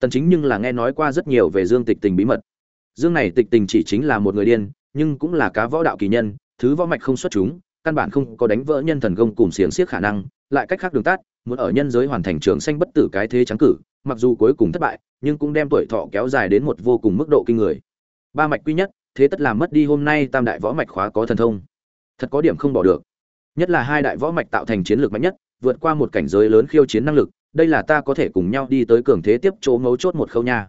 tần chính nhưng là nghe nói qua rất nhiều về dương tịch tình bí mật. Dương này tịch tình chỉ chính là một người điên, nhưng cũng là cá võ đạo kỳ nhân, thứ võ mạch không xuất chúng, căn bản không có đánh vỡ nhân thần công cùng xiềng xiếc khả năng, lại cách khác đường tát muốn ở nhân giới hoàn thành trường sanh bất tử cái thế trắng cử, mặc dù cuối cùng thất bại, nhưng cũng đem tuổi thọ kéo dài đến một vô cùng mức độ kinh người. Ba mạch quy nhất, thế tất làm mất đi hôm nay tam đại võ mạch khóa có thần thông. Thật có điểm không bỏ được. Nhất là hai đại võ mạch tạo thành chiến lược mạnh nhất, vượt qua một cảnh giới lớn khiêu chiến năng lực đây là ta có thể cùng nhau đi tới cường thế tiếp chỗ ngấu chốt một khâu nha.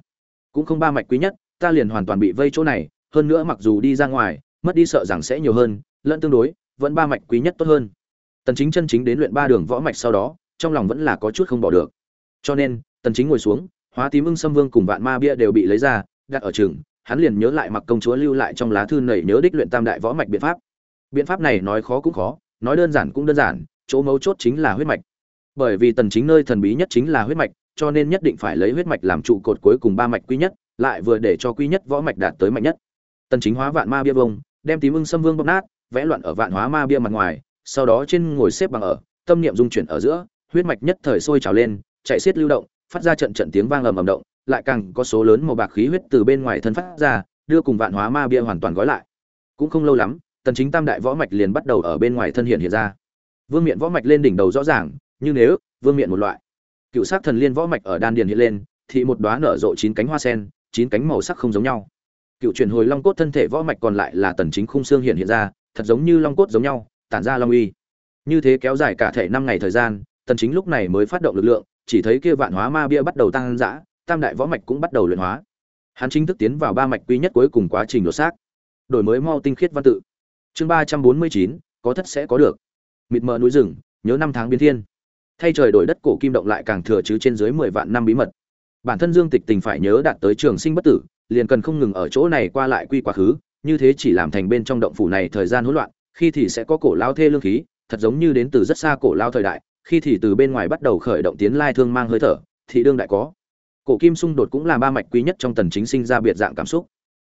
Cũng không ba mạch quý nhất, ta liền hoàn toàn bị vây chỗ này, hơn nữa mặc dù đi ra ngoài, mất đi sợ rằng sẽ nhiều hơn, lẫn tương đối, vẫn ba mạch quý nhất tốt hơn. Tần chính chân chính đến luyện ba đường võ mạch sau đó, trong lòng vẫn là có chút không bỏ được. Cho nên, tần chính ngồi xuống, hóa tím ưng xâm vương cùng vạn ma bia đều bị lấy ra, đặt ở trường, hắn liền nhớ lại mặc công chúa lưu lại trong lá thư nảy nhớ đích luyện tam đại võ mạch biện pháp. Biện pháp này nói khó cũng khó, nói đơn giản cũng đơn giản, chỗ mấu chốt chính là huyết mạch bởi vì tần chính nơi thần bí nhất chính là huyết mạch, cho nên nhất định phải lấy huyết mạch làm trụ cột cuối cùng ba mạch quý nhất, lại vừa để cho quý nhất võ mạch đạt tới mạnh nhất. Tần chính hóa vạn ma bia vông, đem tím ưng xâm vương bóc nát, vẽ loạn ở vạn hóa ma bia mặt ngoài, sau đó trên ngồi xếp bằng ở, tâm niệm dung chuyển ở giữa, huyết mạch nhất thời sôi trào lên, chạy xiết lưu động, phát ra trận trận tiếng vang ầm ầm động, lại càng có số lớn màu bạc khí huyết từ bên ngoài thân phát ra, đưa cùng vạn hóa ma bia hoàn toàn gói lại. Cũng không lâu lắm, tần chính tam đại võ mạch liền bắt đầu ở bên ngoài thân hiện hiện ra. Vương miện võ mạch lên đỉnh đầu rõ ràng như nếu, vương miện một loại. Cựu sắc thần liên võ mạch ở đan điền hiện lên, thì một đóa nở rộ chín cánh hoa sen, chín cánh màu sắc không giống nhau. Cựu truyền hồi long cốt thân thể võ mạch còn lại là tần chính khung xương hiện hiện ra, thật giống như long cốt giống nhau, tản ra long uy. Như thế kéo dài cả thể năm ngày thời gian, tần chính lúc này mới phát động lực lượng, chỉ thấy kia vạn hóa ma bia bắt đầu tăng dã, tam đại võ mạch cũng bắt đầu luyện hóa. Hắn chính thức tiến vào ba mạch quy nhất cuối cùng quá trình đột xác. Đổi mới mau tinh khiết văn tự. Chương ba trăm bốn mươi chín, có thất sẽ có được. Mịt mờ núi rừng, nhớ năm tháng biến thiên thay trời đổi đất cổ kim động lại càng thừa chứ trên dưới mười vạn năm bí mật. Bản thân dương tịch tình phải nhớ đạt tới trường sinh bất tử, liền cần không ngừng ở chỗ này qua lại quy quá khứ, như thế chỉ làm thành bên trong động phủ này thời gian hỗn loạn, khi thì sẽ có cổ lao thê lương khí, thật giống như đến từ rất xa cổ lao thời đại, khi thì từ bên ngoài bắt đầu khởi động tiến lai thương mang hơi thở, thì đương đại có. Cổ kim xung đột cũng là ba mạch quý nhất trong tần chính sinh ra biệt dạng cảm xúc.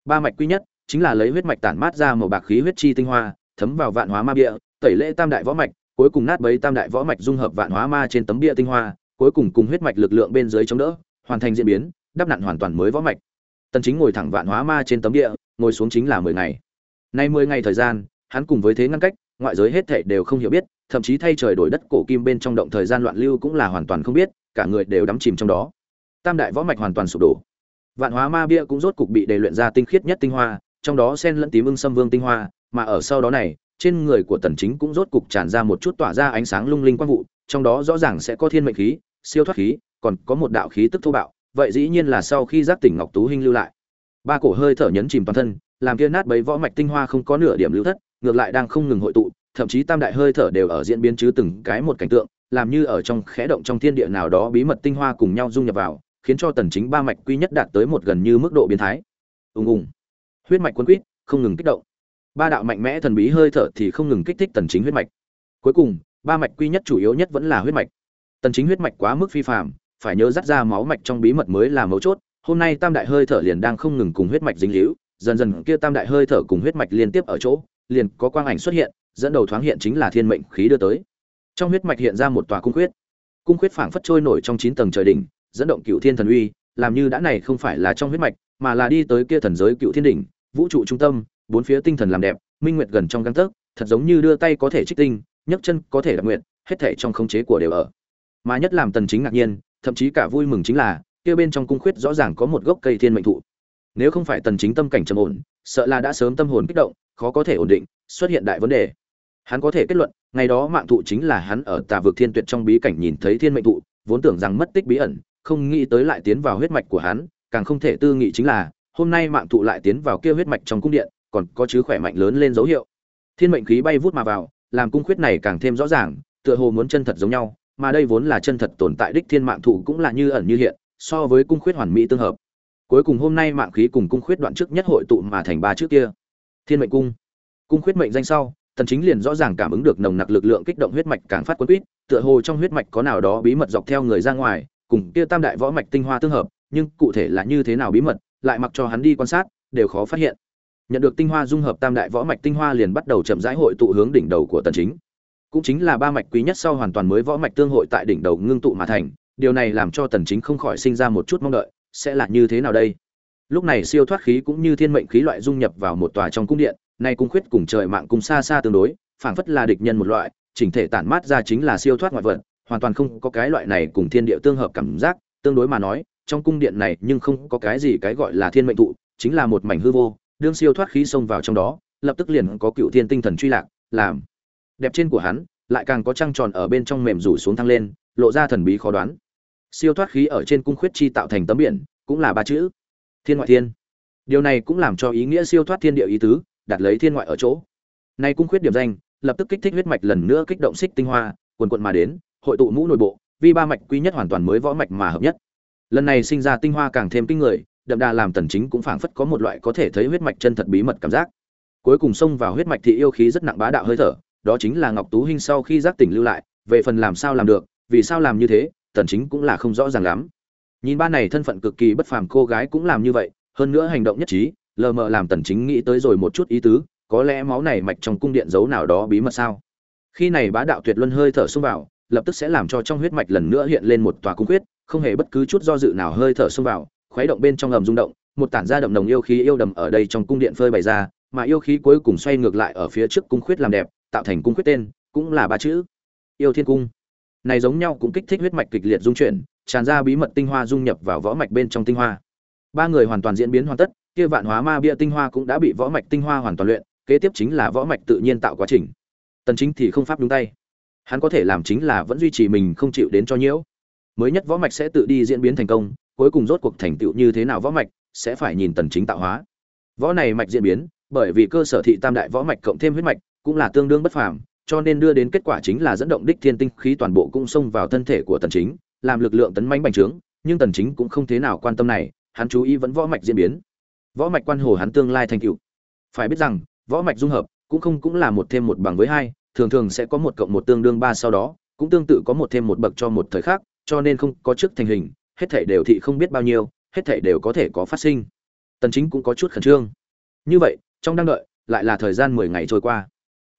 Ba mạch quý nhất chính là lấy huyết mạch tản mát ra màu bạc khí huyết chi tinh hoa, thấm vào vạn hóa ma địa, tẩy lễ tam đại võ mạch cuối cùng nát bấy tam đại võ mạch dung hợp vạn hóa ma trên tấm bia tinh hoa, cuối cùng cùng huyết mạch lực lượng bên dưới chống đỡ, hoàn thành diễn biến, đắp nặn hoàn toàn mới võ mạch. Tần chính ngồi thẳng vạn hóa ma trên tấm bia, ngồi xuống chính là 10 ngày. Nay 10 ngày thời gian, hắn cùng với thế ngăn cách, ngoại giới hết thảy đều không hiểu biết, thậm chí thay trời đổi đất cổ kim bên trong động thời gian loạn lưu cũng là hoàn toàn không biết, cả người đều đắm chìm trong đó. Tam đại võ mạch hoàn toàn sụp đổ. Vạn hóa ma bia cũng rốt cục bị đề luyện ra tinh khiết nhất tinh hoa, trong đó xen lẫn tím ưng sâm vương tinh hoa, mà ở sau đó này trên người của tần chính cũng rốt cục tràn ra một chút tỏa ra ánh sáng lung linh quang vụ, trong đó rõ ràng sẽ có thiên mệnh khí, siêu thoát khí, còn có một đạo khí tức thô bạo, vậy dĩ nhiên là sau khi giác tỉnh ngọc tú hinh lưu lại. Ba cổ hơi thở nhấn chìm toàn thân, làm kia nát bấy võ mạch tinh hoa không có nửa điểm lưu thất, ngược lại đang không ngừng hội tụ, thậm chí tam đại hơi thở đều ở diễn biến chứ từng cái một cảnh tượng, làm như ở trong khẽ động trong thiên địa nào đó bí mật tinh hoa cùng nhau dung nhập vào, khiến cho tần chính ba mạch quy nhất đạt tới một gần như mức độ biến thái. Ùng ùng. Huyết mạch cuốn quýt, không ngừng kích động ba đạo mạnh mẽ thần bí hơi thở thì không ngừng kích thích tần chính huyết mạch. Cuối cùng, ba mạch quy nhất chủ yếu nhất vẫn là huyết mạch. Tần chính huyết mạch quá mức phi phàm, phải nhớ dắt ra máu mạch trong bí mật mới là mấu chốt. Hôm nay tam đại hơi thở liền đang không ngừng cùng huyết mạch dính liễu. dần dần kia tam đại hơi thở cùng huyết mạch liên tiếp ở chỗ, liền có quang ảnh xuất hiện, dẫn đầu thoáng hiện chính là thiên mệnh khí đưa tới. Trong huyết mạch hiện ra một tòa cung khuyết. Cung khuyết phảng phất trôi nổi trong chín tầng trời đỉnh, dẫn động cựu thiên thần uy, làm như đã này không phải là trong huyết mạch, mà là đi tới kia thần giới cựu thiên đỉnh, vũ trụ trung tâm bốn phía tinh thần làm đẹp, minh nguyệt gần trong gang tấc, thật giống như đưa tay có thể trích tinh, nhấc chân có thể đạp nguyện hết thể trong khống chế của đều ở. Mà nhất làm tần chính ngạc nhiên, thậm chí cả vui mừng chính là, kia bên trong cung khuyết rõ ràng có một gốc cây thiên mệnh thụ. Nếu không phải tần chính tâm cảnh trầm ổn, sợ là đã sớm tâm hồn kích động, khó có thể ổn định, xuất hiện đại vấn đề. Hắn có thể kết luận, ngày đó mạng thụ chính là hắn ở tà vực thiên tuyệt trong bí cảnh nhìn thấy thiên mệnh thụ, vốn tưởng rằng mất tích bí ẩn, không nghĩ tới lại tiến vào huyết mạch của hắn, càng không thể tư nghị chính là, hôm nay mạng thụ lại tiến vào kia huyết mạch trong cung điện còn có chứ khỏe mạnh lớn lên dấu hiệu. Thiên mệnh khí bay vút mà vào, làm cung khuyết này càng thêm rõ ràng, tựa hồ muốn chân thật giống nhau, mà đây vốn là chân thật tồn tại đích thiên mạng thụ cũng là như ẩn như hiện, so với cung khuyết hoàn mỹ tương hợp. Cuối cùng hôm nay mạng khí cùng cung khuyết đoạn trước nhất hội tụ mà thành ba trước kia. Thiên mệnh cung. Cung khuyết mệnh danh sau tần chính liền rõ ràng cảm ứng được nồng nặc lực lượng kích động huyết mạch càng phát cuốn quýt, tựa hồ trong huyết mạch có nào đó bí mật dọc theo người ra ngoài, cùng kia tam đại võ mạch tinh hoa tương hợp, nhưng cụ thể là như thế nào bí mật, lại mặc cho hắn đi quan sát, đều khó phát hiện nhận được tinh hoa dung hợp tam đại võ mạch tinh hoa liền bắt đầu chậm rãi hội tụ hướng đỉnh đầu của tần chính. Cũng chính là ba mạch quý nhất sau hoàn toàn mới võ mạch tương hội tại đỉnh đầu ngưng tụ mà thành, điều này làm cho tần chính không khỏi sinh ra một chút mong đợi, sẽ là như thế nào đây? Lúc này siêu thoát khí cũng như thiên mệnh khí loại dung nhập vào một tòa trong cung điện, nay cung khuyết cùng trời mạng cùng xa xa tương đối, phảng phất là địch nhân một loại, chỉnh thể tản mát ra chính là siêu thoát ngoại vật, hoàn toàn không có cái loại này cùng thiên địa tương hợp cảm giác, tương đối mà nói, trong cung điện này nhưng không có cái gì cái gọi là thiên mệnh thụ chính là một mảnh hư vô đương siêu thoát khí xông vào trong đó, lập tức liền có cựu thiên tinh thần truy lạc, làm đẹp trên của hắn, lại càng có trăng tròn ở bên trong mềm rủ xuống thăng lên, lộ ra thần bí khó đoán. Siêu thoát khí ở trên cung khuyết chi tạo thành tấm biển, cũng là ba chữ. Thiên ngoại thiên. Điều này cũng làm cho ý nghĩa siêu thoát thiên địa ý tứ đạt lấy thiên ngoại ở chỗ. Nay cung khuyết điểm danh, lập tức kích thích huyết mạch lần nữa kích động xích tinh hoa quần quận mà đến, hội tụ mũ nội bộ, vi ba mạch quy nhất hoàn toàn mới võ mạch mà hợp nhất. Lần này sinh ra tinh hoa càng thêm kinh người đậm đà làm tần chính cũng phảng phất có một loại có thể thấy huyết mạch chân thật bí mật cảm giác. Cuối cùng xông vào huyết mạch thị yêu khí rất nặng bá đạo hơi thở, đó chính là ngọc tú hinh sau khi giác tỉnh lưu lại, về phần làm sao làm được, vì sao làm như thế, tần chính cũng là không rõ ràng lắm. Nhìn ba này thân phận cực kỳ bất phàm cô gái cũng làm như vậy, hơn nữa hành động nhất trí, lờ mờ làm tần chính nghĩ tới rồi một chút ý tứ, có lẽ máu này mạch trong cung điện giấu nào đó bí mật sao? Khi này bá đạo tuyệt luân hơi thở xông vào, lập tức sẽ làm cho trong huyết mạch lần nữa hiện lên một tòa cung quyết không hề bất cứ chút do dự nào hơi thở xông vào khuấy động bên trong ầm rung động, một tản ra đậm nồng yêu khí yêu đầm ở đây trong cung điện phơi bày ra, mà yêu khí cuối cùng xoay ngược lại ở phía trước cung khuyết làm đẹp, tạo thành cung khuyết tên, cũng là ba chữ, yêu thiên cung. Này giống nhau cũng kích thích huyết mạch kịch liệt dung chuyển, tràn ra bí mật tinh hoa dung nhập vào võ mạch bên trong tinh hoa. Ba người hoàn toàn diễn biến hoàn tất, kia vạn hóa ma bia tinh hoa cũng đã bị võ mạch tinh hoa hoàn toàn luyện, kế tiếp chính là võ mạch tự nhiên tạo quá trình. Tần chính thì không pháp đúng tay. Hắn có thể làm chính là vẫn duy trì mình không chịu đến cho nhiễu. Mới nhất võ mạch sẽ tự đi diễn biến thành công cuối cùng rốt cuộc thành tựu như thế nào võ mạch, sẽ phải nhìn tần chính tạo hóa. Võ này mạch diễn biến, bởi vì cơ sở thị tam đại võ mạch cộng thêm huyết mạch, cũng là tương đương bất phàm, cho nên đưa đến kết quả chính là dẫn động đích thiên tinh khí toàn bộ cũng xông vào thân thể của tần chính, làm lực lượng tấn mãnh bành trướng, nhưng tần chính cũng không thế nào quan tâm này, hắn chú ý vẫn võ mạch diễn biến. Võ mạch quan hồ hắn tương lai thành tựu. Phải biết rằng, võ mạch dung hợp, cũng không cũng là một thêm một bằng với hai, thường thường sẽ có một cộng một tương đương ba sau đó, cũng tương tự có một thêm một bậc cho một thời khác, cho nên không có trước thành hình hết thảy đều thị không biết bao nhiêu, hết thảy đều có thể có phát sinh. Tần chính cũng có chút khẩn trương. Như vậy, trong đang đợi, lại là thời gian 10 ngày trôi qua.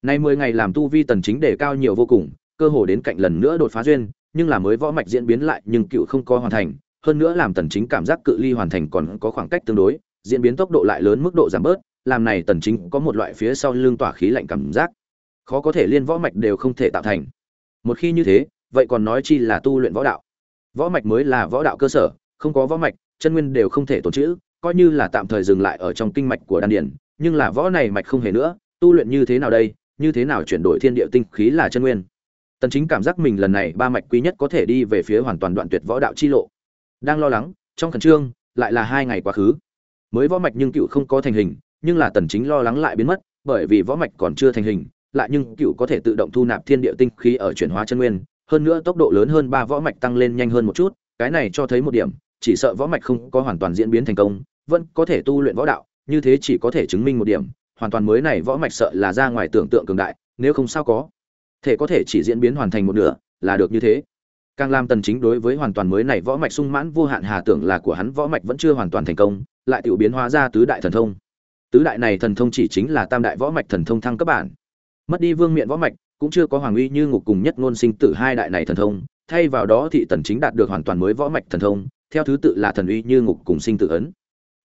Nay 10 ngày làm tu vi tần chính đề cao nhiều vô cùng, cơ hồ đến cạnh lần nữa đột phá duyên, nhưng là mới võ mạch diễn biến lại nhưng cựu không có hoàn thành, hơn nữa làm tần chính cảm giác cự ly hoàn thành còn có khoảng cách tương đối, diễn biến tốc độ lại lớn mức độ giảm bớt, làm này tần chính có một loại phía sau lưng tỏa khí lạnh cảm giác. Khó có thể liên võ mạch đều không thể tạo thành. Một khi như thế, vậy còn nói chi là tu luyện võ đạo? Võ mạch mới là võ đạo cơ sở, không có võ mạch, chân nguyên đều không thể tồn trữ, coi như là tạm thời dừng lại ở trong kinh mạch của đan điền, nhưng là võ này mạch không hề nữa, tu luyện như thế nào đây, như thế nào chuyển đổi thiên địa tinh khí là chân nguyên. Tần chính cảm giác mình lần này ba mạch quý nhất có thể đi về phía hoàn toàn đoạn tuyệt võ đạo chi lộ. Đang lo lắng, trong khẩn trương, lại là hai ngày quá khứ. Mới võ mạch nhưng cựu không có thành hình, nhưng là tần chính lo lắng lại biến mất, bởi vì võ mạch còn chưa thành hình, lại nhưng cựu có thể tự động thu nạp thiên địa tinh khí ở chuyển hóa chân nguyên hơn nữa tốc độ lớn hơn ba võ mạch tăng lên nhanh hơn một chút, cái này cho thấy một điểm, chỉ sợ võ mạch không có hoàn toàn diễn biến thành công, vẫn có thể tu luyện võ đạo, như thế chỉ có thể chứng minh một điểm, hoàn toàn mới này võ mạch sợ là ra ngoài tưởng tượng cường đại, nếu không sao có. Thể có thể chỉ diễn biến hoàn thành một nửa, là được như thế. Càng làm tần chính đối với hoàn toàn mới này võ mạch sung mãn vô hạn hà tưởng là của hắn võ mạch vẫn chưa hoàn toàn thành công, lại tiểu biến hóa ra tứ đại thần thông. Tứ đại này thần thông chỉ chính là tam đại võ mạch thần thông thăng cấp bản. Mất đi vương miện võ mạch cũng chưa có hoàng uy như ngục cùng nhất ngôn sinh tử hai đại này thần thông, thay vào đó thị tần chính đạt được hoàn toàn mới võ mạch thần thông, theo thứ tự là thần uy như ngục cùng sinh tử ấn.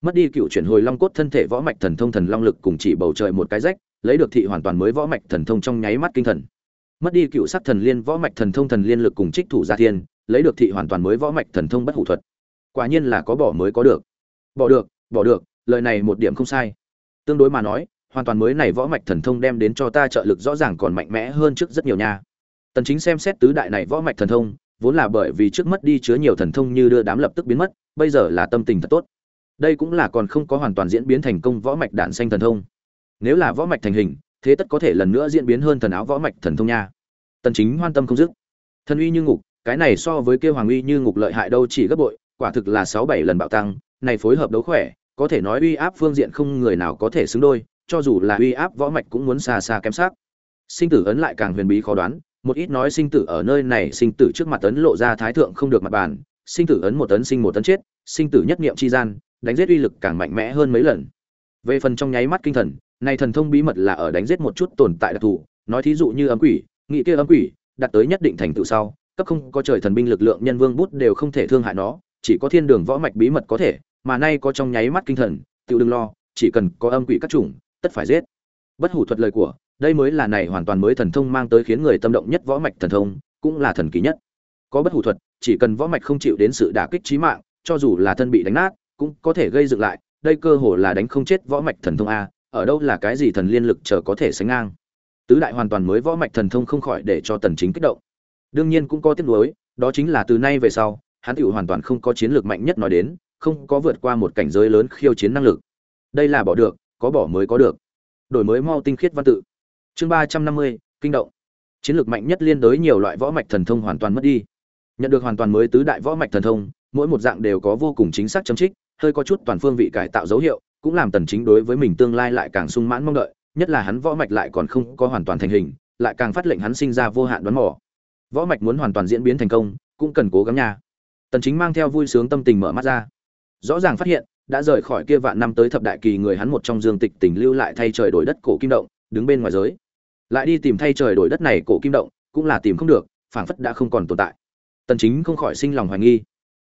Mất đi cựu chuyển hồi long cốt thân thể võ mạch thần thông thần long lực cùng chỉ bầu trời một cái rách, lấy được thị hoàn toàn mới võ mạch thần thông trong nháy mắt kinh thần. Mất đi cựu sắc thần liên võ mạch thần thông thần liên lực cùng trích thủ gia thiên, lấy được thị hoàn toàn mới võ mạch thần thông bất hủ thuật. Quả nhiên là có bỏ mới có được. Bỏ được bỏ được, lời này một điểm không sai. Tương đối mà nói hoàn toàn mới này võ mạch thần thông đem đến cho ta trợ lực rõ ràng còn mạnh mẽ hơn trước rất nhiều nha. Tần chính xem xét tứ đại này võ mạch thần thông, vốn là bởi vì trước mất đi chứa nhiều thần thông như đưa đám lập tức biến mất, bây giờ là tâm tình thật tốt. Đây cũng là còn không có hoàn toàn diễn biến thành công võ mạch đạn xanh thần thông. Nếu là võ mạch thành hình, thế tất có thể lần nữa diễn biến hơn thần áo võ mạch thần thông nha. Tần chính hoan tâm không dứt. Thần uy như ngục, cái này so với kêu hoàng uy như ngục lợi hại đâu chỉ gấp bội, quả thực là sáu bảy lần bạo tăng, này phối hợp đấu khỏe, có thể nói uy áp phương diện không người nào có thể xứng đôi cho dù là uy áp võ mạch cũng muốn xa xa kém sắc. Sinh tử ấn lại càng huyền bí khó đoán, một ít nói sinh tử ở nơi này, sinh tử trước mặt ấn lộ ra thái thượng không được mặt bàn, sinh tử ấn một tấn sinh một tấn chết, sinh tử nhất niệm chi gian, đánh giết uy lực càng mạnh mẽ hơn mấy lần. Về phần trong nháy mắt kinh thần này thần thông bí mật là ở đánh giết một chút tồn tại đặc thù, nói thí dụ như ấm quỷ, nghị kia ấm quỷ, đạt tới nhất định thành tựu sau, cấp không có trời thần binh lực lượng nhân vương bút đều không thể thương hại nó, chỉ có thiên đường võ mạch bí mật có thể, mà nay có trong nháy mắt kinh thần, tiểu đừng lo, chỉ cần có âm quỷ các chủng tất phải giết. Bất hủ thuật lời của, đây mới là này hoàn toàn mới thần thông mang tới khiến người tâm động nhất võ mạch thần thông, cũng là thần kỳ nhất. Có bất hủ thuật, chỉ cần võ mạch không chịu đến sự đả kích trí mạng, cho dù là thân bị đánh nát, cũng có thể gây dựng lại, đây cơ hồ là đánh không chết võ mạch thần thông a, ở đâu là cái gì thần liên lực chờ có thể sánh ngang. Tứ đại hoàn toàn mới võ mạch thần thông không khỏi để cho tần chính kích động. Đương nhiên cũng có tiếc nuối, đó chính là từ nay về sau, hắn tiểu hoàn toàn không có chiến lược mạnh nhất nói đến, không có vượt qua một cảnh giới lớn khiêu chiến năng lực. Đây là bỏ được có bỏ mới có được. Đổi mới mau tinh khiết văn tự. Chương ba trăm năm mươi, kinh động. Chiến lược mạnh nhất liên đối nhiều loại võ mạch thần thông hoàn toàn mất đi. Nhận được hoàn toàn mới tứ đại võ mạch thần thông, mỗi một dạng đều có vô cùng chính xác chấm trích, hơi có chút toàn phương vị cải tạo dấu hiệu, cũng làm tần chính đối với mình tương lai lại càng sung mãn mong đợi, nhất là hắn võ mạch lại còn không có hoàn toàn thành hình, lại càng phát lệnh hắn sinh ra vô hạn đoán mò. Võ mạch muốn hoàn toàn diễn biến thành công, cũng cần cố gắng nha. Tần chính mang theo vui sướng tâm tình mở mắt ra. Rõ ràng phát hiện đã rời khỏi kia vạn năm tới thập đại kỳ người hắn một trong dương tịch tình lưu lại thay trời đổi đất cổ kim động, đứng bên ngoài giới. Lại đi tìm thay trời đổi đất này cổ kim động, cũng là tìm không được, phảng phất đã không còn tồn tại. Tần chính không khỏi sinh lòng hoài nghi.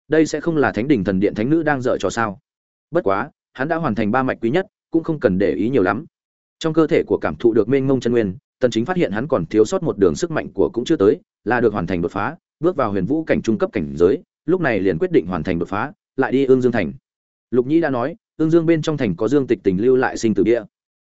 Đây sẽ không là thánh đỉnh thần điện thánh nữ đang dở trò sao? Bất quá, hắn đã hoàn thành ba mạch quý nhất, cũng không cần để ý nhiều lắm. Trong cơ thể của cảm thụ được mênh mông chân nguyên, tần chính phát hiện hắn còn thiếu sót một đường sức mạnh của cũng chưa tới, là được hoàn thành đột phá, bước vào huyền vũ cảnh trung cấp cảnh giới, lúc này liền quyết định hoàn thành đột phá, lại đi ương dương thành lục nhĩ đã nói, tương dương bên trong thành có dương tịch tình lưu lại sinh tử địa.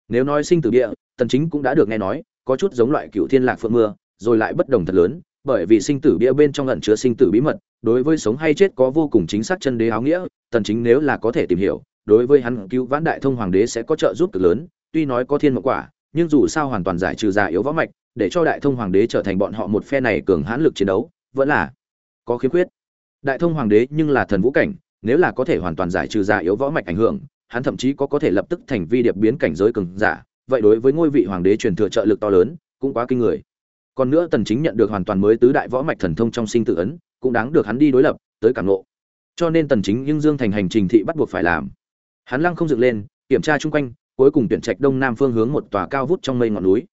Nếu nói sinh tử địa, tần chính cũng đã được nghe nói, có chút giống loại cựu thiên lạc phượng mưa, rồi lại bất đồng thật lớn, bởi vì sinh tử bia bên trong ẩn chứa sinh tử bí mật, đối với sống hay chết có vô cùng chính xác chân đế áo nghĩa, tần chính nếu là có thể tìm hiểu, đối với hắn cứu vãn đại thông hoàng đế sẽ có trợ giúp cực lớn, tuy nói có thiên mộng quả, nhưng dù sao hoàn toàn giải trừ già yếu võ mạch, để cho đại thông hoàng đế trở thành bọn họ một phe này cường hãn lực chiến đấu, vẫn là có khiếm khuyết. Đại thông hoàng đế nhưng là thần vũ cảnh nếu là có thể hoàn toàn giải trừ già yếu võ mạch ảnh hưởng, hắn thậm chí có có thể lập tức thành vi điệp biến cảnh giới cường giả, vậy đối với ngôi vị hoàng đế truyền thừa trợ lực to lớn, cũng quá kinh người. Còn nữa tần chính nhận được hoàn toàn mới tứ đại võ mạch thần thông trong sinh tử ấn, cũng đáng được hắn đi đối lập, tới cảm ngộ. Cho nên tần chính nhưng dương thành hành trình thị bắt buộc phải làm. Hắn lăng không dựng lên, kiểm tra chung quanh, cuối cùng tuyển trạch đông nam phương hướng một tòa cao vút trong mây ngọn núi.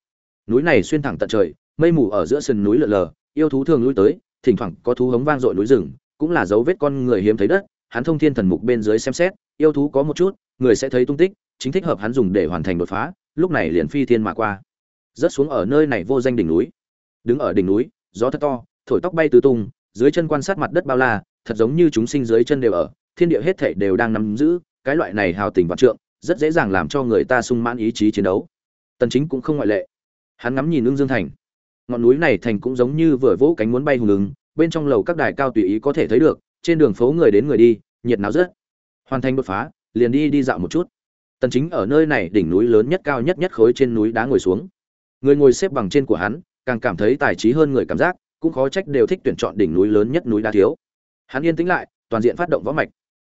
Núi này xuyên thẳng tận trời, mây mù ở giữa sườn núi lờ lờ, yêu thú thường lui tới, thỉnh thoảng có thú hống vang dội núi rừng, cũng là dấu vết con người hiếm thấy đất hắn thông thiên thần mục bên dưới xem xét, yêu thú có một chút, người sẽ thấy tung tích, chính thích hợp hắn dùng để hoàn thành đột phá, lúc này liền phi thiên mà qua. Rớt xuống ở nơi này vô danh đỉnh núi. Đứng ở đỉnh núi, gió thật to, thổi tóc bay tứ tung, dưới chân quan sát mặt đất bao la, thật giống như chúng sinh dưới chân đều ở, thiên địa hết thảy đều đang nắm giữ, cái loại này hào tình vạn trượng, rất dễ dàng làm cho người ta sung mãn ý chí chiến đấu. Tần chính cũng không ngoại lệ. Hắn ngắm nhìn Ưng dương thành. Ngọn núi này thành cũng giống như vừa vỗ cánh muốn bay hùng ứng, bên trong lầu các đài cao tùy ý có thể thấy được trên đường phố người đến người đi, nhiệt náo rất. Hoàn thành đột phá, liền đi đi dạo một chút. Tần chính ở nơi này đỉnh núi lớn nhất cao nhất nhất khối trên núi đá ngồi xuống. Người ngồi xếp bằng trên của hắn, càng cảm thấy tài trí hơn người cảm giác, cũng khó trách đều thích tuyển chọn đỉnh núi lớn nhất núi đá thiếu. Hắn yên tĩnh lại, toàn diện phát động võ mạch.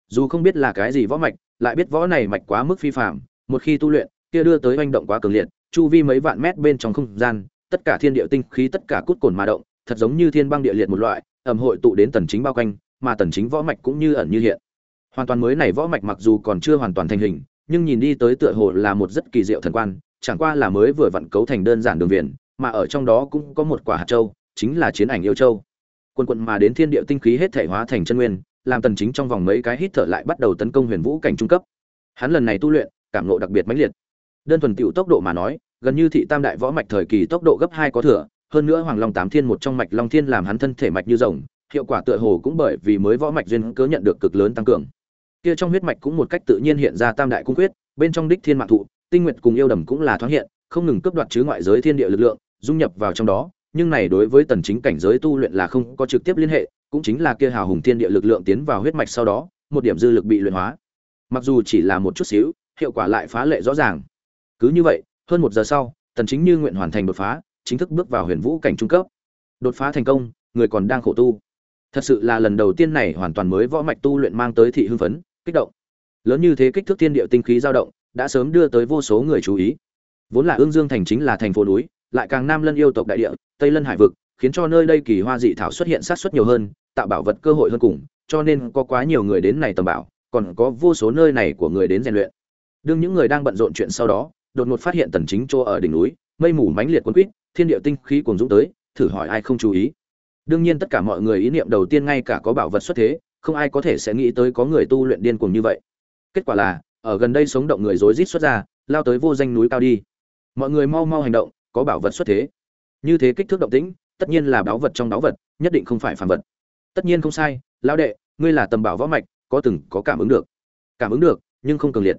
Dù không biết là cái gì võ mạch, lại biết võ này mạch quá mức phi phạm một khi tu luyện, kia đưa tới hành động quá cường liệt, chu vi mấy vạn mét bên trong không gian, tất cả thiên địa tinh khí, tất cả cút cồn mà động, thật giống như thiên băng địa liệt một loại ẩm hội tụ đến tần chính bao quanh mà tần chính võ mạch cũng như ẩn như hiện. Hoàn toàn mới này võ mạch mặc dù còn chưa hoàn toàn thành hình, nhưng nhìn đi tới tựa hồ là một rất kỳ diệu thần quan, chẳng qua là mới vừa vặn cấu thành đơn giản đường viền, mà ở trong đó cũng có một quả hạt châu, chính là chiến ảnh yêu châu. Quân quận mà đến thiên địa tinh khí hết thể hóa thành chân nguyên, làm tần chính trong vòng mấy cái hít thở lại bắt đầu tấn công huyền vũ cảnh trung cấp. Hắn lần này tu luyện, cảm ngộ đặc biệt mãnh liệt. Đơn thuần tiểu tốc độ mà nói, gần như thị tam đại võ mạch thời kỳ tốc độ gấp hai có thừa, hơn nữa hoàng long tám thiên một trong mạch long thiên làm hắn thân thể mạch như rồng hiệu quả tựa hồ cũng bởi vì mới võ mạch duyên cớ nhận được cực lớn tăng cường. Kia trong huyết mạch cũng một cách tự nhiên hiện ra tam đại cung quyết, bên trong đích thiên mạng thụ, tinh nguyệt cùng yêu đầm cũng là thoáng hiện, không ngừng cướp đoạt chứ ngoại giới thiên địa lực lượng, dung nhập vào trong đó, nhưng này đối với tần chính cảnh giới tu luyện là không có trực tiếp liên hệ, cũng chính là kia hào hùng thiên địa lực lượng tiến vào huyết mạch sau đó, một điểm dư lực bị luyện hóa. Mặc dù chỉ là một chút xíu, hiệu quả lại phá lệ rõ ràng. Cứ như vậy, hơn một giờ sau, tần chính như nguyện hoàn thành đột phá, chính thức bước vào huyền vũ cảnh trung cấp. Đột phá thành công, người còn đang khổ tu thật sự là lần đầu tiên này hoàn toàn mới võ mạch tu luyện mang tới thị hưng phấn, kích động. Lớn như thế kích thước thiên địa tinh khí dao động, đã sớm đưa tới vô số người chú ý. Vốn là ương dương thành chính là thành phố núi, lại càng nam lân yêu tộc đại địa, tây lân hải vực, khiến cho nơi đây kỳ hoa dị thảo xuất hiện sát xuất nhiều hơn, tạo bảo vật cơ hội hơn cùng, cho nên có quá nhiều người đến này tầm bảo, còn có vô số nơi này của người đến rèn luyện. Đương những người đang bận rộn chuyện sau đó, đột ngột phát hiện tần chính chỗ ở đỉnh núi, mây mù mãnh liệt cuốn quýt thiên địa tinh khí cuồng dũng tới, thử hỏi ai không chú ý đương nhiên tất cả mọi người ý niệm đầu tiên ngay cả có bảo vật xuất thế, không ai có thể sẽ nghĩ tới có người tu luyện điên cuồng như vậy. Kết quả là, ở gần đây sống động người rối rít xuất ra, lao tới vô danh núi cao đi. Mọi người mau mau hành động, có bảo vật xuất thế. Như thế kích thước động tĩnh, tất nhiên là báo vật trong báo vật, nhất định không phải phản vật. Tất nhiên không sai, lão đệ, ngươi là tầm bảo võ mạch, có từng có cảm ứng được. Cảm ứng được, nhưng không cường liệt.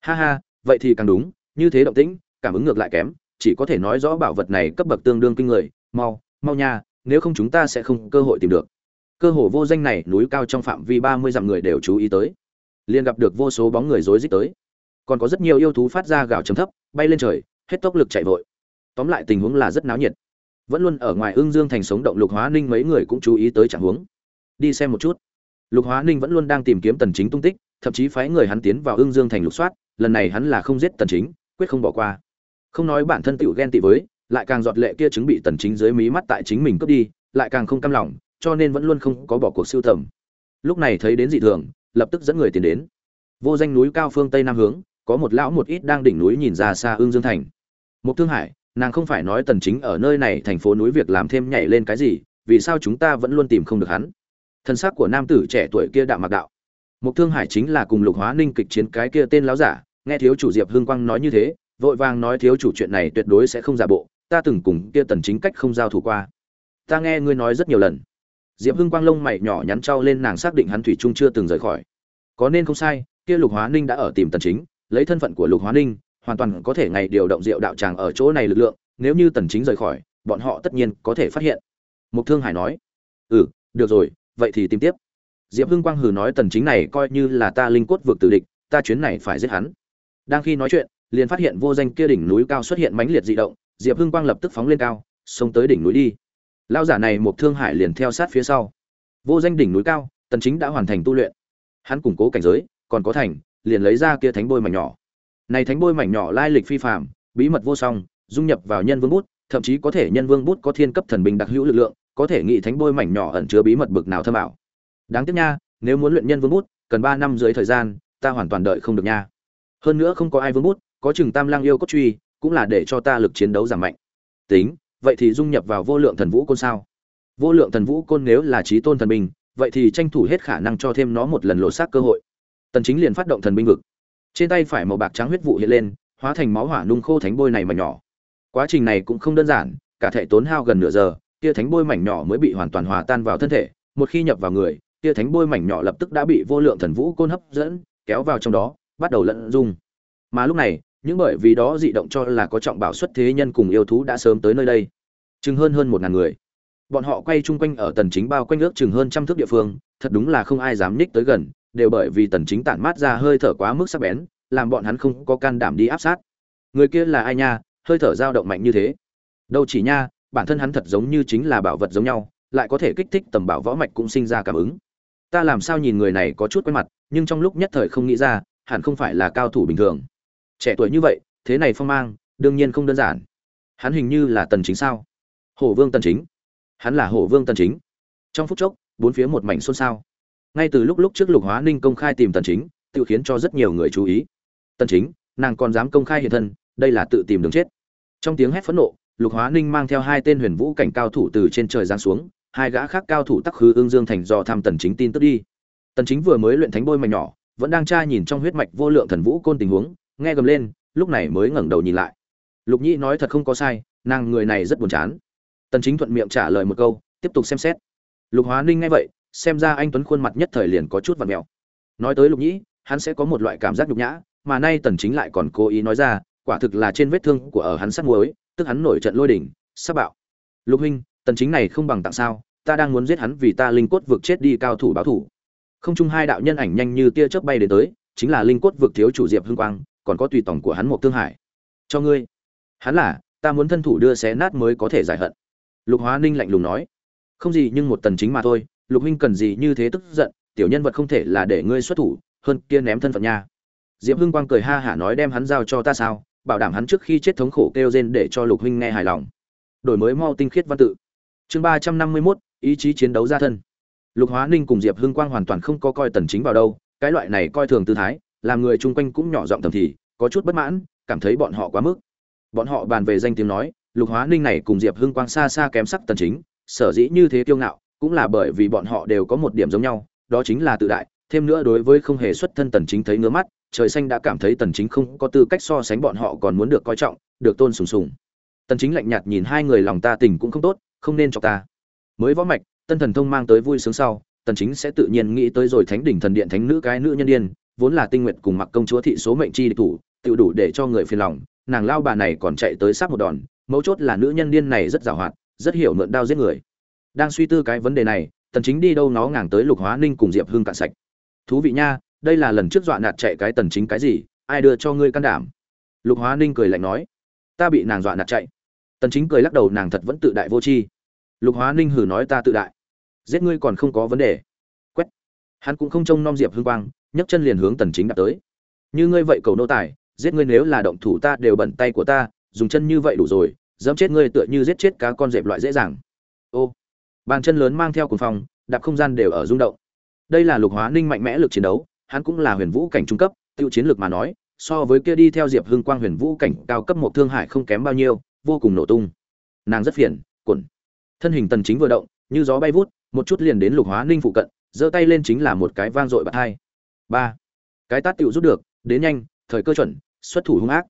Ha ha, vậy thì càng đúng, như thế động tĩnh, cảm ứng ngược lại kém, chỉ có thể nói rõ bảo vật này cấp bậc tương đương kinh người. Mau mau nha nếu không chúng ta sẽ không cơ hội tìm được. Cơ hồ vô danh này núi cao trong phạm vi ba mươi dặm người đều chú ý tới. Liền gặp được vô số bóng người rối rít tới. Còn có rất nhiều yêu thú phát ra gào chấm thấp, bay lên trời, hết tốc lực chạy vội. Tóm lại tình huống là rất náo nhiệt. Vẫn luôn ở ngoài ương dương thành sống động lục hóa ninh mấy người cũng chú ý tới trạng huống. Đi xem một chút. Lục hóa ninh vẫn luôn đang tìm kiếm tần chính tung tích, thậm chí phái người hắn tiến vào ương dương thành lục soát, lần này hắn là không giết tần chính, quyết không bỏ qua. Không nói bản thân tiểu ghen tị với lại càng giọt lệ kia chứng bị tần chính dưới mí mắt tại chính mình cướp đi, lại càng không cam lòng, cho nên vẫn luôn không có bỏ cuộc siêu tầm. Lúc này thấy đến dị thường, lập tức dẫn người tiến đến. Vô danh núi cao phương tây nam hướng, có một lão một ít đang đỉnh núi nhìn ra xa ương dương thành. Một thương hải, nàng không phải nói tần chính ở nơi này thành phố núi việc làm thêm nhảy lên cái gì, vì sao chúng ta vẫn luôn tìm không được hắn? Thân xác của nam tử trẻ tuổi kia đạm mặc đạo. Một thương hải chính là cùng lục hóa ninh kịch chiến cái kia tên lão giả, nghe thiếu chủ diệp hương quang nói như thế, vội vàng nói thiếu chủ chuyện này tuyệt đối sẽ không giả bộ ta từng cùng kia tần chính cách không giao thủ qua. Ta nghe ngươi nói rất nhiều lần. Diệp hưng quang lông mày nhỏ nhắn trao lên nàng xác định hắn thủy trung chưa từng rời khỏi. Có nên không sai, kia lục hóa ninh đã ở tìm tần chính, lấy thân phận của lục hóa ninh, hoàn toàn có thể ngày điều động diệu đạo tràng ở chỗ này lực lượng, nếu như tần chính rời khỏi, bọn họ tất nhiên có thể phát hiện. Mục thương hải nói ừ được rồi, vậy thì tìm tiếp. Diệp hưng quang hừ nói, tần chính này coi như là ta linh cốt vượt tử địch, ta chuyến này phải giết hắn. Đang khi nói chuyện, liền phát hiện vô danh kia đỉnh núi cao xuất hiện mãnh liệt dị động diệp hưng quang lập tức phóng lên cao, xông tới đỉnh núi đi. Lao giả này một thương hải liền theo sát phía sau. Vô danh đỉnh núi cao, tần chính đã hoàn thành tu luyện. Hắn củng cố cảnh giới, còn có thành, liền lấy ra kia thánh bôi mảnh nhỏ. Này thánh bôi mảnh nhỏ lai lịch phi phàm, bí mật vô song, dung nhập vào nhân vương bút, thậm chí có thể nhân vương bút có thiên cấp thần bình đặc hữu lực lượng, có thể nghĩ thánh bôi mảnh nhỏ ẩn chứa bí mật bực nào thâm ảo. Đáng tiếc nha, nếu muốn luyện nhân vương bút, cần 3 năm dưới thời gian, ta hoàn toàn đợi không được nha. Hơn nữa không có ai vương bút, có chừng tam lang yêu cốt truy cũng là để cho ta lực chiến đấu giảm mạnh. Tính, vậy thì dung nhập vào vô lượng thần vũ côn sao? Vô lượng thần vũ côn nếu là trí tôn thần binh, vậy thì tranh thủ hết khả năng cho thêm nó một lần lột xác cơ hội. Tần chính liền phát động thần binh vực. Trên tay phải màu bạc trắng huyết vụ hiện lên, hóa thành máu hỏa nung khô thánh bôi này mà nhỏ. Quá trình này cũng không đơn giản, cả thể tốn hao gần nửa giờ kia thánh bôi mảnh nhỏ mới bị hoàn toàn hòa tan vào thân thể. Một khi nhập vào người kia thánh bôi mảnh nhỏ lập tức đã bị vô lượng thần vũ côn hấp dẫn, kéo vào trong đó, bắt đầu lẫn dung. Mà lúc này những bởi vì đó dị động cho là có trọng bảo xuất thế nhân cùng yêu thú đã sớm tới nơi đây. Chừng hơn hơn một ngàn người. Bọn họ quay chung quanh ở tần chính bao quanh ước chừng hơn trăm thước địa phương, thật đúng là không ai dám ních tới gần, đều bởi vì tần chính tản mát ra hơi thở quá mức sắc bén, làm bọn hắn không có can đảm đi áp sát. Người kia là ai nha? Hơi thở dao động mạnh như thế. Đâu chỉ nha, bản thân hắn thật giống như chính là bảo vật giống nhau, lại có thể kích thích tầm bảo võ mạch cũng sinh ra cảm ứng. Ta làm sao nhìn người này có chút quen mặt, nhưng trong lúc nhất thời không nghĩ ra, hẳn không phải là cao thủ bình thường trẻ tuổi như vậy, thế này phong mang, đương nhiên không đơn giản. Hắn hình như là tần chính sao? Hổ vương tần chính. Hắn là hổ vương tần chính. Trong phút chốc, bốn phía một mảnh xôn xao. Ngay từ lúc lúc trước lục hóa ninh công khai tìm tần chính, tự khiến cho rất nhiều người chú ý. Tần chính, nàng còn dám công khai hiện thân, đây là tự tìm đường chết. Trong tiếng hét phẫn nộ, lục hóa ninh mang theo hai tên huyền vũ cảnh cao thủ từ trên trời giáng xuống, hai gã khác cao thủ tắc khứ ương dương thành do tham tần chính tin tức đi. Tần chính vừa mới luyện thánh bôi mảnh nhỏ, vẫn đang tra nhìn trong huyết mạch vô lượng thần vũ côn tình huống nghe gầm lên, lúc này mới ngẩng đầu nhìn lại. Lục nhĩ nói thật không có sai, nàng người này rất buồn chán. Tần chính thuận miệng trả lời một câu, tiếp tục xem xét. Lục hóa ninh nghe vậy, xem ra anh tuấn khuôn mặt nhất thời liền có chút vặn mèo. Nói tới lục nhĩ, hắn sẽ có một loại cảm giác nhục nhã, mà nay tần chính lại còn cố ý nói ra, quả thực là trên vết thương của ở hắn sát muối, tức hắn nổi trận lôi đỉnh sắp bạo. Lục huynh, tần chính này không bằng tặng sao, ta đang muốn giết hắn vì ta linh cốt vực chết đi cao thủ báo thủ. Không chung hai đạo nhân ảnh nhanh như tia chớp bay đến tới, chính là linh cốt vực thiếu chủ diệp hưng quang còn có tùy tổng của hắn một thương hải cho ngươi. Hắn là ta muốn thân thủ đưa xé nát mới có thể giải hận. Lục hóa ninh lạnh lùng nói. Không gì nhưng một tần chính mà thôi lục huynh cần gì như thế tức giận tiểu nhân vật không thể là để ngươi xuất thủ hơn kia ném thân phận nha. Diệp hưng quang cười ha hả nói đem hắn giao cho ta sao bảo đảm hắn trước khi chết thống khổ kêu rên để cho lục huynh nghe hài lòng. Đổi mới mau tinh khiết văn tự. Chương ba trăm năm mươi 351, ý chí chiến đấu ra thân. Lục hóa ninh cùng diệp hưng quang hoàn toàn không có coi tần chính vào đâu cái loại này coi thường tư thái làm người chung quanh cũng nhỏ giọng thầm thì, có chút bất mãn, cảm thấy bọn họ quá mức. Bọn họ bàn về danh tiếng nói, lục hóa ninh này cùng diệp hưng quang xa xa kém sắc tần chính, sở dĩ như thế kiêu ngạo, cũng là bởi vì bọn họ đều có một điểm giống nhau, đó chính là tự đại, thêm nữa đối với không hề xuất thân tần chính thấy ngứa mắt, trời xanh đã cảm thấy tần chính không có tư cách so sánh bọn họ còn muốn được coi trọng, được tôn sùng sùng. Tần chính lạnh nhạt nhìn hai người lòng ta tình cũng không tốt, không nên cho ta. Mới võ mạch, tân thần thông mang tới vui sướng sau, tần chính sẽ tự nhiên nghĩ tới rồi thánh đỉnh thần điện thánh nữ cái nữ nhân điên vốn là tinh nguyện cùng mặc công chúa thị số mệnh chi địch thủ, tự đủ để cho người phiền lòng, nàng lao bà này còn chạy tới sát một đòn, mấu chốt là nữ nhân điên này rất giàu hoạt, rất hiểu mượn đao giết người. Đang suy tư cái vấn đề này, tần chính đi đâu nó ngàng tới lục hóa ninh cùng diệp hương cạn sạch. Thú vị nha, đây là lần trước dọa nạt chạy cái tần chính cái gì, ai đưa cho ngươi can đảm? Lục hóa ninh cười lạnh nói. Ta bị nàng dọa nạt chạy. Tần chính cười lắc đầu, nàng thật vẫn tự đại vô tri lục hóa ninh hừ nói, ta tự đại. Giết ngươi còn không có vấn đề. Quét. Hắn cũng không trông nom diệp hương quang nhấc chân liền hướng tần chính đạp tới. Như ngươi vậy cầu nô tài, giết ngươi nếu là động thủ ta đều bận tay của ta, dùng chân như vậy đủ rồi, dẫm chết ngươi tựa như giết chết cá con dẹp loại dễ dàng. Ô, bàn chân lớn mang theo cuồng phong, đạp không gian đều ở rung động. Đây là lục hóa ninh mạnh mẽ lực chiến đấu, hắn cũng là huyền vũ cảnh trung cấp, tiêu chiến lược mà nói, so với kia đi theo diệp hưng quang huyền vũ cảnh cao cấp một thương hải không kém bao nhiêu, vô cùng nổ tung. Nàng rất phiền, cuộn. Thân hình tần chính vừa động, như gió bay vút, một chút liền đến lục hóa ninh phụ cận, giơ tay lên chính là một cái vang dội bạt hai ba. Cái tát tựu rút được, đến nhanh, thời cơ chuẩn, xuất thủ hung ác.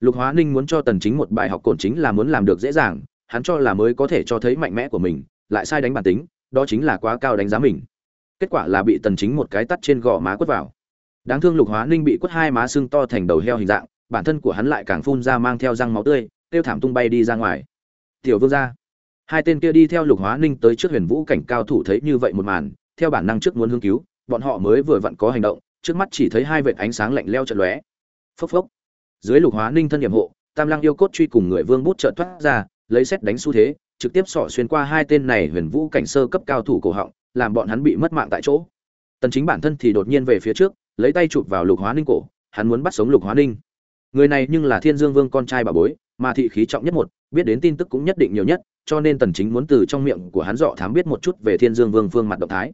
Lục hóa ninh muốn cho tần chính một bài học cổn chính là muốn làm được dễ dàng, hắn cho là mới có thể cho thấy mạnh mẽ của mình, lại sai đánh bản tính, đó chính là quá cao đánh giá mình. Kết quả là bị tần chính một cái tát trên gò má quất vào. Đáng thương lục hóa ninh bị quất hai má xương to thành đầu heo hình dạng, bản thân của hắn lại càng phun ra mang theo răng máu tươi, tiêu thảm tung bay đi ra ngoài. Tiểu vương gia. Hai tên kia đi theo lục hóa ninh tới trước huyền vũ cảnh cao thủ thấy như vậy một màn, theo bản năng trước muốn hương cứu bọn họ mới vừa vặn có hành động, trước mắt chỉ thấy hai vệt ánh sáng lạnh leo chật lóe. Phốc phốc. Dưới lục hóa ninh thân nhiệm hộ, tam lăng yêu cốt truy cùng người vương bút chợt thoát ra, lấy xét đánh xu thế, trực tiếp sỏ xuyên qua hai tên này huyền vũ cảnh sơ cấp cao thủ cổ họng, làm bọn hắn bị mất mạng tại chỗ. Tần chính bản thân thì đột nhiên về phía trước, lấy tay chụp vào lục hóa ninh cổ, hắn muốn bắt sống lục hóa ninh. Người này nhưng là thiên dương vương con trai bà bối, mà thị khí trọng nhất một, biết đến tin tức cũng nhất định nhiều nhất, cho nên tần chính muốn từ trong miệng của hắn dọ thám biết một chút về thiên dương vương phương mặt động thái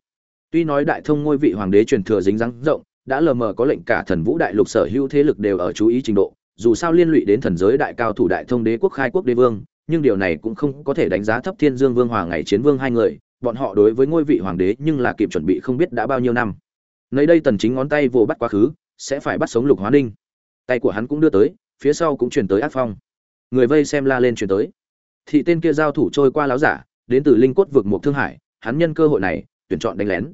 tuy nói đại thông ngôi vị hoàng đế truyền thừa dính dáng rộng, đã lờ mờ có lệnh cả thần vũ đại lục sở hữu thế lực đều ở chú ý trình độ, dù sao liên lụy đến thần giới đại cao thủ đại thông đế quốc khai quốc đế vương, nhưng điều này cũng không có thể đánh giá thấp thiên dương vương hòa ngày chiến vương hai người, bọn họ đối với ngôi vị hoàng đế nhưng là kịp chuẩn bị không biết đã bao nhiêu năm. Nơi đây tần chính ngón tay vồ bắt quá khứ, sẽ phải bắt sống lục hóa ninh. Tay của hắn cũng đưa tới, phía sau cũng chuyển tới ác phong. Người vây xem la lên chuyển tới. Thị tên kia giao thủ trôi qua láo giả, đến từ linh cốt vực một thương hải, hắn nhân cơ hội này, tuyển chọn đánh lén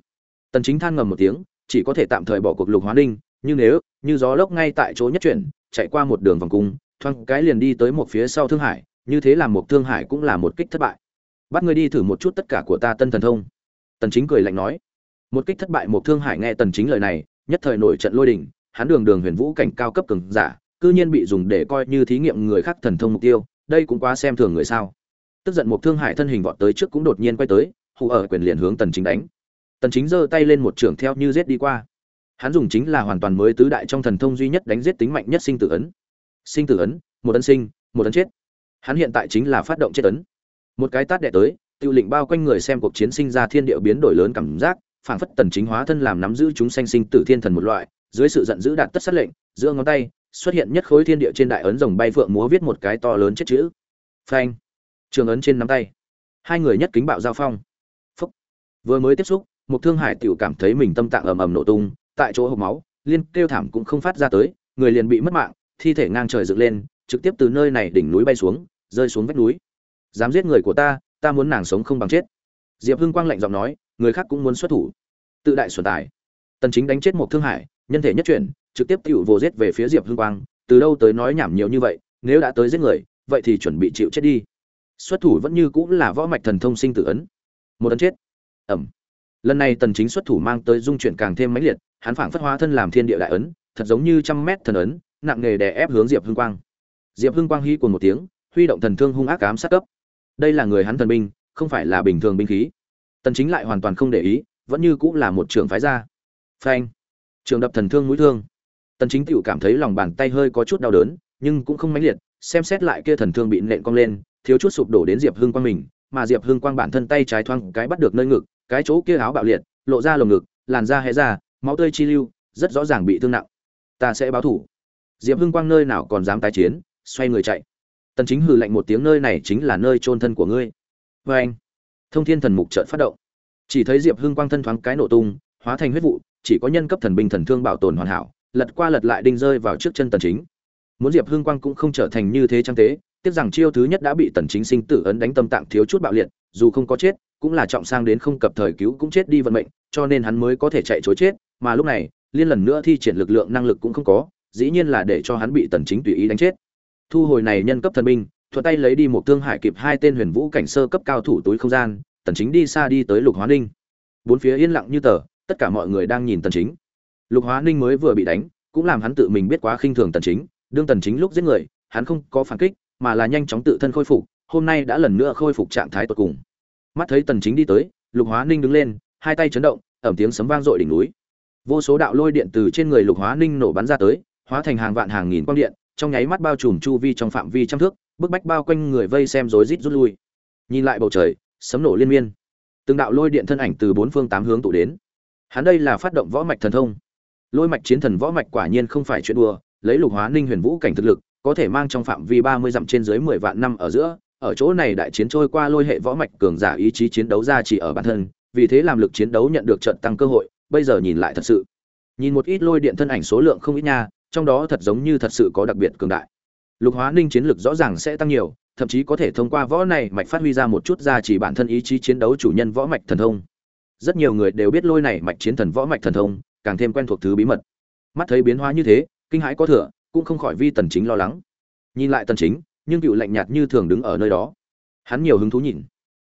tần chính than ngầm một tiếng, chỉ có thể tạm thời bỏ cuộc lục hóa ninh, nhưng nếu như gió lốc ngay tại chỗ nhất chuyển, chạy qua một đường vòng cung, thoáng cái liền đi tới một phía sau thương hải, như thế làm một thương hải cũng là một kích thất bại. Bắt ngươi đi thử một chút tất cả của ta tân thần thông. Tần chính cười lạnh nói. Một kích thất bại một thương hải nghe tần chính lời này, nhất thời nổi trận lôi đình, hắn đường đường huyền vũ cảnh cao cấp cường giả, cư nhiên bị dùng để coi như thí nghiệm người khác thần thông mục tiêu, đây cũng quá xem thường người sao. Tức giận một thương hải thân hình vọt tới trước cũng đột nhiên quay tới, hù ở quyền liền hướng tần chính đánh tần chính giơ tay lên một trường theo như giết đi qua. Hắn dùng chính là hoàn toàn mới tứ đại trong thần thông duy nhất đánh giết tính mạnh nhất sinh tử ấn. Sinh tử ấn, một ấn sinh, một ấn chết. Hắn hiện tại chính là phát động chết ấn. Một cái tát đệ tới, tiêu lệnh bao quanh người xem cuộc chiến sinh ra thiên địa biến đổi lớn cảm giác, phảng phất tần chính hóa thân làm nắm giữ chúng sanh sinh tử thiên thần một loại, dưới sự giận dữ đạt tất sát lệnh, giữa ngón tay xuất hiện nhất khối thiên địa trên đại ấn rồng bay phượng múa viết một cái to lớn chết chữ. Phanh. Trường ấn trên nắm tay. Hai người nhất kính bạo giao phong. Phúc. vừa mới tiếp xúc một thương hải tiểu cảm thấy mình tâm tạng ầm ầm nổ tung, tại chỗ hộc máu, liên kêu thảm cũng không phát ra tới, người liền bị mất mạng, thi thể ngang trời dựng lên, trực tiếp từ nơi này đỉnh núi bay xuống, rơi xuống vách núi. Dám giết người của ta ta muốn nàng sống không bằng chết. Diệp hưng quang lạnh giọng nói, người khác cũng muốn xuất thủ. Tự đại xuẩn tài. Tần chính đánh chết một thương hải, nhân thể nhất chuyển, trực tiếp tiểu vô giết về phía diệp hưng quang, từ đâu tới nói nhảm nhiều như vậy, nếu đã tới giết người, vậy thì chuẩn bị chịu chết đi. Xuất thủ vẫn như cũng là võ mạch thần thông sinh tử ấn. Một ấn chết. Ẩm lần này tần chính xuất thủ mang tới dung chuyển càng thêm mãnh liệt, hắn phảng phất hóa thân làm thiên địa đại ấn, thật giống như trăm mét thần ấn, nặng nghề đè ép hướng diệp hưng quang. Diệp hưng quang hí cuồng một tiếng, huy động thần thương hung ác ám sát cấp. Đây là người hắn thần binh, không phải là bình thường binh khí. Tần chính lại hoàn toàn không để ý, vẫn như cũng là một trường phái gia phanh! Trường đập thần thương mũi thương. Tần chính tiểu cảm thấy lòng bàn tay hơi có chút đau đớn, nhưng cũng không mãnh liệt, xem xét lại kia thần thương bị nện cong lên, thiếu chút sụp đổ đến diệp hưng quang mình, mà diệp hưng quang bản thân tay trái thoang cái bắt được nơi ngực cái chỗ kia áo bạo liệt, lộ ra lồng ngực, làn da hé ra, máu tươi chi lưu, rất rõ ràng bị thương nặng. Ta sẽ báo thủ. Diệp hưng quang nơi nào còn dám tái chiến, xoay người chạy. Tần chính hừ lạnh một tiếng, nơi này chính là nơi trôn thân của ngươi. Với anh, thông thiên thần mục chợt phát động. Chỉ thấy diệp hưng quang thân thoáng cái nổ tung, hóa thành huyết vụ, chỉ có nhân cấp thần binh thần thương bảo tồn hoàn hảo, lật qua lật lại đinh rơi vào trước chân tần chính. Muốn diệp hưng quang cũng không trở thành như thế trang tế tiếc rằng chiêu thứ nhất đã bị tần chính sinh tử ấn đánh tâm tạng thiếu chút bạo liệt, dù không có chết cũng là trọng sang đến không cập thời cứu cũng chết đi vận mệnh, cho nên hắn mới có thể chạy trối chết, mà lúc này, liên lần nữa thi triển lực lượng năng lực cũng không có, dĩ nhiên là để cho hắn bị tần chính tùy ý đánh chết. Thu hồi này nhân cấp thần binh, thuận tay lấy đi một thương hải kịp hai tên huyền vũ cảnh sơ cấp cao thủ túi không gian, tần chính đi xa đi tới lục hóa ninh. Bốn phía yên lặng như tờ, tất cả mọi người đang nhìn tần chính. Lục hóa ninh mới vừa bị đánh, cũng làm hắn tự mình biết quá khinh thường tần chính, đương tần chính lúc giết người, hắn không có phản kích, mà là nhanh chóng tự thân khôi phục, hôm nay đã lần nữa khôi phục trạng thái tuyệt cùng mắt thấy tần chính đi tới, lục hóa ninh đứng lên, hai tay chấn động, ẩm tiếng sấm vang dội đỉnh núi. Vô số đạo lôi điện từ trên người lục hóa ninh nổ bắn ra tới, hóa thành hàng vạn hàng nghìn quang điện, trong nháy mắt bao trùm chu vi trong phạm vi trăm thước, bức bách bao quanh người vây xem rối rít rút lui. Nhìn lại bầu trời, sấm nổ liên miên. Từng đạo lôi điện thân ảnh từ bốn phương tám hướng tụ đến. Hắn đây là phát động võ mạch thần thông. Lôi mạch chiến thần võ mạch quả nhiên không phải chuyện đùa, lấy lục hóa ninh huyền vũ cảnh thực lực, có thể mang trong phạm vi ba mươi dặm trên dưới mười vạn năm ở giữa ở chỗ này đại chiến trôi qua lôi hệ võ mạch cường giả ý chí chiến đấu ra chỉ ở bản thân, vì thế làm lực chiến đấu nhận được trận tăng cơ hội, bây giờ nhìn lại thật sự. Nhìn một ít lôi điện thân ảnh số lượng không ít nha, trong đó thật giống như thật sự có đặc biệt cường đại. Lục hóa ninh chiến lực rõ ràng sẽ tăng nhiều, thậm chí có thể thông qua võ này mạch phát huy ra một chút ra chỉ bản thân ý chí chiến đấu chủ nhân võ mạch thần thông. Rất nhiều người đều biết lôi này mạch chiến thần võ mạch thần thông, càng thêm quen thuộc thứ bí mật. Mắt thấy biến hóa như thế, kinh hãi có thừa, cũng không khỏi vi tần chính lo lắng. Nhìn lại tần chính nhưng cựu lạnh nhạt như thường đứng ở nơi đó. Hắn nhiều hứng thú nhìn.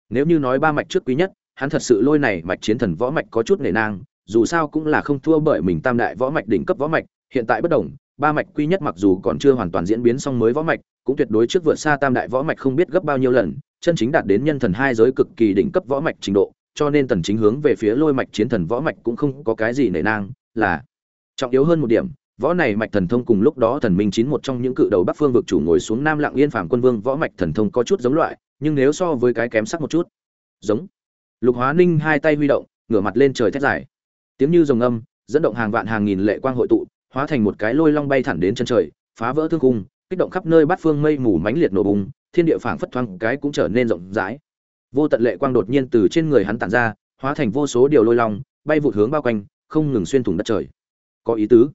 Nếu như nói ba mạch trước quý nhất, hắn thật sự lôi này mạch chiến thần võ mạch có chút nể nang, dù sao cũng là không thua bởi mình tam đại võ mạch đỉnh cấp võ mạch, hiện tại bất đồng, ba mạch quý nhất mặc dù còn chưa hoàn toàn diễn biến xong mới võ mạch, cũng tuyệt đối trước vượt xa tam đại võ mạch không biết gấp bao nhiêu lần, chân chính đạt đến nhân thần hai giới cực kỳ đỉnh cấp võ mạch trình độ, cho nên tần chính hướng về phía lôi mạch chiến thần võ mạch cũng không có cái gì nể nang, là trọng yếu hơn một điểm võ này mạch thần thông cùng lúc đó thần minh chín một trong những cự đầu bắc phương vực chủ ngồi xuống nam lặng yên phàm quân vương võ mạch thần thông có chút giống loại, nhưng nếu so với cái kém sắc một chút, giống. Lục hóa ninh hai tay huy động, ngửa mặt lên trời thét dài. Tiếng như rồng âm, dẫn động hàng vạn hàng nghìn lệ quang hội tụ, hóa thành một cái lôi long bay thẳng đến chân trời, phá vỡ thương cung kích động khắp nơi bát phương mây mù mánh liệt nổ bùng, thiên địa phảng phất thoáng cái cũng trở nên rộng rãi. Vô tận lệ quang đột nhiên từ trên người hắn tản ra, hóa thành vô số điều lôi long, bay vụt hướng bao quanh, không ngừng xuyên thủng đất trời. Có ý tứ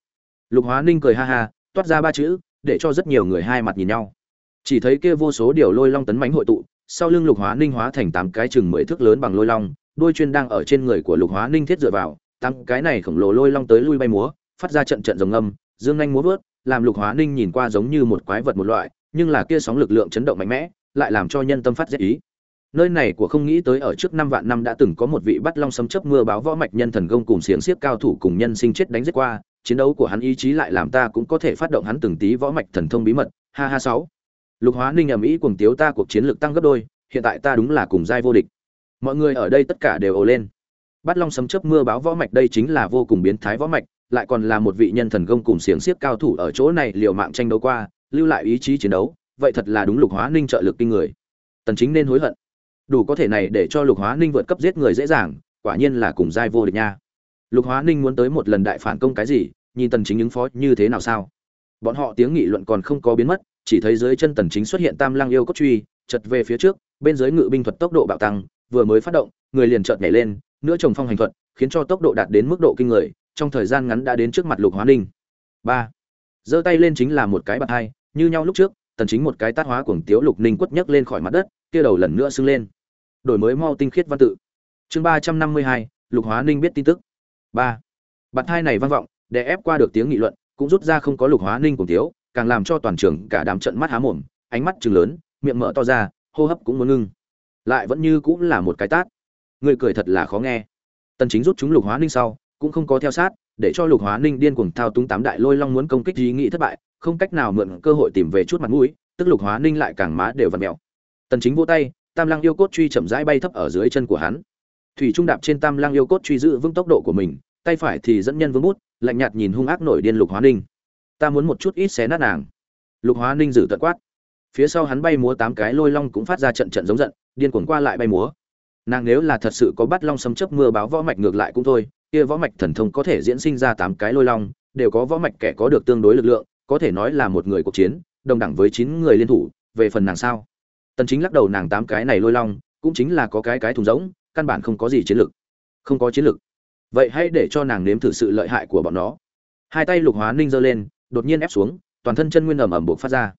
lục hóa ninh cười ha ha, toát ra ba chữ, để cho rất nhiều người hai mặt nhìn nhau. Chỉ thấy kia vô số điều lôi long tấn mãnh hội tụ, sau lưng lục hóa ninh hóa thành tám cái chừng mười thước lớn bằng lôi long, đôi chuyên đang ở trên người của lục hóa ninh thiết dựa vào, tám cái này khổng lồ lôi long tới lui bay múa, phát ra trận trận rồng âm dương nhanh múa vớt, làm lục hóa ninh nhìn qua giống như một quái vật một loại, nhưng là kia sóng lực lượng chấn động mạnh mẽ, lại làm cho nhân tâm phát dễ ý. Nơi này của không nghĩ tới ở trước năm vạn năm đã từng có một vị bắt long sấm chớp mưa báo võ mạch nhân thần công cùng xiềng xiếp cao thủ cùng nhân sinh chết đánh giết qua chiến đấu của hắn ý chí lại làm ta cũng có thể phát động hắn từng tí võ mạch thần thông bí mật. Ha ha sáu. Lục hóa ninh ầm ĩ cuồng tiếu ta cuộc chiến lược tăng gấp đôi, hiện tại ta đúng là cùng giai vô địch. Mọi người ở đây tất cả đều ồ lên. Bắt long sấm chớp mưa báo võ mạch đây chính là vô cùng biến thái võ mạch, lại còn là một vị nhân thần công cùng xiềng xiếc cao thủ ở chỗ này liều mạng tranh đấu qua, lưu lại ý chí chiến đấu, vậy thật là đúng lục hóa ninh trợ lực kinh người. Tần chính nên hối hận. Đủ có thể này để cho lục hóa ninh vượt cấp giết người dễ dàng, quả nhiên là cùng giai vô địch nha lục hóa ninh muốn tới một lần đại phản công cái gì, nhìn tần chính ứng phó như thế nào sao? Bọn họ tiếng nghị luận còn không có biến mất, chỉ thấy dưới chân tần chính xuất hiện tam lăng yêu cốt truy, chật về phía trước, bên dưới ngự binh thuật tốc độ bạo tăng, vừa mới phát động, người liền chợt nhảy lên nữa trồng phong hành thuật, khiến cho tốc độ đạt đến mức độ kinh người, trong thời gian ngắn đã đến trước mặt lục hóa ninh. Ba. Giơ tay lên chính là một cái bạt hai, như nhau lúc trước, tần chính một cái tát hóa cuồng tiếu lục ninh quất nhấc lên khỏi mặt đất, kia đầu lần nữa sưng lên. Đổi mới mau tinh khiết văn tự. Chương ba trăm năm mươi hai, lục hóa ninh biết tin tức ba. Bạt hai này vang vọng để ép qua được tiếng nghị luận, cũng rút ra không có lục hóa ninh cùng thiếu càng làm cho toàn trường cả đám trận mắt há mồm, ánh mắt trừng lớn, miệng mở to ra, hô hấp cũng muốn ngưng. Lại vẫn như cũng là một cái tát. Người cười thật là khó nghe. Tần chính rút chúng lục hóa ninh sau, cũng không có theo sát, để cho lục hóa ninh điên cuồng thao túng tám đại lôi long muốn công kích ý nghĩ thất bại, không cách nào mượn cơ hội tìm về chút mặt mũi, tức lục hóa ninh lại càng má đều vặn mèo tần chính vỗ tay, tam lăng yêu cốt truy chậm rãi bay thấp ở dưới chân của hắn thủy trung đạp trên tam lang yêu cốt truy giữ vững tốc độ của mình, tay phải thì dẫn nhân vương bút, lạnh nhạt nhìn hung ác nổi điên lục hóa ninh. Ta muốn một chút ít xé nát nàng. Lục hóa ninh giữ tận quát. Phía sau hắn bay múa tám cái lôi long cũng phát ra trận trận giống giận, điên cuồng qua lại bay múa. Nàng nếu là thật sự có bắt long sấm chớp mưa báo võ mạch ngược lại cũng thôi, kia võ mạch thần thông có thể diễn sinh ra tám cái lôi long, đều có võ mạch kẻ có được tương đối lực lượng, có thể nói là một người cuộc chiến, đồng đẳng với chín người liên thủ, về phần nàng sao? Tần chính lắc đầu nàng tám cái này lôi long, cũng chính là có cái cái thùng rỗng căn bản không có gì chiến lực không có chiến lực vậy hãy để cho nàng nếm thử sự lợi hại của bọn nó. Hai tay lục hóa ninh giơ lên, đột nhiên ép xuống, toàn thân chân nguyên ẩm ẩm buộc phát ra.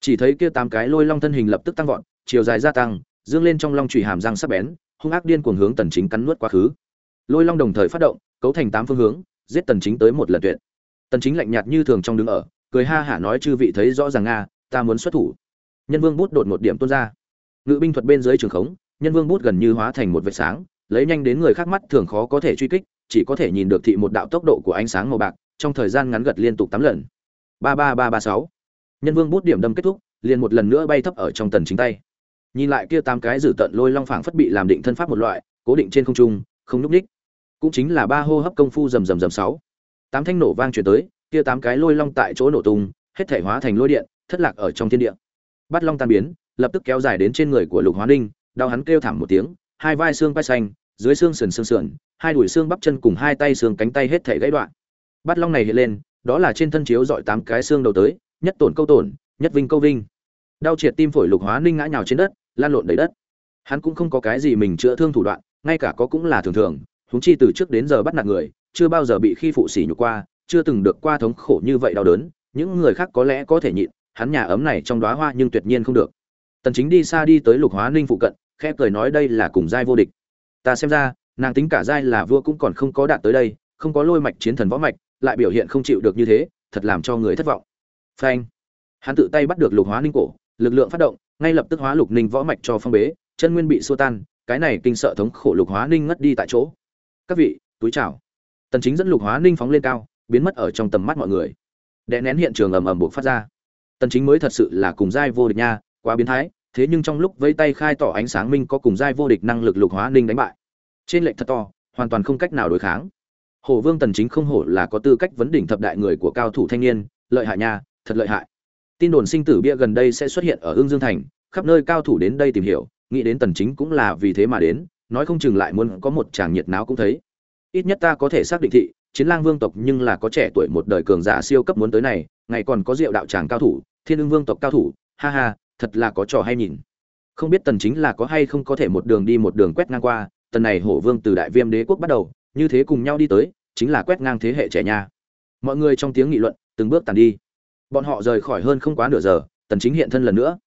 Chỉ thấy kia tám cái lôi long thân hình lập tức tăng vọt, chiều dài gia tăng, dương lên trong long chủy hàm răng sắc bén, hung ác điên cuồng hướng tần chính cắn nuốt quá khứ. Lôi long đồng thời phát động, cấu thành tám phương hướng, giết tần chính tới một lần tuyệt. Tần chính lạnh nhạt như thường trong đứng ở, cười ha hả nói chư vị thấy rõ ràng nga, ta muốn xuất thủ. Nhân vương bút đột một điểm tuôn ra. Ngự binh thuật bên dưới trường khống nhân vương bút gần như hóa thành một vệt sáng lấy nhanh đến người khác mắt thường khó có thể truy kích chỉ có thể nhìn được thị một đạo tốc độ của ánh sáng màu bạc trong thời gian ngắn gật liên tục tám lần. Ba ba ba ba sáu. Nhân vương bút điểm đâm kết thúc liền một lần nữa bay thấp ở trong tần chính tay. Nhìn lại kia tám cái dự tận lôi long phảng phất bị làm định thân pháp một loại cố định trên không trung không núc đích, cũng chính là ba hô hấp công phu rầm rầm rầm sáu. Tám thanh nổ vang truyền tới kia tám cái lôi long tại chỗ nổ tung hết thể hóa thành lôi điện thất lạc ở trong thiên địa. Bắt long tan biến lập tức kéo dài đến trên người của lục hóa ninh đau hắn kêu thảm một tiếng, hai vai xương vai xanh, dưới xương sườn xương sườn, hai đùi xương bắp chân cùng hai tay xương cánh tay hết thể gãy đoạn. Bắt long này hiện lên, đó là trên thân chiếu dọi tám cái xương đầu tới, nhất tổn câu tổn, nhất vinh câu vinh. Đau triệt tim phổi lục hóa ninh ngã nhào trên đất, lan lộn đầy đất. Hắn cũng không có cái gì mình chữa thương thủ đoạn, ngay cả có cũng là thường thường, huống chi từ trước đến giờ bắt nạt người, chưa bao giờ bị khi phụ sỉ nhục qua, chưa từng được qua thống khổ như vậy đau đớn, những người khác có lẽ có thể nhịn, hắn nhà ấm này trong đóa hoa nhưng tuyệt nhiên không được. Tần chính đi xa đi tới lục hóa ninh phụ cận khẽ cười nói đây là cùng giai vô địch. Ta xem ra, nàng tính cả giai là vua cũng còn không có đạt tới đây, không có lôi mạch chiến thần võ mạch, lại biểu hiện không chịu được như thế, thật làm cho người thất vọng. Phanh. Hắn tự tay bắt được lục hóa ninh cổ, lực lượng phát động, ngay lập tức hóa lục ninh võ mạch cho phong bế, chân nguyên bị xua tan, cái này kinh sợ thống khổ lục hóa ninh ngất đi tại chỗ. Các vị, túi chào. Tần chính dẫn lục hóa ninh phóng lên cao, biến mất ở trong tầm mắt mọi người. Đè nén hiện trường ầm ầm buộc phát ra. Tần chính mới thật sự là cùng giai vô địch nha, quá biến thái thế nhưng trong lúc vẫy tay khai tỏ ánh sáng minh có cùng giai vô địch năng lực lục hóa ninh đánh bại. Trên lệnh thật to, hoàn toàn không cách nào đối kháng. Hổ vương tần chính không hổ là có tư cách vấn đỉnh thập đại người của cao thủ thanh niên, lợi hại nha, thật lợi hại. Tin đồn sinh tử bia gần đây sẽ xuất hiện ở ương dương thành, khắp nơi cao thủ đến đây tìm hiểu, nghĩ đến tần chính cũng là vì thế mà đến, nói không chừng lại muốn có một chàng nhiệt náo cũng thấy. Ít nhất ta có thể xác định thị, chiến lang vương tộc nhưng là có trẻ tuổi một đời cường giả siêu cấp muốn tới này, ngày còn có diệu đạo tràng cao thủ, thiên ương vương tộc cao thủ, ha ha thật là có trò hay nhìn. Không biết tần chính là có hay không có thể một đường đi một đường quét ngang qua, tần này hổ vương từ đại viêm đế quốc bắt đầu, như thế cùng nhau đi tới, chính là quét ngang thế hệ trẻ nha. Mọi người trong tiếng nghị luận, từng bước tàn đi. Bọn họ rời khỏi hơn không quá nửa giờ, tần chính hiện thân lần nữa.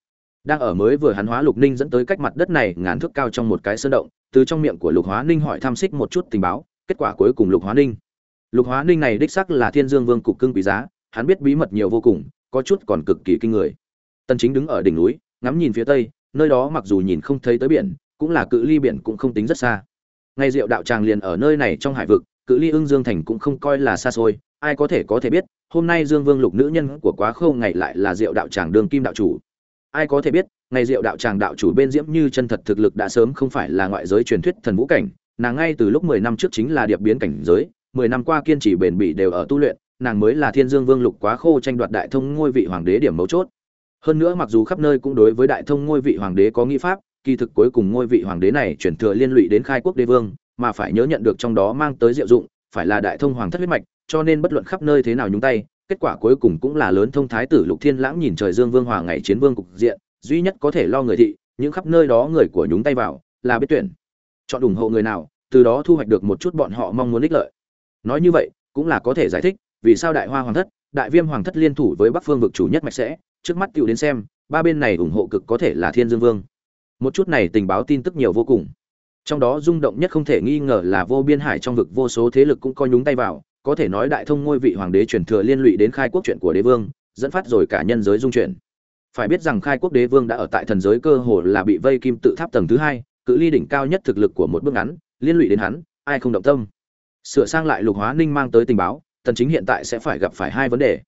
Đang ở mới vừa hắn hóa lục ninh dẫn tới cách mặt đất này, ngàn thước cao trong một cái sơn động, từ trong miệng của lục hóa ninh hỏi tham xích một chút tình báo, kết quả cuối cùng lục hóa ninh. Lục hóa ninh này đích sắc là thiên dương vương cục cưng quý giá, hắn biết bí mật nhiều vô cùng, có chút còn cực kỳ kinh người tần chính đứng ở đỉnh núi, ngắm nhìn phía tây, nơi đó mặc dù nhìn không thấy tới biển, cũng là cự ly biển cũng không tính rất xa. Ngay diệu đạo tràng liền ở nơi này trong hải vực, cự ly ưng dương thành cũng không coi là xa xôi, ai có thể có thể biết, hôm nay dương vương lục nữ nhân của quá khâu ngày lại là diệu đạo tràng đường kim đạo chủ. Ai có thể biết, ngày diệu đạo tràng đạo chủ bên diễm như chân thật thực lực đã sớm không phải là ngoại giới truyền thuyết thần vũ cảnh, nàng ngay từ lúc mười năm trước chính là điệp biến cảnh giới, mười năm qua kiên trì bền bỉ đều ở tu luyện, nàng mới là thiên dương vương lục quá khô tranh đoạt đại thông ngôi vị hoàng đế điểm mấu chốt hơn nữa mặc dù khắp nơi cũng đối với đại thông ngôi vị hoàng đế có nghi pháp, kỳ thực cuối cùng ngôi vị hoàng đế này chuyển thừa liên lụy đến khai quốc đế vương, mà phải nhớ nhận được trong đó mang tới diệu dụng, phải là đại thông hoàng thất huyết mạch, cho nên bất luận khắp nơi thế nào nhúng tay, kết quả cuối cùng cũng là lớn thông thái tử lục thiên lãng nhìn trời dương vương hòa ngày chiến vương cục diện, duy nhất có thể lo người thị, những khắp nơi đó người của nhúng tay vào, là biết tuyển. Chọn ủng hộ người nào, từ đó thu hoạch được một chút bọn họ mong muốn ích lợi. Nói như vậy, cũng là có thể giải thích, vì sao đại hoa hoàng thất, đại viêm hoàng thất liên thủ với bắc phương vực chủ nhất mạch sẽ trước mắt tựu đến xem, ba bên này ủng hộ cực có thể là thiên dương vương. Một chút này tình báo tin tức nhiều vô cùng. Trong đó rung động nhất không thể nghi ngờ là vô biên hải trong vực vô số thế lực cũng coi nhúng tay vào, có thể nói đại thông ngôi vị hoàng đế truyền thừa liên lụy đến khai quốc chuyện của đế vương, dẫn phát rồi cả nhân giới dung chuyển. Phải biết rằng khai quốc đế vương đã ở tại thần giới cơ hồ là bị vây kim tự tháp tầng thứ hai, cự ly đỉnh cao nhất thực lực của một bước ngắn, liên lụy đến hắn, ai không động tâm. Sửa sang lại lục hóa ninh mang tới tình báo thần chính hiện tại sẽ phải gặp phải hai vấn đề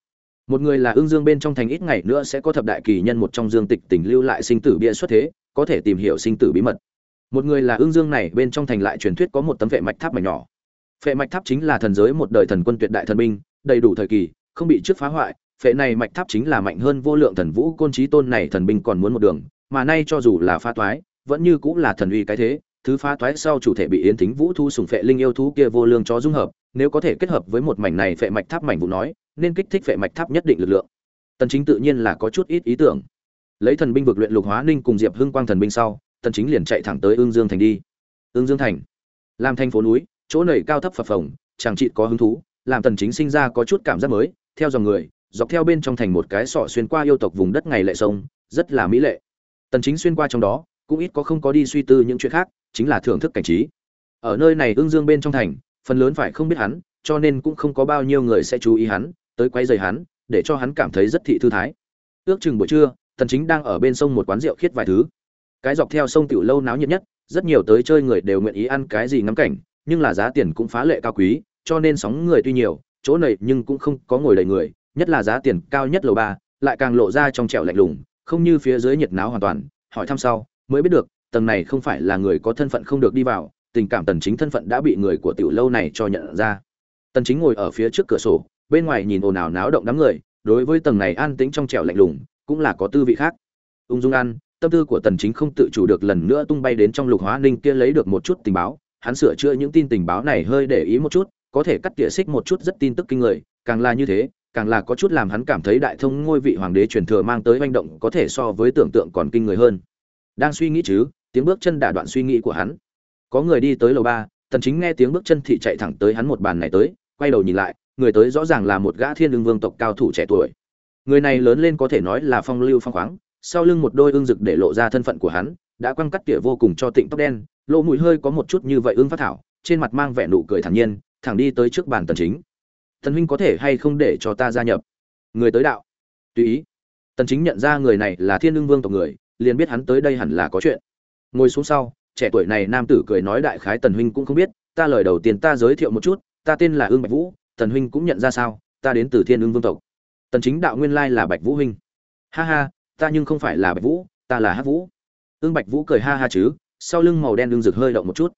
một người là ương dương bên trong thành ít ngày nữa sẽ có thập đại kỳ nhân một trong dương tịch tình lưu lại sinh tử bia xuất thế, có thể tìm hiểu sinh tử bí mật. Một người là ương dương này, bên trong thành lại truyền thuyết có một tấm vệ mạch tháp mảnh nhỏ. Phệ mạch tháp chính là thần giới một đời thần quân tuyệt đại thần binh, đầy đủ thời kỳ, không bị trước phá hoại. Phệ này mạch tháp chính là mạnh hơn vô lượng thần vũ côn trí tôn này thần binh còn muốn một đường, mà nay cho dù là phá toái, vẫn như cũng là thần uy cái thế. Thứ phá toái sau chủ thể bị yến thính vũ thu sùng phệ linh yêu thú kia vô lương cho dung hợp, nếu có thể kết hợp với một mảnh này phệ mạch tháp mảnh vụ nói nên kích thích phệ mạch tháp nhất định lực lượng. Tần chính tự nhiên là có chút ít ý tưởng. Lấy thần binh vực luyện lục hóa ninh cùng diệp hưng quang thần binh sau, tần chính liền chạy thẳng tới ương dương thành đi. Ương dương thành, làm thành phố núi, chỗ nảy cao thấp phập phồng chàng chị có hứng thú, làm tần chính sinh ra có chút cảm giác mới, theo dòng người, dọc theo bên trong thành một cái sọ xuyên qua yêu tộc vùng đất ngày lệ sông, rất là mỹ lệ. Tần chính xuyên qua trong đó, cũng ít có không có đi suy tư những chuyện khác, chính là thưởng thức cảnh trí. Ở nơi này ương dương bên trong thành, phần lớn phải không biết hắn, cho nên cũng không có bao nhiêu người sẽ chú ý hắn tới quay dày hắn, để cho hắn cảm thấy rất thị thư thái. Ước chừng buổi trưa tần chính đang ở bên sông một quán rượu khiết vài thứ. Cái dọc theo sông tiểu lâu náo nhiệt nhất, rất nhiều tới chơi người đều nguyện ý ăn cái gì ngắm cảnh, nhưng là giá tiền cũng phá lệ cao quý, cho nên sóng người tuy nhiều, chỗ này nhưng cũng không có ngồi đầy người, nhất là giá tiền cao nhất lầu ba, lại càng lộ ra trong trẻo lạnh lùng, không như phía dưới nhiệt náo hoàn toàn, hỏi thăm sau, mới biết được, tầng này không phải là người có thân phận không được đi vào, tình cảm tần chính thân phận đã bị người của tiểu lâu này cho nhận ra. Tần chính ngồi ở phía trước cửa sổ bên ngoài nhìn ồn ào náo động đám người, đối với tầng này an tĩnh trong trẻo lạnh lùng, cũng là có tư vị khác. Ung dung ăn tâm tư của tần chính không tự chủ được lần nữa tung bay đến trong lục hóa ninh kia lấy được một chút tình báo, hắn sửa chữa những tin tình báo này hơi để ý một chút, có thể cắt tỉa xích một chút rất tin tức kinh người, càng là như thế, càng là có chút làm hắn cảm thấy đại thông ngôi vị hoàng đế truyền thừa mang tới manh động có thể so với tưởng tượng còn kinh người hơn. Đang suy nghĩ chứ, tiếng bước chân đả đoạn suy nghĩ của hắn. Có người đi tới lầu ba, tần chính nghe tiếng bước chân thị chạy thẳng tới hắn một bàn này tới, quay đầu nhìn lại người tới rõ ràng là một gã thiên lương vương tộc cao thủ trẻ tuổi. Người này lớn lên có thể nói là phong lưu phong khoáng, sau lưng một đôi ương rực để lộ ra thân phận của hắn, đã quăng cắt tỉa vô cùng cho tịnh tóc đen, lỗ mũi hơi có một chút như vậy ương phát thảo, trên mặt mang vẻ nụ cười thản nhiên, thẳng đi tới trước bàn tần chính. Tần huynh có thể hay không để cho ta gia nhập? Người tới đạo. Tùy ý. Tần chính nhận ra người này là thiên lương vương tộc người, liền biết hắn tới đây hẳn là có chuyện. Ngồi xuống sau, trẻ tuổi này nam tử cười nói đại khái tần huynh cũng không biết, ta lời đầu tiên ta giới thiệu một chút, ta tên là ương bạch vũ tần huynh cũng nhận ra sao, ta đến từ thiên ương vương tộc. Tần chính đạo nguyên lai là bạch vũ huynh. Ha ha, ta nhưng không phải là bạch vũ, ta là hắc vũ. Ương bạch vũ cười ha ha chứ, sau lưng màu đen đương rực hơi động một chút.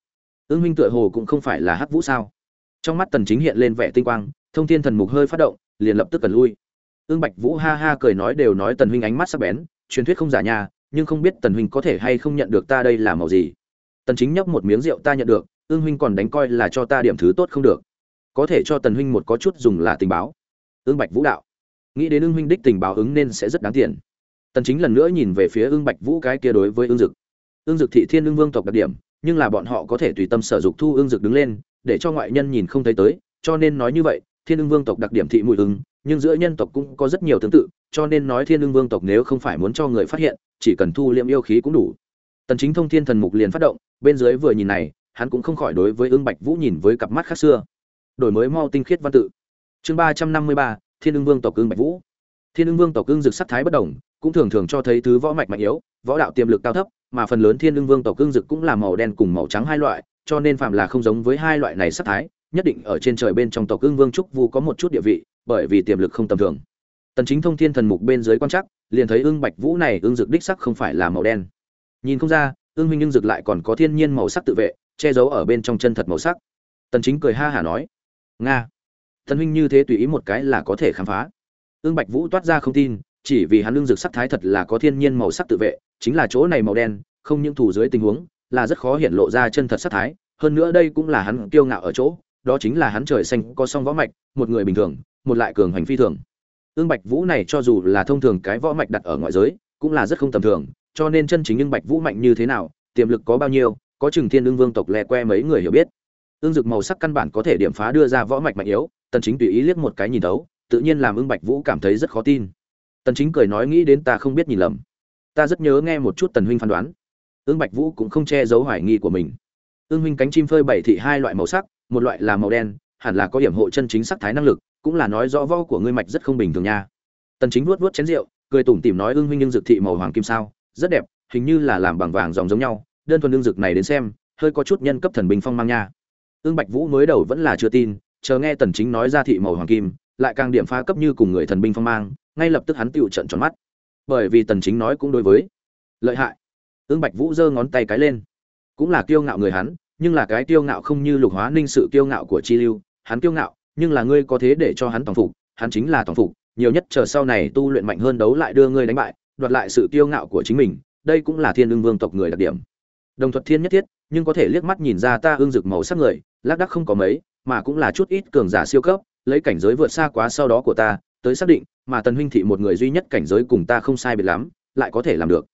Ương huynh tựa hồ cũng không phải là hắc vũ sao? Trong mắt tần chính hiện lên vẻ tinh quang, thông thiên thần mục hơi phát động, liền lập tức cần lui. Ương bạch vũ ha ha cười nói đều nói tần huynh ánh mắt sắc bén, truyền thuyết không giả nhà nhưng không biết tần huynh có thể hay không nhận được ta đây là màu gì. Tần chính nhấp một miếng rượu ta nhận được ương huynh còn đánh coi là cho ta điểm thứ tốt không được có thể cho tần huynh một có chút dùng là tình báo. Ương bạch vũ đạo. Nghĩ đến ương huynh đích tình báo ứng nên sẽ rất đáng tiền. Tần chính lần nữa nhìn về phía ương bạch vũ cái kia đối với ương dực. Ương dực thị thiên ương vương tộc đặc điểm, nhưng là bọn họ có thể tùy tâm sở dục thu ương dực đứng lên, để cho ngoại nhân nhìn không thấy tới, cho nên nói như vậy, thiên ương vương tộc đặc điểm thị mùi ưng nhưng giữa nhân tộc cũng có rất nhiều tương tự, cho nên nói thiên ương vương tộc nếu không phải muốn cho người phát hiện, chỉ cần thu liệm yêu khí cũng đủ. Tần chính thông thiên thần mục liền phát động, bên dưới vừa nhìn này, hắn cũng không khỏi đối với ương bạch vũ nhìn với cặp mắt khác xưa đổi mới mau tinh khiết văn tự. Chương ba trăm năm mươi ba, thiên ưng vương tộc cương bạch vũ. Thiên ưng vương tộc cương dực sắc thái bất đồng, cũng thường thường cho thấy thứ võ mạch mạnh yếu, võ đạo tiềm lực cao thấp, mà phần lớn thiên ưng vương tộc cương dực cũng là màu đen cùng màu trắng hai loại, cho nên phạm là không giống với hai loại này sắc thái, nhất định ở trên trời bên trong tộc cương vương trúc vu có một chút địa vị, bởi vì tiềm lực không tầm thường. Tần chính thông thiên thần mục bên dưới quan chắc liền thấy ương bạch vũ này ương dực đích sắc không phải là màu đen. Nhìn không ra ương minh nhưng dực lại còn có thiên nhiên màu sắc tự vệ, che giấu ở bên trong chân thật màu sắc. Tần chính cười ha hả nói nga. Thần huynh như thế tùy ý một cái là có thể khám phá. Ương bạch vũ toát ra không tin, chỉ vì hắn lương dược sắc thái thật là có thiên nhiên màu sắc tự vệ, chính là chỗ này màu đen, không những thủ dưới tình huống, là rất khó hiện lộ ra chân thật sắc thái. Hơn nữa đây cũng là hắn kiêu ngạo ở chỗ, đó chính là hắn trời xanh có song võ mạch, một người bình thường, một lại cường hành phi thường. Ương bạch vũ này cho dù là thông thường cái võ mạch đặt ở ngoại giới, cũng là rất không tầm thường, cho nên chân chính ương bạch vũ mạnh như thế nào, tiềm lực có bao nhiêu, có chừng thiên ương vương tộc lè que mấy người hiểu biết ương dực màu sắc căn bản có thể điểm phá đưa ra võ mạch mạnh yếu tần chính tùy ý liếc một cái nhìn đấu, tự nhiên làm ương bạch vũ cảm thấy rất khó tin. Tần chính cười nói nghĩ đến ta không biết nhìn lầm. Ta rất nhớ nghe một chút tần huynh phán đoán. Ương bạch vũ cũng không che giấu hoài nghi của mình. Ương huynh cánh chim phơi bảy thị hai loại màu sắc một loại là màu đen hẳn là có điểm hộ chân chính sắc thái năng lực cũng là nói rõ võ của ngươi mạch rất không bình thường nha. Tần chính vuốt vuốt chén rượu cười tủm tỉm nói ương huynh nhưng dược thị màu hoàng kim sao rất đẹp hình như là làm bằng vàng dòng giống nhau đơn thuần ương dược này đến xem hơi có chút nhân cấp thần bình phong mang nha ương bạch vũ mới đầu vẫn là chưa tin, chờ nghe tần chính nói ra thị màu hoàng kim, lại càng điểm phá cấp như cùng người thần binh phong mang, ngay lập tức hắn tựu trận tròn mắt. Bởi vì tần chính nói cũng đối với. Lợi hại. Ương bạch vũ giơ ngón tay cái lên. Cũng là kiêu ngạo người hắn, nhưng là cái kiêu ngạo không như lục hóa ninh sự kiêu ngạo của chi lưu, hắn kiêu ngạo, nhưng là ngươi có thế để cho hắn toàn phục, hắn chính là toàn phục, nhiều nhất chờ sau này tu luyện mạnh hơn đấu lại đưa ngươi đánh bại, đoạt lại sự kiêu ngạo của chính mình, đây cũng là thiên đương vương tộc người đặc điểm đồng thuật thiên nhất thiết, nhưng có thể liếc mắt nhìn ra ta ương rực màu sắc người, lác đắc không có mấy, mà cũng là chút ít cường giả siêu cấp, lấy cảnh giới vượt xa quá sau đó của ta, tới xác định, mà tần huynh thị một người duy nhất cảnh giới cùng ta không sai biệt lắm, lại có thể làm được.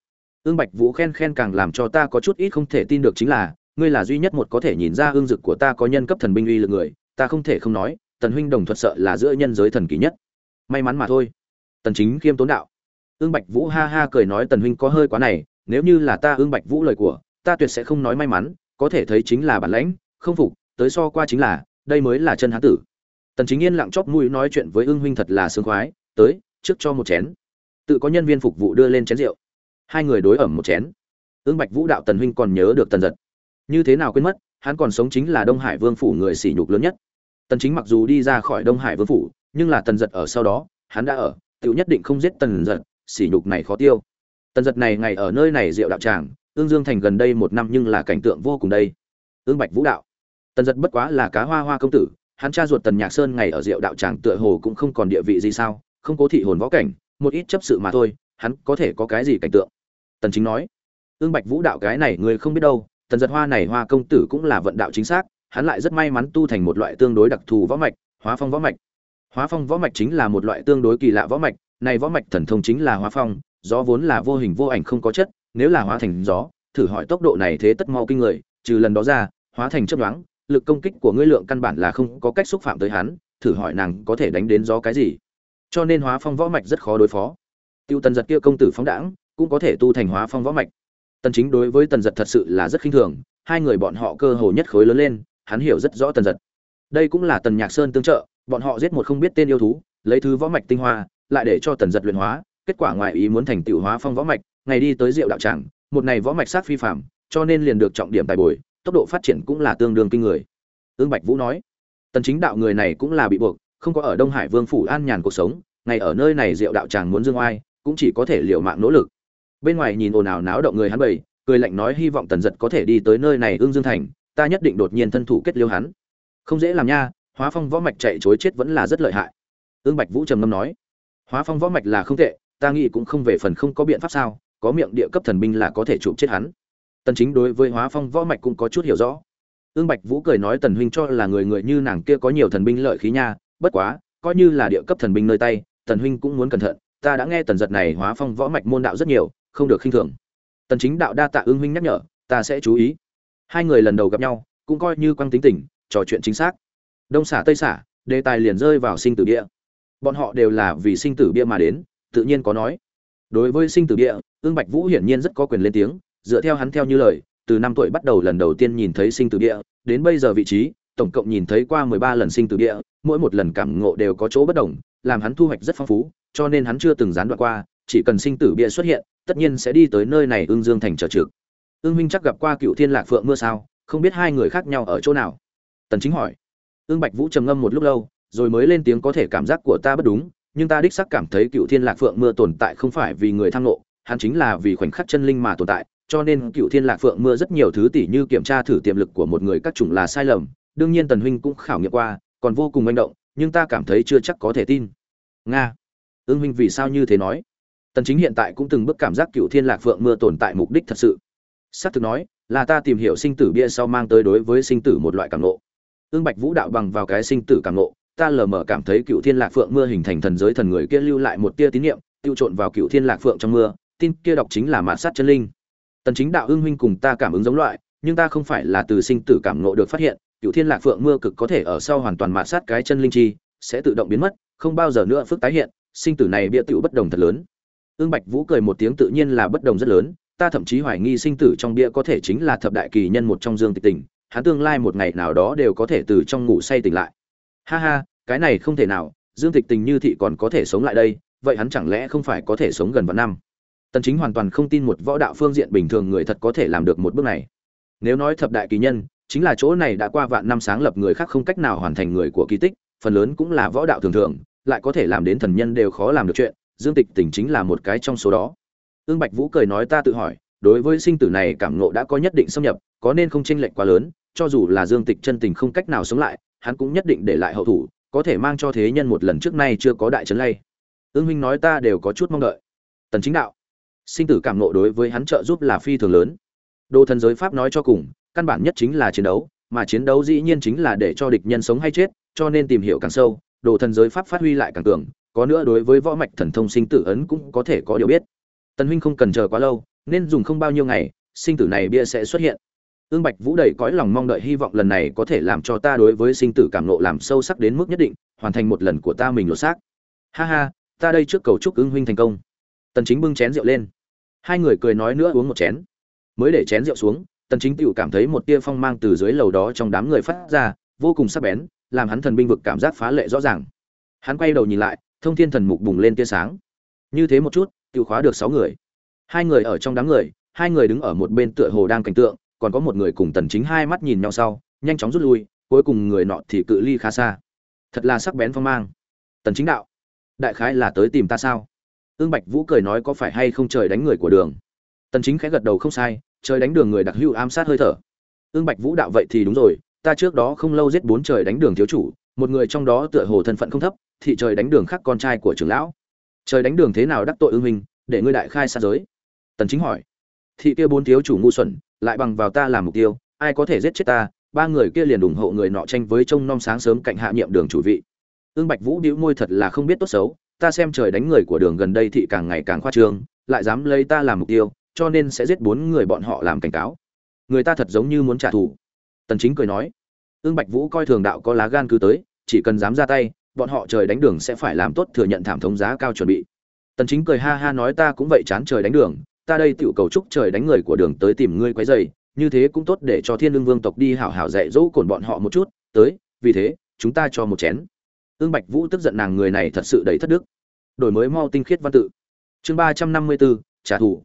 Ương bạch vũ khen khen càng làm cho ta có chút ít không thể tin được chính là, ngươi là duy nhất một có thể nhìn ra ương dực của ta có nhân cấp thần binh uy lực người, ta không thể không nói, tần huynh đồng thuật sợ là giữa nhân giới thần kỳ nhất. May mắn mà thôi. Tần chính khiêm tốn đạo. Ương bạch vũ ha ha cười nói tần huynh có hơi quá này, nếu như là ta ương bạch vũ lời của ta tuyệt sẽ không nói may mắn, có thể thấy chính là bản lãnh, không phục, tới so qua chính là, đây mới là chân hán tử. Tần chính yên lặng chóp mũi nói chuyện với ưng huynh thật là sướng khoái, tới, trước cho một chén. Tự có nhân viên phục vụ đưa lên chén rượu. Hai người đối ẩm một chén. Ưng bạch vũ đạo tần huynh còn nhớ được tần giật. Như thế nào quên mất, hắn còn sống chính là đông hải vương phủ người sỉ nhục lớn nhất. Tần chính mặc dù đi ra khỏi đông hải vương phủ, nhưng là tần giật ở sau đó, hắn đã ở tiểu nhất định không giết tần giật, sỉ nhục này khó tiêu. Tần giật này ngày ở nơi này rượu đạo tràng ương dương thành gần đây một năm nhưng là cảnh tượng vô cùng đây. Ương bạch vũ đạo. Tần giật bất quá là cá hoa hoa công tử, hắn cha ruột tần nhạc sơn ngày ở rượu đạo tràng tựa hồ cũng không còn địa vị gì sao, không cố thị hồn võ cảnh, một ít chấp sự mà thôi, hắn có thể có cái gì cảnh tượng? Tần chính nói. Ương bạch vũ đạo cái này người không biết đâu, tần giật hoa này hoa công tử cũng là vận đạo chính xác, hắn lại rất may mắn tu thành một loại tương đối đặc thù võ mạch, hóa phong võ mạch. Hóa phong võ mạch chính là một loại tương đối kỳ lạ võ mạch, này võ mạch thần thông chính là hóa phong do vốn là vô hình vô ảnh không có chất nếu là hóa thành gió, thử hỏi tốc độ này thế tất mau kinh người, trừ lần đó ra, hóa thành chất đoán lực công kích của ngươi lượng căn bản là không có cách xúc phạm tới hắn, thử hỏi nàng có thể đánh đến gió cái gì. Cho nên hóa phong võ mạch rất khó đối phó. Tiêu tần giật kia công tử phóng đãng, cũng có thể tu thành hóa phong võ mạch. Tần chính đối với tần giật thật sự là rất khinh thường, hai người bọn họ cơ hồ nhất khối lớn lên, hắn hiểu rất rõ tần giật. Đây cũng là tần nhạc sơn tương trợ, bọn họ giết một không biết tên yêu thú, lấy thứ võ mạch tinh hoa, lại để cho tần giật luyện hóa, kết quả ngoài ý muốn thành tiểu hóa phong võ mạch ngày đi tới diệu đạo tràng, một này võ mạch sát phi phạm cho nên liền được trọng điểm tài bồi, tốc độ phát triển cũng là tương đương kinh người. Ương bạch vũ nói, tần chính đạo người này cũng là bị buộc, không có ở đông hải vương phủ an nhàn cuộc sống, ngày ở nơi này diệu đạo tràng muốn dương oai, cũng chỉ có thể liều mạng nỗ lực. Bên ngoài nhìn ồn ào náo động người hắn bầy, cười lạnh nói, hy vọng tần giật có thể đi tới nơi này ương dương thành, ta nhất định đột nhiên thân thủ kết liêu hắn. Không dễ làm nha, hóa phong võ mạch chạy chối chết vẫn là rất lợi hại. Ương bạch vũ trầm ngâm nói, hóa phong võ mạch là không tệ, ta nghĩ cũng không về phần không có biện pháp sao có miệng địa cấp thần binh là có thể chụp chết hắn. Tần chính đối với hóa phong võ mạch cũng có chút hiểu rõ. Ương bạch vũ cười nói tần huynh cho là người người như nàng kia có nhiều thần binh lợi khí nha, bất quá, coi như là địa cấp thần binh nơi tay, tần huynh cũng muốn cẩn thận, ta đã nghe tần giật này hóa phong võ mạch môn đạo rất nhiều, không được khinh thường. Tần chính đạo đa tạ ương huynh nhắc nhở, ta sẽ chú ý. Hai người lần đầu gặp nhau, cũng coi như quang tính tình trò chuyện chính xác. Đông xả tây xả, đề tài liền rơi vào sinh tử địa. Bọn họ đều là vì sinh tử bia mà đến, tự nhiên có nói đối với sinh tử địa ương bạch vũ hiển nhiên rất có quyền lên tiếng, dựa theo hắn theo như lời, từ năm tuổi bắt đầu lần đầu tiên nhìn thấy sinh tử địa, đến bây giờ vị trí, tổng cộng nhìn thấy qua mười ba lần sinh tử địa, mỗi một lần cảm ngộ đều có chỗ bất đồng, làm hắn thu hoạch rất phong phú, cho nên hắn chưa từng gián đoạn qua, chỉ cần sinh tử bia xuất hiện, tất nhiên sẽ đi tới nơi này ương dương thành trở trực. Ương minh chắc gặp qua cựu thiên lạc phượng mưa sao, không biết hai người khác nhau ở chỗ nào? Tần chính hỏi. Ương bạch vũ trầm ngâm một lúc lâu, rồi mới lên tiếng có thể cảm giác của ta bất đúng nhưng ta đích xác cảm thấy cựu thiên lạc phượng mưa tồn tại không phải vì người tham nộ hắn chính là vì khoảnh khắc chân linh mà tồn tại, cho nên cựu thiên lạc phượng mưa rất nhiều thứ tỉ như kiểm tra thử tiềm lực của một người các chủng là sai lầm, đương nhiên tần huynh cũng khảo nghiệm qua, còn vô cùng manh động, nhưng ta cảm thấy chưa chắc có thể tin. Nga. Ương huynh vì sao như thế nói? Tần chính hiện tại cũng từng bước cảm giác cựu thiên lạc phượng mưa tồn tại mục đích thật sự. Xác thực nói, là ta tìm hiểu sinh tử bia sau mang tới đối với sinh tử một loại cảm ngộ. Ương bạch vũ đạo bằng vào cái sinh tử cảm ngộ ta lờ mờ cảm thấy cựu thiên lạc phượng mưa hình thành thần giới thần người kia lưu lại một tia tín niệm, tiêu trộn vào cựu thiên lạc phượng trong mưa, tin kia đọc chính là mạt sát chân linh. Tần chính đạo ương huynh cùng ta cảm ứng giống loại, nhưng ta không phải là từ sinh tử cảm ngộ được phát hiện, cựu thiên lạc phượng mưa cực có thể ở sau hoàn toàn mạt sát cái chân linh chi, sẽ tự động biến mất, không bao giờ nữa phức tái hiện, sinh tử này bịa tiểu bất đồng thật lớn. Ương bạch vũ cười một tiếng tự nhiên là bất đồng rất lớn, ta thậm chí hoài nghi sinh tử trong bia có thể chính là thập đại kỳ nhân một trong dương tịch tình hắn tương lai một ngày nào đó đều có thể từ trong ngủ say tỉnh lại. Ha ha cái này không thể nào, dương tịch tình như thị còn có thể sống lại đây, vậy hắn chẳng lẽ không phải có thể sống gần vạn năm? Tần chính hoàn toàn không tin một võ đạo phương diện bình thường người thật có thể làm được một bước này. Nếu nói thập đại kỳ nhân, chính là chỗ này đã qua vạn năm sáng lập người khác không cách nào hoàn thành người của kỳ tích, phần lớn cũng là võ đạo thường thường, lại có thể làm đến thần nhân đều khó làm được chuyện, dương tịch tình chính là một cái trong số đó. Ương bạch vũ cười nói ta tự hỏi, đối với sinh tử này cảm ngộ đã có nhất định xâm nhập, có nên không chênh lệch quá lớn, cho dù là dương tịch chân tình không cách nào sống lại, hắn cũng nhất định để lại hậu thủ có thể mang cho thế nhân một lần trước nay chưa có đại trấn lay. Ương huynh nói ta đều có chút mong đợi. Tần chính đạo, sinh tử cảm ngộ đối với hắn trợ giúp là phi thường lớn. Đồ thần giới pháp nói cho cùng, căn bản nhất chính là chiến đấu, mà chiến đấu dĩ nhiên chính là để cho địch nhân sống hay chết, cho nên tìm hiểu càng sâu, đồ thần giới pháp phát huy lại càng cường, có nữa đối với võ mạch thần thông sinh tử ấn cũng có thể có điều biết. Tần huynh không cần chờ quá lâu, nên dùng không bao nhiêu ngày, sinh tử này bia sẽ xuất hiện ương bạch vũ đầy cõi lòng mong đợi hy vọng lần này có thể làm cho ta đối với sinh tử cảm nộ làm sâu sắc đến mức nhất định, hoàn thành một lần của ta mình lột xác. Ha ha, ta đây trước cầu chúc ưng huynh thành công. Tần chính bưng chén rượu lên. Hai người cười nói nữa uống một chén. Mới để chén rượu xuống, tần chính tựu cảm thấy một tia phong mang từ dưới lầu đó trong đám người phát ra, vô cùng sắc bén, làm hắn thần binh vực cảm giác phá lệ rõ ràng. Hắn quay đầu nhìn lại, thông thiên thần mục bùng lên tia sáng. Như thế một chút tựu khóa được sáu người. Hai người ở trong đám người, hai người đứng ở một bên tựa hồ đang cảnh tượng còn có một người cùng tần chính hai mắt nhìn nhau sau, nhanh chóng rút lui, cuối cùng người nọ thì cự ly khá xa. Thật là sắc bén phong mang. Tần chính đạo, đại khái là tới tìm ta sao? Ương bạch vũ cười nói, có phải hay không trời đánh người của đường? Tần chính khẽ gật đầu, không sai, trời đánh đường người đặc hữu ám sát hơi thở. Ương bạch vũ đạo, vậy thì đúng rồi, ta trước đó không lâu giết bốn trời đánh đường thiếu chủ, một người trong đó tựa hồ thân phận không thấp, thì trời đánh đường khác con trai của trưởng lão. Trời đánh đường thế nào đắc tội ương minh để ngươi đại khai xa giới? Tần chính hỏi. Thị kia bốn thiếu chủ ngu xuẩn lại bằng vào ta làm mục tiêu, ai có thể giết chết ta, ba người kia liền ủng hộ người nọ tranh với trông nom sáng sớm cạnh hạ nhiệm đường chủ vị. Ương bạch vũ bĩu môi thật là không biết tốt xấu, ta xem trời đánh người của đường gần đây thị càng ngày càng khoa trương, lại dám lấy ta làm mục tiêu, cho nên sẽ giết bốn người bọn họ làm cảnh cáo. Người ta thật giống như muốn trả thù. Tần chính cười nói. Ương bạch vũ coi thường đạo có lá gan cứ tới, chỉ cần dám ra tay, bọn họ trời đánh đường sẽ phải làm tốt thừa nhận thảm thống giá cao chuẩn bị. Tần chính cười ha ha nói ta cũng vậy chán trời đánh đường ta đây tiểu cầu chúc trời đánh người của đường tới tìm ngươi quấy rầy, như thế cũng tốt để cho thiên lương vương tộc đi hảo hảo dạy dỗ cổn bọn họ một chút, tới, vì thế, chúng ta cho một chén. Ưng bạch vũ tức giận nàng người này thật sự đầy thất đức. Đổi mới mau tinh khiết văn tự. Chương ba trăm năm mươi bốn trả thù.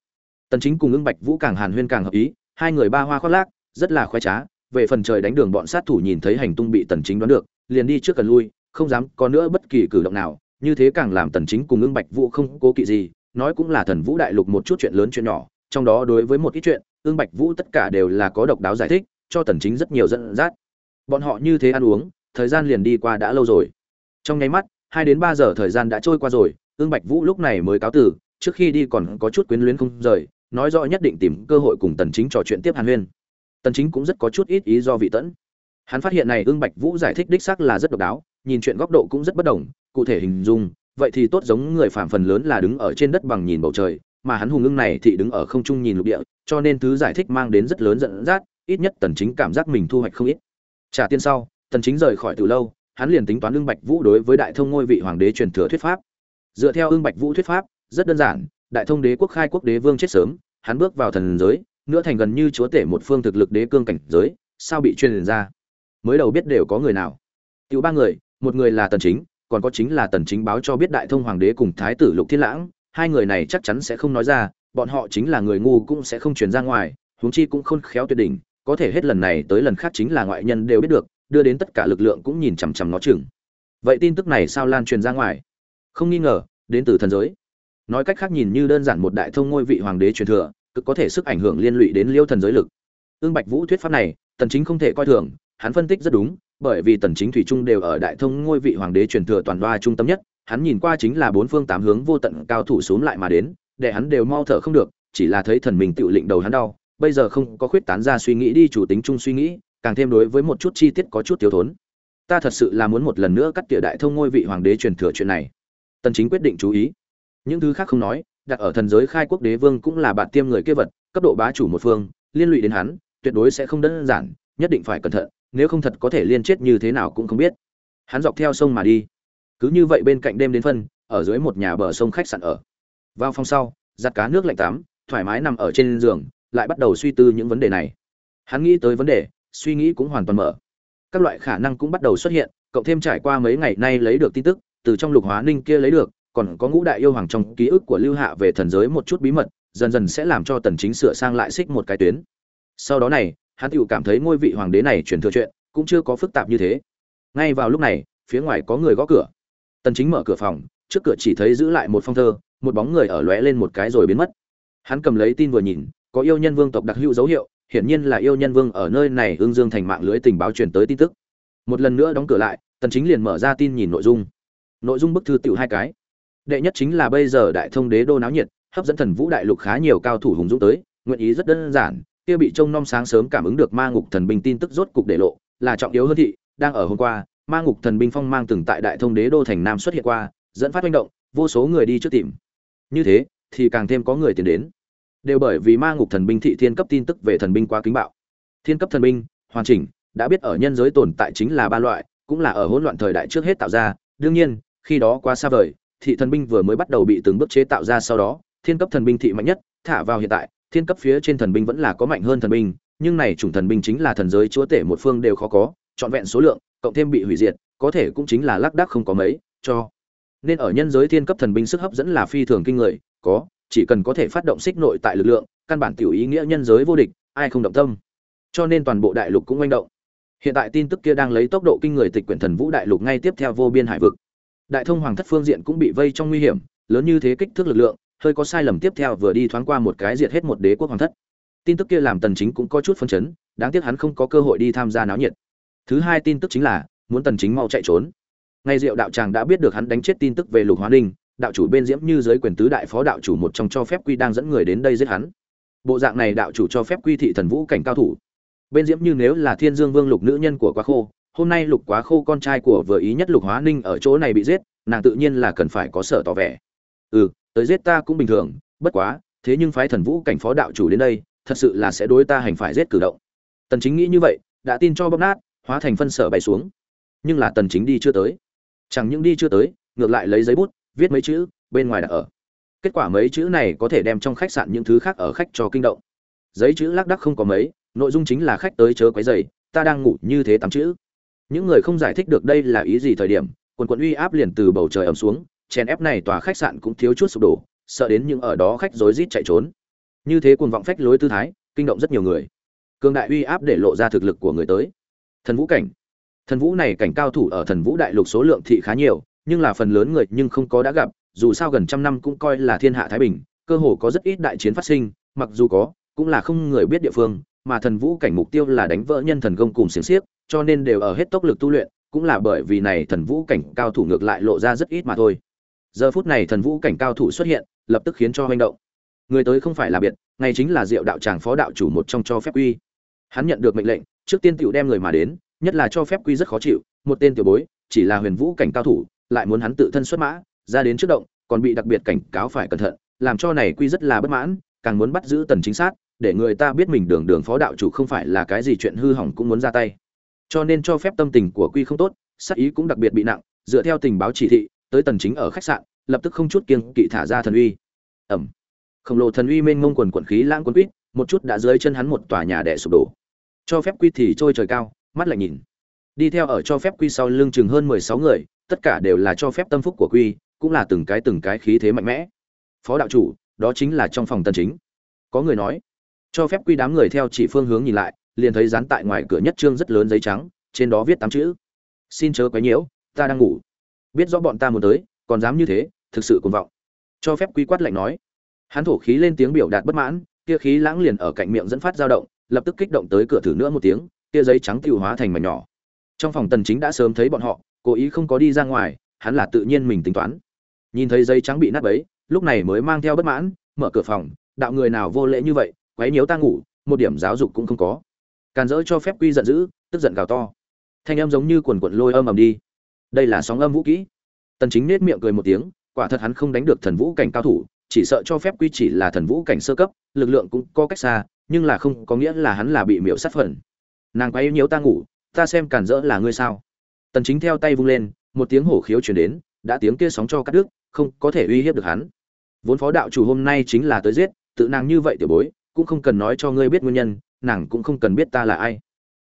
Tần chính cùng Ưng bạch vũ càng hàn huyên càng hợp ý, hai người ba hoa khoác lác, rất là khoái trá, về phần trời đánh đường bọn sát thủ nhìn thấy hành tung bị tần chính đoán được, liền đi trước cần lui, không dám có nữa bất kỳ cử động nào, như thế càng làm tần chính cùng Ưng bạch vũ không cố kỵ gì nói cũng là thần vũ đại lục một chút chuyện lớn chuyện nhỏ, trong đó đối với một ít chuyện ương bạch vũ tất cả đều là có độc đáo giải thích, cho tần chính rất nhiều dẫn dắt. Bọn họ như thế ăn uống, thời gian liền đi qua đã lâu rồi. Trong nháy mắt, hai đến ba giờ thời gian đã trôi qua rồi ương bạch vũ lúc này mới cáo từ, trước khi đi còn có chút quyến luyến không rời, nói rõ nhất định tìm cơ hội cùng tần chính trò chuyện tiếp hàn huyên. Tần chính cũng rất có chút ít ý do vị tẫn. Hắn phát hiện này ương bạch vũ giải thích đích xác là rất độc đáo, nhìn chuyện góc độ cũng rất bất đồng, cụ thể hình dung vậy thì tốt giống người phạm phần lớn là đứng ở trên đất bằng nhìn bầu trời, mà hắn hùng ưng này thì đứng ở không trung nhìn lục địa, cho nên thứ giải thích mang đến rất lớn dẫn dắt, ít nhất tần chính cảm giác mình thu hoạch không ít. Trả tiền sau, tần chính rời khỏi từ lâu, hắn liền tính toán ưng bạch vũ đối với đại thông ngôi vị hoàng đế truyền thừa thuyết pháp. Dựa theo ưng bạch vũ thuyết pháp, rất đơn giản, đại thông đế quốc khai quốc đế vương chết sớm, hắn bước vào thần giới nữa thành gần như chúa tể một phương thực lực đế cương cảnh giới, sao bị truyền ra? Mới đầu biết đều có người nào. Tiểu ba người, một người là tần chính còn có chính là tần chính báo cho biết đại thông hoàng đế cùng thái tử lục thiên lãng, hai người này chắc chắn sẽ không nói ra, bọn họ chính là người ngu cũng sẽ không truyền ra ngoài, huống chi cũng khôn khéo tuyệt đỉnh, có thể hết lần này tới lần khác chính là ngoại nhân đều biết được, đưa đến tất cả lực lượng cũng nhìn chằm chằm nó chừng. Vậy tin tức này sao lan truyền ra ngoài? Không nghi ngờ, đến từ thần giới. Nói cách khác nhìn như đơn giản một đại thông ngôi vị hoàng đế truyền thừa, cực có thể sức ảnh hưởng liên lụy đến liêu thần giới lực. Ương bạch vũ thuyết pháp này, tần chính không thể coi thường hắn phân tích rất đúng, bởi vì tần chính thủy trung đều ở đại thông ngôi vị hoàng đế truyền thừa toàn đoa trung tâm nhất, hắn nhìn qua chính là bốn phương tám hướng vô tận cao thủ xuống lại mà đến, để hắn đều mau thở không được, chỉ là thấy thần mình tự lệnh đầu hắn đau, bây giờ không có khuyết tán ra suy nghĩ đi chủ tính chung suy nghĩ, càng thêm đối với một chút chi tiết có chút thiếu thốn. Ta thật sự là muốn một lần nữa cắt tỉa đại thông ngôi vị hoàng đế truyền thừa chuyện này. Tần chính quyết định chú ý. Những thứ khác không nói, đặt ở thần giới khai quốc đế vương cũng là bạn tiêm người kia vật, cấp độ bá chủ một phương, liên lụy đến hắn, tuyệt đối sẽ không đơn giản, nhất định phải cẩn thận nếu không thật có thể liên chết như thế nào cũng không biết. Hắn dọc theo sông mà đi. Cứ như vậy bên cạnh đêm đến phân, ở dưới một nhà bờ sông khách sạn ở. Vào phòng sau, giặt cá nước lạnh tắm, thoải mái nằm ở trên giường, lại bắt đầu suy tư những vấn đề này. Hắn nghĩ tới vấn đề, suy nghĩ cũng hoàn toàn mở. Các loại khả năng cũng bắt đầu xuất hiện, cộng thêm trải qua mấy ngày nay lấy được tin tức, từ trong lục hóa ninh kia lấy được, còn có ngũ đại yêu hoàng trong ký ức của lưu hạ về thần giới một chút bí mật, dần dần sẽ làm cho tần chính sửa sang lại xích một cái tuyến. Sau đó này hắn tựu cảm thấy ngôi vị hoàng đế này truyền thừa chuyện cũng chưa có phức tạp như thế. Ngay vào lúc này, phía ngoài có người gõ cửa. Tần chính mở cửa phòng, trước cửa chỉ thấy giữ lại một phong thơ, một bóng người ở lóe lên một cái rồi biến mất. Hắn cầm lấy tin vừa nhìn, có yêu nhân vương tộc đặc hữu dấu hiệu, hiển nhiên là yêu nhân vương ở nơi này ương dương thành mạng lưới tình báo truyền tới tin tức. Một lần nữa đóng cửa lại, tần chính liền mở ra tin nhìn nội dung. Nội dung bức thư tiểu hai cái. Đệ nhất chính là bây giờ đại thông đế đô náo nhiệt, hấp dẫn thần vũ đại lục khá nhiều cao thủ hùng dũng tới, nguyện ý rất đơn giản kia bị trông nom sáng sớm cảm ứng được ma ngục thần binh tin tức rốt cục để lộ, là trọng yếu hơn thị, đang ở hôm qua, ma ngục thần binh phong mang từng tại đại thông đế đô thành nam xuất hiện qua, dẫn phát manh động, vô số người đi trước tìm. Như thế, thì càng thêm có người tiến đến. Đều bởi vì ma ngục thần binh thị thiên cấp tin tức về thần binh quá kính bạo. Thiên cấp thần binh, hoàn chỉnh, đã biết ở nhân giới tồn tại chính là ba loại, cũng là ở hỗn loạn thời đại trước hết tạo ra. Đương nhiên, khi đó quá xa vời, thị thần binh vừa mới bắt đầu bị từng bước chế tạo ra sau đó, thiên cấp thần binh thị mạnh nhất, thả vào hiện tại thiên cấp phía trên thần binh vẫn là có mạnh hơn thần binh, nhưng này chủng thần binh chính là thần giới chúa tể một phương đều khó có, trọn vẹn số lượng, cộng thêm bị hủy diệt, có thể cũng chính là lác đác không có mấy, cho. Nên ở nhân giới thiên cấp thần binh sức hấp dẫn là phi thường kinh người, có, chỉ cần có thể phát động xích nội tại lực lượng, căn bản tiểu ý nghĩa nhân giới vô địch, ai không động tâm. Cho nên toàn bộ đại lục cũng manh động. Hiện tại tin tức kia đang lấy tốc độ kinh người tịch quyển thần vũ đại lục ngay tiếp theo vô biên hải vực. Đại thông hoàng thất phương diện cũng bị vây trong nguy hiểm, lớn như thế kích thước lực lượng hơi có sai lầm tiếp theo vừa đi thoáng qua một cái diệt hết một đế quốc hoàng thất. Tin tức kia làm tần chính cũng có chút phân chấn, đáng tiếc hắn không có cơ hội đi tham gia náo nhiệt. Thứ hai tin tức chính là, muốn tần chính mau chạy trốn. Ngay diệu đạo tràng đã biết được hắn đánh chết tin tức về lục hóa ninh, đạo chủ bên diễm như giới quyền tứ đại phó đạo chủ một trong cho phép quy đang dẫn người đến đây giết hắn. Bộ dạng này đạo chủ cho phép quy thị thần vũ cảnh cao thủ. Bên diễm như nếu là thiên dương vương lục nữ nhân của quá khô, hôm nay lục quá khô con trai của vừa ý nhất lục hóa ninh ở chỗ này bị giết, nàng tự nhiên là cần phải có sở tỏ vẻ. Ừ tới giết ta cũng bình thường, bất quá, thế nhưng phái thần vũ cảnh phó đạo chủ đến đây, thật sự là sẽ đối ta hành phải giết cử động. Tần chính nghĩ như vậy, đã tin cho bóc nát, hóa thành phân sở bay xuống. Nhưng là tần chính đi chưa tới. Chẳng những đi chưa tới, ngược lại lấy giấy bút, viết mấy chữ, bên ngoài đã ở. Kết quả mấy chữ này có thể đem trong khách sạn những thứ khác ở khách cho kinh động. Giấy chữ lác đác không có mấy, nội dung chính là khách tới chớ quấy giày ta đang ngủ như thế tám chữ. Những người không giải thích được đây là ý gì thời điểm, quần quần uy áp liền từ bầu trời ẩm xuống chèn ép này tòa khách sạn cũng thiếu chút sụp đổ, sợ đến những ở đó khách rối rít chạy trốn. Như thế cuồng vọng phách lối tư thái, kinh động rất nhiều người. Cương đại uy áp để lộ ra thực lực của người tới. Thần vũ cảnh. Thần vũ này cảnh cao thủ ở thần vũ đại lục số lượng thị khá nhiều, nhưng là phần lớn người nhưng không có đã gặp, dù sao gần trăm năm cũng coi là thiên hạ thái bình, cơ hồ có rất ít đại chiến phát sinh, mặc dù có, cũng là không người biết địa phương, mà thần vũ cảnh mục tiêu là đánh vỡ nhân thần công cùng xiềng xiếc, cho nên đều ở hết tốc lực tu luyện, cũng là bởi vì này thần vũ cảnh cao thủ ngược lại lộ ra rất ít mà thôi giờ phút này thần vũ cảnh cao thủ xuất hiện, lập tức khiến cho manh động. Người tới không phải là biệt, ngay chính là diệu đạo tràng phó đạo chủ một trong cho phép quy. Hắn nhận được mệnh lệnh, trước tiên tiểu đem người mà đến, nhất là cho phép quy rất khó chịu, một tên tiểu bối, chỉ là huyền vũ cảnh cao thủ, lại muốn hắn tự thân xuất mã, ra đến trước động, còn bị đặc biệt cảnh cáo phải cẩn thận, làm cho này quy rất là bất mãn, càng muốn bắt giữ tần chính xác để người ta biết mình đường đường phó đạo chủ không phải là cái gì chuyện hư hỏng cũng muốn ra tay. Cho nên cho phép tâm tình của quy không tốt, sát ý cũng đặc biệt bị nặng, dựa theo tình báo chỉ thị tới tần chính ở khách sạn, lập tức không chút kiêng kỵ thả ra thần uy. Ẩm. Khổng lồ thần uy mênh mông quần quần khí lãng cuốn quýt một chút đã dưới chân hắn một tòa nhà đè sụp đổ. Cho phép quy thì trôi trời cao, mắt lại nhìn. Đi theo ở cho phép quy sau lưng chừng hơn 16 người, tất cả đều là cho phép tâm phúc của quy, cũng là từng cái từng cái khí thế mạnh mẽ. Phó đạo chủ, đó chính là trong phòng tần chính. Có người nói, cho phép quy đám người theo chỉ phương hướng nhìn lại, liền thấy dán tại ngoài cửa nhất trương rất lớn giấy trắng, trên đó viết tám chữ. Xin chớ quấy nhiễu, ta đang ngủ biết rõ bọn ta muốn tới, còn dám như thế, thực sự cuồng vọng. Cho phép quy quát lạnh nói. Hắn thổ khí lên tiếng biểu đạt bất mãn kia khí lãng liền ở cạnh miệng dẫn phát dao động, lập tức kích động tới cửa thử nữa một tiếng kia giấy trắng tiêu hóa thành mảnh nhỏ. Trong phòng tần chính đã sớm thấy bọn họ, cố ý không có đi ra ngoài, hắn là tự nhiên mình tính toán. Nhìn thấy giấy trắng bị nát bấy, lúc này mới mang theo bất mãn, mở cửa phòng, đạo người nào vô lễ như vậy, quấy nhiễu ta ngủ, một điểm giáo dục cũng không có. Càn dỡ cho phép quy giận dữ, tức giận gào to. Thanh âm giống như quần cuộn lôi âm ầm đi đây là sóng âm vũ kỹ. Tần chính nết miệng cười một tiếng, quả thật hắn không đánh được thần vũ cảnh cao thủ, chỉ sợ cho phép quy chỉ là thần vũ cảnh sơ cấp, lực lượng cũng có cách xa, nhưng là không có nghĩa là hắn là bị miểu sát phần. Nàng quấy nhiễu ta ngủ, ta xem cản rỡ là ngươi sao? Tần chính theo tay vung lên, một tiếng hổ khiếu truyền đến, đã tiếng kia sóng cho cắt đứt, không có thể uy hiếp được hắn. Vốn phó đạo chủ hôm nay chính là tới giết, tự nàng như vậy tiểu bối, cũng không cần nói cho ngươi biết nguyên nhân, nàng cũng không cần biết ta là ai.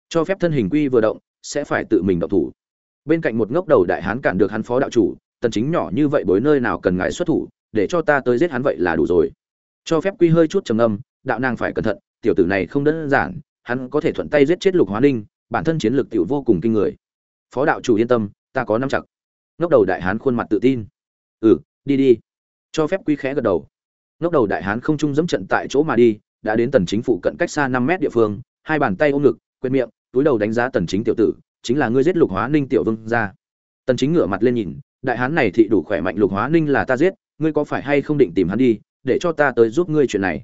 Cho phép thân hình quy vừa động, sẽ phải tự mình động thủ bên cạnh một ngốc đầu đại hán cản được hắn phó đạo chủ, tần chính nhỏ như vậy bối nơi nào cần ngài xuất thủ, để cho ta tới giết hắn vậy là đủ rồi. Cho phép quy hơi chút trầm âm đạo nàng phải cẩn thận, tiểu tử này không đơn giản, hắn có thể thuận tay giết chết lục hóa ninh, bản thân chiến lược tiểu vô cùng kinh người. Phó đạo chủ yên tâm, ta có năm chặt. Ngốc đầu đại hán khuôn mặt tự tin. Ừ đi đi. Cho phép quy khẽ gật đầu. Ngốc đầu đại hán không trung dẫm trận tại chỗ mà đi, đã đến tần chính phủ cận cách xa 5 mét địa phương, hai bàn tay ôm ngực quên miệng, túi đầu đánh giá tần chính tiểu tử chính là ngươi giết lục hóa ninh tiểu vương ra tần chính ngửa mặt lên nhìn, đại hán này thị đủ khỏe mạnh, lục hóa ninh là ta giết, ngươi có phải hay không định tìm hắn đi, để cho ta tới giúp ngươi chuyện này.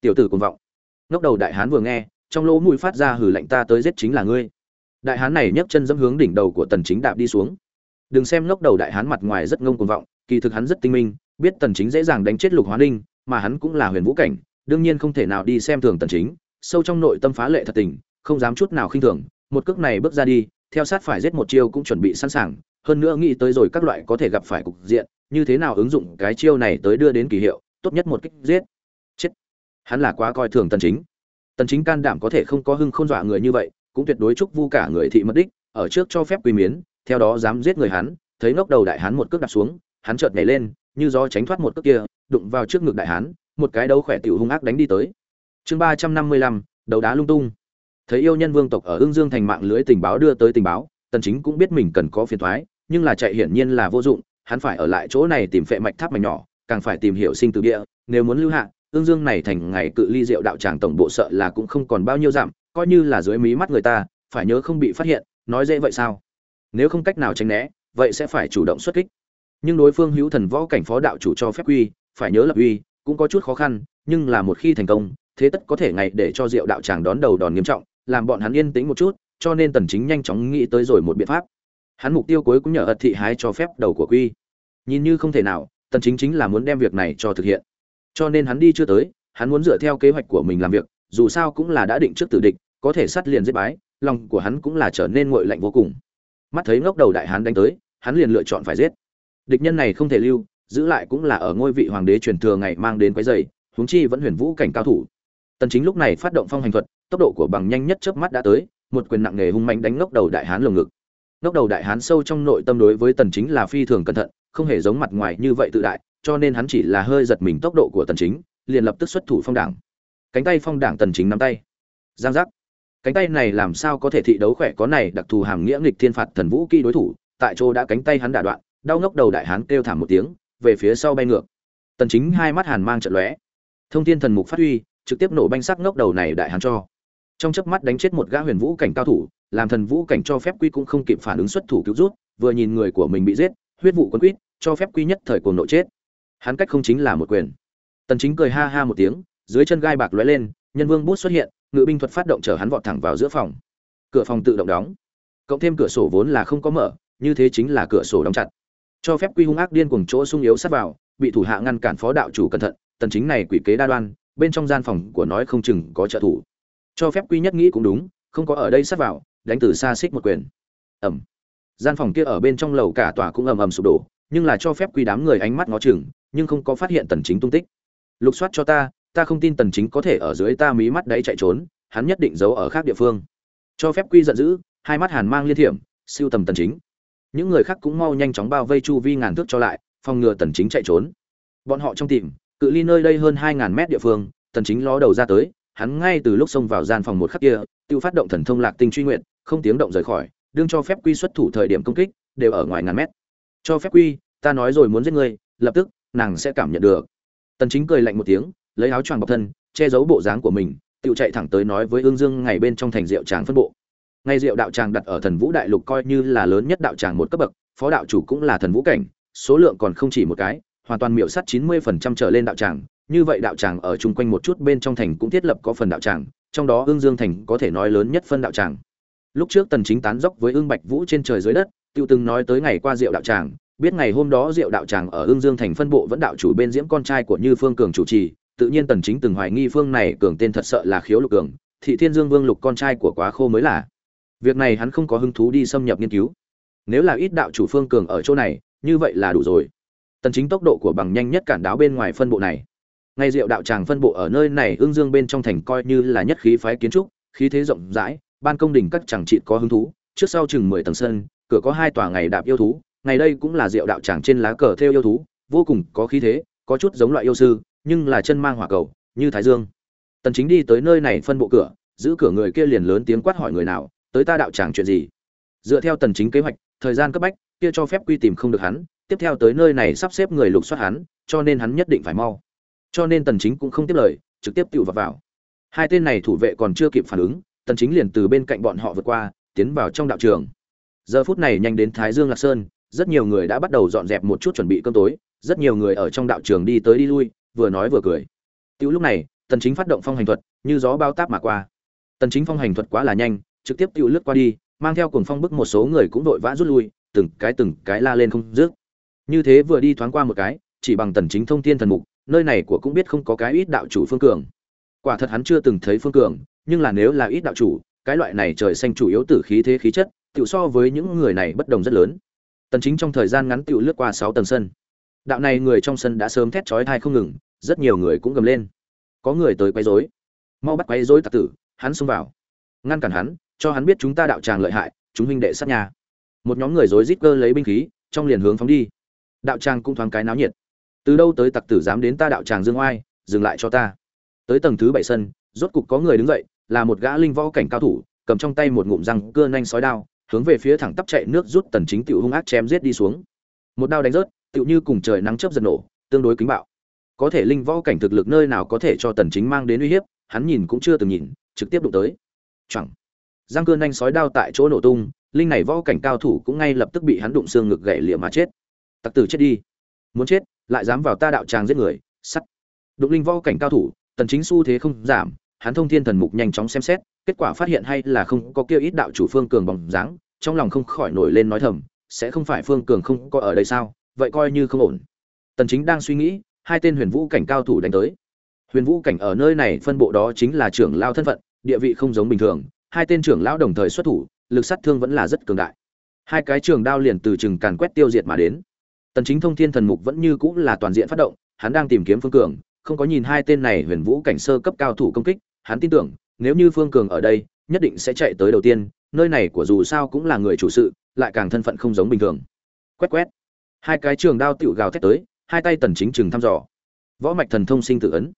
Tiểu tử cuồng vọng. Ngốc đầu đại hán vừa nghe, trong lỗ mũi phát ra hừ lạnh ta tới giết chính là ngươi. Đại hán này nhấc chân dẫm hướng đỉnh đầu của tần chính đạp đi xuống. Đừng xem ngốc đầu đại hán mặt ngoài rất ngông cuồng vọng, kỳ thực hắn rất tinh minh, biết tần chính dễ dàng đánh chết lục hóa ninh, mà hắn cũng là huyền vũ cảnh, đương nhiên không thể nào đi xem thường tần chính, sâu trong nội tâm phá lệ thật tình, không dám chút nào khinh thường, một cước này bước ra đi theo sát phải giết một chiêu cũng chuẩn bị sẵn sàng, hơn nữa nghĩ tới rồi các loại có thể gặp phải cục diện, như thế nào ứng dụng cái chiêu này tới đưa đến kỳ hiệu, tốt nhất một kích giết. Chết. Hắn là quá coi thường tần chính. Tần chính can đảm có thể không có hưng không dọa người như vậy, cũng tuyệt đối chúc vu cả người thị mất đích, ở trước cho phép quy miến, theo đó dám giết người hắn, thấy ngốc đầu đại hán một cước đạp xuống, hắn chợt nhảy lên, như gió tránh thoát một cước kia, đụng vào trước ngực đại hán một cái đấu khỏe tiểu hung ác đánh đi tới. Chương ba trăm năm mươi lăm đầu đá lung tung thấy yêu nhân vương tộc ở ương dương thành mạng lưới tình báo đưa tới tình báo, tần chính cũng biết mình cần có phiền thoái, nhưng là chạy hiển nhiên là vô dụng, hắn phải ở lại chỗ này tìm phệ mạch tháp mạch nhỏ, càng phải tìm hiểu sinh từ địa, nếu muốn lưu hạ ương dương này thành ngày cự ly diệu đạo tràng tổng bộ sợ là cũng không còn bao nhiêu giảm, coi như là dưới mí mắt người ta, phải nhớ không bị phát hiện, nói dễ vậy sao? Nếu không cách nào tránh né, vậy sẽ phải chủ động xuất kích. Nhưng đối phương hữu thần võ cảnh phó đạo chủ cho phép quy, phải nhớ lập uy cũng có chút khó khăn, nhưng là một khi thành công, thế tất có thể ngày để cho diệu đạo tràng đón đầu đòn nghiêm trọng làm bọn hắn yên tĩnh một chút, cho nên tần chính nhanh chóng nghĩ tới rồi một biện pháp. Hắn mục tiêu cuối cũng nhờ ật thị hái cho phép đầu của quy. Nhìn như không thể nào, tần chính chính là muốn đem việc này cho thực hiện. Cho nên hắn đi chưa tới, hắn muốn dựa theo kế hoạch của mình làm việc, dù sao cũng là đã định trước tử địch, có thể sát liền giết bái, lòng của hắn cũng là trở nên nguội lạnh vô cùng. Mắt thấy ngốc đầu đại hán đánh tới, hắn liền lựa chọn phải giết. Địch nhân này không thể lưu, giữ lại cũng là ở ngôi vị hoàng đế truyền thừa ngày mang đến quấy rầy, huống chi vẫn huyền vũ cảnh cao thủ. Tần chính lúc này phát động phong hành thuật tốc độ của bằng nhanh nhất chớp mắt đã tới, một quyền nặng nề hung mạnh đánh ngốc đầu đại hán lồng ngực. Ngốc đầu đại hán sâu trong nội tâm đối với tần chính là phi thường cẩn thận, không hề giống mặt ngoài như vậy tự đại, cho nên hắn chỉ là hơi giật mình tốc độ của tần chính, liền lập tức xuất thủ phong đảng. Cánh tay phong đảng tần chính nắm tay. Giang giác. Cánh tay này làm sao có thể thị đấu khỏe có này đặc thù hàm nghĩa nghịch thiên phạt thần vũ kỳ đối thủ, tại chỗ đã cánh tay hắn đả đoạn, đau ngốc đầu đại hán kêu thảm một tiếng, về phía sau bay ngược. Tần chính hai mắt hàn mang trận lóe. Thông thiên thần mục phát huy, trực tiếp nổ banh sắc ngốc đầu này đại hán cho trong chớp mắt đánh chết một gã huyền vũ cảnh cao thủ, làm thần vũ cảnh cho phép quy cũng không kịp phản ứng xuất thủ cứu rút, vừa nhìn người của mình bị giết, huyết vụ quân quýt, cho phép quy nhất thời cuồng nộ chết. Hắn cách không chính là một quyền. Tần chính cười ha ha một tiếng, dưới chân gai bạc lóe lên, nhân vương bút xuất hiện, ngự binh thuật phát động chở hắn vọt thẳng vào giữa phòng. Cửa phòng tự động đóng. Cộng thêm cửa sổ vốn là không có mở, như thế chính là cửa sổ đóng chặt. Cho phép quy hung ác điên cuồng chỗ sung yếu sát vào, bị thủ hạ ngăn cản phó đạo chủ cẩn thận, tần chính này quỷ kế đa đoan, bên trong gian phòng của nói không chừng có trợ thủ cho phép quy nhất nghĩ cũng đúng, không có ở đây sát vào, đánh từ xa xích một quyền. Ẩm gian phòng kia ở bên trong lầu cả tòa cũng ầm ầm sụp đổ, nhưng là cho phép quy đám người ánh mắt ngó chừng, nhưng không có phát hiện tần chính tung tích. Lục soát cho ta ta không tin tần chính có thể ở dưới ta mí mắt đấy chạy trốn, hắn nhất định giấu ở khác địa phương. Cho phép quy giận dữ, hai mắt hàn mang liên thiểm, siêu tầm tần chính. Những người khác cũng mau nhanh chóng bao vây chu vi ngàn thước cho lại, phòng ngừa tần chính chạy trốn. Bọn họ trong tìm, cự ly nơi đây hơn 2.000 mét địa phương, tần chính ló đầu ra tới hắn ngay từ lúc xông vào gian phòng một khắc kia, tự phát động thần thông lạc tinh truy nguyện, không tiếng động rời khỏi, đương cho phép quy xuất thủ thời điểm công kích, đều ở ngoài ngàn mét. Cho phép quy, ta nói rồi muốn giết ngươi, lập tức, nàng sẽ cảm nhận được. Tần chính cười lạnh một tiếng, lấy áo choàng bọc thân, che giấu bộ dáng của mình, tự chạy thẳng tới nói với Ưng dương ngày bên trong thành rượu tràng phân bộ. Ngay rượu đạo tràng đặt ở thần vũ đại lục coi như là lớn nhất đạo tràng một cấp bậc, phó đạo chủ cũng là thần vũ cảnh, số lượng còn không chỉ một cái hoàn toàn miểu sát 90% trở lên đạo tràng, như vậy đạo tràng ở chung quanh một chút bên trong thành cũng thiết lập có phần đạo tràng, trong đó Ưng dương thành có thể nói lớn nhất phân đạo tràng. Lúc trước tần chính tán dốc với Ưng bạch vũ trên trời dưới đất, tiêu từng nói tới ngày qua rượu đạo tràng, biết ngày hôm đó rượu đạo tràng ở Ưng dương thành phân bộ vẫn đạo chủ bên diễm con trai của như phương cường chủ trì, tự nhiên tần chính từng hoài nghi phương này cường tên thật sợ là khiếu lục cường, thị thiên dương vương lục con trai của quá khô mới là. Việc này hắn không có hứng thú đi xâm nhập nghiên cứu. Nếu là ít đạo chủ phương cường ở chỗ này, như vậy là đủ rồi tần chính tốc độ của bằng nhanh nhất cản đáo bên ngoài phân bộ này. Ngay rượu đạo tràng phân bộ ở nơi này ương dương bên trong thành coi như là nhất khí phái kiến trúc, khí thế rộng rãi, ban công đỉnh các chẳng trị có hứng thú, trước sau chừng 10 tầng sân, cửa có hai tòa ngày đạp yêu thú, ngày đây cũng là rượu đạo tràng trên lá cờ theo yêu thú, vô cùng có khí thế, có chút giống loại yêu sư, nhưng là chân mang hỏa cầu, như thái dương. Tần chính đi tới nơi này phân bộ cửa, giữ cửa người kia liền lớn tiếng quát hỏi người nào, tới ta đạo tràng chuyện gì? Dựa theo tần chính kế hoạch, thời gian cấp bách, kia cho phép quy tìm không được hắn tiếp theo tới nơi này sắp xếp người lục soát hắn, cho nên hắn nhất định phải mau. Cho nên tần chính cũng không tiếp lời, trực tiếp tụ vào vào. Hai tên này thủ vệ còn chưa kịp phản ứng, tần chính liền từ bên cạnh bọn họ vượt qua, tiến vào trong đạo trường. Giờ phút này nhanh đến thái dương lạc sơn, rất nhiều người đã bắt đầu dọn dẹp một chút chuẩn bị cơm tối, rất nhiều người ở trong đạo trường đi tới đi lui, vừa nói vừa cười. Tiểu lúc này, tần chính phát động phong hành thuật, như gió bao táp mà qua. Tần chính phong hành thuật quá là nhanh, trực tiếp tiêu lướt qua đi, mang theo cuồng phong bức một số người cũng đội vã rút lui, từng cái từng cái la lên không dứt như thế vừa đi thoáng qua một cái, chỉ bằng tần chính thông thiên thần mục, nơi này của cũng biết không có cái ít đạo chủ phương cường. Quả thật hắn chưa từng thấy phương cường, nhưng là nếu là ít đạo chủ, cái loại này trời xanh chủ yếu tử khí thế khí chất tự so với những người này bất đồng rất lớn. Tần chính trong thời gian ngắn tự lướt qua 6 tầng sân. Đạo này người trong sân đã sớm thét chói tai không ngừng, rất nhiều người cũng gầm lên. Có người tới quấy rối. Mau bắt quấy rối tặc tử, hắn xông vào. Ngăn cản hắn, cho hắn biết chúng ta đạo tràng lợi hại, chúng huynh đệ sát nhà. Một nhóm người rối rít cơ lấy binh khí, trong liền hướng phóng đi đạo tràng cũng thoáng cái náo nhiệt. Từ đâu tới tặc tử dám đến ta đạo tràng dương oai, dừng lại cho ta. Tới tầng thứ bảy sân, rốt cục có người đứng dậy, là một gã linh võ cảnh cao thủ, cầm trong tay một ngụm răng cưa nhanh sói đao, hướng về phía thẳng tắp chạy nước rút tần chính tiểu hung ác chém giết đi xuống. Một đao đánh rớt tiểu như cùng trời nắng chớp giật nổ, tương đối kính bạo. Có thể linh võ cảnh thực lực nơi nào có thể cho tần chính mang đến uy hiếp, hắn nhìn cũng chưa từng nhìn, trực tiếp đụng tới. Chẳng răng cưa nhanh sói đao tại chỗ nổ tung, linh này võ cảnh cao thủ cũng ngay lập tức bị hắn đụng xương ngực gãy liệm mà chết tặc tử chết đi. Muốn chết, lại dám vào ta đạo tràng giết người, sắt. Đụng linh võ cảnh cao thủ, tần chính xu thế không giảm, hắn thông thiên thần mục nhanh chóng xem xét, kết quả phát hiện hay là không có kia ít đạo chủ phương cường bóng dáng, trong lòng không khỏi nổi lên nói thầm, sẽ không phải phương cường không có ở đây sao? Vậy coi như không ổn. Tần chính đang suy nghĩ, hai tên huyền vũ cảnh cao thủ đánh tới. Huyền vũ cảnh ở nơi này phân bộ đó chính là trưởng lao thân phận, địa vị không giống bình thường, hai tên trưởng lão đồng thời xuất thủ, lực sát thương vẫn là rất cường đại. Hai cái trường đao liền từ chừng càn quét tiêu diệt mà đến tần chính thông thiên thần mục vẫn như cũ là toàn diện phát động, hắn đang tìm kiếm phương cường, không có nhìn hai tên này huyền vũ cảnh sơ cấp cao thủ công kích, hắn tin tưởng, nếu như phương cường ở đây, nhất định sẽ chạy tới đầu tiên, nơi này của dù sao cũng là người chủ sự, lại càng thân phận không giống bình thường. Quét quét. Hai cái trường đao tiểu gào thét tới, hai tay tần chính chừng thăm dò. Võ mạch thần thông sinh tự ấn.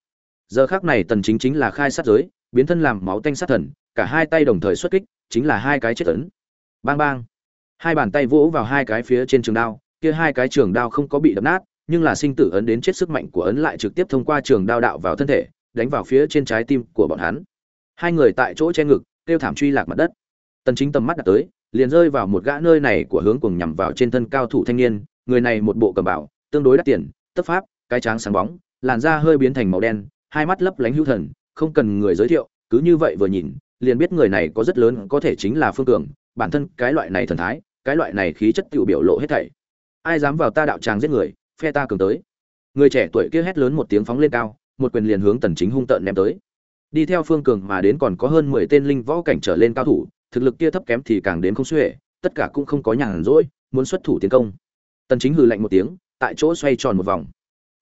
Giờ khắc này tần chính chính là khai sát giới, biến thân làm máu tanh sát thần, cả hai tay đồng thời xuất kích, chính là hai cái chết ấn. Bang bang. Hai bàn tay vỗ vào hai cái phía trên trường đao kia hai cái trường đao không có bị đập nát, nhưng là sinh tử ấn đến chết sức mạnh của ấn lại trực tiếp thông qua trường đao đạo vào thân thể, đánh vào phía trên trái tim của bọn hắn. Hai người tại chỗ che ngực, kêu thảm truy lạc mặt đất. Tần chính tầm mắt đặt tới, liền rơi vào một gã nơi này của hướng cuồng nhằm vào trên thân cao thủ thanh niên, người này một bộ cầm bảo, tương đối đắt tiền tất pháp, cái tráng sáng bóng, làn da hơi biến thành màu đen, hai mắt lấp lánh hữu thần, không cần người giới thiệu, cứ như vậy vừa nhìn, liền biết người này có rất lớn, có thể chính là phương cường, bản thân cái loại này thần thái, cái loại này khí chất tiểu biểu lộ hết thảy ai dám vào ta đạo tràng giết người, phe ta cường tới. Người trẻ tuổi kia hét lớn một tiếng phóng lên cao, một quyền liền hướng tần chính hung tợn ném tới. Đi theo phương cường mà đến còn có hơn 10 tên linh võ cảnh trở lên cao thủ, thực lực kia thấp kém thì càng đến không xuể, tất cả cũng không có nhàn rỗi, muốn xuất thủ tiến công. Tần chính hừ lạnh một tiếng, tại chỗ xoay tròn một vòng.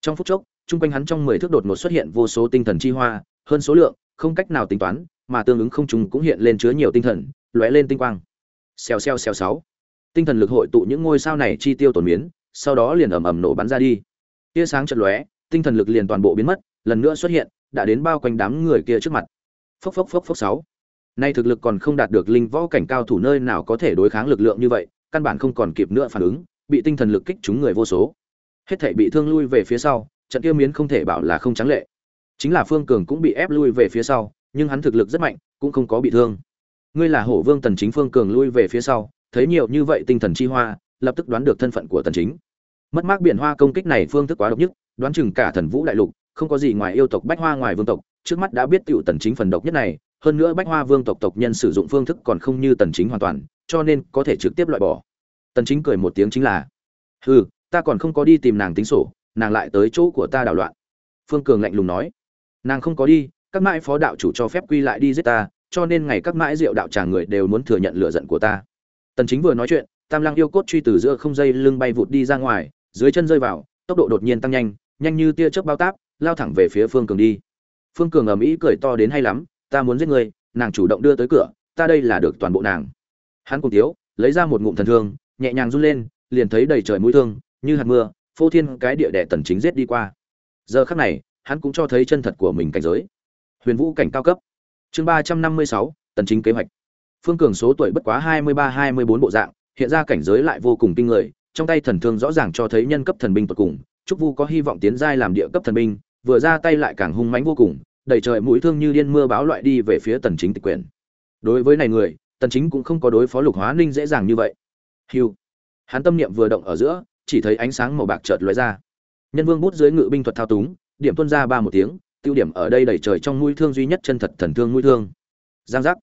Trong phút chốc trung quanh hắn trong 10 thước đột ngột xuất hiện vô số tinh thần chi hoa, hơn số lượng, không cách nào tính toán, mà tương ứng không trùng cũng hiện lên chứa nhiều tinh thần, lóe lên tinh quang. Xèo xèo xèo sáu tinh thần lực hội tụ những ngôi sao này chi tiêu tổn miến sau đó liền ầm ầm nổ bắn ra đi. Tia sáng chật lóe, tinh thần lực liền toàn bộ biến mất, lần nữa xuất hiện, đã đến bao quanh đám người kia trước mặt. Phốc phốc phốc phốc sáu. Nay thực lực còn không đạt được linh võ cảnh cao thủ nơi nào có thể đối kháng lực lượng như vậy, căn bản không còn kịp nữa phản ứng, bị tinh thần lực kích chúng người vô số. Hết thảy bị thương lui về phía sau, trận kia miến không thể bảo là không trắng lệ. Chính là phương cường cũng bị ép lui về phía sau, nhưng hắn thực lực rất mạnh, cũng không có bị thương. Ngươi là hổ vương tần chính phương cường lui về phía sau thấy nhiều như vậy tinh thần chi hoa, lập tức đoán được thân phận của tần chính. Mất mát biển hoa công kích này phương thức quá độc nhất, đoán chừng cả thần vũ đại lục, không có gì ngoài yêu tộc bách hoa ngoài vương tộc, trước mắt đã biết tiểu tần chính phần độc nhất này, hơn nữa bách hoa vương tộc tộc nhân sử dụng phương thức còn không như tần chính hoàn toàn, cho nên có thể trực tiếp loại bỏ. Tần chính cười một tiếng chính là, hừ, ta còn không có đi tìm nàng tính sổ, nàng lại tới chỗ của ta đảo loạn. Phương cường lạnh lùng nói, nàng không có đi, các mãi phó đạo chủ cho phép quy lại đi giết ta, cho nên ngày các mãi rượu đạo tràng người đều muốn thừa nhận lựa giận của ta tần chính vừa nói chuyện, tam lăng yêu cốt truy từ giữa không dây lưng bay vụt đi ra ngoài, dưới chân rơi vào, tốc độ đột nhiên tăng nhanh nhanh như tia chớp bao táp, lao thẳng về phía phương cường đi. Phương cường ầm ĩ cười to đến hay lắm, ta muốn giết người nàng chủ động đưa tới cửa, ta đây là được toàn bộ nàng. Hắn cùng tiếu, lấy ra một ngụm thần thương, nhẹ nhàng run lên, liền thấy đầy trời mũi thương, như hạt mưa, phô thiên cái địa đệ tần chính giết đi qua. Giờ khắc này, hắn cũng cho thấy chân thật của mình cảnh giới. Huyền vũ cảnh cao cấp. Chương ba trăm năm mươi sáu, tần chính kế hoạch phương cường số tuổi bất quá hai mươi ba, hai mươi bốn bộ dạng, hiện ra cảnh giới lại vô cùng kinh người, trong tay thần thương rõ ràng cho thấy nhân cấp thần binh tuyệt cùng, trúc vu có hy vọng tiến giai làm địa cấp thần binh, vừa ra tay lại càng hung mãnh vô cùng, đầy trời mũi thương như điên mưa báo loại đi về phía tần chính tịch quyền. Đối với này người, tần chính cũng không có đối phó lục hóa ninh dễ dàng như vậy. Hưu. Hắn tâm niệm vừa động ở giữa, chỉ thấy ánh sáng màu bạc chợt lóe ra. Nhân vương bút dưới ngự binh thuật thao túng, điểm tuôn ra ba một tiếng, tiêu điểm ở đây đầy trời trong mũi thương duy nhất chân thật thần thương mũi thương. Giang giác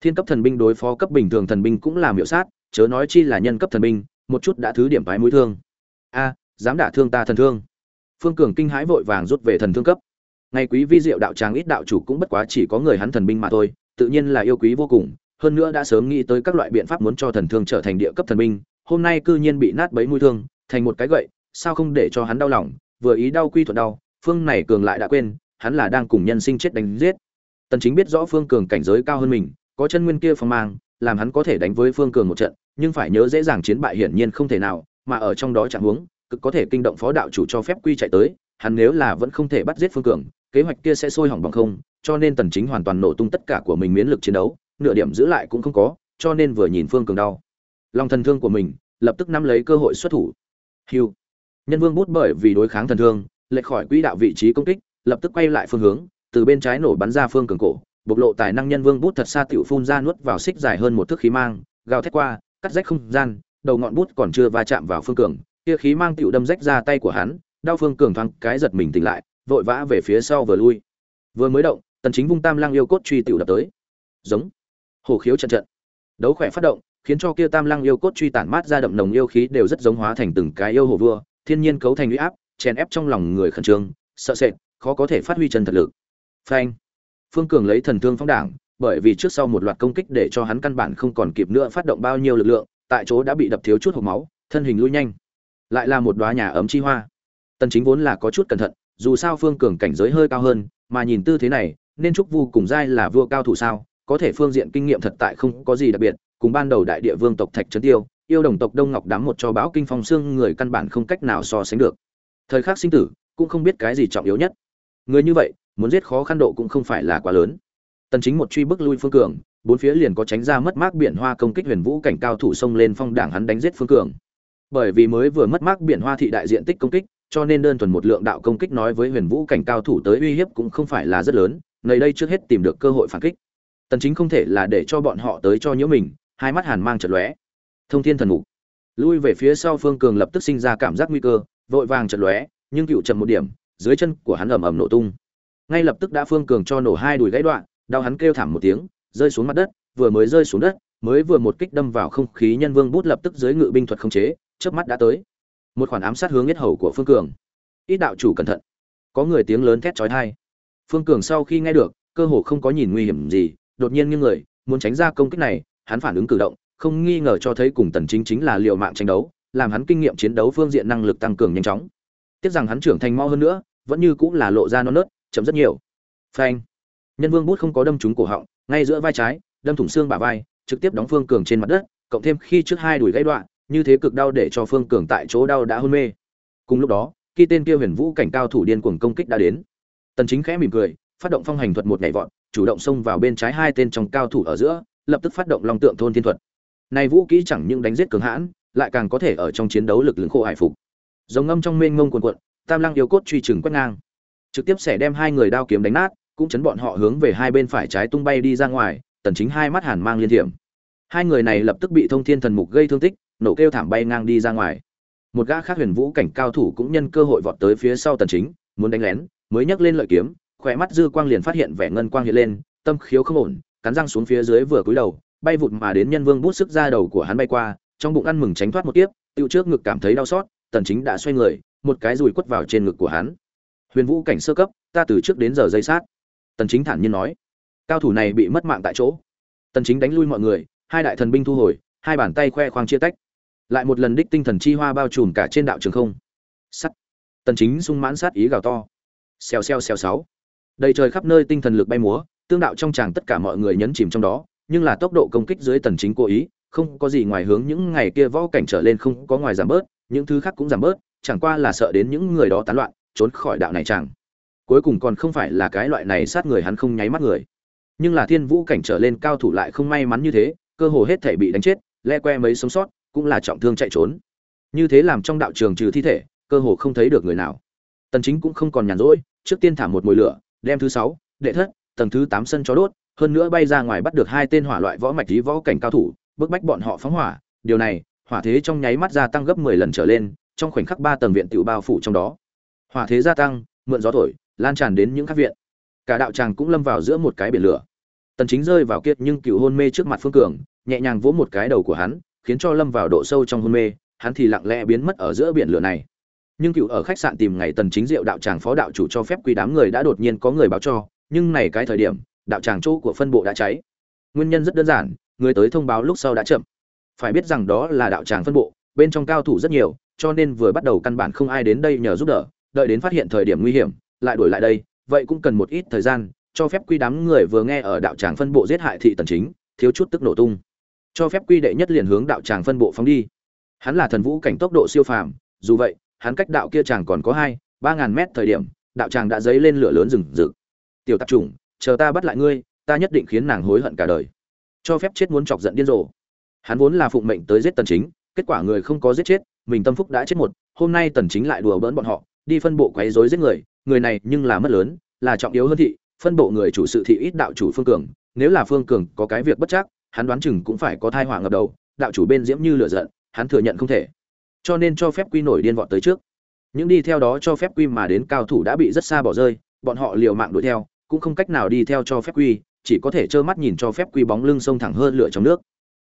thiên cấp thần binh đối phó cấp bình thường thần binh cũng là miểu sát, chớ nói chi là nhân cấp thần binh, một chút đã thứ điểm phái mũi thương. A, dám đả thương ta thần thương. Phương cường kinh hãi vội vàng rút về thần thương cấp. Ngày quý vi diệu đạo tràng ít đạo chủ cũng bất quá chỉ có người hắn thần binh mà thôi, tự nhiên là yêu quý vô cùng, hơn nữa đã sớm nghĩ tới các loại biện pháp muốn cho thần thương trở thành địa cấp thần binh, hôm nay cư nhiên bị nát bấy mũi thương, thành một cái gậy, sao không để cho hắn đau lòng, vừa ý đau quy thuận đau, phương này cường lại đã quên, hắn là đang cùng nhân sinh chết đánh giết. Tần chính biết rõ phương cường cảnh giới cao hơn mình có chân nguyên kia phong mang, làm hắn có thể đánh với phương cường một trận, nhưng phải nhớ dễ dàng chiến bại hiển nhiên không thể nào, mà ở trong đó chẳng huống, cực có thể kinh động phó đạo chủ cho phép quy chạy tới, hắn nếu là vẫn không thể bắt giết phương cường, kế hoạch kia sẽ sôi hỏng bằng không, cho nên tần chính hoàn toàn nổ tung tất cả của mình miễn lực chiến đấu, nửa điểm giữ lại cũng không có, cho nên vừa nhìn phương cường đau. Lòng thần thương của mình, lập tức nắm lấy cơ hội xuất thủ. Hưu nhân vương bút bởi vì đối kháng thần thương, lệch khỏi quỹ đạo vị trí công kích, lập tức quay lại phương hướng, từ bên trái nổ bắn ra phương cường cổ bộc lộ tài năng nhân vương bút thật xa tiểu phun ra nuốt vào xích dài hơn một thước khí mang, gào thét qua, cắt rách không gian, đầu ngọn bút còn chưa va chạm vào phương cường, kia khí mang tiểu đâm rách ra tay của hắn, đau phương cường thoáng cái giật mình tỉnh lại, vội vã về phía sau vừa lui. Vừa mới động, tần chính vung tam lang yêu cốt truy tiểu đập tới. Giống. Hổ khiếu trận trận. Đấu khỏe phát động, khiến cho kia tam lang yêu cốt truy tản mát ra đậm nồng yêu khí đều rất giống hóa thành từng cái yêu hồ vua, thiên nhiên cấu thành uy áp, chèn ép trong lòng người khẩn trương, sợ sệt, khó có thể phát huy chân thật lực. Phanh phương cường lấy thần thương phóng đảng, bởi vì trước sau một loạt công kích để cho hắn căn bản không còn kịp nữa phát động bao nhiêu lực lượng, tại chỗ đã bị đập thiếu chút hộc máu, thân hình lui nhanh. Lại là một đóa nhà ấm chi hoa. Tần chính vốn là có chút cẩn thận, dù sao phương cường cảnh giới hơi cao hơn, mà nhìn tư thế này, nên chúc vu cùng giai là vua cao thủ sao? Có thể phương diện kinh nghiệm thật tại không có gì đặc biệt, cùng ban đầu đại địa vương tộc thạch trấn tiêu, yêu đồng tộc đông ngọc đám một cho báo kinh phong xương người căn bản không cách nào so sánh được. Thời khắc sinh tử, cũng không biết cái gì trọng yếu nhất. Người như vậy muốn giết khó khăn độ cũng không phải là quá lớn. Tần chính một truy bước lui phương cường bốn phía liền có tránh ra mất mát biển hoa công kích huyền vũ cảnh cao thủ xông lên phong đảng hắn đánh giết phương cường. Bởi vì mới vừa mất mát biển hoa thị đại diện tích công kích cho nên đơn thuần một lượng đạo công kích nói với huyền vũ cảnh cao thủ tới uy hiếp cũng không phải là rất lớn nơi đây trước hết tìm được cơ hội phản kích. Tần chính không thể là để cho bọn họ tới cho nhiễu mình hai mắt hàn mang chợt lóe. Thông thiên thần ngủ, lui về phía sau phương cường lập tức sinh ra cảm giác nguy cơ vội vàng chợt lóe nhưng cựu chậm một điểm dưới chân của hắn ầm ầm nổ tung ngay lập tức đã phương cường cho nổ hai đùi gãy đoạn, đau hắn kêu thảm một tiếng, rơi xuống mặt đất, vừa mới rơi xuống đất, mới vừa một kích đâm vào không khí nhân vương bút lập tức dưới ngự binh thuật không chế, chớp mắt đã tới. Một khoản ám sát hướng yết hầu của phương cường. Ít đạo chủ cẩn thận. Có người tiếng lớn thét chói thai phương cường sau khi nghe được, cơ hồ không có nhìn nguy hiểm gì, đột nhiên nghiêng người, muốn tránh ra công kích này, hắn phản ứng cử động, không nghi ngờ cho thấy cùng tần chính chính là liều mạng tranh đấu, làm hắn kinh nghiệm chiến đấu phương diện năng lực tăng cường nhanh chóng. Tiếc rằng hắn trưởng thành mau hơn nữa, vẫn như cũng là lộ ra non nớt chậm rất nhiều. Phanh. Nhân vương bút không có đâm trúng cổ họng, ngay giữa vai trái, đâm thủng xương bả vai, trực tiếp đóng phương cường trên mặt đất, cộng thêm khi trước hai đùi gãy đoạn, như thế cực đau để cho phương cường tại chỗ đau đã hôn mê. Cùng lúc đó, khi tên kia huyền vũ cảnh cao thủ điên cuồng công kích đã đến, tần chính khẽ mỉm cười, phát động phong hành thuật một nhảy vọt, chủ động xông vào bên trái hai tên trong cao thủ ở giữa, lập tức phát động long tượng thôn thiên thuật. Này vũ kỹ chẳng những đánh giết cường hãn, lại càng có thể ở trong chiến đấu lực lượng khô hải phục. Giống ngâm trong mênh ngông cuồn cuộn, tam lăng yêu cốt truy trừng quét ngang trực tiếp sẽ đem hai người đao kiếm đánh nát, cũng chấn bọn họ hướng về hai bên phải trái tung bay đi ra ngoài, tần chính hai mắt hàn mang liên thiểm. Hai người này lập tức bị thông thiên thần mục gây thương tích, nổ kêu thảm bay ngang đi ra ngoài. Một gã khác huyền vũ cảnh cao thủ cũng nhân cơ hội vọt tới phía sau tần chính, muốn đánh lén, mới nhấc lên lợi kiếm, khỏe mắt dư quang liền phát hiện vẻ ngân quang hiện lên, tâm khiếu không ổn, cắn răng xuống phía dưới vừa cúi đầu, bay vụt mà đến nhân vương bút sức ra đầu của hắn bay qua, trong bụng ăn mừng tránh thoát một kiếp, tiêu trước ngực cảm thấy đau xót, tần chính đã xoay người, một cái rùi quất vào trên ngực của hắn huyền vũ cảnh sơ cấp, ta từ trước đến giờ dây sát. Tần chính thản nhiên nói. Cao thủ này bị mất mạng tại chỗ. Tần chính đánh lui mọi người, hai đại thần binh thu hồi, hai bàn tay khoe khoang chia tách. Lại một lần đích tinh thần chi hoa bao trùm cả trên đạo trường không. Sắt. Tần chính sung mãn sát ý gào to. Xèo xèo xèo sáu. Đầy trời khắp nơi tinh thần lực bay múa, tương đạo trong tràng tất cả mọi người nhấn chìm trong đó, nhưng là tốc độ công kích dưới tần chính cố ý, không có gì ngoài hướng những ngày kia võ cảnh trở lên không có ngoài giảm bớt, những thứ khác cũng giảm bớt, chẳng qua là sợ đến những người đó tán loạn trốn khỏi đạo này chẳng. Cuối cùng còn không phải là cái loại này sát người hắn không nháy mắt người. Nhưng là thiên vũ cảnh trở lên cao thủ lại không may mắn như thế, cơ hồ hết thể bị đánh chết, le que mấy sống sót, cũng là trọng thương chạy trốn. Như thế làm trong đạo trường trừ thi thể, cơ hồ không thấy được người nào. Tần chính cũng không còn nhàn rỗi, trước tiên thả một mùi lửa, đem thứ sáu, đệ thất, tầng thứ 8 sân chó đốt, hơn nữa bay ra ngoài bắt được hai tên hỏa loại võ mạch lý võ cảnh cao thủ, bức bách bọn họ phóng hỏa. Điều này, hỏa thế trong nháy mắt gia tăng gấp 10 lần trở lên, trong khoảnh khắc ba tầng viện tiểu bao phủ trong đó hỏa thế gia tăng, mượn gió thổi, lan tràn đến những các viện. Cả đạo tràng cũng lâm vào giữa một cái biển lửa. Tần chính rơi vào kiệt nhưng cựu hôn mê trước mặt phương cường, nhẹ nhàng vỗ một cái đầu của hắn, khiến cho lâm vào độ sâu trong hôn mê, hắn thì lặng lẽ biến mất ở giữa biển lửa này. Nhưng cựu ở khách sạn tìm ngày tần chính diệu đạo tràng phó đạo chủ cho phép quy đám người đã đột nhiên có người báo cho, nhưng này cái thời điểm, đạo tràng chỗ của phân bộ đã cháy. Nguyên nhân rất đơn giản, người tới thông báo lúc sau đã chậm. Phải biết rằng đó là đạo tràng phân bộ, bên trong cao thủ rất nhiều, cho nên vừa bắt đầu căn bản không ai đến đây nhờ giúp đỡ đợi đến phát hiện thời điểm nguy hiểm, lại đuổi lại đây, vậy cũng cần một ít thời gian, cho phép quy đám người vừa nghe ở đạo tràng phân bộ giết hại thị tần chính, thiếu chút tức nổ tung. Cho phép quy đệ nhất liền hướng đạo tràng phân bộ phóng đi. Hắn là thần vũ cảnh tốc độ siêu phàm, dù vậy, hắn cách đạo kia tràng còn có hai, ba ngàn mét thời điểm, đạo tràng đã dấy lên lửa lớn rừng rực. Tiểu tạp chủng, chờ ta bắt lại ngươi, ta nhất định khiến nàng hối hận cả đời. Cho phép chết muốn chọc giận điên rồ. Hắn vốn là phụng mệnh tới giết tần chính, kết quả người không có giết chết, mình tâm phúc đã chết một, hôm nay tần chính lại đùa bỡn bọn họ đi phân bộ quấy rối giết người người này nhưng là mất lớn, là trọng yếu hơn thị, phân bộ người chủ sự thị ít đạo chủ phương cường, nếu là phương cường có cái việc bất chắc hắn đoán chừng cũng phải có thai họa ngập đầu, đạo chủ bên diễm như lửa giận, hắn thừa nhận không thể. Cho nên cho phép quy nổi điên vọt tới trước. Những đi theo đó cho phép quy mà đến cao thủ đã bị rất xa bỏ rơi, bọn họ liều mạng đuổi theo, cũng không cách nào đi theo cho phép quy, chỉ có thể trơ mắt nhìn cho phép quy bóng lưng sông thẳng hơn lửa trong nước.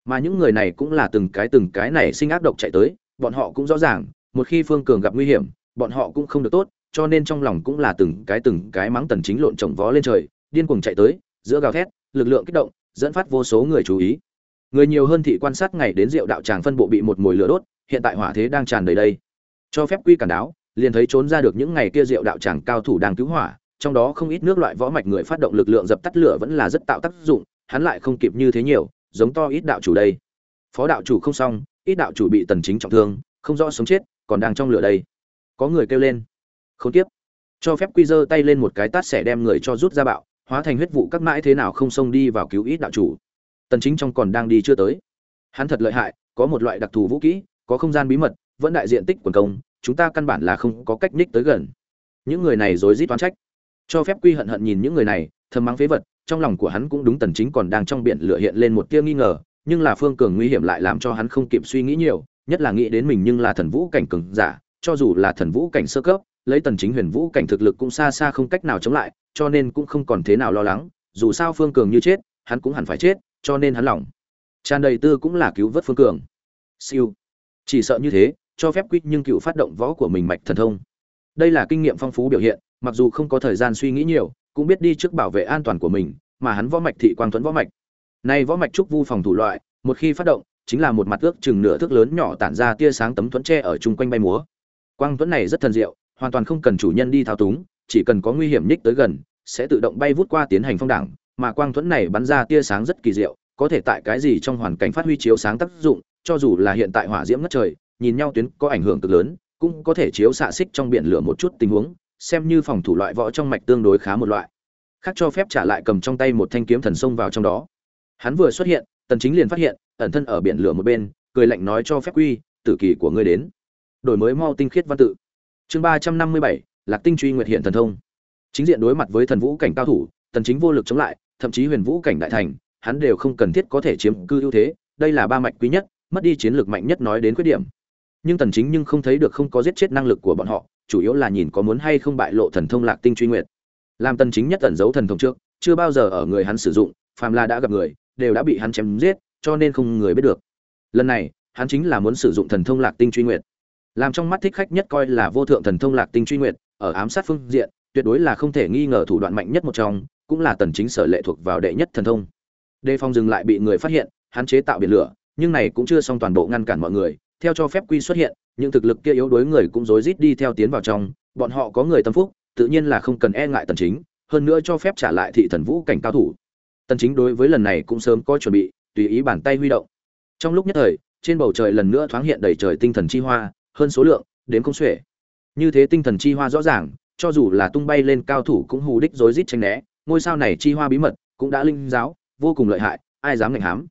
Mà những người này cũng là từng cái từng cái này sinh ác độc chạy tới, bọn họ cũng rõ ràng, một khi phương cường gặp nguy hiểm bọn họ cũng không được tốt, cho nên trong lòng cũng là từng cái từng cái mắng tần chính lộn trồng vó lên trời, điên cuồng chạy tới, giữa gào thét, lực lượng kích động, dẫn phát vô số người chú ý. Người nhiều hơn thị quan sát ngày đến rượu đạo tràng phân bộ bị một mùi lửa đốt, hiện tại hỏa thế đang tràn đầy đây. Cho phép quy cản đáo, liền thấy trốn ra được những ngày kia rượu đạo tràng cao thủ đang cứu hỏa, trong đó không ít nước loại võ mạch người phát động lực lượng dập tắt lửa vẫn là rất tạo tác dụng, hắn lại không kịp như thế nhiều, giống to ít đạo chủ đây. Phó đạo chủ không xong, ít đạo chủ bị tần chính trọng thương, không rõ sống chết, còn đang trong lửa đây có người kêu lên. Không tiếp. Cho phép quy giơ tay lên một cái tát sẽ đem người cho rút ra bạo, hóa thành huyết vụ các mãi thế nào không xông đi vào cứu ít đạo chủ. Tần chính trong còn đang đi chưa tới. Hắn thật lợi hại, có một loại đặc thù vũ kỹ, có không gian bí mật, vẫn đại diện tích quần công, chúng ta căn bản là không có cách ních tới gần. Những người này rối rít toán trách. Cho phép quy hận hận nhìn những người này, thầm mắng phế vật, trong lòng của hắn cũng đúng tần chính còn đang trong biển lửa hiện lên một tia nghi ngờ, nhưng là phương cường nguy hiểm lại làm cho hắn không kịp suy nghĩ nhiều, nhất là nghĩ đến mình nhưng là thần vũ cảnh cường giả cho dù là thần vũ cảnh sơ cấp, lấy tần chính huyền vũ cảnh thực lực cũng xa xa không cách nào chống lại, cho nên cũng không còn thế nào lo lắng, dù sao phương cường như chết, hắn cũng hẳn phải chết, cho nên hắn lòng tràn đầy tư cũng là cứu vớt phương cường. Siêu. Chỉ sợ như thế, cho phép quyết nhưng cựu phát động võ của mình mạch thần thông. Đây là kinh nghiệm phong phú biểu hiện, mặc dù không có thời gian suy nghĩ nhiều, cũng biết đi trước bảo vệ an toàn của mình, mà hắn võ mạch thị quang tuấn võ mạch. Nay võ mạch trúc vu phòng thủ loại, một khi phát động, chính là một mặt ước chừng nửa thước lớn nhỏ tản ra tia sáng tấm thuẫn tre ở chung quanh bay múa quang tuấn này rất thần diệu, hoàn toàn không cần chủ nhân đi thao túng, chỉ cần có nguy hiểm nhích tới gần, sẽ tự động bay vút qua tiến hành phong đẳng mà quang thuẫn này bắn ra tia sáng rất kỳ diệu, có thể tại cái gì trong hoàn cảnh phát huy chiếu sáng tác dụng, cho dù là hiện tại hỏa diễm ngất trời, nhìn nhau tuyến có ảnh hưởng cực lớn, cũng có thể chiếu xạ xích trong biển lửa một chút tình huống, xem như phòng thủ loại võ trong mạch tương đối khá một loại. Khác cho phép trả lại cầm trong tay một thanh kiếm thần sông vào trong đó. Hắn vừa xuất hiện, tần chính liền phát hiện, ẩn thân ở biển lửa một bên, cười lạnh nói cho phép quy, tử kỳ của ngươi đến đổi mới mau tinh khiết văn tự. Chương ba trăm năm mươi bảy, lạc tinh truy nguyệt hiện thần thông. Chính diện đối mặt với thần vũ cảnh cao thủ tần chính vô lực chống lại, thậm chí huyền vũ cảnh đại thành, hắn đều không cần thiết có thể chiếm cư ưu thế, đây là ba mạch quý nhất, mất đi chiến lược mạnh nhất nói đến khuyết điểm. Nhưng tần chính nhưng không thấy được không có giết chết năng lực của bọn họ, chủ yếu là nhìn có muốn hay không bại lộ thần thông lạc tinh truy nguyệt. Làm tần chính nhất tẩn giấu thần thông trước, chưa bao giờ ở người hắn sử dụng, phàm là đã gặp người, đều đã bị hắn chém giết, cho nên không người biết được. Lần này, hắn chính là muốn sử dụng thần thông lạc tinh truy nguyệt làm trong mắt thích khách nhất coi là vô thượng thần thông lạc tinh truy nguyện ở ám sát phương diện, tuyệt đối là không thể nghi ngờ thủ đoạn mạnh nhất một trong, cũng là tần chính sở lệ thuộc vào đệ nhất thần thông. Đề phòng dừng lại bị người phát hiện, hắn chế tạo biển lửa, nhưng này cũng chưa xong toàn bộ ngăn cản mọi người, theo cho phép quy xuất hiện, những thực lực kia yếu đối người cũng rối rít đi theo tiến vào trong, bọn họ có người tâm phúc, tự nhiên là không cần e ngại tần chính, hơn nữa cho phép trả lại thị thần vũ cảnh cao thủ. Tần chính đối với lần này cũng sớm có chuẩn bị, tùy ý bàn tay huy động. Trong lúc nhất thời, trên bầu trời lần nữa thoáng hiện đầy trời tinh thần chi hoa hơn số lượng, đến không xuể. Như thế tinh thần chi hoa rõ ràng, cho dù là tung bay lên cao thủ cũng hù đích rối rít tranh né, ngôi sao này chi hoa bí mật cũng đã linh giáo, vô cùng lợi hại, ai dám ngạnh hám.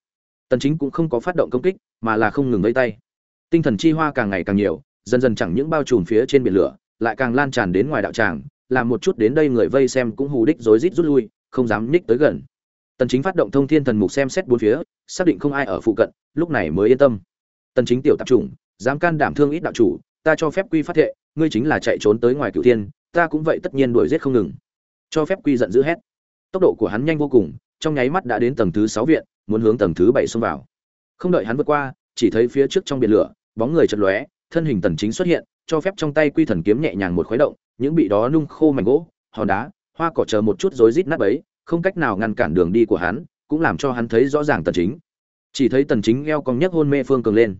Tần chính cũng không có phát động công kích, mà là không ngừng vây tay. Tinh thần chi hoa càng ngày càng nhiều, dần dần chẳng những bao trùm phía trên biển lửa, lại càng lan tràn đến ngoài đạo tràng, làm một chút đến đây người vây xem cũng hù đích rối rít rút lui, không dám ních tới gần. Tần chính phát động thông thiên thần mục xem xét bốn phía, xác định không ai ở phụ cận, lúc này mới yên tâm. Tần chính tiểu tập trung dám can đảm thương ít đạo chủ, ta cho phép quy phát thệ, ngươi chính là chạy trốn tới ngoài cửu thiên, ta cũng vậy tất nhiên đuổi giết không ngừng. Cho phép quy giận dữ hét. Tốc độ của hắn nhanh vô cùng, trong nháy mắt đã đến tầng thứ sáu viện, muốn hướng tầng thứ bảy xông vào. Không đợi hắn vượt qua, chỉ thấy phía trước trong biển lửa, bóng người chật lóe, thân hình tần chính xuất hiện, cho phép trong tay quy thần kiếm nhẹ nhàng một khuấy động, những bị đó nung khô mảnh gỗ, hòn đá, hoa cỏ chờ một chút rối rít nát bấy, không cách nào ngăn cản đường đi của hắn, cũng làm cho hắn thấy rõ ràng tần chính. Chỉ thấy tần chính eo cong nhấc hôn mê phương cường lên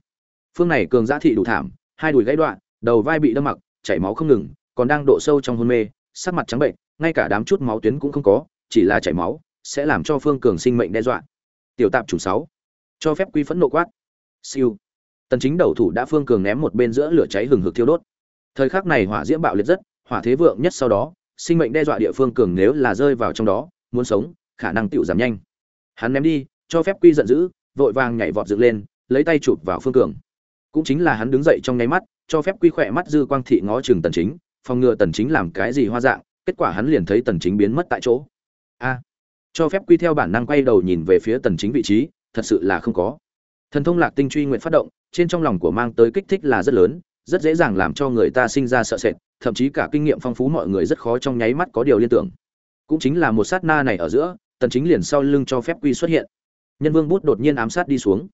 phương này cường giã thị đủ thảm, hai đùi gãy đoạn, đầu vai bị đâm mặc, chảy máu không ngừng, còn đang độ sâu trong hôn mê, sắc mặt trắng bệnh, ngay cả đám chút máu tuyến cũng không có, chỉ là chảy máu, sẽ làm cho phương cường sinh mệnh đe dọa. Tiểu tạp chủ sáu, cho phép quy phẫn nộ quát. Siêu. Tần chính đầu thủ đã phương cường ném một bên giữa lửa cháy hừng hực thiêu đốt. Thời khắc này hỏa diễm bạo liệt rất, hỏa thế vượng nhất sau đó, sinh mệnh đe dọa địa phương cường nếu là rơi vào trong đó, muốn sống, khả năng tiêu giảm nhanh. Hắn ném đi, cho phép quy giận dữ, vội vàng nhảy vọt dựng lên, lấy tay chụp vào phương cường cũng chính là hắn đứng dậy trong nháy mắt, cho phép quy khỏe mắt dư quang thị ngó chừng tần chính, phòng ngừa tần chính làm cái gì hoa dạng, kết quả hắn liền thấy tần chính biến mất tại chỗ. A. Cho phép quy theo bản năng quay đầu nhìn về phía tần chính vị trí, thật sự là không có. Thần thông lạc tinh truy nguyện phát động, trên trong lòng của mang tới kích thích là rất lớn, rất dễ dàng làm cho người ta sinh ra sợ sệt, thậm chí cả kinh nghiệm phong phú mọi người rất khó trong nháy mắt có điều liên tưởng. Cũng chính là một sát na này ở giữa, tần chính liền sau lưng cho phép quy xuất hiện. Nhân vương bút đột nhiên ám sát đi xuống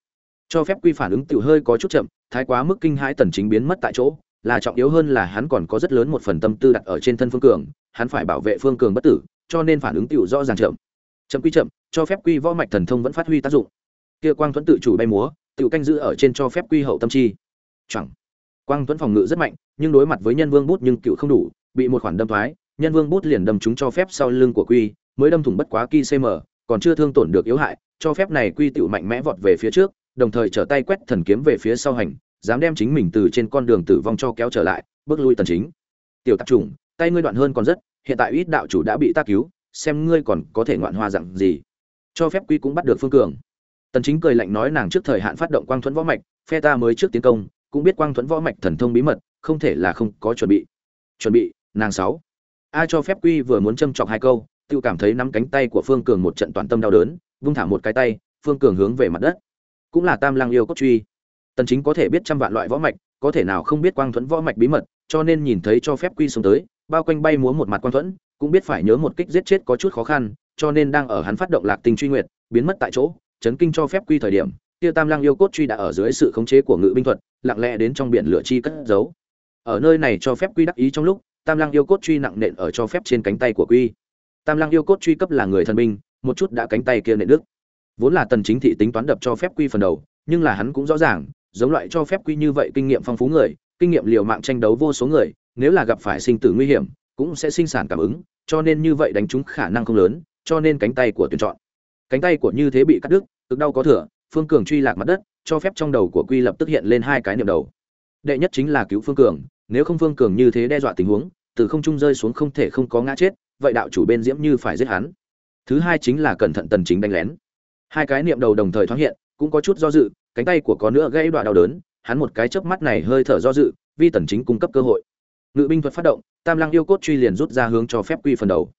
cho phép quy phản ứng tiểu hơi có chút chậm, thái quá mức kinh hãi tần chính biến mất tại chỗ, là trọng yếu hơn là hắn còn có rất lớn một phần tâm tư đặt ở trên thân phương cường, hắn phải bảo vệ phương cường bất tử, cho nên phản ứng tiểu rõ ràng chậm. Chậm quy chậm, cho phép quy võ mạch thần thông vẫn phát huy tác dụng. Kia quang thuẫn tự chủ bay múa, tiểu canh giữ ở trên cho phép quy hậu tâm chi. Chẳng quang thuẫn phòng ngự rất mạnh, nhưng đối mặt với nhân vương bút nhưng cựu không đủ, bị một khoản đâm thoái, nhân vương bút liền đâm chúng cho phép sau lưng của quy, mới đâm thủng bất quá ki cm còn chưa thương tổn được yếu hại, cho phép này quy tiểu mạnh mẽ vọt về phía trước đồng thời trở tay quét thần kiếm về phía sau hành, dám đem chính mình từ trên con đường tử vong cho kéo trở lại, bước lui tần chính. Tiểu tạp trùng tay ngươi đoạn hơn còn rất, hiện tại ít đạo chủ đã bị ta cứu, xem ngươi còn có thể ngoạn hoa dạng gì. Cho phép quy cũng bắt được phương cường. Tần chính cười lạnh nói nàng trước thời hạn phát động quang thuẫn võ mạch, phe ta mới trước tiến công, cũng biết quang thuẫn võ mạch thần thông bí mật, không thể là không có chuẩn bị. Chuẩn bị, nàng sáu. A cho phép quy vừa muốn châm chọc hai câu tự cảm thấy nắm cánh tay của phương cường một trận toàn tâm đau đớn, vung thả một cái tay, phương cường hướng về mặt đất cũng là tam lang yêu cốt truy. Tần chính có thể biết trăm vạn loại võ mạch, có thể nào không biết quang thuẫn võ mạch bí mật, cho nên nhìn thấy cho phép quy xuống tới, bao quanh bay múa một mặt quang thuẫn, cũng biết phải nhớ một kích giết chết có chút khó khăn, cho nên đang ở hắn phát động lạc tình truy nguyệt, biến mất tại chỗ, chấn kinh cho phép quy thời điểm, kia tam lang yêu cốt truy đã ở dưới sự khống chế của ngự binh thuật, lặng lẽ đến trong biển lửa chi cất giấu. Ở nơi này cho phép quy đắc ý trong lúc, tam lang yêu cốt truy nặng nện ở cho phép trên cánh tay của quy. Tam lang yêu cốt truy cấp là người thần binh, một chút đã cánh tay kia nện đức vốn là tần chính thị tính toán đập cho phép quy phần đầu, nhưng là hắn cũng rõ ràng, giống loại cho phép quy như vậy kinh nghiệm phong phú người, kinh nghiệm liều mạng tranh đấu vô số người, nếu là gặp phải sinh tử nguy hiểm, cũng sẽ sinh sản cảm ứng, cho nên như vậy đánh trúng khả năng không lớn, cho nên cánh tay của tuyển chọn. Cánh tay của như thế bị cắt đứt, cực đau có thừa, phương cường truy lạc mặt đất, cho phép trong đầu của quy lập tức hiện lên hai cái niệm đầu. Đệ nhất chính là cứu phương cường, nếu không phương cường như thế đe dọa tình huống, từ không trung rơi xuống không thể không có ngã chết, vậy đạo chủ bên diễm như phải giết hắn. Thứ hai chính là cẩn thận tần chính đánh lén hai cái niệm đầu đồng thời thoáng hiện, cũng có chút do dự, cánh tay của có nữa gãy đoạn đau đớn, hắn một cái chớp mắt này hơi thở do dự, vi tần chính cung cấp cơ hội. Ngự binh thuật phát động, tam lăng yêu cốt truy liền rút ra hướng cho phép quy phần đầu.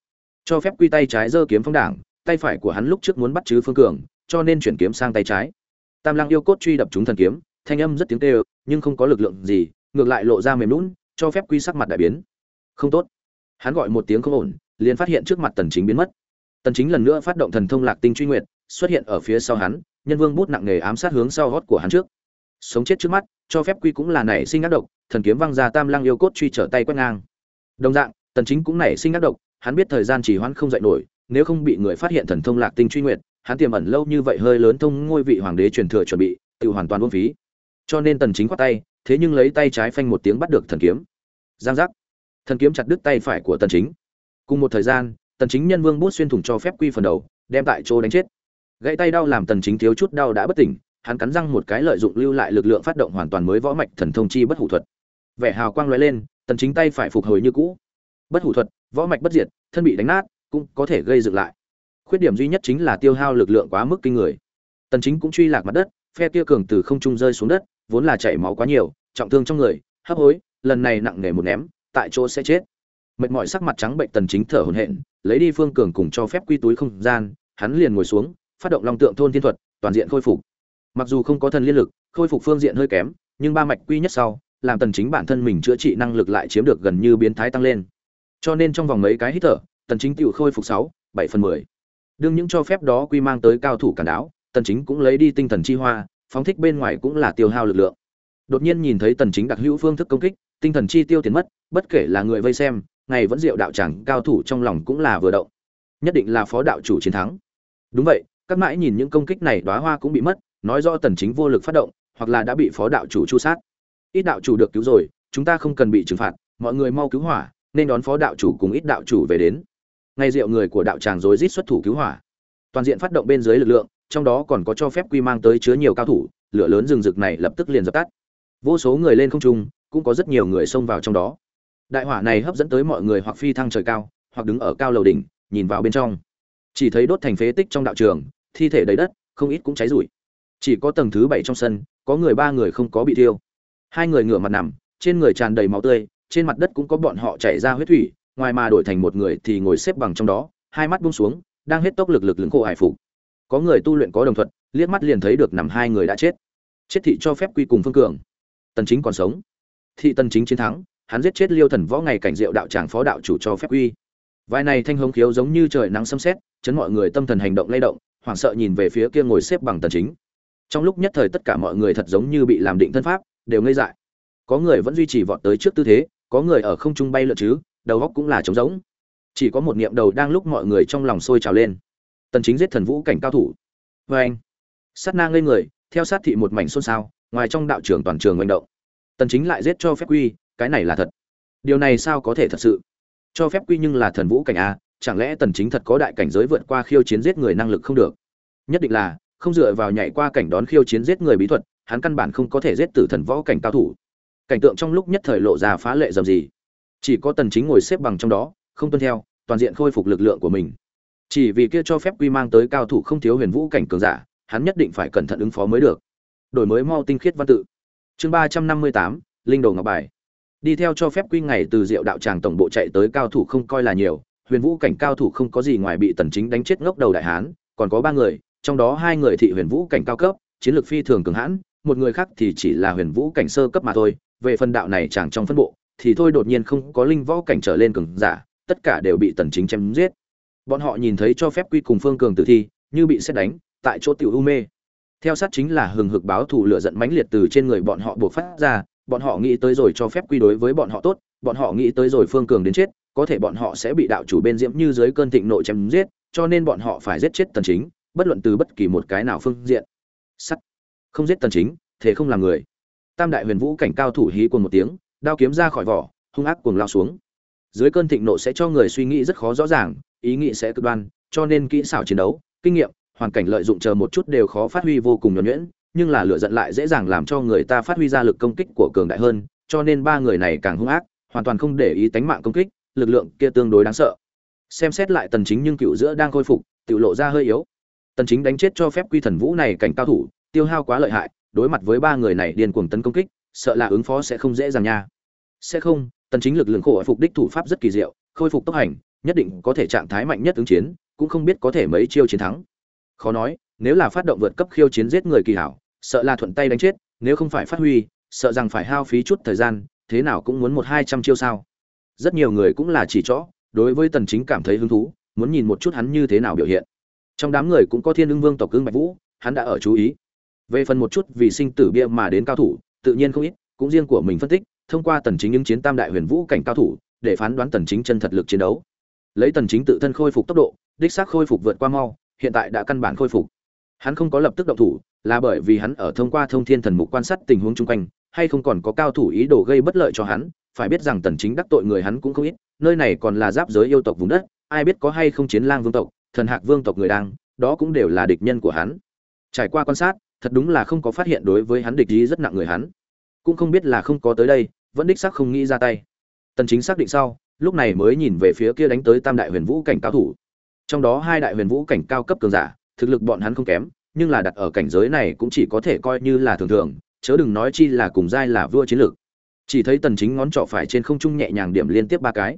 Cho phép quy tay trái giơ kiếm phong đảng, tay phải của hắn lúc trước muốn bắt chứ phương cường, cho nên chuyển kiếm sang tay trái. Tam lăng yêu cốt truy đập trúng thần kiếm, thanh âm rất tiếng tê nhưng không có lực lượng gì, ngược lại lộ ra mềm lún cho phép quy sắc mặt đại biến. Không tốt. Hắn gọi một tiếng không ổn, liền phát hiện trước mặt tần chính biến mất. Tần chính lần nữa phát động thần thông lạc tinh truy nguyệt xuất hiện ở phía sau hắn, nhân vương bút nặng nề ám sát hướng sau gót của hắn trước. Sống chết trước mắt, cho phép quy cũng là nảy sinh ác độc, thần kiếm văng ra tam lăng yêu cốt truy trở tay quét ngang. Đồng dạng, tần chính cũng nảy sinh ác độc, hắn biết thời gian chỉ hoãn không dậy nổi, nếu không bị người phát hiện thần thông lạc tinh truy nguyệt, hắn tiềm ẩn lâu như vậy hơi lớn thông ngôi vị hoàng đế truyền thừa chuẩn bị, tự hoàn toàn uổng phí. Cho nên tần chính quát tay, thế nhưng lấy tay trái phanh một tiếng bắt được thần kiếm. Giang giác. Thần kiếm chặt đứt tay phải của tần chính. Cùng một thời gian, tần chính nhân vương bút xuyên thủng cho phép quy phần đầu, đem tại chỗ đánh chết gãy tay đau làm tần chính thiếu chút đau đã bất tỉnh, hắn cắn răng một cái lợi dụng lưu lại lực lượng phát động hoàn toàn mới võ mạch thần thông chi bất hủ thuật. Vẻ hào quang lóe lên, tần chính tay phải phục hồi như cũ. Bất hủ thuật, võ mạch bất diệt, thân bị đánh nát, cũng có thể gây dựng lại. Khuyết điểm duy nhất chính là tiêu hao lực lượng quá mức kinh người. Tần chính cũng truy lạc mặt đất, phe kia cường từ không trung rơi xuống đất, vốn là chảy máu quá nhiều, trọng thương trong người, hấp hối, lần này nặng nề một ném, tại chỗ sẽ chết. Mệt mỏi sắc mặt trắng bệnh tần chính thở hổn hển, lấy đi phương cường cùng cho phép quy túi không gian, hắn liền ngồi xuống phát động long tượng thôn thiên thuật toàn diện khôi phục. Mặc dù không có thần liên lực khôi phục phương diện hơi kém nhưng ba mạch quy nhất sau làm tần chính bản thân mình chữa trị năng lực lại chiếm được gần như biến thái tăng lên. Cho nên trong vòng mấy cái hít thở tần chính tiểu khôi phục 6, 7 phần 10. đương những cho phép đó quy mang tới cao thủ cản đáo tần chính cũng lấy đi tinh thần chi hoa phóng thích bên ngoài cũng là tiêu hao lực lượng. Đột nhiên nhìn thấy tần chính đặc hữu phương thức công kích tinh thần chi tiêu tiền mất bất kể là người vây xem ngày vẫn diệu đạo chẳng cao thủ trong lòng cũng là vừa động. Nhất định là phó đạo chủ chiến thắng. Đúng vậy các mãi nhìn những công kích này đóa hoa cũng bị mất, nói rõ tần chính vô lực phát động, hoặc là đã bị phó đạo chủ chu sát. Ít đạo chủ được cứu rồi, chúng ta không cần bị trừng phạt, mọi người mau cứu hỏa, nên đón phó đạo chủ cùng ít đạo chủ về đến. Ngay rượu người của đạo tràng rối rít xuất thủ cứu hỏa. Toàn diện phát động bên dưới lực lượng, trong đó còn có cho phép quy mang tới chứa nhiều cao thủ, lửa lớn rừng rực này lập tức liền dập tắt. Vô số người lên không trung, cũng có rất nhiều người xông vào trong đó. Đại hỏa này hấp dẫn tới mọi người hoặc phi thăng trời cao, hoặc đứng ở cao lầu đỉnh, nhìn vào bên trong chỉ thấy đốt thành phế tích trong đạo trường, thi thể đầy đất, không ít cũng cháy rụi. Chỉ có tầng thứ bảy trong sân, có người ba người không có bị thiêu. Hai người ngửa mặt nằm, trên người tràn đầy máu tươi, trên mặt đất cũng có bọn họ chảy ra huyết thủy, ngoài mà đổi thành một người thì ngồi xếp bằng trong đó, hai mắt buông xuống, đang hết tốc lực lực lưỡng khổ hải phục. Có người tu luyện có đồng thuận liếc mắt liền thấy được nằm hai người đã chết. Chết thị cho phép quy cùng phương cường. Tần chính còn sống. Thị tần chính chiến thắng, hắn giết chết liêu thần võ ngày cảnh diệu đạo tràng phó đạo chủ cho phép quy vai này thanh hống khiếu giống như trời nắng xâm xét chấn mọi người tâm thần hành động lay động, hoảng sợ nhìn về phía kia ngồi xếp bằng tần chính. Trong lúc nhất thời tất cả mọi người thật giống như bị làm định thân pháp, đều ngây dại. Có người vẫn duy trì vọt tới trước tư thế, có người ở không trung bay lượn chứ, đầu góc cũng là trống rỗng. Chỉ có một niệm đầu đang lúc mọi người trong lòng sôi trào lên. Tần chính giết thần vũ cảnh cao thủ. Với anh, sát na ngây người, theo sát thị một mảnh xôn xao, ngoài trong đạo trưởng toàn trường manh động. Tần chính lại giết cho phép quy, cái này là thật. Điều này sao có thể thật sự? Cho phép quy nhưng là thần vũ cảnh a, chẳng lẽ tần chính thật có đại cảnh giới vượt qua khiêu chiến giết người năng lực không được? Nhất định là, không dựa vào nhảy qua cảnh đón khiêu chiến giết người bí thuật, hắn căn bản không có thể giết tử thần võ cảnh cao thủ. Cảnh tượng trong lúc nhất thời lộ ra phá lệ dầm gì chỉ có tần chính ngồi xếp bằng trong đó, không tuân theo, toàn diện khôi phục lực lượng của mình. Chỉ vì kia cho phép quy mang tới cao thủ không thiếu huyền vũ cảnh cường giả, hắn nhất định phải cẩn thận ứng phó mới được. Đổi mới mau tinh khiết văn tự. Chương ba trăm năm mươi tám, linh đồ ngọc bài đi theo cho phép quy ngày từ diệu đạo tràng tổng bộ chạy tới cao thủ không coi là nhiều, huyền vũ cảnh cao thủ không có gì ngoài bị tần chính đánh chết ngốc đầu đại hán, còn có ba người, trong đó hai người thị huyền vũ cảnh cao cấp, chiến lược phi thường cường hãn, một người khác thì chỉ là huyền vũ cảnh sơ cấp mà thôi, về phần đạo này chẳng trong phân bộ, thì thôi đột nhiên không có linh võ cảnh trở lên cường giả, tất cả đều bị tần chính chém giết. Bọn họ nhìn thấy cho phép quy cùng phương cường tử thi, như bị xét đánh, tại chỗ tiểu u mê. Theo sát chính là hừng hực báo thù lửa giận mãnh liệt từ trên người bọn họ buộc phát ra bọn họ nghĩ tới rồi cho phép quy đối với bọn họ tốt, bọn họ nghĩ tới rồi phương cường đến chết, có thể bọn họ sẽ bị đạo chủ bên diễm như dưới cơn thịnh nộ chém giết, cho nên bọn họ phải giết chết tần chính, bất luận từ bất kỳ một cái nào phương diện. Sắt. Không giết tần chính, thế không làm người. Tam đại huyền vũ cảnh cao thủ hí cuồng một tiếng, đao kiếm ra khỏi vỏ, hung ác cuồng lao xuống. Dưới cơn thịnh nộ sẽ cho người suy nghĩ rất khó rõ ràng, ý nghĩ sẽ cực đoan, cho nên kỹ xảo chiến đấu, kinh nghiệm, hoàn cảnh lợi dụng chờ một chút đều khó phát huy vô cùng nhuần nhuyễn nhưng là lửa giận lại dễ dàng làm cho người ta phát huy ra lực công kích của cường đại hơn, cho nên ba người này càng hung ác, hoàn toàn không để ý tánh mạng công kích, lực lượng kia tương đối đáng sợ. Xem xét lại tần chính nhưng cựu giữa đang khôi phục, tự lộ ra hơi yếu. Tần chính đánh chết cho phép quy thần vũ này cảnh cao thủ, tiêu hao quá lợi hại, đối mặt với ba người này điên cuồng tấn công kích, sợ là ứng phó sẽ không dễ dàng nha. Sẽ không, tần chính lực lượng khổ phục đích thủ pháp rất kỳ diệu, khôi phục tốc hành, nhất định có thể trạng thái mạnh nhất ứng chiến, cũng không biết có thể mấy chiêu chiến thắng. Khó nói, nếu là phát động vượt cấp khiêu chiến giết người kỳ hảo sợ là thuận tay đánh chết, nếu không phải phát huy, sợ rằng phải hao phí chút thời gian, thế nào cũng muốn một hai trăm chiêu sao. Rất nhiều người cũng là chỉ chó đối với tần chính cảm thấy hứng thú, muốn nhìn một chút hắn như thế nào biểu hiện. Trong đám người cũng có thiên ưng vương tộc cương bạch vũ, hắn đã ở chú ý. Về phần một chút vì sinh tử bia mà đến cao thủ, tự nhiên không ít, cũng riêng của mình phân tích, thông qua tần chính những chiến tam đại huyền vũ cảnh cao thủ, để phán đoán tần chính chân thật lực chiến đấu. Lấy tần chính tự thân khôi phục tốc độ, đích xác khôi phục vượt qua mau, hiện tại đã căn bản khôi phục. Hắn không có lập tức động thủ là bởi vì hắn ở thông qua thông thiên thần mục quan sát tình huống chung quanh, hay không còn có cao thủ ý đồ gây bất lợi cho hắn, phải biết rằng tần chính đắc tội người hắn cũng không ít, nơi này còn là giáp giới yêu tộc vùng đất, ai biết có hay không chiến lang vương tộc, thần hạc vương tộc người đang, đó cũng đều là địch nhân của hắn. Trải qua quan sát, thật đúng là không có phát hiện đối với hắn địch ý rất nặng người hắn. Cũng không biết là không có tới đây, vẫn đích xác không nghĩ ra tay. Tần chính xác định sau, lúc này mới nhìn về phía kia đánh tới tam đại huyền vũ cảnh cao thủ. Trong đó hai đại huyền vũ cảnh cao cấp cường giả, thực lực bọn hắn không kém nhưng là đặt ở cảnh giới này cũng chỉ có thể coi như là thường thường, chớ đừng nói chi là cùng giai là vua chiến lược. Chỉ thấy tần chính ngón trỏ phải trên không trung nhẹ nhàng điểm liên tiếp ba cái.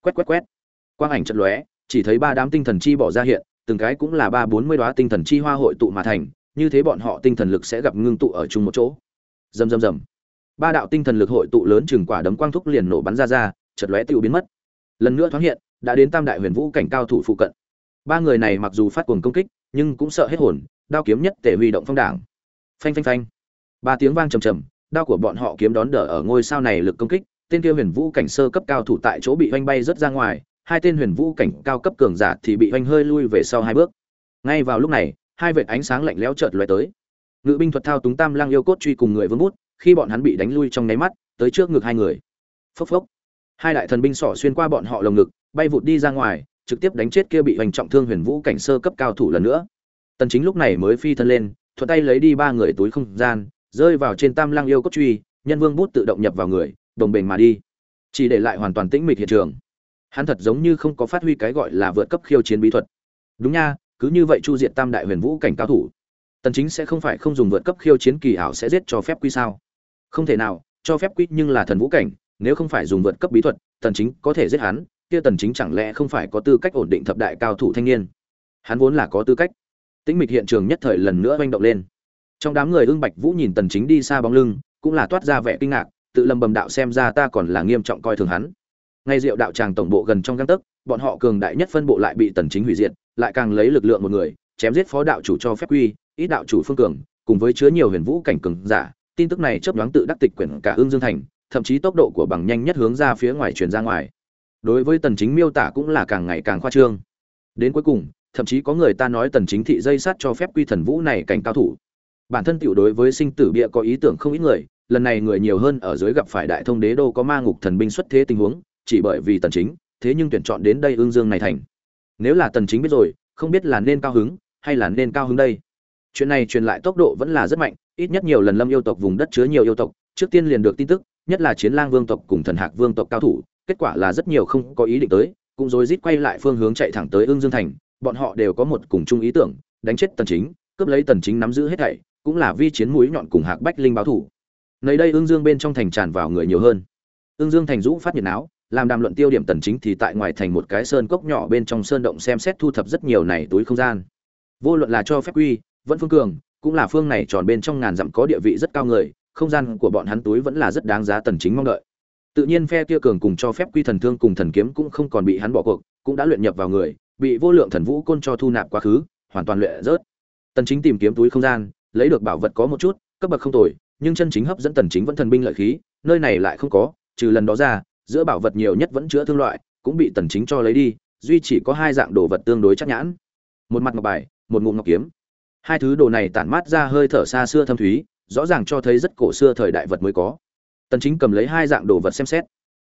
Quét quét quét. Quang ảnh chật lóe, chỉ thấy ba đám tinh thần chi bỏ ra hiện, từng cái cũng là ba bốn mươi đóa tinh thần chi hoa hội tụ mà thành, như thế bọn họ tinh thần lực sẽ gặp ngưng tụ ở chung một chỗ. Rầm rầm rầm. Ba đạo tinh thần lực hội tụ lớn chừng quả đấm quang thúc liền nổ bắn ra ra chật lóe tiêu biến mất. Lần nữa thoáng hiện, đã đến tam đại huyền vũ cảnh cao thủ phụ cận. Ba người này mặc dù phát cuồng công kích, nhưng cũng sợ hết hồn đao kiếm nhất tề huy động phong đảng. Phanh phanh phanh. Ba tiếng vang trầm trầm, đao của bọn họ kiếm đón đỡ ở ngôi sao này lực công kích, tên kia huyền vũ cảnh sơ cấp cao thủ tại chỗ bị oanh bay rất ra ngoài, hai tên huyền vũ cảnh cao cấp cường giả thì bị oanh hơi lui về sau hai bước. Ngay vào lúc này, hai vệt ánh sáng lạnh lẽo chợt lóe tới. Ngự binh thuật thao túng tam lang yêu cốt truy cùng người vương bút, khi bọn hắn bị đánh lui trong nháy mắt, tới trước ngực hai người. Phốc phốc. Hai đại thần binh sỏ xuyên qua bọn họ lồng ngực, bay vụt đi ra ngoài, trực tiếp đánh chết kia bị hoành trọng thương huyền vũ cảnh sơ cấp cao thủ lần nữa tần chính lúc này mới phi thân lên, thuận tay lấy đi ba người túi không gian, rơi vào trên tam lang yêu cốt truy, nhân vương bút tự động nhập vào người, đồng bền mà đi. Chỉ để lại hoàn toàn tĩnh mịch hiện trường. Hắn thật giống như không có phát huy cái gọi là vượt cấp khiêu chiến bí thuật. Đúng nha, cứ như vậy chu diệt tam đại huyền vũ cảnh cao thủ. Tần chính sẽ không phải không dùng vượt cấp khiêu chiến kỳ ảo sẽ giết cho phép quy sao? Không thể nào, cho phép quy nhưng là thần vũ cảnh, nếu không phải dùng vượt cấp bí thuật, tần chính có thể giết hắn, kia tần chính chẳng lẽ không phải có tư cách ổn định thập đại cao thủ thanh niên? Hắn vốn là có tư cách tĩnh mịch hiện trường nhất thời lần nữa manh động lên. Trong đám người ưng bạch vũ nhìn tần chính đi xa bóng lưng, cũng là toát ra vẻ kinh ngạc, tự lầm bầm đạo xem ra ta còn là nghiêm trọng coi thường hắn. Ngay diệu đạo tràng tổng bộ gần trong găng tấc, bọn họ cường đại nhất phân bộ lại bị tần chính hủy diệt, lại càng lấy lực lượng một người, chém giết phó đạo chủ cho phép quy, ít đạo chủ phương cường, cùng với chứa nhiều huyền vũ cảnh cường giả. Tin tức này chớp nhoáng tự đắc tịch quyển cả ương dương thành, thậm chí tốc độ của bằng nhanh nhất hướng ra phía ngoài truyền ra ngoài. Đối với tần chính miêu tả cũng là càng ngày càng khoa trương. Đến cuối cùng thậm chí có người ta nói tần chính thị dây sát cho phép quy thần vũ này cảnh cao thủ. Bản thân tiểu đối với sinh tử bịa có ý tưởng không ít người, lần này người nhiều hơn ở dưới gặp phải đại thông đế đô có ma ngục thần binh xuất thế tình huống, chỉ bởi vì tần chính, thế nhưng tuyển chọn đến đây ương dương này thành. Nếu là tần chính biết rồi, không biết là nên cao hứng, hay là nên cao hứng đây? Chuyện này truyền lại tốc độ vẫn là rất mạnh, ít nhất nhiều lần lâm yêu tộc vùng đất chứa nhiều yêu tộc, trước tiên liền được tin tức, nhất là chiến lang vương tộc cùng thần hạc vương tộc cao thủ, kết quả là rất nhiều không có ý định tới, cũng rồi rít quay lại phương hướng chạy thẳng tới ương dương thành bọn họ đều có một cùng chung ý tưởng, đánh chết tần chính, cướp lấy tần chính nắm giữ hết thảy, cũng là vi chiến mũi nhọn cùng hạc bách linh báo thủ. Nơi đây ương dương bên trong thành tràn vào người nhiều hơn. Ương dương thành rũ phát nhiệt áo làm đàm luận tiêu điểm tần chính thì tại ngoài thành một cái sơn cốc nhỏ bên trong sơn động xem xét thu thập rất nhiều này túi không gian. Vô luận là cho phép quy, vẫn phương cường, cũng là phương này tròn bên trong ngàn dặm có địa vị rất cao người, không gian của bọn hắn túi vẫn là rất đáng giá tần chính mong đợi. Tự nhiên phe kia cường cùng cho phép quy thần thương cùng thần kiếm cũng không còn bị hắn bỏ cuộc, cũng đã luyện nhập vào người bị vô lượng thần vũ côn cho thu nạp quá khứ, hoàn toàn luyện rớt. Tần chính tìm kiếm túi không gian, lấy được bảo vật có một chút, cấp bậc không tồi, nhưng chân chính hấp dẫn tần chính vẫn thần binh lợi khí, nơi này lại không có, trừ lần đó ra, giữa bảo vật nhiều nhất vẫn chữa thương loại, cũng bị tần chính cho lấy đi, duy chỉ có hai dạng đồ vật tương đối chắc nhãn. Một mặt ngọc bài, một ngụm ngọc kiếm. Hai thứ đồ này tản mát ra hơi thở xa xưa thâm thúy, rõ ràng cho thấy rất cổ xưa thời đại vật mới có. Tần chính cầm lấy hai dạng đồ vật xem xét.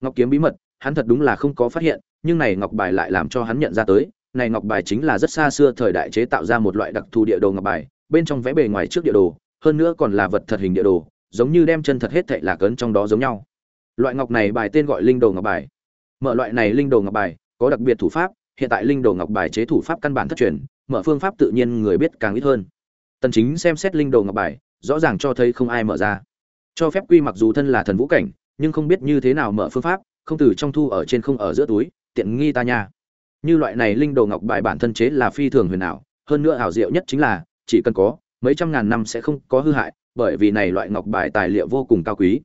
Ngọc kiếm bí mật hắn thật đúng là không có phát hiện, nhưng này ngọc bài lại làm cho hắn nhận ra tới, này ngọc bài chính là rất xa xưa thời đại chế tạo ra một loại đặc thù địa đồ ngọc bài, bên trong vẽ bề ngoài trước địa đồ, hơn nữa còn là vật thật hình địa đồ, giống như đem chân thật hết thảy là cấn trong đó giống nhau. Loại ngọc này bài tên gọi linh đồ ngọc bài. Mở loại này linh đồ ngọc bài, có đặc biệt thủ pháp, hiện tại linh đồ ngọc bài chế thủ pháp căn bản thất truyền, mở phương pháp tự nhiên người biết càng ít hơn. Tần chính xem xét linh đồ ngọc bài, rõ ràng cho thấy không ai mở ra. Cho phép quy mặc dù thân là thần vũ cảnh, nhưng không biết như thế nào mở phương pháp không từ trong thu ở trên không ở giữa túi tiện nghi ta nha. Như loại này linh đồ ngọc bài bản thân chế là phi thường huyền ảo hơn nữa ảo diệu nhất chính là chỉ cần có mấy trăm ngàn năm sẽ không có hư hại bởi vì này loại ngọc bài tài liệu vô cùng cao quý.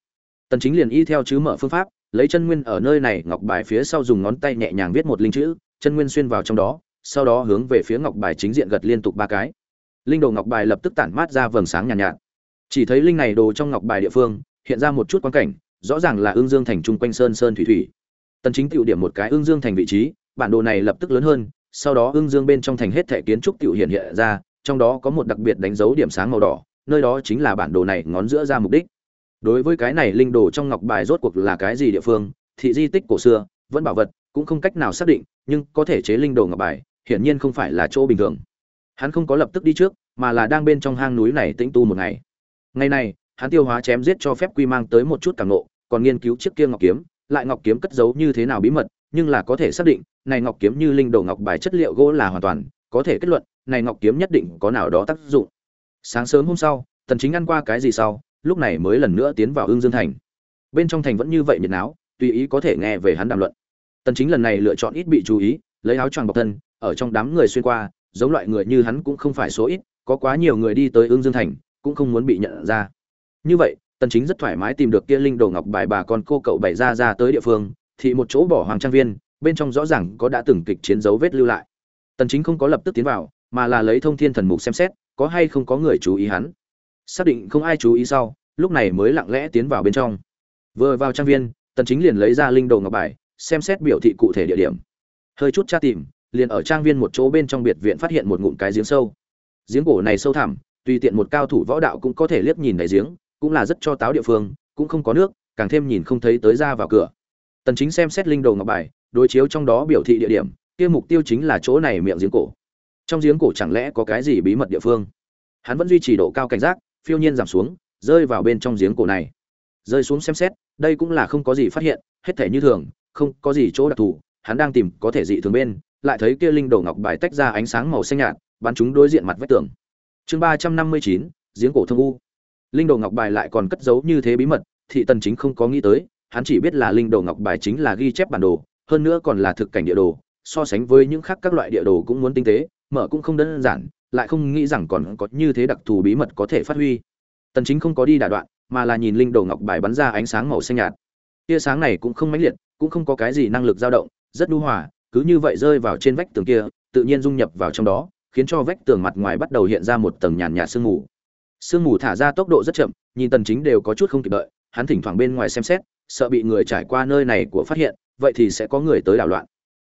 Tần chính liền y theo chứ mở phương pháp lấy chân nguyên ở nơi này ngọc bài phía sau dùng ngón tay nhẹ nhàng viết một linh chữ chân nguyên xuyên vào trong đó sau đó hướng về phía ngọc bài chính diện gật liên tục ba cái. Linh đồ ngọc bài lập tức tản mát ra vầng sáng nhàn nhạt, nhạt. Chỉ thấy linh này đồ trong ngọc bài địa phương hiện ra một chút quan cảnh rõ ràng là ương dương thành trung quanh sơn sơn thủy thủy. Tần chính tiểu điểm một cái ương dương thành vị trí, bản đồ này lập tức lớn hơn, sau đó ương dương bên trong thành hết thể kiến trúc tiểu hiện hiện ra, trong đó có một đặc biệt đánh dấu điểm sáng màu đỏ, nơi đó chính là bản đồ này ngón giữa ra mục đích. Đối với cái này linh đồ trong ngọc bài rốt cuộc là cái gì địa phương, thị di tích cổ xưa, vẫn bảo vật, cũng không cách nào xác định, nhưng có thể chế linh đồ ngọc bài, hiển nhiên không phải là chỗ bình thường. Hắn không có lập tức đi trước, mà là đang bên trong hang núi này tĩnh tu một ngày. Ngày này, hắn tiêu hóa chém giết cho phép quy mang tới một chút cảm nộ còn nghiên cứu chiếc kia ngọc kiếm, lại ngọc kiếm cất giấu như thế nào bí mật, nhưng là có thể xác định, này ngọc kiếm như linh đồ ngọc bài chất liệu gỗ là hoàn toàn có thể kết luận, này ngọc kiếm nhất định có nào đó tác dụng. Sáng sớm hôm sau, tần chính ăn qua cái gì sau, lúc này mới lần nữa tiến vào Ưng dương thành. Bên trong thành vẫn như vậy nhiệt náo, tùy ý có thể nghe về hắn đàm luận. Tần chính lần này lựa chọn ít bị chú ý, lấy áo choàng bọc thân, ở trong đám người xuyên qua, giống loại người như hắn cũng không phải số ít, có quá nhiều người đi tới Ưng dương thành, cũng không muốn bị nhận ra. Như vậy tần chính rất thoải mái tìm được kia linh đồ ngọc bài bà con cô cậu bày ra ra tới địa phương, thì một chỗ bỏ hoàng trang viên, bên trong rõ ràng có đã từng kịch chiến dấu vết lưu lại. Tần chính không có lập tức tiến vào, mà là lấy thông thiên thần mục xem xét, có hay không có người chú ý hắn. Xác định không ai chú ý sau, lúc này mới lặng lẽ tiến vào bên trong. Vừa vào trang viên, tần chính liền lấy ra linh đồ ngọc bài, xem xét biểu thị cụ thể địa điểm. Hơi chút tra tìm, liền ở trang viên một chỗ bên trong biệt viện phát hiện một ngụm cái giếng sâu. Giếng cổ này sâu thẳm, tùy tiện một cao thủ võ đạo cũng có thể liếc nhìn đáy giếng cũng là rất cho táo địa phương, cũng không có nước, càng thêm nhìn không thấy tới ra vào cửa. Tần chính xem xét linh đồ ngọc bài, đối chiếu trong đó biểu thị địa điểm, kia mục tiêu chính là chỗ này miệng giếng cổ. Trong giếng cổ chẳng lẽ có cái gì bí mật địa phương? Hắn vẫn duy trì độ cao cảnh giác, phiêu nhiên giảm xuống, rơi vào bên trong giếng cổ này. Rơi xuống xem xét, đây cũng là không có gì phát hiện, hết thể như thường, không có gì chỗ đặc thù, hắn đang tìm có thể dị thường bên, lại thấy kia linh đồ ngọc bài tách ra ánh sáng màu xanh nhạt, bắn chúng đối diện mặt vách tường. Chương ba trăm năm mươi chín, giếng cổ thông u linh đồ ngọc bài lại còn cất giấu như thế bí mật, thị tần chính không có nghĩ tới, hắn chỉ biết là linh đồ ngọc bài chính là ghi chép bản đồ, hơn nữa còn là thực cảnh địa đồ, so sánh với những khác các loại địa đồ cũng muốn tinh tế, mở cũng không đơn giản, lại không nghĩ rằng còn có như thế đặc thù bí mật có thể phát huy. Tần chính không có đi đả đoạn, mà là nhìn linh đồ ngọc bài bắn ra ánh sáng màu xanh nhạt. Tia sáng này cũng không mãnh liệt, cũng không có cái gì năng lực dao động, rất nhu hòa, cứ như vậy rơi vào trên vách tường kia, tự nhiên dung nhập vào trong đó, khiến cho vách tường mặt ngoài bắt đầu hiện ra một tầng nhàn nhạt sương mù sương mù thả ra tốc độ rất chậm, nhìn tần chính đều có chút không kịp đợi, hắn thỉnh thoảng bên ngoài xem xét, sợ bị người trải qua nơi này của phát hiện, vậy thì sẽ có người tới đảo loạn.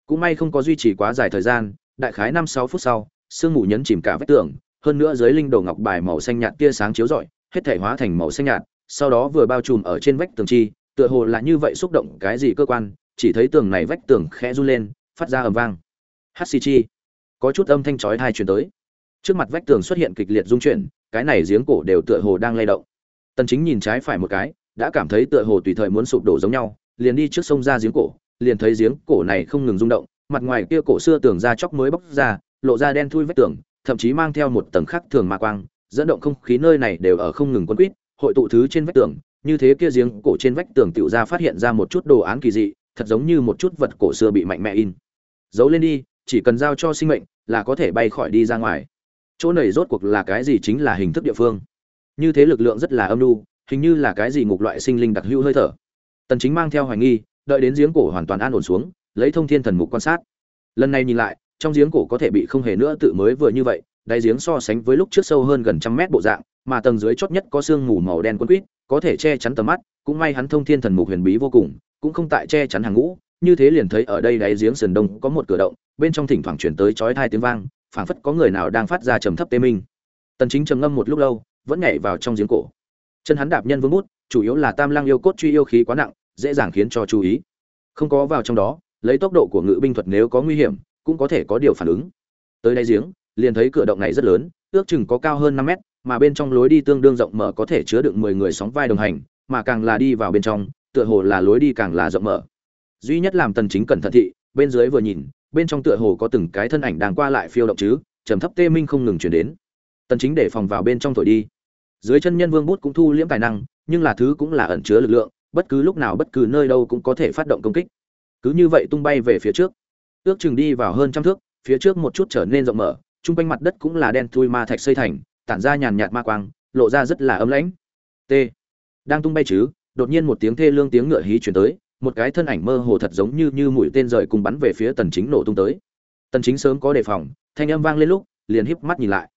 Cũng may không có duy trì quá dài thời gian, đại khái năm sáu phút sau, sương mù nhấn chìm cả vách tường, hơn nữa dưới linh đồ ngọc bài màu xanh nhạt tia sáng chiếu rọi, hết thể hóa thành màu xanh nhạt, sau đó vừa bao trùm ở trên vách tường chi, tựa hồ là như vậy xúc động cái gì cơ quan, chỉ thấy tường này vách tường khẽ run lên, phát ra ầm vang. Hát chi. Có chút âm thanh chói tai truyền tới trước mặt vách tường xuất hiện kịch liệt rung chuyển, cái này giếng cổ đều tựa hồ đang lay động. Tần chính nhìn trái phải một cái, đã cảm thấy tựa hồ tùy thời muốn sụp đổ giống nhau, liền đi trước sông ra giếng cổ, liền thấy giếng cổ này không ngừng rung động, mặt ngoài kia cổ xưa tường ra chóc mới bóc ra, lộ ra đen thui vách tường, thậm chí mang theo một tầng khắc thường ma quang, dẫn động không khí nơi này đều ở không ngừng quấn quýt, hội tụ thứ trên vách tường, như thế kia giếng cổ trên vách tường tiểu ra phát hiện ra một chút đồ án kỳ dị, thật giống như một chút vật cổ xưa bị mạnh mẽ in. Giấu lên đi, chỉ cần giao cho sinh mệnh là có thể bay khỏi đi ra ngoài chỗ này rốt cuộc là cái gì chính là hình thức địa phương? Như thế lực lượng rất là âm lưu hình như là cái gì ngục loại sinh linh đặc hữu hơi thở. Tần chính mang theo hoài nghi, đợi đến giếng cổ hoàn toàn an ổn xuống, lấy thông thiên thần mục quan sát. Lần này nhìn lại, trong giếng cổ có thể bị không hề nữa tự mới vừa như vậy, đáy giếng so sánh với lúc trước sâu hơn gần trăm mét bộ dạng, mà tầng dưới chót nhất có sương mù màu đen quấn quýt có thể che chắn tầm mắt, cũng may hắn thông thiên thần mục huyền bí vô cùng, cũng không tại che chắn hàng ngũ, như thế liền thấy ở đây đáy giếng sườn đông có một cửa động, bên trong thỉnh thoảng chuyển tới chói tai tiếng vang phảng phất có người nào đang phát ra trầm thấp tê minh. Tần chính trầm ngâm một lúc lâu, vẫn nhảy vào trong giếng cổ. Chân hắn đạp nhân vương bút, chủ yếu là tam lang yêu cốt truy yêu khí quá nặng, dễ dàng khiến cho chú ý. Không có vào trong đó, lấy tốc độ của ngự binh thuật nếu có nguy hiểm, cũng có thể có điều phản ứng. Tới đây giếng, liền thấy cửa động này rất lớn, ước chừng có cao hơn 5 mét, mà bên trong lối đi tương đương rộng mở có thể chứa đựng 10 người sóng vai đồng hành, mà càng là đi vào bên trong, tựa hồ là lối đi càng là rộng mở. Duy nhất làm tần chính cẩn thận thị, bên dưới vừa nhìn bên trong tựa hồ có từng cái thân ảnh đang qua lại phiêu động chứ, trầm thấp tê minh không ngừng chuyển đến. Tần chính để phòng vào bên trong thổi đi. Dưới chân nhân vương bút cũng thu liễm tài năng, nhưng là thứ cũng là ẩn chứa lực lượng, bất cứ lúc nào bất cứ nơi đâu cũng có thể phát động công kích. Cứ như vậy tung bay về phía trước. Ước chừng đi vào hơn trăm thước, phía trước một chút trở nên rộng mở, trung quanh mặt đất cũng là đen thui ma thạch xây thành, tản ra nhàn nhạt ma quang, lộ ra rất là ấm lãnh. T. Đang tung bay chứ, đột nhiên một tiếng thê lương tiếng ngựa hí chuyển tới một cái thân ảnh mơ hồ thật giống như như mũi tên rời cùng bắn về phía tần chính nổ tung tới. Tần chính sớm có đề phòng, thanh âm vang lên lúc, liền híp mắt nhìn lại.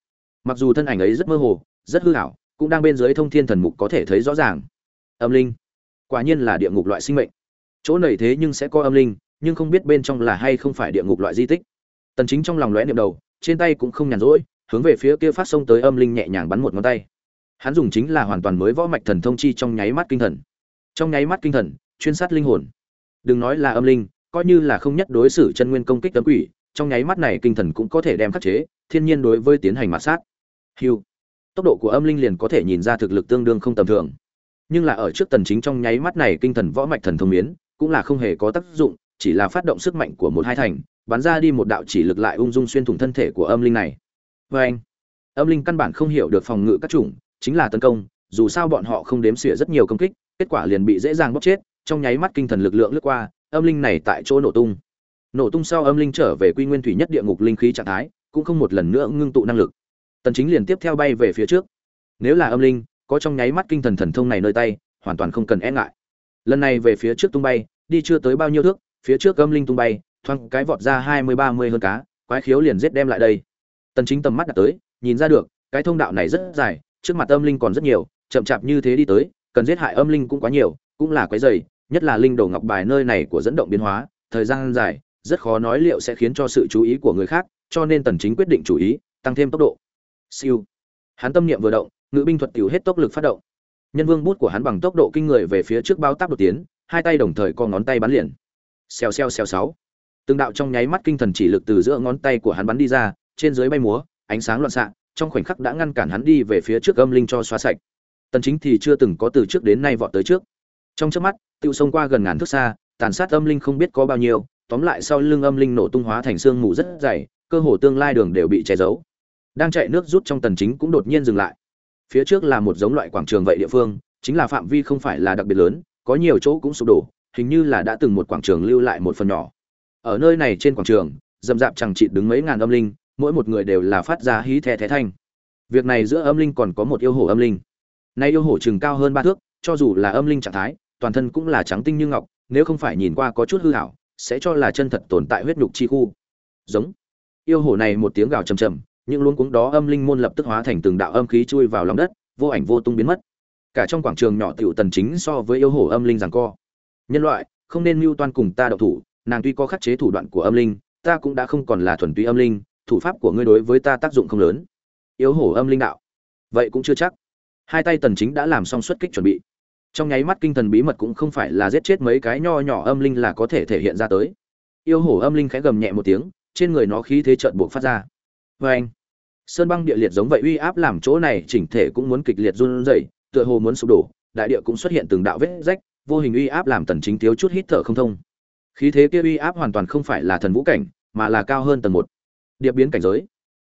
Mặc dù thân ảnh ấy rất mơ hồ, rất hư ảo, cũng đang bên dưới thông thiên thần mục có thể thấy rõ ràng. Âm linh, quả nhiên là địa ngục loại sinh mệnh. Chỗ này thế nhưng sẽ có âm linh, nhưng không biết bên trong là hay không phải địa ngục loại di tích. Tần chính trong lòng lóe niệm đầu, trên tay cũng không nhàn rỗi, hướng về phía kia phát sông tới âm linh nhẹ nhàng bắn một ngón tay. Hắn dùng chính là hoàn toàn mới võ mạch thần thông chi trong nháy mắt kinh thần. Trong nháy mắt kinh thần chuyên sát linh hồn. Đừng nói là âm linh, coi như là không nhất đối xử chân nguyên công kích tấm quỷ, trong nháy mắt này kinh thần cũng có thể đem khắc chế, thiên nhiên đối với tiến hành mạt sát. Hưu. Tốc độ của âm linh liền có thể nhìn ra thực lực tương đương không tầm thường. Nhưng là ở trước tần chính trong nháy mắt này kinh thần võ mạch thần thông miến, cũng là không hề có tác dụng, chỉ là phát động sức mạnh của một hai thành, bắn ra đi một đạo chỉ lực lại ung dung xuyên thủng thân thể của âm linh này. Với anh, âm linh căn bản không hiểu được phòng ngự các chủng, chính là tấn công, dù sao bọn họ không đếm xỉa rất nhiều công kích, kết quả liền bị dễ dàng bóc chết trong nháy mắt kinh thần lực lượng lướt qua, âm linh này tại chỗ nổ tung. Nổ tung sau âm linh trở về quy nguyên thủy nhất địa ngục linh khí trạng thái, cũng không một lần nữa ngưng tụ năng lực. Tần chính liền tiếp theo bay về phía trước. Nếu là âm linh, có trong nháy mắt kinh thần thần thông này nơi tay, hoàn toàn không cần e ngại. Lần này về phía trước tung bay, đi chưa tới bao nhiêu thước, phía trước âm linh tung bay, thoáng cái vọt ra hai mươi ba mươi hơn cá, quái khiếu liền giết đem lại đây. Tần chính tầm mắt đặt tới, nhìn ra được, cái thông đạo này rất dài, trước mặt âm linh còn rất nhiều, chậm chạp như thế đi tới, cần giết hại âm linh cũng quá nhiều, cũng là quái dày nhất là linh đồ ngọc bài nơi này của dẫn động biến hóa, thời gian dài, rất khó nói liệu sẽ khiến cho sự chú ý của người khác, cho nên tần chính quyết định chủ ý, tăng thêm tốc độ. Siêu. Hắn tâm niệm vừa động, ngự binh thuật tiểu hết tốc lực phát động. Nhân vương bút của hắn bằng tốc độ kinh người về phía trước bao táp đột tiến, hai tay đồng thời co ngón tay bắn liền. Xèo xèo xèo sáu. Từng đạo trong nháy mắt kinh thần chỉ lực từ giữa ngón tay của hắn bắn đi ra, trên dưới bay múa, ánh sáng loạn xạ, trong khoảnh khắc đã ngăn cản hắn đi về phía trước âm linh cho xóa sạch. Tần chính thì chưa từng có từ trước đến nay vọt tới trước trong chớp mắt, tiêu xông qua gần ngàn thước xa, tàn sát âm linh không biết có bao nhiêu, tóm lại sau lưng âm linh nổ tung hóa thành xương mù rất dày, cơ hồ tương lai đường đều bị che giấu. Đang chạy nước rút trong tần chính cũng đột nhiên dừng lại. Phía trước là một giống loại quảng trường vậy địa phương, chính là phạm vi không phải là đặc biệt lớn, có nhiều chỗ cũng sụp đổ, hình như là đã từng một quảng trường lưu lại một phần nhỏ. Ở nơi này trên quảng trường, dầm dạp chẳng chị đứng mấy ngàn âm linh, mỗi một người đều là phát ra hí thè thé thanh. Việc này giữa âm linh còn có một yêu hổ âm linh. Nay yêu hổ chừng cao hơn ba thước, cho dù là âm linh trạng thái toàn thân cũng là trắng tinh như ngọc, nếu không phải nhìn qua có chút hư hảo sẽ cho là chân thật tồn tại huyết nhục chi khu. Giống. Yêu hổ này một tiếng gào trầm trầm, những luống cuống đó âm linh môn lập tức hóa thành từng đạo âm khí chui vào lòng đất, vô ảnh vô tung biến mất. Cả trong quảng trường nhỏ tiểu tần chính so với yêu hổ âm linh giằng co. Nhân loại, không nên mưu toan cùng ta độc thủ, nàng tuy có khắc chế thủ đoạn của âm linh, ta cũng đã không còn là thuần túy âm linh, thủ pháp của ngươi đối với ta tác dụng không lớn. Yêu hổ âm linh đạo. Vậy cũng chưa chắc. Hai tay tần chính đã làm xong xuất kích chuẩn bị trong nháy mắt kinh thần bí mật cũng không phải là giết chết mấy cái nho nhỏ âm linh là có thể thể hiện ra tới. Yêu hổ âm linh khẽ gầm nhẹ một tiếng, trên người nó khí thế trợn buộc phát ra. Với anh, sơn băng địa liệt giống vậy uy áp làm chỗ này chỉnh thể cũng muốn kịch liệt run rẩy, tựa hồ muốn sụp đổ, đại địa cũng xuất hiện từng đạo vết rách, vô hình uy áp làm tần chính thiếu chút hít thở không thông. Khí thế kia uy áp hoàn toàn không phải là thần vũ cảnh, mà là cao hơn tầng một. Điệp biến cảnh giới.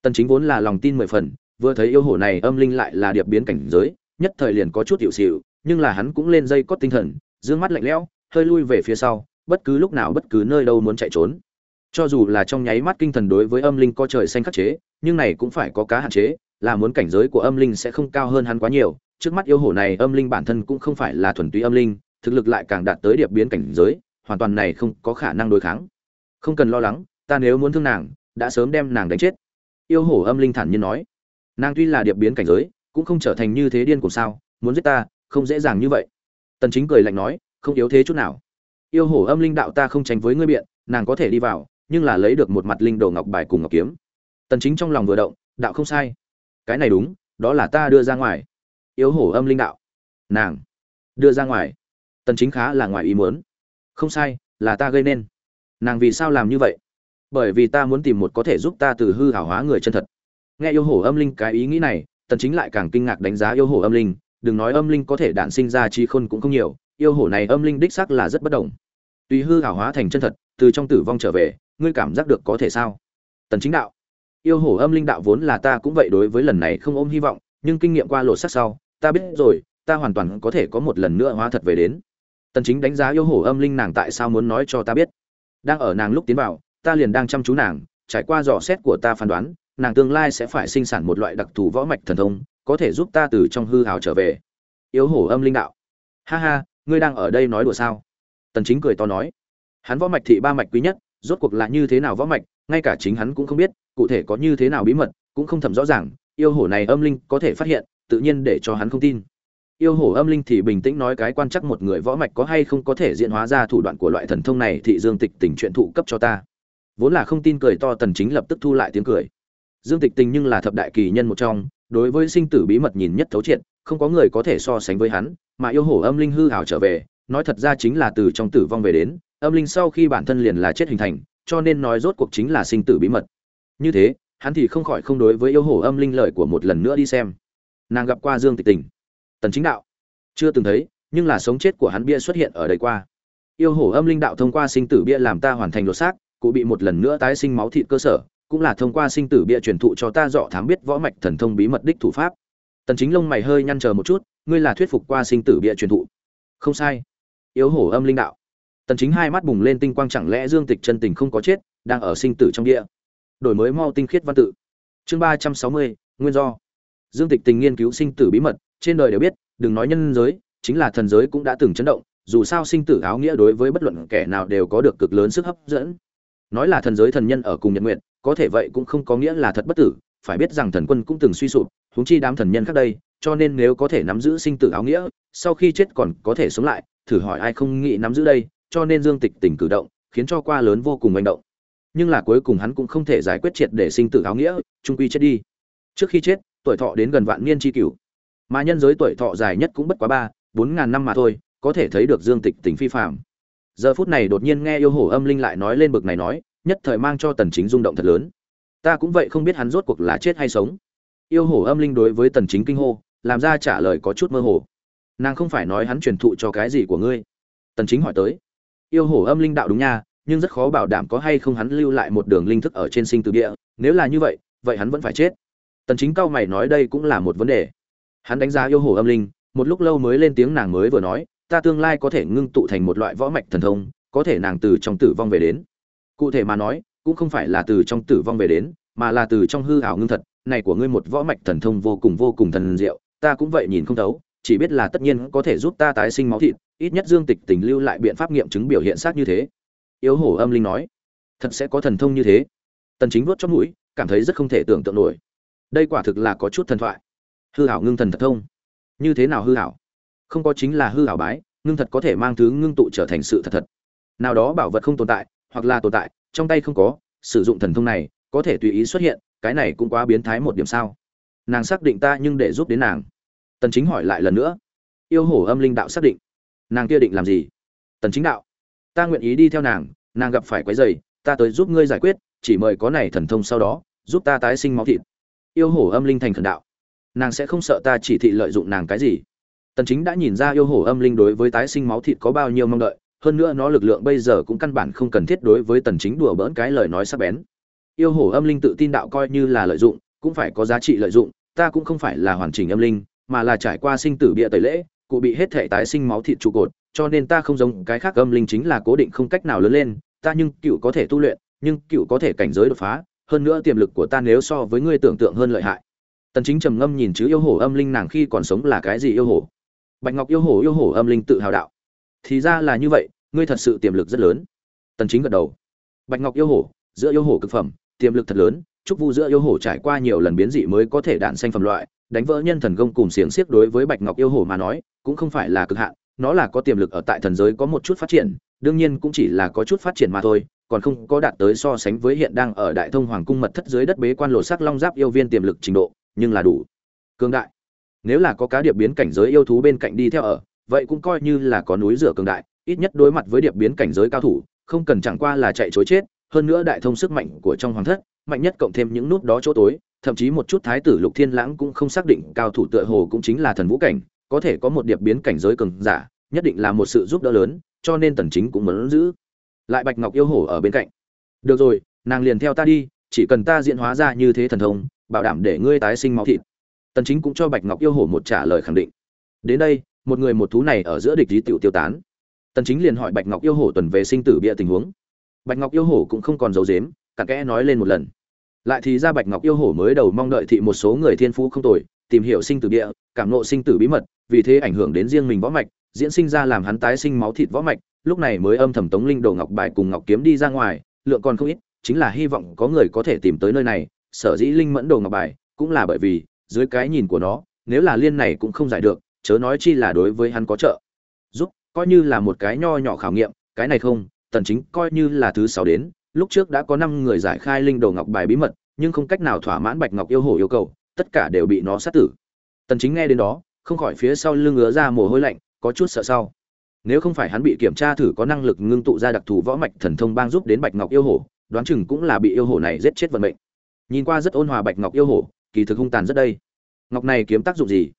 Tần chính vốn là lòng tin mười phần, vừa thấy yêu hổ này âm linh lại là điệp biến cảnh giới, nhất thời liền có chút hiệu xịu nhưng là hắn cũng lên dây cót tinh thần, dương mắt lạnh lẽo, hơi lui về phía sau, bất cứ lúc nào bất cứ nơi đâu muốn chạy trốn. Cho dù là trong nháy mắt kinh thần đối với âm linh có trời xanh khắc chế, nhưng này cũng phải có cá hạn chế, là muốn cảnh giới của âm linh sẽ không cao hơn hắn quá nhiều. Trước mắt yêu hổ này, âm linh bản thân cũng không phải là thuần túy âm linh, thực lực lại càng đạt tới điệp biến cảnh giới, hoàn toàn này không có khả năng đối kháng. Không cần lo lắng, ta nếu muốn thương nàng, đã sớm đem nàng đánh chết. Yêu hổ âm linh thản nhiên nói. Nàng tuy là điệp biến cảnh giới, cũng không trở thành như thế điên của sao, muốn giết ta không dễ dàng như vậy. Tần chính cười lạnh nói, không yếu thế chút nào. Yêu hổ âm linh đạo ta không tránh với ngươi biện, nàng có thể đi vào, nhưng là lấy được một mặt linh đồ ngọc bài cùng ngọc kiếm. Tần chính trong lòng vừa động, đạo không sai. Cái này đúng, đó là ta đưa ra ngoài. Yêu hổ âm linh đạo. Nàng đưa ra ngoài. Tần chính khá là ngoài ý muốn. Không sai, là ta gây nên. Nàng vì sao làm như vậy? Bởi vì ta muốn tìm một có thể giúp ta từ hư hảo hóa người chân thật. Nghe yêu hổ âm linh cái ý nghĩ này, tần chính lại càng kinh ngạc đánh giá yêu hổ âm linh đừng nói âm linh có thể đản sinh ra trí khôn cũng không nhiều, yêu hổ này âm linh đích xác là rất bất động tùy hư hảo hóa thành chân thật, từ trong tử vong trở về, ngươi cảm giác được có thể sao? Tần chính đạo, yêu hổ âm linh đạo vốn là ta cũng vậy đối với lần này không ôm hy vọng, nhưng kinh nghiệm qua lộ sắc sau, ta biết rồi, ta hoàn toàn có thể có một lần nữa hóa thật về đến. Tần chính đánh giá yêu hổ âm linh nàng tại sao muốn nói cho ta biết. Đang ở nàng lúc tiến vào, ta liền đang chăm chú nàng, trải qua dò xét của ta phán đoán, nàng tương lai sẽ phải sinh sản một loại đặc thù võ mạch thần thông có thể giúp ta từ trong hư hào trở về. Yêu hổ âm linh đạo. Ha ha, ngươi đang ở đây nói đùa sao? Tần chính cười to nói. Hắn võ mạch thị ba mạch quý nhất, rốt cuộc là như thế nào võ mạch, ngay cả chính hắn cũng không biết, cụ thể có như thế nào bí mật, cũng không thầm rõ ràng. Yêu hổ này âm linh có thể phát hiện, tự nhiên để cho hắn không tin. Yêu hổ âm linh thì bình tĩnh nói cái quan chắc một người võ mạch có hay không có thể diễn hóa ra thủ đoạn của loại thần thông này, thị dương tịch tình chuyện thụ cấp cho ta. Vốn là không tin cười to, tần chính lập tức thu lại tiếng cười. Dương tịch tình nhưng là thập đại kỳ nhân một trong đối với sinh tử bí mật nhìn nhất thấu triệt, không có người có thể so sánh với hắn, mà yêu hổ âm linh hư ảo trở về, nói thật ra chính là từ trong tử vong về đến, âm linh sau khi bản thân liền là chết hình thành, cho nên nói rốt cuộc chính là sinh tử bí mật. Như thế, hắn thì không khỏi không đối với yêu hổ âm linh lời của một lần nữa đi xem. Nàng gặp qua dương tịch tình, tần chính đạo. Chưa từng thấy, nhưng là sống chết của hắn bia xuất hiện ở đây qua. Yêu hổ âm linh đạo thông qua sinh tử bia làm ta hoàn thành lột xác, cụ bị một lần nữa tái sinh máu thịt cơ sở cũng là thông qua sinh tử bia truyền thụ cho ta dọ thám biết võ mạch thần thông bí mật đích thủ pháp. Tần chính lông mày hơi nhăn chờ một chút ngươi là thuyết phục qua sinh tử bia truyền thụ. Không sai. Yếu hổ âm linh đạo. Tần chính hai mắt bùng lên tinh quang chẳng lẽ dương tịch chân tình không có chết đang ở sinh tử trong địa. Đổi mới mau tinh khiết văn tự. Chương 360, nguyên do. Dương tịch tình nghiên cứu sinh tử bí mật trên đời đều biết đừng nói nhân giới chính là thần giới cũng đã từng chấn động dù sao sinh tử áo nghĩa đối với bất luận kẻ nào đều có được cực lớn sức hấp dẫn. Nói là thần giới thần nhân ở cùng nhật nguyện có thể vậy cũng không có nghĩa là thật bất tử, phải biết rằng thần quân cũng từng suy sụp, huống chi đám thần nhân khác đây, cho nên nếu có thể nắm giữ sinh tử áo nghĩa, sau khi chết còn có thể sống lại, thử hỏi ai không nghĩ nắm giữ đây, cho nên dương tịch tình cử động, khiến cho qua lớn vô cùng manh động. Nhưng là cuối cùng hắn cũng không thể giải quyết triệt để sinh tử áo nghĩa trung quy chết đi. Trước khi chết, tuổi thọ đến gần vạn niên tri cửu. Mà nhân giới tuổi thọ dài nhất cũng bất quá ba, bốn ngàn năm mà thôi, có thể thấy được dương tịch tình phi phạm giờ phút này đột nhiên nghe yêu hổ âm linh lại nói lên bực này nói nhất thời mang cho tần chính rung động thật lớn. Ta cũng vậy không biết hắn rốt cuộc là chết hay sống. Yêu hổ âm linh đối với tần chính kinh hô, làm ra trả lời có chút mơ hồ. Nàng không phải nói hắn truyền thụ cho cái gì của ngươi. Tần chính hỏi tới. Yêu hổ âm linh đạo đúng nha, nhưng rất khó bảo đảm có hay không hắn lưu lại một đường linh thức ở trên sinh tử địa. Nếu là như vậy vậy hắn vẫn phải chết. Tần chính cao mày nói đây cũng là một vấn đề. Hắn đánh giá yêu hổ âm linh, một lúc lâu mới lên tiếng nàng mới vừa nói, ta tương lai có thể ngưng tụ thành một loại võ mạch thần thông, có thể nàng từ trong tử vong về đến cụ thể mà nói, cũng không phải là từ trong tử vong về đến, mà là từ trong hư ảo ngưng thật. Này của ngươi một võ mạch thần thông vô cùng vô cùng thần diệu, ta cũng vậy nhìn không thấu, chỉ biết là tất nhiên có thể giúp ta tái sinh máu thịt, ít nhất dương tịch tình lưu lại biện pháp nghiệm chứng biểu hiện xác như thế. Yếu hổ âm linh nói, thật sẽ có thần thông như thế. Tần chính vuốt trong mũi, cảm thấy rất không thể tưởng tượng nổi. Đây quả thực là có chút thần thoại. Hư ảo ngưng thần thật thông. Như thế nào hư ảo? Không có chính là hư ảo bái, ngưng thật có thể mang thứ ngưng tụ trở thành sự thật thật. Nào đó bảo vật không tồn tại hoặc là tồn tại, trong tay không có, sử dụng thần thông này có thể tùy ý xuất hiện, cái này cũng quá biến thái một điểm sao? Nàng xác định ta nhưng để giúp đến nàng. Tần chính hỏi lại lần nữa. Yêu hổ âm linh đạo xác định. Nàng kia định làm gì? Tần chính đạo. Ta nguyện ý đi theo nàng nàng gặp phải quấy rầy ta tới giúp ngươi giải quyết, chỉ mời có này thần thông sau đó, giúp ta tái sinh máu thịt. Yêu hổ âm linh thành thần đạo. Nàng sẽ không sợ ta chỉ thị lợi dụng nàng cái gì. Tần chính đã nhìn ra yêu hổ âm linh đối với tái sinh máu thịt có bao nhiêu mong đợi hơn nữa nó lực lượng bây giờ cũng căn bản không cần thiết đối với tần chính đùa bỡn cái lời nói sắc bén. Yêu hổ âm linh tự tin đạo coi như là lợi dụng, cũng phải có giá trị lợi dụng, ta cũng không phải là hoàn chỉnh âm linh, mà là trải qua sinh tử bịa tẩy lễ, cụ bị hết thể tái sinh máu thịt trụ cột, cho nên ta không giống cái khác âm linh chính là cố định không cách nào lớn lên, ta nhưng cựu có thể tu luyện, nhưng cựu có thể cảnh giới đột phá, hơn nữa tiềm lực của ta nếu so với ngươi tưởng tượng hơn lợi hại. Tần chính trầm ngâm nhìn chứ yêu hổ âm linh nàng khi còn sống là cái gì yêu hổ? Bạch ngọc yêu hổ yêu hổ âm linh tự hào đạo thì ra là như vậy, ngươi thật sự tiềm lực rất lớn. Tần chính gật đầu. Bạch ngọc yêu hổ, giữa yêu hổ cực phẩm, tiềm lực thật lớn, trúc vu giữa yêu hổ trải qua nhiều lần biến dị mới có thể đạn xanh phẩm loại, đánh vỡ nhân thần công cùng xiềng xiếc đối với bạch ngọc yêu hổ mà nói, cũng không phải là cực hạn, nó là có tiềm lực ở tại thần giới có một chút phát triển, đương nhiên cũng chỉ là có chút phát triển mà thôi, còn không có đạt tới so sánh với hiện đang ở đại thông hoàng cung mật thất dưới đất bế quan lộ sắc long giáp yêu viên tiềm lực trình độ, nhưng là đủ. Cường đại. Nếu là có cá điệp biến cảnh giới yêu thú bên cạnh đi theo ở vậy cũng coi như là có núi rửa cường đại, ít nhất đối mặt với điệp biến cảnh giới cao thủ, không cần chẳng qua là chạy chối chết, hơn nữa đại thông sức mạnh của trong hoàng thất, mạnh nhất cộng thêm những nút đó chỗ tối, thậm chí một chút thái tử lục thiên lãng cũng không xác định cao thủ tựa hồ cũng chính là thần vũ cảnh, có thể có một điệp biến cảnh giới cường giả, nhất định là một sự giúp đỡ lớn, cho nên tần chính cũng muốn giữ lại bạch ngọc yêu hổ ở bên cạnh. Được rồi, nàng liền theo ta đi, chỉ cần ta diễn hóa ra như thế thần thông, bảo đảm để ngươi tái sinh máu thịt. Tần chính cũng cho bạch ngọc yêu hổ một trả lời khẳng định. Đến đây một người một thú này ở giữa địch lý tiểu tiêu tán. Tần chính liền hỏi bạch ngọc yêu hổ tuần về sinh tử bịa tình huống. Bạch ngọc yêu hổ cũng không còn giấu giếm cả kẽ nói lên một lần. Lại thì ra bạch ngọc yêu hổ mới đầu mong đợi thị một số người thiên phú không tồi, tìm hiểu sinh tử địa cảm ngộ sinh tử bí mật, vì thế ảnh hưởng đến riêng mình võ mạch, diễn sinh ra làm hắn tái sinh máu thịt võ mạch, lúc này mới âm thầm tống linh đồ ngọc bài cùng ngọc kiếm đi ra ngoài, lượng còn không ít, chính là hy vọng có người có thể tìm tới nơi này, sở dĩ linh mẫn đồ ngọc bài, cũng là bởi vì, dưới cái nhìn của nó, nếu là liên này cũng không giải được chớ nói chi là đối với hắn có trợ. Giúp, coi như là một cái nho nhỏ khảo nghiệm, cái này không, tần chính coi như là thứ sáu đến, lúc trước đã có 5 người giải khai linh đồ ngọc bài bí mật, nhưng không cách nào thỏa mãn bạch ngọc yêu hổ yêu cầu, tất cả đều bị nó sát tử. Tần chính nghe đến đó, không khỏi phía sau lưng ngứa ra mồ hôi lạnh, có chút sợ sau. Nếu không phải hắn bị kiểm tra thử có năng lực ngưng tụ ra đặc thù võ mạch thần thông bang giúp đến bạch ngọc yêu hổ, đoán chừng cũng là bị yêu hổ này giết chết vận mệnh. Nhìn qua rất ôn hòa bạch ngọc yêu hổ, kỳ thực hung tàn rất đây. Ngọc này kiếm tác dụng gì?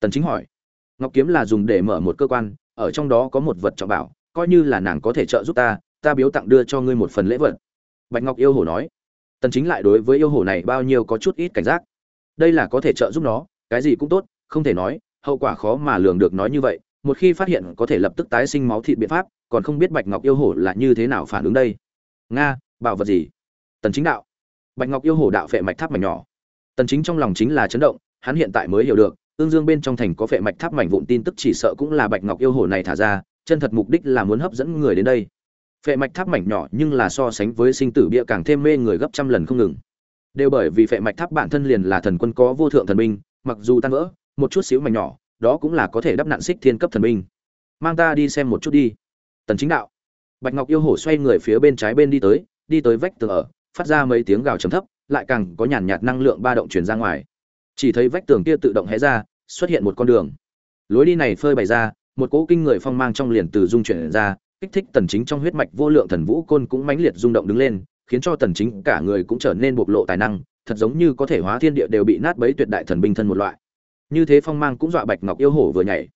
Tần chính hỏi ngọc kiếm là dùng để mở một cơ quan, ở trong đó có một vật trọng bảo, coi như là nàng có thể trợ giúp ta ta biếu tặng đưa cho ngươi một phần lễ vật. Bạch ngọc yêu hồ nói. Tần chính lại đối với yêu hồ này bao nhiêu có chút ít cảnh giác. Đây là có thể trợ giúp nó, cái gì cũng tốt, không thể nói, hậu quả khó mà lường được nói như vậy, một khi phát hiện có thể lập tức tái sinh máu thịt biện pháp, còn không biết bạch ngọc yêu hổ là như thế nào phản ứng đây. Nga, bảo vật gì? Tần chính đạo. Bạch ngọc yêu hổ đạo phệ mạch tháp mạch nhỏ. Tần chính trong lòng chính là chấn động, hắn hiện tại mới hiểu được ương dương bên trong thành có vệ mạch tháp mảnh vụn tin tức chỉ sợ cũng là bạch ngọc yêu hồ này thả ra, chân thật mục đích là muốn hấp dẫn người đến đây. Phệ mạch tháp mảnh nhỏ nhưng là so sánh với sinh tử bia càng thêm mê người gấp trăm lần không ngừng. Đều bởi vì phệ mạch tháp bản thân liền là thần quân có vô thượng thần binh, mặc dù tan vỡ, một chút xíu mảnh nhỏ, đó cũng là có thể đắp nạn xích thiên cấp thần binh. Mang ta đi xem một chút đi. Tần chính đạo. Bạch ngọc yêu hổ xoay người phía bên trái bên đi tới đi tới vách tường ở, phát ra mấy tiếng gào trầm thấp, lại càng có nhàn nhạt năng lượng ba động truyền ra ngoài chỉ thấy vách tường kia tự động hé ra, xuất hiện một con đường. Lối đi này phơi bày ra, một cỗ kinh người phong mang trong liền từ dung chuyển ra, kích thích tần chính trong huyết mạch vô lượng thần vũ côn cũng mãnh liệt rung động đứng lên, khiến cho tần chính cả người cũng trở nên bộc lộ tài năng, thật giống như có thể hóa thiên địa đều bị nát bấy tuyệt đại thần binh thân một loại. Như thế phong mang cũng dọa bạch ngọc yêu hổ vừa nhảy.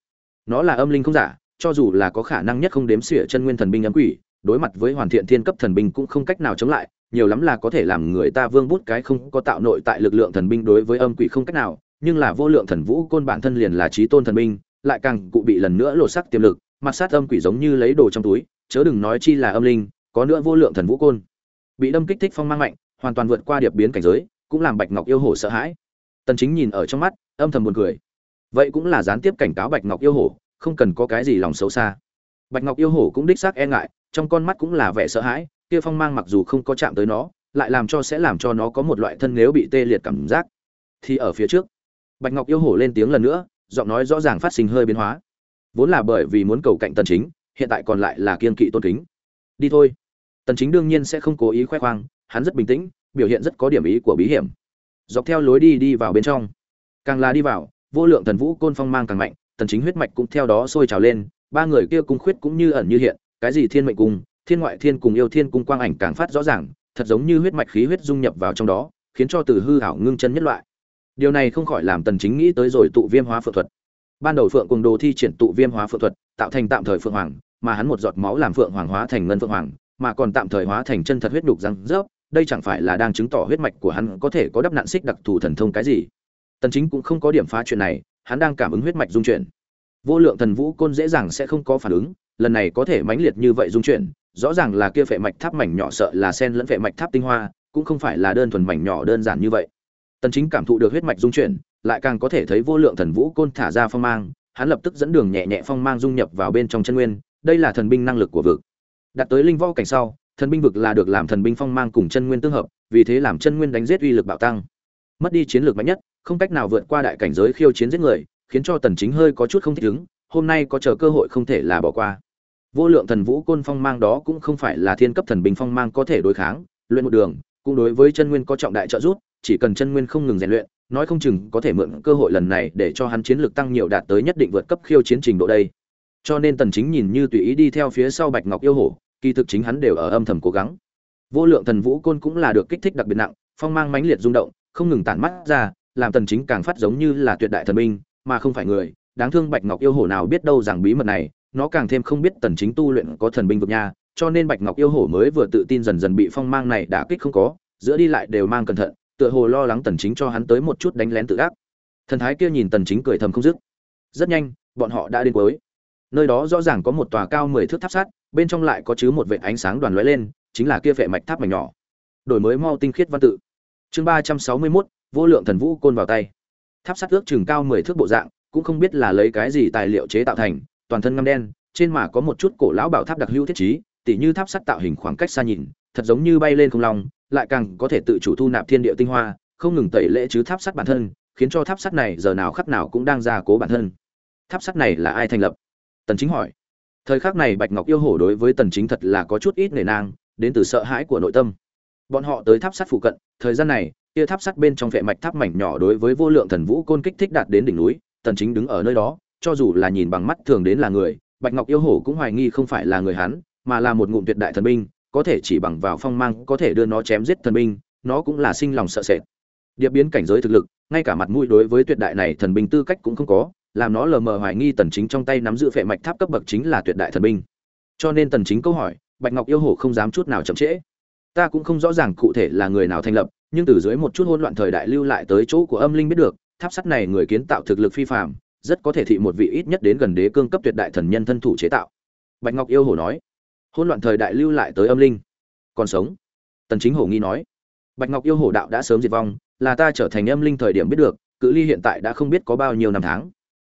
Nó là âm linh không giả, cho dù là có khả năng nhất không đếm xỉa chân nguyên thần binh âm quỷ đối mặt với hoàn thiện thiên cấp thần binh cũng không cách nào chống lại, nhiều lắm là có thể làm người ta vương bút cái không có tạo nội tại lực lượng thần binh đối với âm quỷ không cách nào, nhưng là vô lượng thần vũ côn bản thân liền là trí tôn thần binh, lại càng cụ bị lần nữa lột sắc tiềm lực, mặt sát âm quỷ giống như lấy đồ trong túi, chớ đừng nói chi là âm linh, có nữa vô lượng thần vũ côn. Bị đâm kích thích phong mang mạnh, hoàn toàn vượt qua điệp biến cảnh giới, cũng làm bạch ngọc yêu hổ sợ hãi. Tần chính nhìn ở trong mắt, âm thầm buồn cười. Vậy cũng là gián tiếp cảnh cáo bạch ngọc yêu hổ, không cần có cái gì lòng xấu xa bạch ngọc yêu hổ cũng đích xác e ngại, trong con mắt cũng là vẻ sợ hãi, kia phong mang mặc dù không có chạm tới nó, lại làm cho sẽ làm cho nó có một loại thân nếu bị tê liệt cảm giác. Thì ở phía trước, bạch ngọc yêu hổ lên tiếng lần nữa, giọng nói rõ ràng phát sinh hơi biến hóa. Vốn là bởi vì muốn cầu cạnh tần chính, hiện tại còn lại là kiên kỵ tôn kính. Đi thôi. Tần chính đương nhiên sẽ không cố ý khoe khoang, hắn rất bình tĩnh, biểu hiện rất có điểm ý của bí hiểm. Dọc theo lối đi đi vào bên trong, càng là đi vào, vô lượng thần vũ côn phong mang càng mạnh, tần chính huyết mạch cũng theo đó sôi trào lên ba người kia cung khuyết cũng như ẩn như hiện, cái gì thiên mệnh cung, thiên ngoại thiên cùng yêu thiên cung quang ảnh càng phát rõ ràng, thật giống như huyết mạch khí huyết dung nhập vào trong đó, khiến cho từ hư hảo ngưng chân nhất loại. Điều này không khỏi làm tần chính nghĩ tới rồi tụ viêm hóa phượng thuật. Ban đầu phượng cùng đồ thi triển tụ viêm hóa phượng thuật, tạo thành tạm thời phượng hoàng, mà hắn một giọt máu làm phượng hoàng hóa thành ngân phượng hoàng, mà còn tạm thời hóa thành chân thật huyết đục răng rớp, đây chẳng phải là đang chứng tỏ huyết mạch của hắn có thể có đắp nạn xích đặc thù thần thông cái gì. Tần chính cũng không có điểm phá chuyện này, hắn đang cảm ứng huyết mạch dung chuyển vô lượng thần vũ côn dễ dàng sẽ không có phản ứng, lần này có thể mãnh liệt như vậy dung chuyển, rõ ràng là kia phệ mạch tháp mảnh nhỏ sợ là sen lẫn phệ mạch tháp tinh hoa, cũng không phải là đơn thuần mảnh nhỏ đơn giản như vậy. Tần chính cảm thụ được huyết mạch dung chuyển, lại càng có thể thấy vô lượng thần vũ côn thả ra phong mang, hắn lập tức dẫn đường nhẹ nhẹ phong mang dung nhập vào bên trong chân nguyên, đây là thần binh năng lực của vực. Đạt tới linh võ cảnh sau, thần binh vực là được làm thần binh phong mang cùng chân nguyên tương hợp, vì thế làm chân nguyên đánh giết uy lực bạo tăng. Mất đi chiến lược mạnh nhất, không cách nào vượt qua đại cảnh giới khiêu chiến giết người khiến cho tần chính hơi có chút không thích ứng, hôm nay có chờ cơ hội không thể là bỏ qua. Vô lượng thần vũ côn phong mang đó cũng không phải là thiên cấp thần bình phong mang có thể đối kháng, luyện một đường, cũng đối với chân nguyên có trọng đại trợ giúp, chỉ cần chân nguyên không ngừng rèn luyện, nói không chừng có thể mượn cơ hội lần này để cho hắn chiến lược tăng nhiều đạt tới nhất định vượt cấp khiêu chiến trình độ đây. Cho nên tần chính nhìn như tùy ý đi theo phía sau bạch ngọc yêu hổ, kỳ thực chính hắn đều ở âm thầm cố gắng. Vô lượng thần vũ côn cũng là được kích thích đặc biệt nặng, phong mang mãnh liệt rung động, không ngừng tản mắt ra, làm tần chính càng phát giống như là tuyệt đại thần minh mà không phải người đáng thương bạch ngọc yêu hổ nào biết đâu rằng bí mật này nó càng thêm không biết tần chính tu luyện có thần binh vực nha cho nên bạch ngọc yêu hổ mới vừa tự tin dần dần bị phong mang này đả kích không có giữa đi lại đều mang cẩn thận tựa hồ lo lắng tần chính cho hắn tới một chút đánh lén tự ác. Thần thái kia nhìn tần chính cười thầm không dứt. Rất nhanh bọn họ đã đến cuối. Nơi đó rõ ràng có một tòa cao 10 thước tháp sắt bên trong lại có chứa một vệt ánh sáng đoàn lóe lên chính là kia vệ mạch tháp mảnh nhỏ. Đổi mới mau tinh khiết văn tự. Chương 361, vô lượng thần vũ côn vào tay tháp sắt ước chừng cao 10 thước bộ dạng, cũng không biết là lấy cái gì tài liệu chế tạo thành, toàn thân ngâm đen, trên mà có một chút cổ lão bảo tháp đặc hữu thiết trí, tỉ như tháp sắt tạo hình khoảng cách xa nhìn, thật giống như bay lên không long, lại càng có thể tự chủ thu nạp thiên địa tinh hoa, không ngừng tẩy lễ chứ tháp sắt bản thân, khiến cho tháp sắt này giờ nào khắc nào cũng đang gia cố bản thân. Tháp sắt này là ai thành lập? Tần chính hỏi. Thời khắc này bạch ngọc yêu hổ đối với tần chính thật là có chút ít nể nang, đến từ sợ hãi của nội tâm. Bọn họ tới tháp sắt phụ cận, thời gian này kia tháp sắt bên trong vệ mạch tháp mảnh nhỏ đối với vô lượng thần vũ côn kích thích đạt đến đỉnh núi, tần chính đứng ở nơi đó, cho dù là nhìn bằng mắt thường đến là người, bạch ngọc yêu hổ cũng hoài nghi không phải là người hắn, mà là một ngụm tuyệt đại thần binh, có thể chỉ bằng vào phong mang, có thể đưa nó chém giết thần binh, nó cũng là sinh lòng sợ sệt. Điệp biến cảnh giới thực lực, ngay cả mặt mũi đối với tuyệt đại này thần binh tư cách cũng không có, làm nó lờ mờ hoài nghi tần chính trong tay nắm giữ phệ mạch tháp cấp bậc chính là tuyệt đại thần binh. Cho nên tần chính câu hỏi, bạch ngọc yêu hổ không dám chút nào chậm trễ. Ta cũng không rõ ràng cụ thể là người nào thành lập nhưng từ dưới một chút hỗn loạn thời đại lưu lại tới chỗ của âm linh biết được tháp sắt này người kiến tạo thực lực phi phàm rất có thể thị một vị ít nhất đến gần đế cương cấp tuyệt đại thần nhân thân thủ chế tạo. Bạch ngọc yêu hồ nói hỗn loạn thời đại lưu lại tới âm linh. Còn sống? Tần chính hổ nghi nói. Bạch ngọc yêu hồ đạo đã sớm diệt vong là ta trở thành âm linh thời điểm biết được cự ly hiện tại đã không biết có bao nhiêu năm tháng.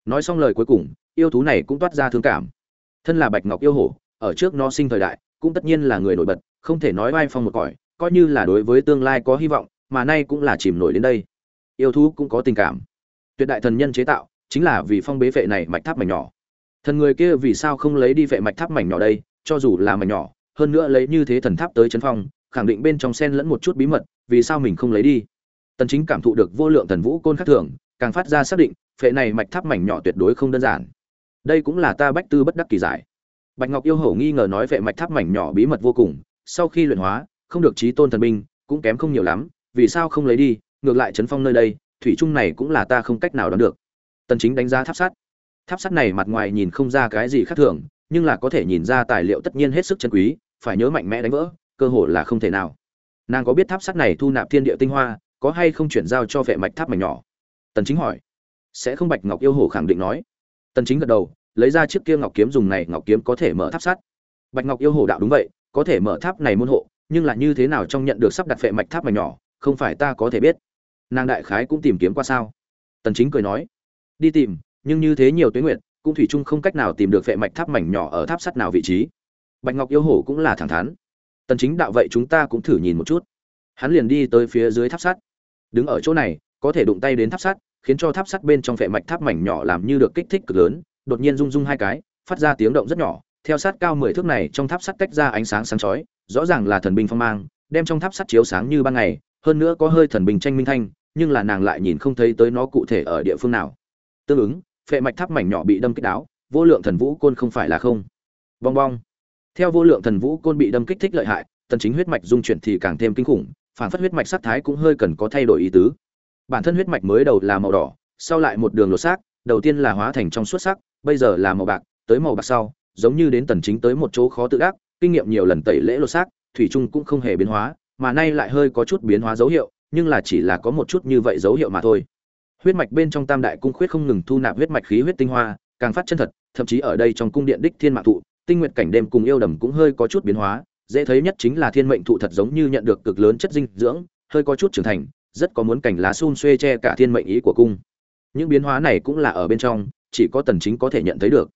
Nói xong lời cuối cùng yêu thú này cũng toát ra thương cảm. Thân là bạch ngọc yêu hồ, ở trước nó sinh thời đại cũng tất nhiên là người nổi bật không thể nói vai phong một cõi coi như là đối với tương lai có hy vọng, mà nay cũng là chìm nổi đến đây. Yêu thú cũng có tình cảm. Tuyệt đại thần nhân chế tạo, chính là vì phong bế vệ này mạch tháp mảnh nhỏ. Thần người kia vì sao không lấy đi vệ mạch tháp mảnh nhỏ đây? Cho dù là mảnh nhỏ, hơn nữa lấy như thế thần tháp tới chấn phong, khẳng định bên trong sen lẫn một chút bí mật, vì sao mình không lấy đi? Tần chính cảm thụ được vô lượng thần vũ côn khắc thường, càng phát ra xác định phệ này mạch tháp mảnh nhỏ tuyệt đối không đơn giản. Đây cũng là ta bách tư bất đắc kỳ giải. Bạch ngọc yêu hổ nghi ngờ nói vệ mạch tháp mảnh nhỏ bí mật vô cùng, sau khi luyện hóa không được trí tôn thần binh, cũng kém không nhiều lắm, vì sao không lấy đi, ngược lại chấn phong nơi đây, thủy trung này cũng là ta không cách nào đoán được. Tần chính đánh giá tháp sắt. Tháp sắt này mặt ngoài nhìn không ra cái gì khác thường, nhưng là có thể nhìn ra tài liệu tất nhiên hết sức chân quý, phải nhớ mạnh mẽ đánh vỡ, cơ hội là không thể nào. Nàng có biết tháp sắt này thu nạp thiên địa tinh hoa, có hay không chuyển giao cho vệ mạch tháp mảnh nhỏ? Tần chính hỏi. Sẽ không bạch ngọc yêu hồ khẳng định nói. Tần chính gật đầu, lấy ra chiếc kia ngọc kiếm dùng này, ngọc kiếm có thể mở tháp sắt. Bạch ngọc yêu hồ đạo đúng vậy, có thể mở tháp này môn hộ nhưng là như thế nào trong nhận được sắp đặt phệ mạch tháp mảnh nhỏ, không phải ta có thể biết. Nàng đại khái cũng tìm kiếm qua sao? Tần chính cười nói, đi tìm, nhưng như thế nhiều tuyến nguyện cũng thủy chung không cách nào tìm được phệ mạch tháp mảnh nhỏ ở tháp sắt nào vị trí. Bạch ngọc yêu hổ cũng là thẳng thắn. Tần chính đạo vậy chúng ta cũng thử nhìn một chút. Hắn liền đi tới phía dưới tháp sắt. Đứng ở chỗ này, có thể đụng tay đến tháp sắt, khiến cho tháp sắt bên trong phệ mạch tháp mảnh nhỏ làm như được kích thích cực lớn, đột nhiên rung rung hai cái, phát ra tiếng động rất nhỏ. Theo sát cao 10 thước này, trong tháp sắt tách ra ánh sáng sáng chói rõ ràng là thần binh phong mang, đem trong tháp sắt chiếu sáng như ban ngày, hơn nữa có hơi thần binh tranh minh thanh, nhưng là nàng lại nhìn không thấy tới nó cụ thể ở địa phương nào. Tương ứng, phệ mạch tháp mảnh nhỏ bị đâm kích đáo, vô lượng thần vũ côn không phải là không. Bong bong. Theo vô lượng thần vũ côn bị đâm kích thích lợi hại, tần chính huyết mạch dung chuyển thì càng thêm kinh khủng, phản phất huyết mạch sắc thái cũng hơi cần có thay đổi ý tứ. Bản thân huyết mạch mới đầu là màu đỏ, sau lại một đường lột xác, đầu tiên là hóa thành trong suốt sắc, bây giờ là màu bạc, tới màu bạc sau, giống như đến tần chính tới một chỗ khó tự ác kinh nghiệm nhiều lần tẩy lễ lột xác, thủy trung cũng không hề biến hóa, mà nay lại hơi có chút biến hóa dấu hiệu, nhưng là chỉ là có một chút như vậy dấu hiệu mà thôi. Huyết mạch bên trong tam đại cung khuyết không ngừng thu nạp huyết mạch khí huyết tinh hoa, càng phát chân thật, thậm chí ở đây trong cung điện đích thiên mạc thụ, tinh nguyện cảnh đêm cùng yêu đầm cũng hơi có chút biến hóa, dễ thấy nhất chính là thiên mệnh thụ thật giống như nhận được cực lớn chất dinh dưỡng, hơi có chút trưởng thành, rất có muốn cảnh lá xun xuê che cả thiên mệnh ý của cung. Những biến hóa này cũng là ở bên trong, chỉ có tần chính có thể nhận thấy được.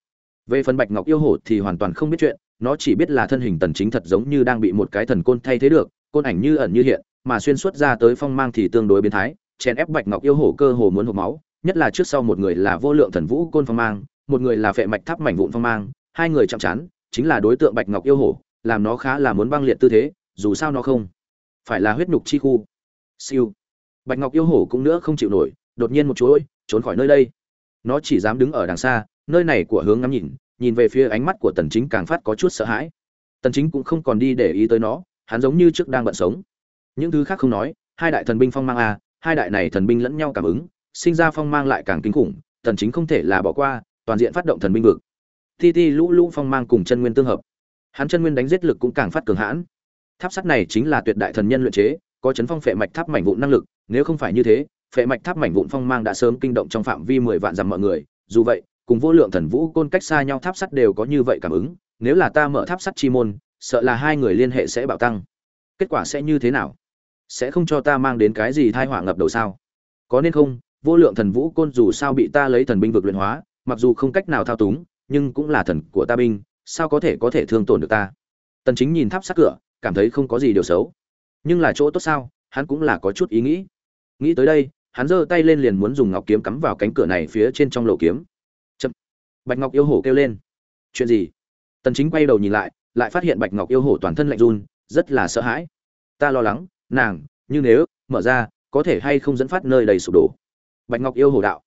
Về phần bạch ngọc yêu hổ thì hoàn toàn không biết chuyện nó chỉ biết là thân hình tần chính thật giống như đang bị một cái thần côn thay thế được, côn ảnh như ẩn như hiện, mà xuyên suốt ra tới phong mang thì tương đối biến thái, chèn ép bạch ngọc yêu hổ cơ hồ muốn hộc máu, nhất là trước sau một người là vô lượng thần vũ côn phong mang, một người là phệ mạch tháp mảnh vụn phong mang, hai người chạm chán chính là đối tượng bạch ngọc yêu hổ, làm nó khá là muốn băng liệt tư thế, dù sao nó không phải là huyết nhục chi khu. Siêu. Bạch ngọc yêu hổ cũng nữa không chịu nổi, đột nhiên một chuỗi trốn khỏi nơi đây. Nó chỉ dám đứng ở đằng xa, nơi này của hướng ngắm nhìn nhìn về phía ánh mắt của tần chính càng phát có chút sợ hãi. Tần chính cũng không còn đi để ý tới nó, hắn giống như trước đang bận sống. Những thứ khác không nói, hai đại thần binh phong mang a hai đại này thần binh lẫn nhau cảm ứng, sinh ra phong mang lại càng kinh khủng, tần chính không thể là bỏ qua, toàn diện phát động thần binh vực. Ti ti lũ lũ phong mang cùng chân nguyên tương hợp. Hắn chân nguyên đánh giết lực cũng càng phát cường hãn. Tháp sắt này chính là tuyệt đại thần nhân luyện chế, có chấn phong phệ mạch tháp mảnh vụn năng lực, nếu không phải như thế, phệ mạch tháp mảnh vụn phong mang đã sớm kinh động trong phạm vi 10 vạn dặm mọi người, dù vậy cùng vô lượng thần vũ côn cách xa nhau tháp sắt đều có như vậy cảm ứng, nếu là ta mở tháp sắt chi môn, sợ là hai người liên hệ sẽ bạo tăng. Kết quả sẽ như thế nào? Sẽ không cho ta mang đến cái gì thai họa ngập đầu sao? Có nên không? Vô lượng thần vũ côn dù sao bị ta lấy thần binh vực luyện hóa, mặc dù không cách nào thao túng, nhưng cũng là thần của ta binh, sao có thể có thể thương tổn được ta? Tần chính nhìn tháp sắt cửa, cảm thấy không có gì điều xấu. Nhưng là chỗ tốt sao? Hắn cũng là có chút ý nghĩ. Nghĩ tới đây, hắn giơ tay lên liền muốn dùng ngọc kiếm cắm vào cánh cửa này phía trên trong lỗ kiếm bạch ngọc yêu hổ kêu lên. Chuyện gì? Tần chính quay đầu nhìn lại lại phát hiện bạch ngọc yêu hổ toàn thân lạnh run, rất là sợ hãi. Ta lo lắng, nàng, như nếu, mở ra, có thể hay không dẫn phát nơi đầy sụp đổ? Bạch ngọc yêu hổ đạo.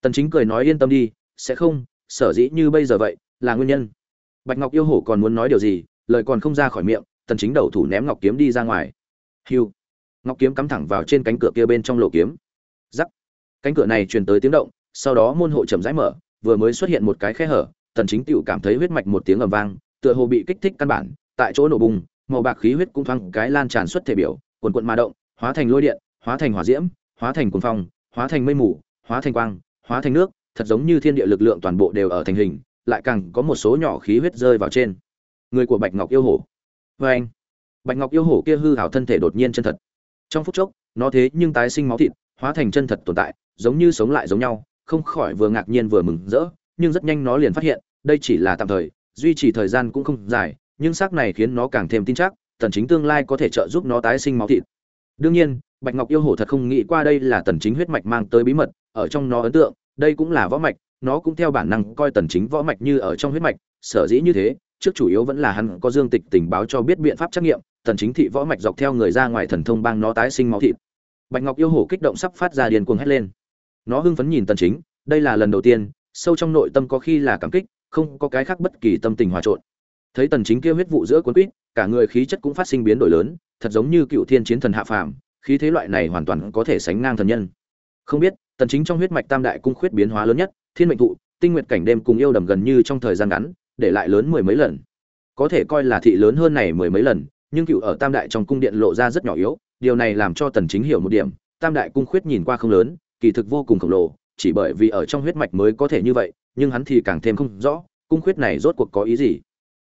Tần chính cười nói yên tâm đi, sẽ không, sở dĩ như bây giờ vậy, là nguyên nhân. Bạch ngọc yêu hổ còn muốn nói điều gì, lời còn không ra khỏi miệng, tần chính đầu thủ ném ngọc kiếm đi ra ngoài. Hiu. Ngọc kiếm cắm thẳng vào trên cánh cửa kia bên trong lỗ kiếm. Rắc. Cánh cửa này truyền tới tiếng động, sau đó môn hộ chậm rãi mở vừa mới xuất hiện một cái khe hở tần chính tựu cảm thấy huyết mạch một tiếng ầm vang, tựa hồ bị kích thích căn bản, tại chỗ nổ bùng, màu bạc khí huyết cũng thoáng cái lan tràn xuất thể biểu, cuồn cuộn mà động, hóa thành lôi điện, hóa thành hỏa diễm, hóa thành cuồng phong, hóa thành mây mù, hóa thành quang, hóa thành nước, thật giống như thiên địa lực lượng toàn bộ đều ở thành hình, lại càng có một số nhỏ khí huyết rơi vào trên. Người của bạch ngọc yêu hổ. Vê anh, bạch ngọc yêu hổ kia hư hảo thân thể đột nhiên chân thật. Trong phút chốc, nó thế nhưng tái sinh máu thịt, hóa thành chân thật tồn tại, giống như sống lại giống nhau không khỏi vừa ngạc nhiên vừa mừng rỡ, nhưng rất nhanh nó liền phát hiện, đây chỉ là tạm thời, duy trì thời gian cũng không dài, nhưng xác này khiến nó càng thêm tin chắc, tần chính tương lai có thể trợ giúp nó tái sinh máu thịt. Đương nhiên, bạch ngọc yêu hổ thật không nghĩ qua đây là tần chính huyết mạch mang tới bí mật, ở trong nó ấn tượng, đây cũng là võ mạch, nó cũng theo bản năng coi tần chính võ mạch như ở trong huyết mạch, sở dĩ như thế, trước chủ yếu vẫn là hắn có dương tịch tình báo cho biết biện pháp trắc nghiệm, tần chính thị võ mạch dọc theo người ra ngoài thần thông bang nó tái sinh máu thịt. Bạch ngọc yêu hổ kích động sắp phát ra điên cuồng hét lên nó hưng phấn nhìn tần chính, đây là lần đầu tiên, sâu trong nội tâm có khi là cảm kích, không có cái khác bất kỳ tâm tình hòa trộn. Thấy tần chính kia huyết vụ giữa cuốn quýt, cả người khí chất cũng phát sinh biến đổi lớn, thật giống như cựu thiên chiến thần hạ phàm, khí thế loại này hoàn toàn có thể sánh ngang thần nhân. Không biết, tần chính trong huyết mạch tam đại cung khuyết biến hóa lớn nhất, thiên mệnh thụ, tinh nguyệt cảnh đêm cùng yêu đầm gần như trong thời gian ngắn, để lại lớn mười mấy lần. Có thể coi là thị lớn hơn này mười mấy lần, nhưng cựu ở tam đại trong cung điện lộ ra rất nhỏ yếu, điều này làm cho tần chính hiểu một điểm, tam đại cung khuyết nhìn qua không lớn kỳ thực vô cùng khổng lồ, chỉ bởi vì ở trong huyết mạch mới có thể như vậy, nhưng hắn thì càng thêm không rõ, cung khuyết này rốt cuộc có ý gì.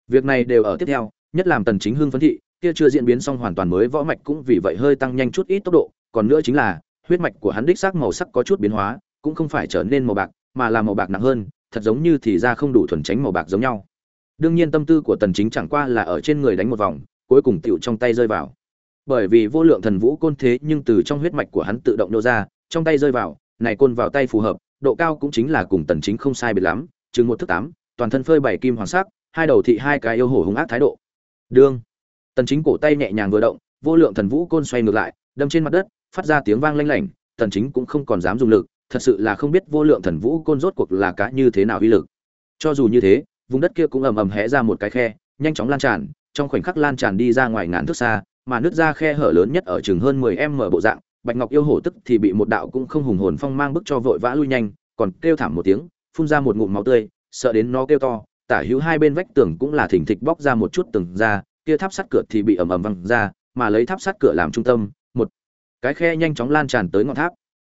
Việc này đều ở tiếp theo, nhất làm tần chính hưng phấn thị, kia chưa diễn biến xong hoàn toàn mới võ mạch cũng vì vậy hơi tăng nhanh chút ít tốc độ, còn nữa chính là, huyết mạch của hắn đích xác màu sắc có chút biến hóa, cũng không phải trở nên màu bạc, mà là màu bạc nặng hơn, thật giống như thì ra không đủ thuần tránh màu bạc giống nhau. Đương nhiên tâm tư của tần chính chẳng qua là ở trên người đánh một vòng, cuối cùng tiểu trong tay rơi vào. Bởi vì vô lượng thần vũ côn thế nhưng từ trong huyết mạch của hắn tự động nô ra trong tay rơi vào, này côn vào tay phù hợp, độ cao cũng chính là cùng tần chính không sai biệt lắm, chừng một thước tám, toàn thân phơi bảy kim hoàng sắc, hai đầu thị hai cái yêu hổ hung ác thái độ. Đương, tần chính cổ tay nhẹ nhàng vừa động, vô lượng thần vũ côn xoay ngược lại, đâm trên mặt đất, phát ra tiếng vang lanh lảnh, tần chính cũng không còn dám dùng lực, thật sự là không biết vô lượng thần vũ côn rốt cuộc là cá như thế nào uy lực. Cho dù như thế, vùng đất kia cũng ầm ầm hé ra một cái khe, nhanh chóng lan tràn, trong khoảnh khắc lan tràn đi ra ngoài ngàn thước xa, mà nước ra khe hở lớn nhất ở chừng hơn 10 m bộ dạng bạch ngọc yêu hổ tức thì bị một đạo cũng không hùng hồn phong mang bức cho vội vã lui nhanh, còn kêu thảm một tiếng, phun ra một ngụm máu tươi, sợ đến nó kêu to, tả hữu hai bên vách tường cũng là thỉnh thịch bóc ra một chút từng ra, kia tháp sắt cửa thì bị ầm ầm văng ra, mà lấy tháp sắt cửa làm trung tâm, một cái khe nhanh chóng lan tràn tới ngọn tháp.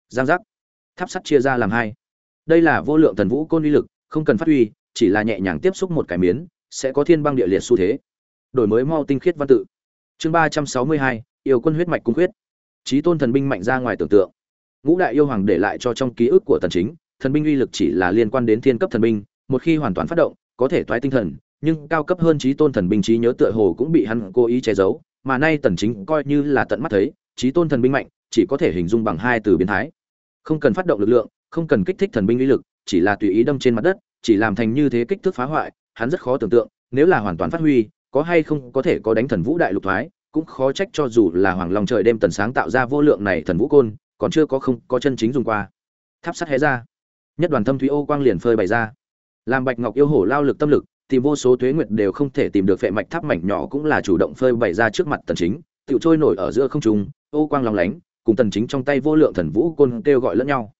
Giang giác. Tháp sắt chia ra làm hai. Đây là vô lượng thần vũ côn uy lực, không cần phát huy, chỉ là nhẹ nhàng tiếp xúc một cái miến, sẽ có thiên băng địa liệt xu thế. Đổi mới mau tinh khiết văn tự. Chương ba trăm sáu mươi hai, yêu quân huyết mạch cung huyết trí tôn thần binh mạnh ra ngoài tưởng tượng. Ngũ đại yêu hoàng để lại cho trong ký ức của tần chính, thần binh uy lực chỉ là liên quan đến thiên cấp thần binh, một khi hoàn toàn phát động, có thể thoái tinh thần, nhưng cao cấp hơn trí tôn thần binh trí nhớ tựa hồ cũng bị hắn cố ý che giấu, mà nay tần chính coi như là tận mắt thấy, trí tôn thần binh mạnh, chỉ có thể hình dung bằng hai từ biến thái. Không cần phát động lực lượng, không cần kích thích thần binh uy lực, chỉ là tùy ý đâm trên mặt đất, chỉ làm thành như thế kích thước phá hoại, hắn rất khó tưởng tượng, nếu là hoàn toàn phát huy, có hay không có thể có đánh thần vũ đại lục thoái cũng khó trách cho dù là hoàng long trời đêm tần sáng tạo ra vô lượng này thần vũ côn, còn chưa có không có chân chính dùng qua. Tháp sắt hé ra, nhất đoàn thâm thúy ô quang liền phơi bày ra. Làm bạch ngọc yêu hổ lao lực tâm lực tìm vô số thuế nguyệt đều không thể tìm được phệ mạch tháp mảnh nhỏ cũng là chủ động phơi bày ra trước mặt tần chính, tiểu trôi nổi ở giữa không trung, ô quang long lánh, cùng tần chính trong tay vô lượng thần vũ côn kêu gọi lẫn nhau.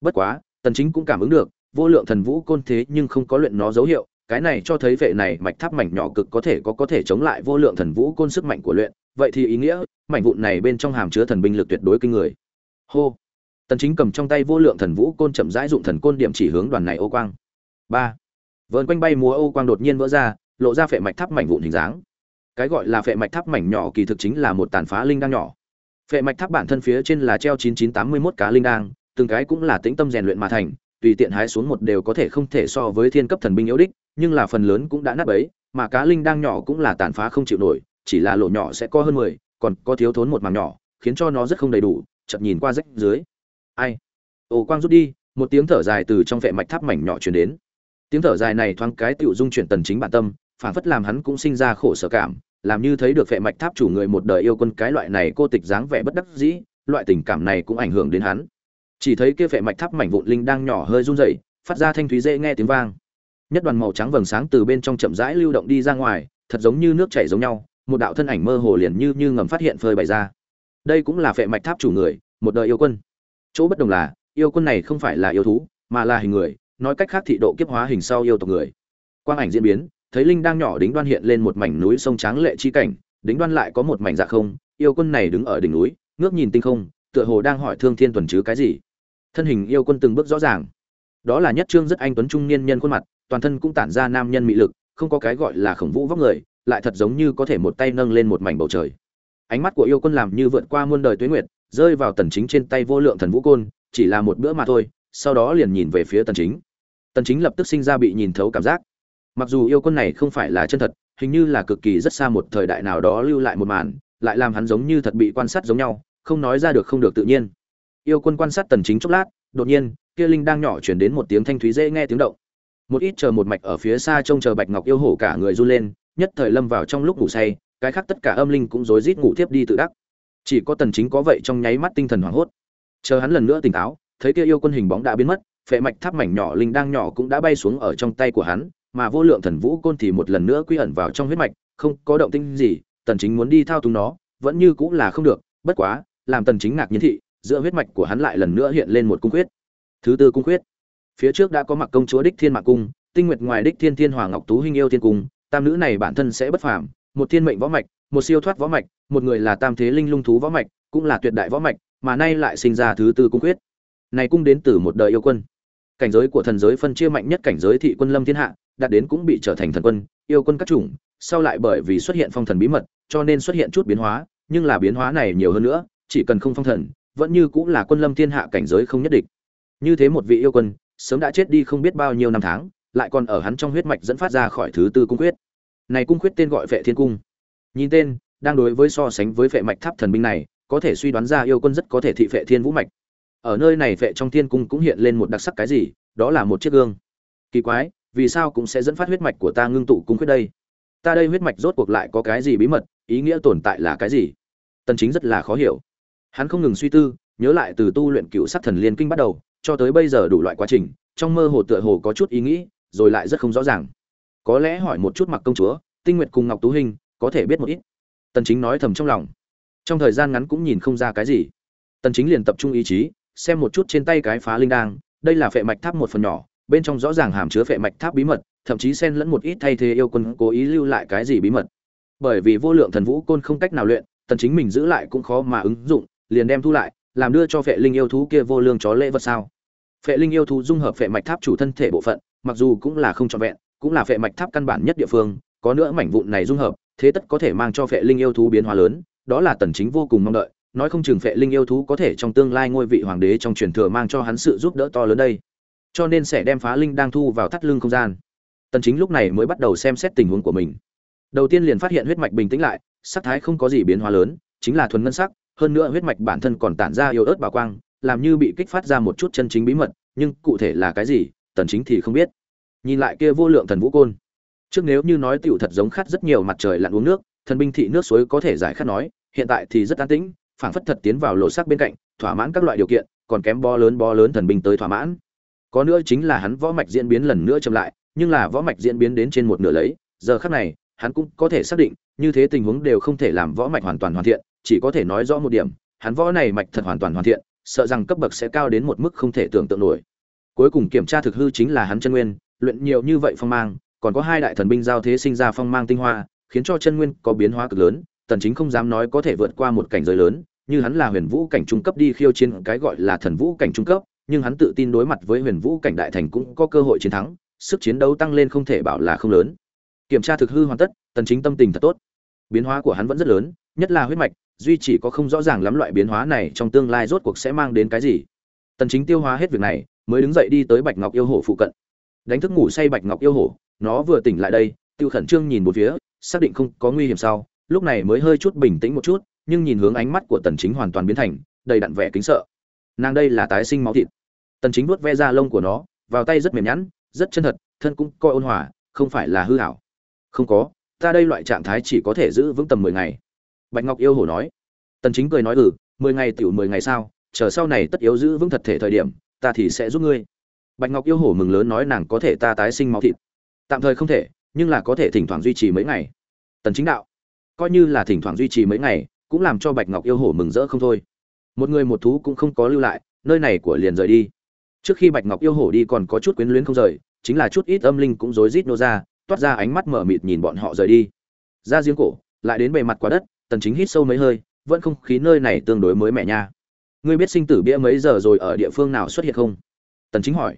Bất quá, tần chính cũng cảm ứng được, vô lượng thần vũ côn thế nhưng không có luyện nó dấu hiệu cái này cho thấy vệ này mạch tháp mảnh nhỏ cực có thể có có thể chống lại vô lượng thần vũ côn sức mạnh của luyện. Vậy thì ý nghĩa, mảnh vụn này bên trong hàm chứa thần binh lực tuyệt đối kinh người. Hô. Tần chính cầm trong tay vô lượng thần vũ côn chậm rãi dụng thần côn điểm chỉ hướng đoàn này ô quang. Ba. Vờn quanh bay múa ô quang đột nhiên vỡ ra, lộ ra phệ mạch tháp mảnh vụn hình dáng. Cái gọi là phệ mạch tháp mảnh nhỏ kỳ thực chính là một tàn phá linh đang nhỏ. Phệ mạch tháp bản thân phía trên là treo 9981 cá linh đang từng cái cũng là tĩnh tâm rèn luyện mà thành, tùy tiện hái xuống một đều có thể không thể so với thiên cấp thần binh yếu đích nhưng là phần lớn cũng đã nát bấy mà cá linh đang nhỏ cũng là tàn phá không chịu nổi chỉ là lỗ nhỏ sẽ có hơn 10, còn có thiếu thốn một mảng nhỏ khiến cho nó rất không đầy đủ chợt nhìn qua rách dưới. Ai? Ồ quang rút đi một tiếng thở dài từ trong vẻ mạch tháp mảnh nhỏ truyền đến. Tiếng thở dài này thoáng cái tựu dung chuyển tần chính bản tâm phản phất làm hắn cũng sinh ra khổ sở cảm làm như thấy được vẻ mạch tháp chủ người một đời yêu quân cái loại này cô tịch dáng vẻ bất đắc dĩ loại tình cảm này cũng ảnh hưởng đến hắn. Chỉ thấy kia vẻ mạch tháp mảnh vụn linh đang nhỏ hơi run rẩy phát ra thanh thúy dễ nghe tiếng vang nhất đoàn màu trắng vầng sáng từ bên trong chậm rãi lưu động đi ra ngoài, thật giống như nước chảy giống nhau, một đạo thân ảnh mơ hồ liền như như ngầm phát hiện phơi bày ra. Đây cũng là phệ mạch tháp chủ người, một đời yêu quân. Chỗ bất đồng là, yêu quân này không phải là yêu thú, mà là hình người, nói cách khác thị độ kiếp hóa hình sau yêu tộc người. Quang ảnh diễn biến, thấy linh đang nhỏ đính đoan hiện lên một mảnh núi sông tráng lệ chi cảnh, đính đoan lại có một mảnh dạ không, yêu quân này đứng ở đỉnh núi, ngước nhìn tinh không, tựa hồ đang hỏi thương thiên tuần chứ cái gì. Thân hình yêu quân từng bước rõ ràng đó là nhất trương rất anh tuấn trung niên nhân khuôn mặt, toàn thân cũng tản ra nam nhân mị lực, không có cái gọi là khổng vũ vóc người, lại thật giống như có thể một tay nâng lên một mảnh bầu trời. Ánh mắt của yêu quân làm như vượt qua muôn đời tuế nguyệt, rơi vào tần chính trên tay vô lượng thần vũ côn, chỉ là một bữa mà thôi, sau đó liền nhìn về phía tần chính. Tần chính lập tức sinh ra bị nhìn thấu cảm giác. Mặc dù yêu quân này không phải là chân thật, hình như là cực kỳ rất xa một thời đại nào đó lưu lại một màn, lại làm hắn giống như thật bị quan sát giống nhau, không nói ra được không được tự nhiên. Yêu quân quan sát tần chính chốc lát, đột nhiên kia linh đang nhỏ chuyển đến một tiếng thanh thúy dễ nghe tiếng động. Một ít chờ một mạch ở phía xa trông chờ bạch ngọc yêu hổ cả người run lên, nhất thời lâm vào trong lúc ngủ say, cái khác tất cả âm linh cũng rối rít ngủ tiếp đi tự đắc. Chỉ có tần chính có vậy trong nháy mắt tinh thần hoảng hốt. Chờ hắn lần nữa tỉnh táo, thấy kia yêu quân hình bóng đã biến mất, phệ mạch tháp mảnh nhỏ linh đang nhỏ cũng đã bay xuống ở trong tay của hắn, mà vô lượng thần vũ côn thì một lần nữa quy ẩn vào trong huyết mạch, không có động tĩnh gì, tần chính muốn đi thao túng nó, vẫn như cũng là không được, bất quá, làm tần chính ngạc nhiên thị, giữa huyết mạch của hắn lại lần nữa hiện lên một cung quyết thứ tư cung quyết phía trước đã có mặc công chúa đích thiên mạc cung, tinh nguyệt ngoài đích thiên thiên hoàng ngọc tú huynh yêu thiên cung, tam nữ này bản thân sẽ bất phàm, một thiên mệnh võ mạch, một siêu thoát võ mạch, một người là tam thế linh lung thú võ mạch, cũng là tuyệt đại võ mạch, mà nay lại sinh ra thứ tư cung quyết này cung đến từ một đời yêu quân. Cảnh giới của thần giới phân chia mạnh nhất cảnh giới thị quân lâm thiên hạ, đạt đến cũng bị trở thành thần quân, yêu quân các chủng, sau lại bởi vì xuất hiện phong thần bí mật, cho nên xuất hiện chút biến hóa, nhưng là biến hóa này nhiều hơn nữa, chỉ cần không phong thần, vẫn như cũng là quân lâm thiên hạ cảnh giới không nhất định như thế một vị yêu quân, sớm đã chết đi không biết bao nhiêu năm tháng, lại còn ở hắn trong huyết mạch dẫn phát ra khỏi thứ tư cung quyết. Này cung quyết tên gọi vệ thiên cung. Nhìn tên, đang đối với so sánh với vệ mạch tháp thần binh này, có thể suy đoán ra yêu quân rất có thể thị vệ thiên vũ mạch. Ở nơi này vệ trong thiên cung cũng hiện lên một đặc sắc cái gì, đó là một chiếc gương. Kỳ quái, vì sao cũng sẽ dẫn phát huyết mạch của ta ngưng tụ cung quyết đây? Ta đây huyết mạch rốt cuộc lại có cái gì bí mật, ý nghĩa tồn tại là cái gì? Tần chính rất là khó hiểu. Hắn không ngừng suy tư, nhớ lại từ tu luyện cựu sắc thần liên kinh bắt đầu cho tới bây giờ đủ loại quá trình, trong mơ hồ tựa hồ có chút ý nghĩ, rồi lại rất không rõ ràng. Có lẽ hỏi một chút mặc công chúa, tinh nguyệt cùng ngọc tú hình có thể biết một ít. Tần chính nói thầm trong lòng. Trong thời gian ngắn cũng nhìn không ra cái gì. Tần chính liền tập trung ý chí, xem một chút trên tay cái phá linh đang đây là phệ mạch tháp một phần nhỏ, bên trong rõ ràng hàm chứa phệ mạch tháp bí mật, thậm chí xen lẫn một ít thay thế yêu quân cố ý lưu lại cái gì bí mật. Bởi vì vô lượng thần vũ côn không cách nào luyện, tần chính mình giữ lại cũng khó mà ứng dụng, liền đem thu lại, làm đưa cho phệ linh yêu thú kia vô lương chó lễ vật sao? Phệ linh yêu thú dung hợp phệ mạch tháp chủ thân thể bộ phận, mặc dù cũng là không trọn vẹn, cũng là phệ mạch tháp căn bản nhất địa phương, có nữa mảnh vụn này dung hợp, thế tất có thể mang cho phệ linh yêu thú biến hóa lớn, đó là tần chính vô cùng mong đợi, nói không chừng phệ linh yêu thú có thể trong tương lai ngôi vị hoàng đế trong truyền thừa mang cho hắn sự giúp đỡ to lớn đây. Cho nên sẽ đem phá linh đang thu vào thắt lưng không gian. Tần chính lúc này mới bắt đầu xem xét tình huống của mình. Đầu tiên liền phát hiện huyết mạch bình tĩnh lại, sắc thái không có gì biến hóa lớn, chính là thuần ngân sắc, hơn nữa huyết mạch bản thân còn tản ra yếu ớt bảo quang làm như bị kích phát ra một chút chân chính bí mật, nhưng cụ thể là cái gì, tần chính thì không biết. Nhìn lại kia vô lượng thần vũ côn. Trước nếu như nói tiểu thật giống khát rất nhiều mặt trời lặn uống nước, thần binh thị nước suối có thể giải khát nói, hiện tại thì rất an tĩnh, phảng phất thật tiến vào lộ sắc bên cạnh, thỏa mãn các loại điều kiện, còn kém bo lớn bo lớn thần binh tới thỏa mãn. Có nữa chính là hắn võ mạch diễn biến lần nữa chậm lại, nhưng là võ mạch diễn biến đến trên một nửa lấy, giờ khắc này, hắn cũng có thể xác định, như thế tình huống đều không thể làm võ mạch hoàn toàn hoàn thiện, chỉ có thể nói rõ một điểm, hắn võ này mạch thật hoàn toàn hoàn thiện sợ rằng cấp bậc sẽ cao đến một mức không thể tưởng tượng nổi. Cuối cùng kiểm tra thực hư chính là hắn chân nguyên, luyện nhiều như vậy phong mang, còn có hai đại thần binh giao thế sinh ra phong mang tinh hoa, khiến cho chân nguyên có biến hóa cực lớn, tần chính không dám nói có thể vượt qua một cảnh giới lớn, như hắn là huyền vũ cảnh trung cấp đi khiêu chiến cái gọi là thần vũ cảnh trung cấp, nhưng hắn tự tin đối mặt với huyền vũ cảnh đại thành cũng có cơ hội chiến thắng, sức chiến đấu tăng lên không thể bảo là không lớn. Kiểm tra thực hư hoàn tất, tần chính tâm tình thật tốt. Biến hóa của hắn vẫn rất lớn, nhất là huyết mạch duy chỉ có không rõ ràng lắm loại biến hóa này trong tương lai rốt cuộc sẽ mang đến cái gì. Tần chính tiêu hóa hết việc này, mới đứng dậy đi tới bạch ngọc yêu hổ phụ cận. Đánh thức ngủ say bạch ngọc yêu hổ, nó vừa tỉnh lại đây, tiêu khẩn trương nhìn một phía, xác định không có nguy hiểm sau lúc này mới hơi chút bình tĩnh một chút, nhưng nhìn hướng ánh mắt của tần chính hoàn toàn biến thành, đầy đặn vẻ kính sợ. Nàng đây là tái sinh máu thịt. Tần chính vuốt ve da lông của nó, vào tay rất mềm nhẵn, rất chân thật, thân cũng coi ôn hòa, không phải là hư ảo. Không có, ta đây loại trạng thái chỉ có thể giữ vững tầm 10 ngày bạch ngọc yêu hổ nói. Tần chính cười nói ừ 10 ngày tiểu 10 ngày sao? Chờ sau này tất yếu giữ vững thật thể thời điểm, ta thì sẽ giúp ngươi. Bạch ngọc yêu hổ mừng lớn nói, nàng có thể ta tái sinh máu thịt. Tạm thời không thể, nhưng là có thể thỉnh thoảng duy trì mấy ngày. Tần chính đạo, coi như là thỉnh thoảng duy trì mấy ngày, cũng làm cho bạch ngọc yêu hổ mừng rỡ không thôi. Một người một thú cũng không có lưu lại, nơi này của liền rời đi. Trước khi bạch ngọc yêu hổ đi còn có chút quyến luyến không rời, chính là chút ít âm linh cũng rối rít nô ra, toát ra ánh mắt mở mịt nhìn bọn họ rời đi. Ra giếng cổ, lại đến bề mặt quả đất tần chính hít sâu mấy hơi, vẫn không khí nơi này tương đối mới mẻ nha. Ngươi biết sinh tử bia mấy giờ rồi ở địa phương nào xuất hiện không? Tần chính hỏi.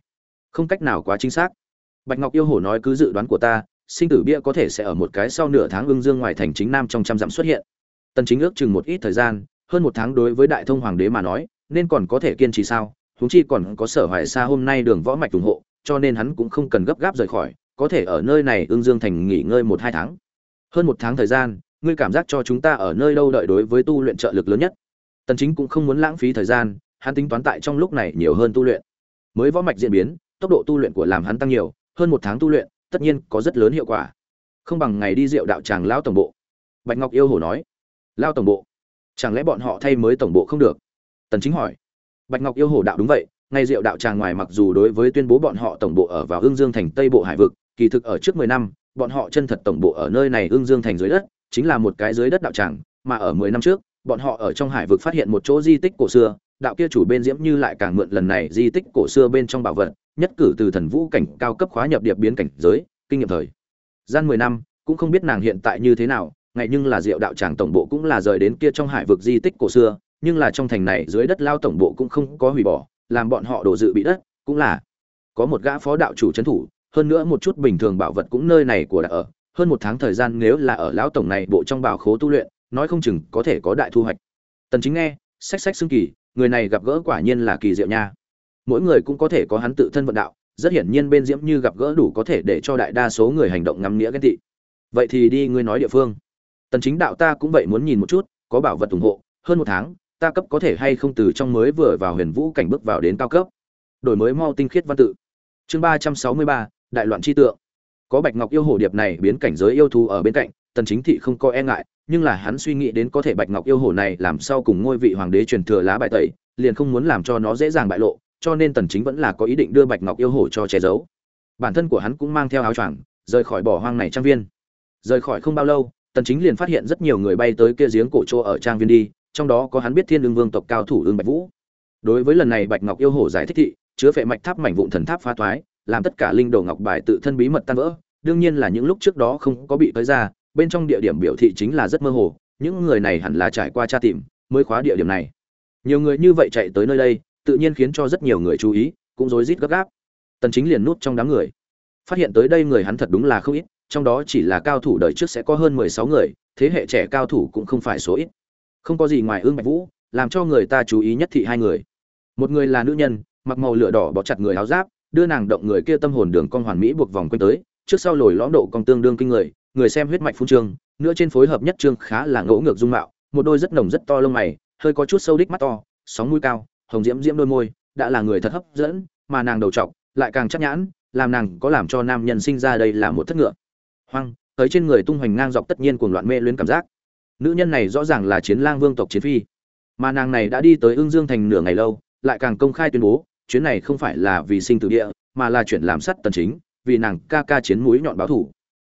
Không cách nào quá chính xác. Bạch ngọc yêu hổ nói cứ dự đoán của ta, sinh tử bia có thể sẽ ở một cái sau nửa tháng ương dương ngoài thành chính nam trong trăm dặm xuất hiện. Tần chính ước chừng một ít thời gian, hơn một tháng đối với đại thông hoàng đế mà nói, nên còn có thể kiên trì sao? Chúng chi còn có sở hoài xa hôm nay đường võ mạch ủng hộ, cho nên hắn cũng không cần gấp gáp rời khỏi, có thể ở nơi này ương dương thành nghỉ ngơi một hai tháng. Hơn một tháng thời gian ngươi cảm giác cho chúng ta ở nơi đâu đợi đối với tu luyện trợ lực lớn nhất. Tần chính cũng không muốn lãng phí thời gian, hắn tính toán tại trong lúc này nhiều hơn tu luyện. Mới võ mạch diễn biến, tốc độ tu luyện của làm hắn tăng nhiều, hơn một tháng tu luyện, tất nhiên có rất lớn hiệu quả. Không bằng ngày đi rượu đạo tràng lao tổng bộ. Bạch ngọc yêu hồ nói. Lao tổng bộ? Chẳng lẽ bọn họ thay mới tổng bộ không được? Tần chính hỏi. Bạch ngọc yêu hồ đạo đúng vậy ngay diệu đạo tràng ngoài mặc dù đối với tuyên bố bọn họ tổng bộ ở vào hương dương thành tây bộ hải vực, kỳ thực ở trước 10 năm, bọn họ chân thật tổng bộ ở nơi này hương dương thành dưới đất chính là một cái dưới đất đạo tràng, mà ở 10 năm trước, bọn họ ở trong hải vực phát hiện một chỗ di tích cổ xưa, đạo kia chủ bên diễm như lại càng mượn lần này di tích cổ xưa bên trong bảo vật, nhất cử từ thần vũ cảnh cao cấp khóa nhập điệp biến cảnh giới, kinh nghiệm thời. Gian 10 năm, cũng không biết nàng hiện tại như thế nào, ngày nhưng là diệu đạo tràng tổng bộ cũng là rời đến kia trong hải vực di tích cổ xưa, nhưng là trong thành này dưới đất lao tổng bộ cũng không có hủy bỏ, làm bọn họ đổ dự bị đất, cũng là có một gã phó đạo chủ trấn thủ, hơn nữa một chút bình thường bảo vật cũng nơi này của đã ở hơn một tháng thời gian nếu là ở lão tổng này bộ trong bảo khố tu luyện nói không chừng có thể có đại thu hoạch. Tần chính nghe sách sách xương kỳ người này gặp gỡ quả nhiên là kỳ diệu nha. Mỗi người cũng có thể có hắn tự thân vận đạo rất hiển nhiên bên diễm như gặp gỡ đủ có thể để cho đại đa số người hành động ngắm nghĩa ghen tị. Vậy thì đi ngươi nói địa phương. Tần chính đạo ta cũng vậy muốn nhìn một chút có bảo vật ủng hộ hơn một tháng ta cấp có thể hay không từ trong mới vừa vào huyền vũ cảnh bước vào đến cao cấp. Đổi mới mau tinh khiết văn tự. Chương 363, đại loạn chi tượng có bạch ngọc yêu hồ điệp này biến cảnh giới yêu thú ở bên cạnh, tần chính thị không có e ngại, nhưng là hắn suy nghĩ đến có thể bạch ngọc yêu hồ này làm sao cùng ngôi vị hoàng đế truyền thừa lá bài tẩy, liền không muốn làm cho nó dễ dàng bại lộ, cho nên tần chính vẫn là có ý định đưa bạch ngọc yêu hồ cho che giấu. Bản thân của hắn cũng mang theo áo choàng, rời khỏi bỏ hoang này trang viên. Rời khỏi không bao lâu, tần chính liền phát hiện rất nhiều người bay tới kia giếng cổ chỗ ở trang viên đi, trong đó có hắn biết thiên đương vương tộc cao thủ ương bạch vũ. Đối với lần này bạch ngọc yêu hồ giải thích thị, chứa phệ mạch tháp mảnh vụn thần tháp phá thoái làm tất cả linh đồ ngọc bài tự thân bí mật tan vỡ, đương nhiên là những lúc trước đó không có bị tới ra, bên trong địa điểm biểu thị chính là rất mơ hồ, những người này hẳn là trải qua tra tìm mới khóa địa điểm này. Nhiều người như vậy chạy tới nơi đây, tự nhiên khiến cho rất nhiều người chú ý, cũng rối rít gấp gáp. Tần chính liền nút trong đám người. Phát hiện tới đây người hắn thật đúng là không ít, trong đó chỉ là cao thủ đời trước sẽ có hơn 16 người, thế hệ trẻ cao thủ cũng không phải số ít. Không có gì ngoài ương bạch vũ, làm cho người ta chú ý nhất thị hai người. Một người là nữ nhân, mặc màu lửa đỏ bó chặt người áo giáp đưa nàng động người kia tâm hồn đường con hoàn mỹ buộc vòng quanh tới, trước sau lồi lõm độ con tương đương kinh người người xem huyết mạch phun trương nữa trên phối hợp nhất trương khá là ngỗ ngược dung mạo, một đôi rất nồng rất to lông mày, hơi có chút sâu đích mắt to, sóng mũi cao, hồng diễm diễm đôi môi, đã là người thật hấp dẫn, mà nàng đầu trọc, lại càng chắc nhãn, làm nàng có làm cho nam nhân sinh ra đây là một thất ngựa. Hoang, tới trên người tung hoành ngang dọc tất nhiên cuồng loạn mê luyến cảm giác. Nữ nhân này rõ ràng là chiến lang vương tộc chiến phi. Mà nàng này đã đi tới ương dương thành nửa ngày lâu, lại càng công khai tuyên bố chuyến này không phải là vì sinh tử địa, mà là chuyển làm sắt tần chính, vì nàng ca ca chiến mũi nhọn báo thủ.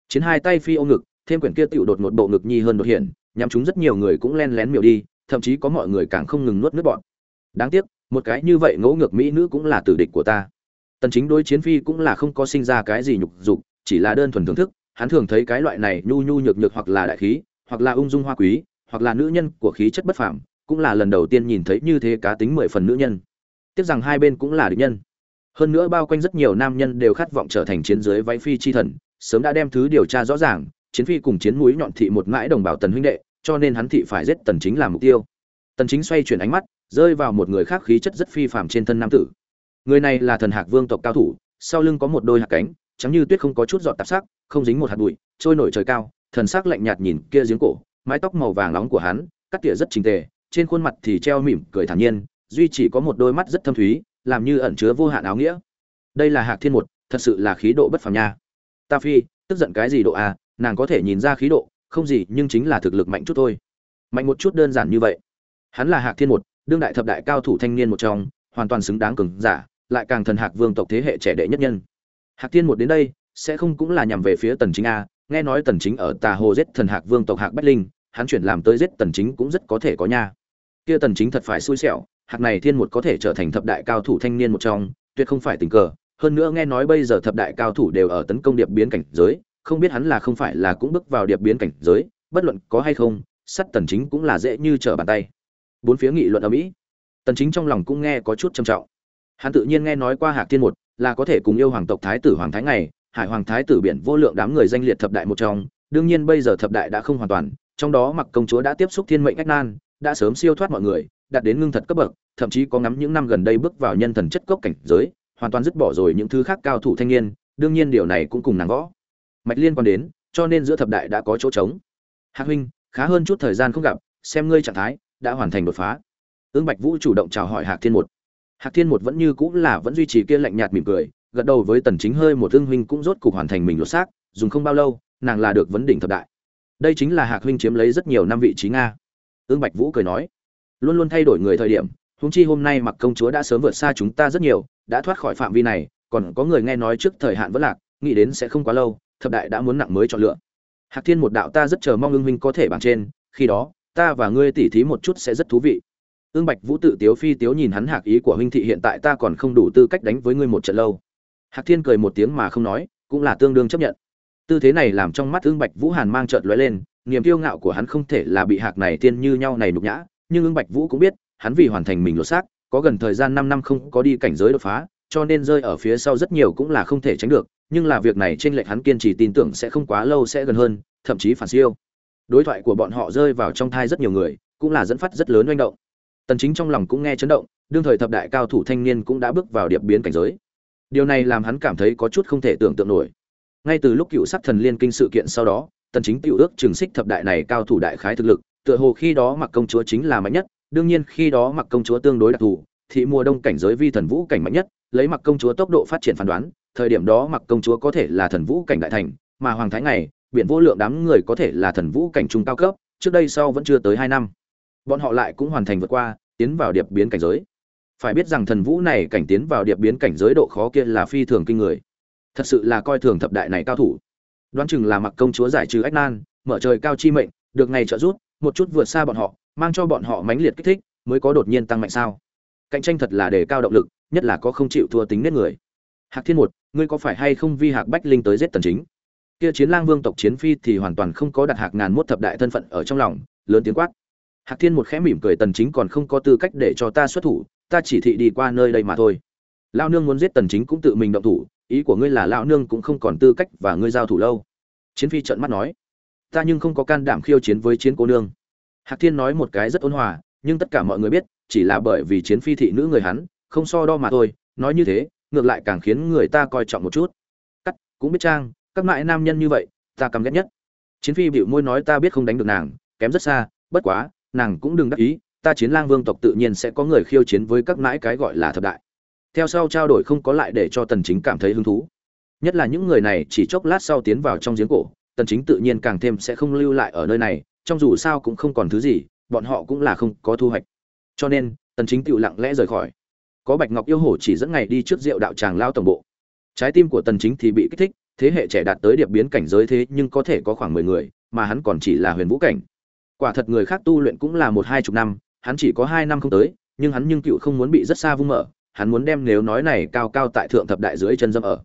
Chiến hai tay phi ôm ngực, thêm quyển kia tiểu đột ngột bộ ngực nhi hơn đột hiện, nhắm chúng rất nhiều người cũng len lén miểu đi, thậm chí có mọi người càng không ngừng nuốt nước bọt đáng tiếc, một cái như vậy ngỗ ngược mỹ nữ cũng là tử địch của ta. Tần chính đối chiến phi cũng là không có sinh ra cái gì nhục dục, chỉ là đơn thuần thưởng thức, hắn thường thấy cái loại này nhu nhu nhược nhược hoặc là đại khí, hoặc là ung dung hoa quý, hoặc là nữ nhân của khí chất bất phàm, cũng là lần đầu tiên nhìn thấy như thế cá tính mười phần nữ nhân tiếc rằng hai bên cũng là địch nhân. Hơn nữa bao quanh rất nhiều nam nhân đều khát vọng trở thành chiến giới váy phi chi thần, sớm đã đem thứ điều tra rõ ràng, chiến phi cùng chiến mũi nhọn thị một mãi đồng bào tần huynh đệ, cho nên hắn thị phải giết tần chính làm mục tiêu. Tần chính xoay chuyển ánh mắt, rơi vào một người khác khí chất rất phi phàm trên thân nam tử. Người này là thần hạc vương tộc cao thủ, sau lưng có một đôi hạc cánh, trắng như tuyết không có chút giọt tạp sắc, không dính một hạt bụi, trôi nổi trời cao, thần sắc lạnh nhạt nhìn kia giếng cổ, mái tóc màu vàng nóng của hắn, cắt tỉa rất chỉnh tề, trên khuôn mặt thì treo mỉm cười thản nhiên duy chỉ có một đôi mắt rất thâm thúy, làm như ẩn chứa vô hạn áo nghĩa. Đây là hạc thiên một, thật sự là khí độ bất phàm nha. Ta phi, tức giận cái gì độ à nàng có thể nhìn ra khí độ, không gì, nhưng chính là thực lực mạnh chút thôi. Mạnh một chút đơn giản như vậy. Hắn là hạc thiên một, đương đại thập đại cao thủ thanh niên một trong, hoàn toàn xứng đáng cường giả, lại càng thần hạc vương tộc thế hệ trẻ đệ nhất nhân. Hạc thiên một đến đây, sẽ không cũng là nhằm về phía tần chính a, nghe nói tần chính ở tà hồ giết thần hạc vương tộc hạc bách linh, hắn chuyển làm tới giết tần chính cũng rất có thể có nha. Kia tần chính thật phải xui xẻo hạc này thiên một có thể trở thành thập đại cao thủ thanh niên một trong, tuyệt không phải tình cờ. Hơn nữa nghe nói bây giờ thập đại cao thủ đều ở tấn công điệp biến cảnh giới, không biết hắn là không phải là cũng bước vào điệp biến cảnh giới, bất luận có hay không, sắt tần chính cũng là dễ như trở bàn tay. Bốn phía nghị luận ở mỹ, tần chính trong lòng cũng nghe có chút trầm trọng. Hắn tự nhiên nghe nói qua hạc thiên một, là có thể cùng yêu hoàng tộc thái tử hoàng thái ngày, hải hoàng thái tử biển vô lượng đám người danh liệt thập đại một trong. Đương nhiên bây giờ thập đại đã không hoàn toàn, trong đó mặc công chúa đã tiếp xúc thiên mệnh cách nan đã sớm siêu thoát mọi người, đạt đến ngưng thật cấp bậc, thậm chí có ngắm những năm gần đây bước vào nhân thần chất cốc cảnh giới, hoàn toàn dứt bỏ rồi những thứ khác cao thủ thanh niên, đương nhiên điều này cũng cùng nàng võ. Mạch liên quan đến, cho nên giữa thập đại đã có chỗ trống. Hạc huynh, khá hơn chút thời gian không gặp, xem ngươi trạng thái, đã hoàn thành đột phá. Ương bạch vũ chủ động chào hỏi hạc thiên một. Hạc thiên một vẫn như cũng là vẫn duy trì kia lạnh nhạt mỉm cười, gật đầu với tần chính hơi một ương huynh cũng rốt cục hoàn thành mình lột xác, dùng không bao lâu, nàng là được vấn đỉnh thập đại. Đây chính là hạc huynh chiếm lấy rất nhiều năm vị trí nga ương bạch vũ cười nói, luôn luôn thay đổi người thời điểm húng chi hôm nay mặc công chúa đã sớm vượt xa chúng ta rất nhiều, đã thoát khỏi phạm vi này, còn có người nghe nói trước thời hạn vẫn lạc, nghĩ đến sẽ không quá lâu, thập đại đã muốn nặng mới chọn lựa. Hạc thiên một đạo ta rất chờ mong ưng huynh có thể bằng trên, khi đó, ta và ngươi tỉ thí một chút sẽ rất thú vị. Ương bạch vũ tự tiếu phi tiếu nhìn hắn hạc ý của huynh thị hiện tại ta còn không đủ tư cách đánh với ngươi một trận lâu. Hạc thiên cười một tiếng mà không nói, cũng là tương đương chấp nhận. Tư thế này làm trong mắt ương bạch vũ hàn mang trợn lóe lên niềm kiêu ngạo của hắn không thể là bị hạc này tiên như nhau này nhục nhã, nhưng Ưng bạch vũ cũng biết, hắn vì hoàn thành mình lột xác, có gần thời gian 5 năm không có đi cảnh giới đột phá, cho nên rơi ở phía sau rất nhiều cũng là không thể tránh được, nhưng là việc này trên lệch hắn kiên trì tin tưởng sẽ không quá lâu sẽ gần hơn, thậm chí phản siêu. Đối thoại của bọn họ rơi vào trong thai rất nhiều người, cũng là dẫn phát rất lớn manh động. Tần chính trong lòng cũng nghe chấn động, đương thời thập đại cao thủ thanh niên cũng đã bước vào điệp biến cảnh giới. Điều này làm hắn cảm thấy có chút không thể tưởng tượng nổi. Ngay từ lúc cựu sắc thần liên kinh sự kiện sau đó tần chính tiểu ước trường xích thập đại này cao thủ đại khái thực lực, tựa hồ khi đó mặc công chúa chính là mạnh nhất, đương nhiên khi đó mặc công chúa tương đối đặc thù, thị mùa đông cảnh giới vi thần vũ cảnh mạnh nhất, lấy mặc công chúa tốc độ phát triển phán đoán, thời điểm đó mặc công chúa có thể là thần vũ cảnh đại thành, mà hoàng thái ngày, biển vô lượng đám người có thể là thần vũ cảnh trung cao cấp, trước đây sau vẫn chưa tới hai năm. Bọn họ lại cũng hoàn thành vượt qua, tiến vào điệp biến cảnh giới. Phải biết rằng thần vũ này cảnh tiến vào điệp biến cảnh giới độ khó kia là phi thường kinh người. Thật sự là coi thường thập đại này cao thủ đoán chừng là mặc công chúa giải trừ ách nan, mở trời cao chi mệnh, được ngày trợ rút một chút vượt xa bọn họ, mang cho bọn họ mãnh liệt kích thích, mới có đột nhiên tăng mạnh sao? Cạnh tranh thật là đề cao động lực, nhất là có không chịu thua tính nết người. Hạc thiên một, ngươi có phải hay không vi hạc bách linh tới giết tần chính? Kia chiến lang vương tộc chiến phi thì hoàn toàn không có đặt hạc ngàn mốt thập đại thân phận ở trong lòng, lớn tiếng quát. Hạc thiên một khẽ mỉm cười tần chính còn không có tư cách để cho ta xuất thủ, ta chỉ thị đi qua nơi đây mà thôi. Lão nương muốn giết tần chính cũng tự mình động thủ ý của ngươi là lão nương cũng không còn tư cách và ngươi giao thủ lâu. Chiến phi trợn mắt nói, ta nhưng không có can đảm khiêu chiến với chiến cô nương. Hạc thiên nói một cái rất ôn hòa, nhưng tất cả mọi người biết, chỉ là bởi vì chiến phi thị nữ người hắn, không so đo mà thôi. Nói như thế, ngược lại càng khiến người ta coi trọng một chút. Cắt, cũng biết trang, các mãi nam nhân như vậy, ta căm ghét nhất. Chiến phi bịu môi nói ta biết không đánh được nàng, kém rất xa, bất quá, nàng cũng đừng đắc ý, ta chiến lang vương tộc tự nhiên sẽ có người khiêu chiến với các mãi cái gọi là thập đại theo sau trao đổi không có lại để cho tần chính cảm thấy hứng thú. Nhất là những người này chỉ chốc lát sau tiến vào trong giếng cổ, tần chính tự nhiên càng thêm sẽ không lưu lại ở nơi này, trong dù sao cũng không còn thứ gì, bọn họ cũng là không có thu hoạch. Cho nên, tần chính tự lặng lẽ rời khỏi. Có bạch ngọc yêu hổ chỉ dẫn ngày đi trước rượu đạo tràng lao tổng bộ. Trái tim của tần chính thì bị kích thích, thế hệ trẻ đạt tới điệp biến cảnh giới thế nhưng có thể có khoảng 10 người, mà hắn còn chỉ là huyền vũ cảnh. Quả thật người khác tu luyện cũng là một hai chục năm, hắn chỉ có hai năm không tới, nhưng hắn nhưng cựu không muốn bị rất xa vung mở hắn muốn đem nếu nói này cao cao tại thượng thập đại dưới chân dâm ở.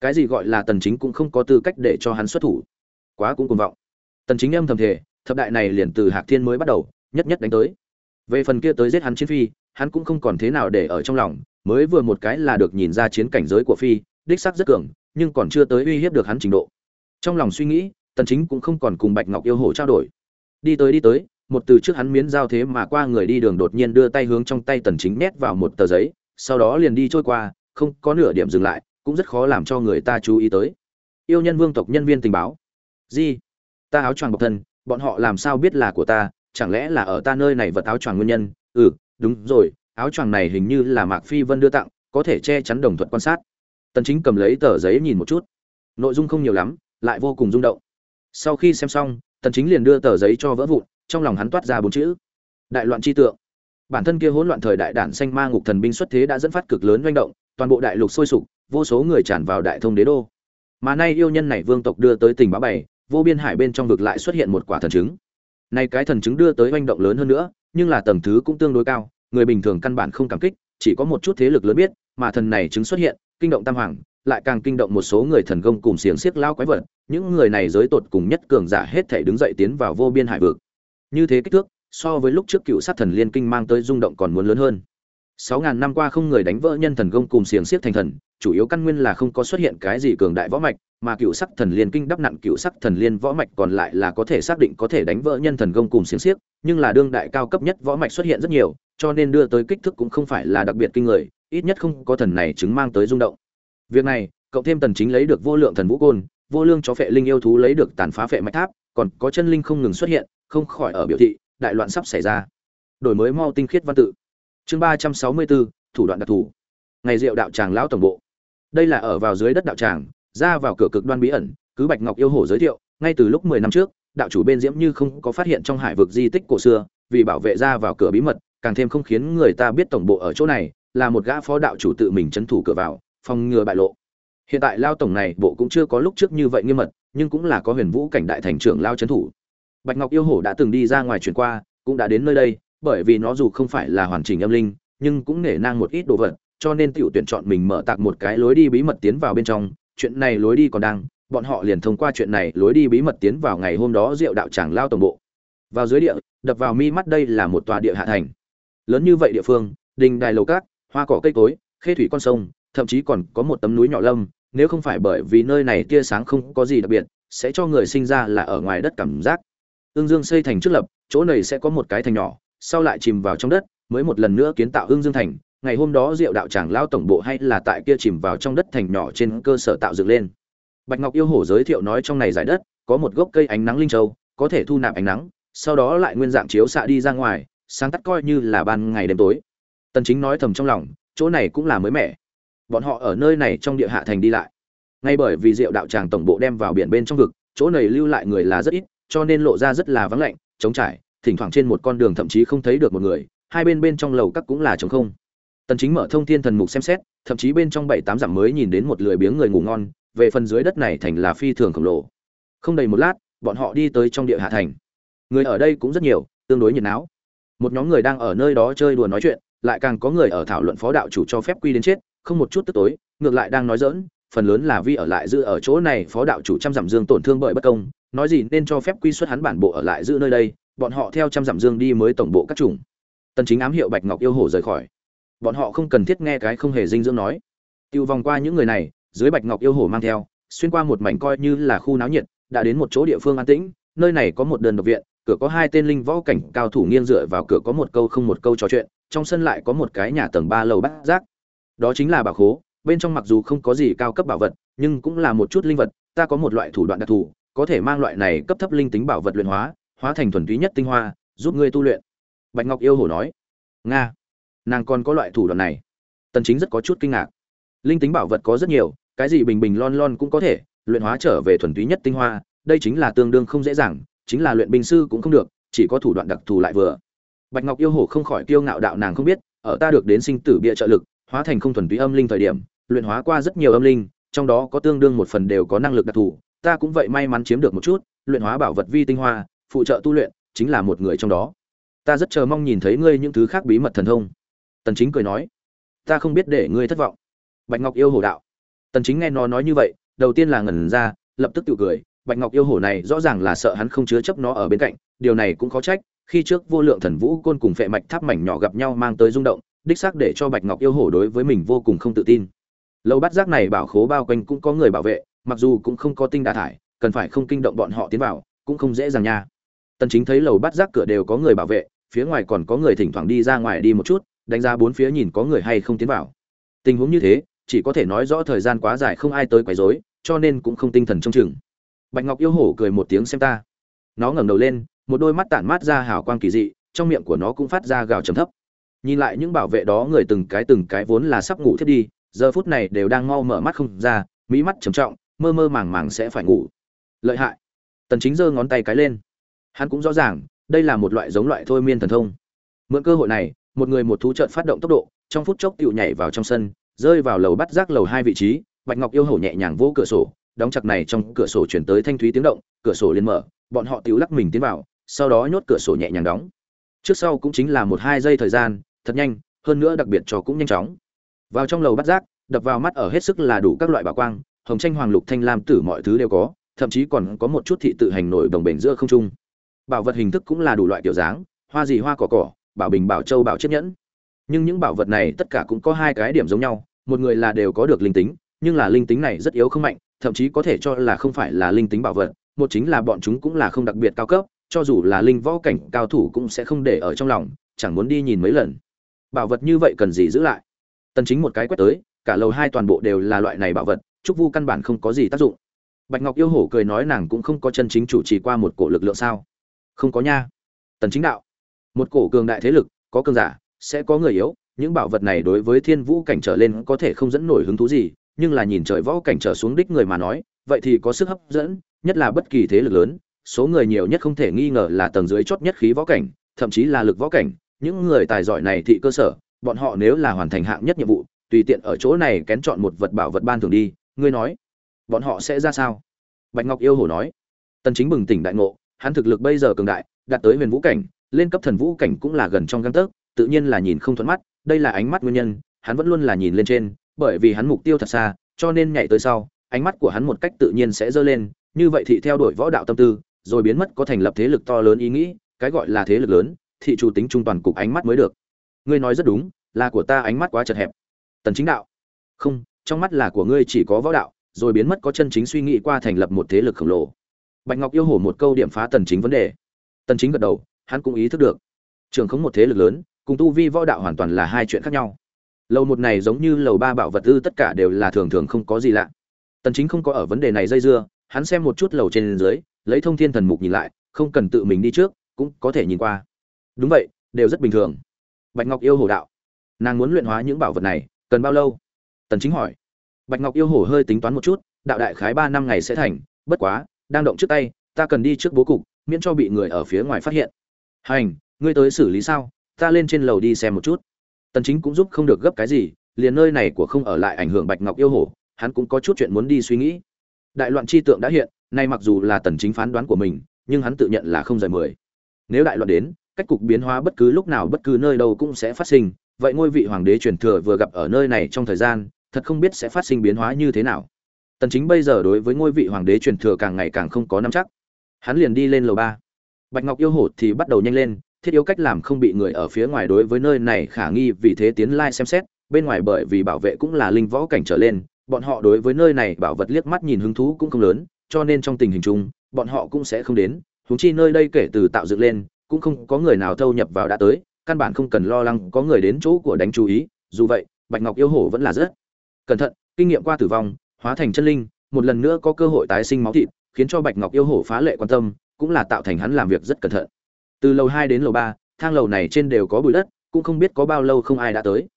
Cái gì gọi là tần chính cũng không có tư cách để cho hắn xuất thủ. Quá cũng cuồng vọng. Tần chính âm thầm thể thập đại này liền từ hạc thiên mới bắt đầu, nhất nhất đánh tới. Về phần kia tới giết hắn chiến phi, hắn cũng không còn thế nào để ở trong lòng, mới vừa một cái là được nhìn ra chiến cảnh giới của phi, đích xác rất cường, nhưng còn chưa tới uy hiếp được hắn trình độ. Trong lòng suy nghĩ, tần chính cũng không còn cùng bạch ngọc yêu hổ trao đổi. Đi tới đi tới, một từ trước hắn miến giao thế mà qua người đi đường đột nhiên đưa tay hướng trong tay tần chính nhét vào một tờ giấy sau đó liền đi trôi qua, không có nửa điểm dừng lại, cũng rất khó làm cho người ta chú ý tới. Yêu nhân vương tộc nhân viên tình báo. Gì ta áo choàng bọc thân, bọn họ làm sao biết là của ta, chẳng lẽ là ở ta nơi này vật áo choàng nguyên nhân? Ừ đúng rồi, áo choàng này hình như là mạc phi vân đưa tặng, có thể che chắn đồng thuận quan sát. Tần chính cầm lấy tờ giấy nhìn một chút. Nội dung không nhiều lắm, lại vô cùng rung động. Sau khi xem xong, tần chính liền đưa tờ giấy cho vỡ vụn, trong lòng hắn toát ra bốn chữ. Đại loạn chi tượng bản thân kia hỗn loạn thời đại đản xanh ma ngục thần binh xuất thế đã dẫn phát cực lớn doanh động, toàn bộ đại lục sôi sục, vô số người tràn vào đại thông đế đô. Mà nay yêu nhân này vương tộc đưa tới tình báo bảy vô biên hải bên trong vực lại xuất hiện một quả thần trứng nay cái thần trứng đưa tới doanh động lớn hơn nữa, nhưng là tầng thứ cũng tương đối cao, người bình thường căn bản không cảm kích, chỉ có một chút thế lực lớn biết, mà thần này chứng xuất hiện, kinh động tam hoàng, lại càng kinh động một số người thần công cùng xiềng xiếc lao quái vật, những người này giới tột cùng nhất cường giả hết thể đứng dậy tiến vào vô biên hải vực. Như thế kích thước so với lúc trước cựu sát thần liên kinh mang tới rung động còn muốn lớn hơn. Sáu ngàn năm qua không người đánh vỡ nhân thần công cùng xiềng xiếc thành thần, chủ yếu căn nguyên là không có xuất hiện cái gì cường đại võ mạch, mà cựu sắc thần liên kinh đắp nặng cựu sắc thần liên võ mạch còn lại là có thể xác định có thể đánh vỡ nhân thần công cùng xiềng xiếc, nhưng là đương đại cao cấp nhất võ mạch xuất hiện rất nhiều, cho nên đưa tới kích thước cũng không phải là đặc biệt kinh người, ít nhất không có thần này chứng mang tới rung động. Việc này, cộng thêm tần chính lấy được vô lượng thần vũ côn, vô lương chó phệ linh yêu thú lấy được tàn phá phệ mạch tháp, còn có chân linh không ngừng xuất hiện, không khỏi ở biểu thị đại loạn sắp xảy ra. Đổi mới mau tinh khiết văn tự. Chương ba trăm sáu mươi bốn, thủ đoạn đặc thù. Ngày rượu đạo tràng lão tổng bộ. Đây là ở vào dưới đất đạo tràng, ra vào cửa cực đoan bí ẩn, cứ bạch ngọc yêu hổ giới thiệu, ngay từ lúc mười năm trước, đạo chủ bên diễm như không có phát hiện trong hải vực di tích cổ xưa, vì bảo vệ ra vào cửa bí mật, càng thêm không khiến người ta biết tổng bộ ở chỗ này, là một gã phó đạo chủ tự mình trấn thủ cửa vào, phòng ngừa bại lộ. Hiện tại lao tổng này bộ cũng chưa có lúc trước như vậy nghiêm mật, nhưng cũng là có huyền vũ cảnh đại thành trưởng lao trấn thủ bạch ngọc yêu hổ đã từng đi ra ngoài chuyển qua, cũng đã đến nơi đây, bởi vì nó dù không phải là hoàn chỉnh âm linh, nhưng cũng nể nang một ít đồ vật, cho nên tiểu tuyển chọn mình mở tạc một cái lối đi bí mật tiến vào bên trong. Chuyện này lối đi còn đang, bọn họ liền thông qua chuyện này lối đi bí mật tiến vào ngày hôm đó rượu đạo tràng lao tổng bộ. Vào dưới địa, đập vào mi mắt đây là một tòa địa hạ thành. Lớn như vậy địa phương, đình đài lầu cát, hoa cỏ cây cối, khê thủy con sông, thậm chí còn có một tấm núi nhỏ lâm. Nếu không phải bởi vì nơi này tia sáng không có gì đặc biệt, sẽ cho người sinh ra là ở ngoài đất cảm giác ương dương xây thành trước lập, chỗ này sẽ có một cái thành nhỏ, sau lại chìm vào trong đất, mới một lần nữa kiến tạo ương dương thành. Ngày hôm đó diệu đạo tràng lao tổng bộ hay là tại kia chìm vào trong đất thành nhỏ trên cơ sở tạo dựng lên. Bạch ngọc yêu hổ giới thiệu nói trong này giải đất, có một gốc cây ánh nắng linh châu, có thể thu nạp ánh nắng, sau đó lại nguyên dạng chiếu xạ đi ra ngoài, sáng tắt coi như là ban ngày đêm tối. Tần chính nói thầm trong lòng, chỗ này cũng là mới mẻ. Bọn họ ở nơi này trong địa hạ thành đi lại. Ngay bởi vì diệu đạo tràng tổng bộ đem vào biển bên trong vực, chỗ này lưu lại người là rất ít cho nên lộ ra rất là vắng lạnh, trống trải, thỉnh thoảng trên một con đường thậm chí không thấy được một người, hai bên bên trong lầu các cũng là trống không. Tần chính mở thông thiên thần mục xem xét, thậm chí bên trong bảy tám dặm mới nhìn đến một lười biếng người ngủ ngon, về phần dưới đất này thành là phi thường khổng lồ. Không đầy một lát, bọn họ đi tới trong địa hạ thành. Người ở đây cũng rất nhiều, tương đối nhiệt náo. Một nhóm người đang ở nơi đó chơi đùa nói chuyện, lại càng có người ở thảo luận phó đạo chủ cho phép quy đến chết, không một chút tức tối, ngược lại đang nói dỡn phần lớn là vi ở lại giữ ở chỗ này, phó đạo chủ trăm dặm dương tổn thương bởi bất công, nói gì nên cho phép quy xuất hắn bản bộ ở lại giữ nơi đây, bọn họ theo trăm dặm dương đi mới tổng bộ các chủng. Tần chính ám hiệu bạch ngọc yêu hổ rời khỏi. Bọn họ không cần thiết nghe cái không hề dinh dưỡng nói. Tiêu vòng qua những người này, dưới bạch ngọc yêu hổ mang theo, xuyên qua một mảnh coi như là khu náo nhiệt, đã đến một chỗ địa phương an tĩnh, nơi này có một đơn độc viện, cửa có hai tên linh võ cảnh cao thủ nghiêng dựa vào cửa có một câu không một câu trò chuyện, trong sân lại có một cái nhà tầng ba lầu bát giác. Đó chính là bảo khố bên trong mặc dù không có gì cao cấp bảo vật, nhưng cũng là một chút linh vật, ta có một loại thủ đoạn đặc thù, có thể mang loại này cấp thấp linh tính bảo vật luyện hóa hóa thành thuần túy nhất tinh hoa, giúp ngươi tu luyện. Bạch ngọc yêu hổ nói. Nga, nàng còn có loại thủ đoạn này. Tần chính rất có chút kinh ngạc. Linh tính bảo vật có rất nhiều, cái gì bình bình lon lon cũng có thể, luyện hóa trở về thuần túy nhất tinh hoa, đây chính là tương đương không dễ dàng, chính là luyện binh sư cũng không được, chỉ có thủ đoạn đặc thù lại vừa. Bạch ngọc yêu hổ không khỏi kiêu ngạo đạo nàng không biết, ở ta được đến sinh tử bịa trợ lực, hóa thành không thuần túy âm linh thời điểm luyện hóa qua rất nhiều âm linh, trong đó có tương đương một phần đều có năng lực đặc thù, ta cũng vậy may mắn chiếm được một chút, luyện hóa bảo vật vi tinh hoa, phụ trợ tu luyện, chính là một người trong đó. Ta rất chờ mong nhìn thấy ngươi những thứ khác bí mật thần thông. Tần chính cười nói. Ta không biết để ngươi thất vọng. Bạch ngọc yêu hổ đạo. Tần chính nghe nó nói như vậy, đầu tiên là ngẩn ra, lập tức tự cười. Bạch ngọc yêu hổ này rõ ràng là sợ hắn không chứa chấp nó ở bên cạnh, điều này cũng khó trách, khi trước vô lượng thần vũ côn cùng phệ mạch tháp mảnh nhỏ gặp nhau mang tới rung động, đích xác để cho bạch ngọc yêu hổ đối với mình vô cùng không tự tin lâu bắt giác này bảo khố bao quanh cũng có người bảo vệ, mặc dù cũng không có tinh đà thải, cần phải không kinh động bọn họ tiến vào, cũng không dễ dàng nha. Tần chính thấy lầu bắt giác cửa đều có người bảo vệ, phía ngoài còn có người thỉnh thoảng đi ra ngoài đi một chút, đánh giá bốn phía nhìn có người hay không tiến vào. Tình huống như thế, chỉ có thể nói rõ thời gian quá dài không ai tới quấy rối, cho nên cũng không tinh thần trông chừng. Bạch ngọc yêu hổ cười một tiếng xem ta. Nó ngẩng đầu lên, một đôi mắt tản mát ra hào quang kỳ dị, trong miệng của nó cũng phát ra gào trầm thấp. Nhìn lại những bảo vệ đó, người từng cái từng cái vốn là sắp ngủ thiết đi giờ phút này đều đang mau mở mắt không ra, mỹ mắt trầm trọng, mơ mơ màng màng sẽ phải ngủ. Lợi hại. Tần chính giơ ngón tay cái lên. Hắn cũng rõ ràng, đây là một loại giống loại thôi miên thần thông. Mượn cơ hội này, một người một thú trận phát động tốc độ, trong phút chốc tiểu nhảy vào trong sân, rơi vào lầu bắt rác lầu hai vị trí, bạch ngọc yêu hổ nhẹ nhàng vỗ cửa sổ, đóng chặt này trong cửa sổ chuyển tới thanh thúy tiếng động, cửa sổ liền mở, bọn họ tiểu lắc mình tiến vào, sau đó nhốt cửa sổ nhẹ nhàng đóng. Trước sau cũng chính là một hai giây thời gian, thật nhanh, hơn nữa đặc biệt cho cũng nhanh chóng vào trong lầu bắt giác, đập vào mắt ở hết sức là đủ các loại bảo quang hồng tranh hoàng lục thanh lam tử mọi thứ đều có thậm chí còn có một chút thị tự hành nổi đồng bền giữa không trung. Bảo vật hình thức cũng là đủ loại kiểu dáng hoa gì hoa cỏ cỏ bảo bình bảo châu bảo chiếc nhẫn. Nhưng những bảo vật này tất cả cũng có hai cái điểm giống nhau một người là đều có được linh tính nhưng là linh tính này rất yếu không mạnh thậm chí có thể cho là không phải là linh tính bảo vật một chính là bọn chúng cũng là không đặc biệt cao cấp cho dù là linh võ cảnh cao thủ cũng sẽ không để ở trong lòng chẳng muốn đi nhìn mấy lần. Bảo vật như vậy cần gì giữ lại? Tần chính một cái quét tới, cả lầu hai toàn bộ đều là loại này bảo vật, trúc vu căn bản không có gì tác dụng. Bạch ngọc yêu hổ cười nói nàng cũng không có chân chính chủ trì qua một cổ lực lượng sao? Không có nha. Tần chính đạo, một cổ cường đại thế lực, có cường giả, sẽ có người yếu, những bảo vật này đối với thiên vũ cảnh trở lên có thể không dẫn nổi hứng thú gì, nhưng là nhìn trời võ cảnh trở xuống đích người mà nói, vậy thì có sức hấp dẫn, nhất là bất kỳ thế lực lớn, số người nhiều nhất không thể nghi ngờ là tầng dưới chót nhất khí võ cảnh, thậm chí là lực võ cảnh, những người tài giỏi này thị cơ sở bọn họ nếu là hoàn thành hạng nhất nhiệm vụ, tùy tiện ở chỗ này kén chọn một vật bảo vật ban thường đi, ngươi nói, bọn họ sẽ ra sao? Bạch ngọc yêu hổ nói. Tần chính bừng tỉnh đại ngộ, hắn thực lực bây giờ cường đại, đạt tới huyền vũ cảnh, lên cấp thần vũ cảnh cũng là gần trong găng tấc, tự nhiên là nhìn không thuận mắt, đây là ánh mắt nguyên nhân, hắn vẫn luôn là nhìn lên trên, bởi vì hắn mục tiêu thật xa, cho nên nhảy tới sau, ánh mắt của hắn một cách tự nhiên sẽ dơ lên, như vậy thì theo đuổi võ đạo tâm tư, rồi biến mất có thành lập thế lực to lớn ý nghĩ, cái gọi là thế lực lớn, thị chủ tính trung toàn cục ánh mắt mới được ngươi nói rất đúng, là của ta ánh mắt quá chật hẹp. Tần chính đạo. Không, trong mắt là của ngươi chỉ có võ đạo, rồi biến mất có chân chính suy nghĩ qua thành lập một thế lực khổng lồ. Bạch ngọc yêu hổ một câu điểm phá tần chính vấn đề. Tần chính gật đầu, hắn cũng ý thức được. Trường không một thế lực lớn, cùng tu vi võ đạo hoàn toàn là hai chuyện khác nhau. Lầu một này giống như lầu ba bảo vật tư tất cả đều là thường thường không có gì lạ. Tần chính không có ở vấn đề này dây dưa, hắn xem một chút lầu trên dưới, lấy thông thiên thần mục nhìn lại, không cần tự mình đi trước, cũng có thể nhìn qua. Đúng vậy, đều rất bình thường bạch ngọc yêu hổ đạo. Nàng muốn luyện hóa những bảo vật này, cần bao lâu? Tần chính hỏi. Bạch ngọc yêu hổ hơi tính toán một chút, đạo đại khái ba năm ngày sẽ thành, bất quá, đang động trước tay, ta cần đi trước bố cục, miễn cho bị người ở phía ngoài phát hiện. Hành, ngươi tới xử lý sao? Ta lên trên lầu đi xem một chút. Tần chính cũng giúp không được gấp cái gì, liền nơi này của không ở lại ảnh hưởng bạch ngọc yêu hổ, hắn cũng có chút chuyện muốn đi suy nghĩ. Đại loạn chi tượng đã hiện, nay mặc dù là tần chính phán đoán của mình, nhưng hắn tự nhận là không rời mười. Nếu đại loạn đến cách cục biến hóa bất cứ lúc nào bất cứ nơi đâu cũng sẽ phát sinh. Vậy ngôi vị hoàng đế truyền thừa vừa gặp ở nơi này trong thời gian, thật không biết sẽ phát sinh biến hóa như thế nào. Tần chính bây giờ đối với ngôi vị hoàng đế truyền thừa càng ngày càng không có nắm chắc. Hắn liền đi lên lầu ba. Bạch ngọc yêu hổ thì bắt đầu nhanh lên, thiết yếu cách làm không bị người ở phía ngoài đối với nơi này khả nghi vì thế tiến lai xem xét, bên ngoài bởi vì bảo vệ cũng là linh võ cảnh trở lên, bọn họ đối với nơi này bảo vật liếc mắt nhìn hứng thú cũng không lớn, cho nên trong tình hình chung, bọn họ cũng sẽ không đến. Huống chi nơi đây kể từ tạo dựng lên cũng không có người nào thâu nhập vào đã tới, căn bản không cần lo lắng có người đến chỗ của đánh chú ý, dù vậy, bạch ngọc yêu hổ vẫn là rất cẩn thận, kinh nghiệm qua tử vong, hóa thành chân linh, một lần nữa có cơ hội tái sinh máu thịt, khiến cho bạch ngọc yêu hổ phá lệ quan tâm, cũng là tạo thành hắn làm việc rất cẩn thận. Từ lầu hai đến lầu ba, thang lầu này trên đều có bụi đất, cũng không biết có bao lâu không ai đã tới.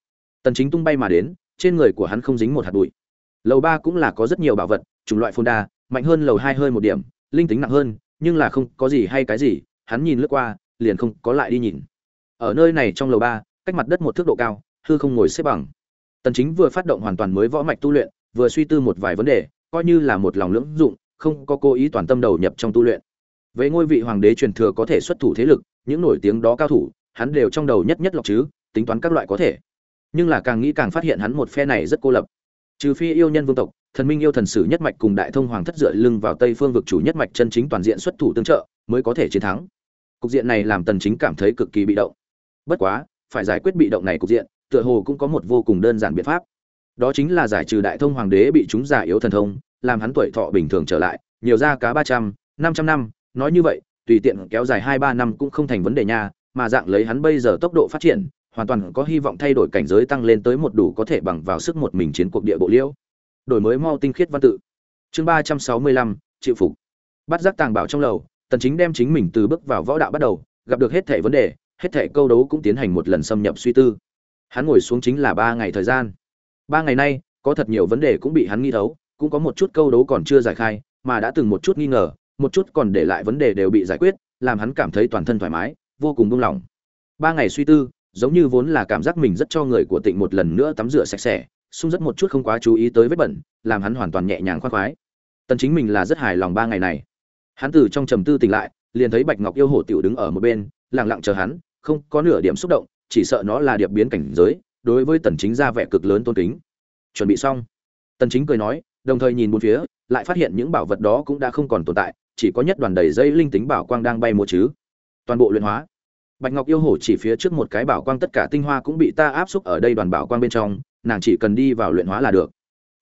Tần chính tung bay mà đến, trên người của hắn không dính một hạt bụi. Lầu ba cũng là có rất nhiều bảo vật, chủng loại phôn đa, mạnh hơn lầu hai hơi một điểm, linh tính nặng hơn, nhưng là không có gì hay cái gì hắn nhìn lướt qua, liền không có lại đi nhìn. Ở nơi này trong lầu ba, cách mặt đất một thước độ cao, hư không ngồi xếp bằng. Tần chính vừa phát động hoàn toàn mới võ mạch tu luyện, vừa suy tư một vài vấn đề, coi như là một lòng lưỡng dụng, không có cố ý toàn tâm đầu nhập trong tu luyện. Về ngôi vị hoàng đế truyền thừa có thể xuất thủ thế lực, những nổi tiếng đó cao thủ, hắn đều trong đầu nhất nhất lọc chứ, tính toán các loại có thể. Nhưng là càng nghĩ càng phát hiện hắn một phe này rất cô lập. Trừ phi yêu nhân vương tộc, thần minh yêu thần sử nhất mạch cùng đại thông hoàng thất dựa lưng vào tây phương vực chủ nhất mạch chân chính toàn diện xuất thủ tương trợ, mới có thể chiến thắng cục diện này làm tần chính cảm thấy cực kỳ bị động. Bất quá, phải giải quyết bị động này cục diện, tựa hồ cũng có một vô cùng đơn giản biện pháp. Đó chính là giải trừ đại thông hoàng đế bị chúng giả yếu thần thông, làm hắn tuổi thọ bình thường trở lại, nhiều ra cá ba trăm, năm trăm năm, nói như vậy, tùy tiện kéo dài hai ba năm cũng không thành vấn đề nha, mà dạng lấy hắn bây giờ tốc độ phát triển, hoàn toàn có hy vọng thay đổi cảnh giới tăng lên tới một đủ có thể bằng vào sức một mình chiến cuộc địa bộ liễu. Đổi mới mau tinh khiết văn tự. Chương ba trăm sáu mươi lăm, chịu phục. Bắt giác tàng bảo trong lầu tần chính đem chính mình từ bước vào võ đạo bắt đầu, gặp được hết thảy vấn đề, hết thảy câu đấu cũng tiến hành một lần xâm nhập suy tư. Hắn ngồi xuống chính là ba ngày thời gian. Ba ngày nay, có thật nhiều vấn đề cũng bị hắn nghi thấu, cũng có một chút câu đấu còn chưa giải khai, mà đã từng một chút nghi ngờ, một chút còn để lại vấn đề đều bị giải quyết, làm hắn cảm thấy toàn thân thoải mái, vô cùng buông lỏng. Ba ngày suy tư, giống như vốn là cảm giác mình rất cho người của tịnh một lần nữa tắm rửa sạch sẽ, sung rất một chút không quá chú ý tới vết bẩn, làm hắn hoàn toàn nhẹ nhàng khoan khoái. Tần chính mình là rất hài lòng ba ngày này hắn từ trong trầm tư tỉnh lại, liền thấy bạch ngọc yêu hổ tiểu đứng ở một bên, lặng lặng chờ hắn, không có nửa điểm xúc động, chỉ sợ nó là điệp biến cảnh giới, đối với tần chính ra vẻ cực lớn tôn kính. Chuẩn bị xong. Tần chính cười nói, đồng thời nhìn bốn phía, lại phát hiện những bảo vật đó cũng đã không còn tồn tại, chỉ có nhất đoàn đầy dây linh tính bảo quang đang bay múa chứ. Toàn bộ luyện hóa. Bạch ngọc yêu hổ chỉ phía trước một cái bảo quang tất cả tinh hoa cũng bị ta áp xúc ở đây đoàn bảo quang bên trong, nàng chỉ cần đi vào luyện hóa là được.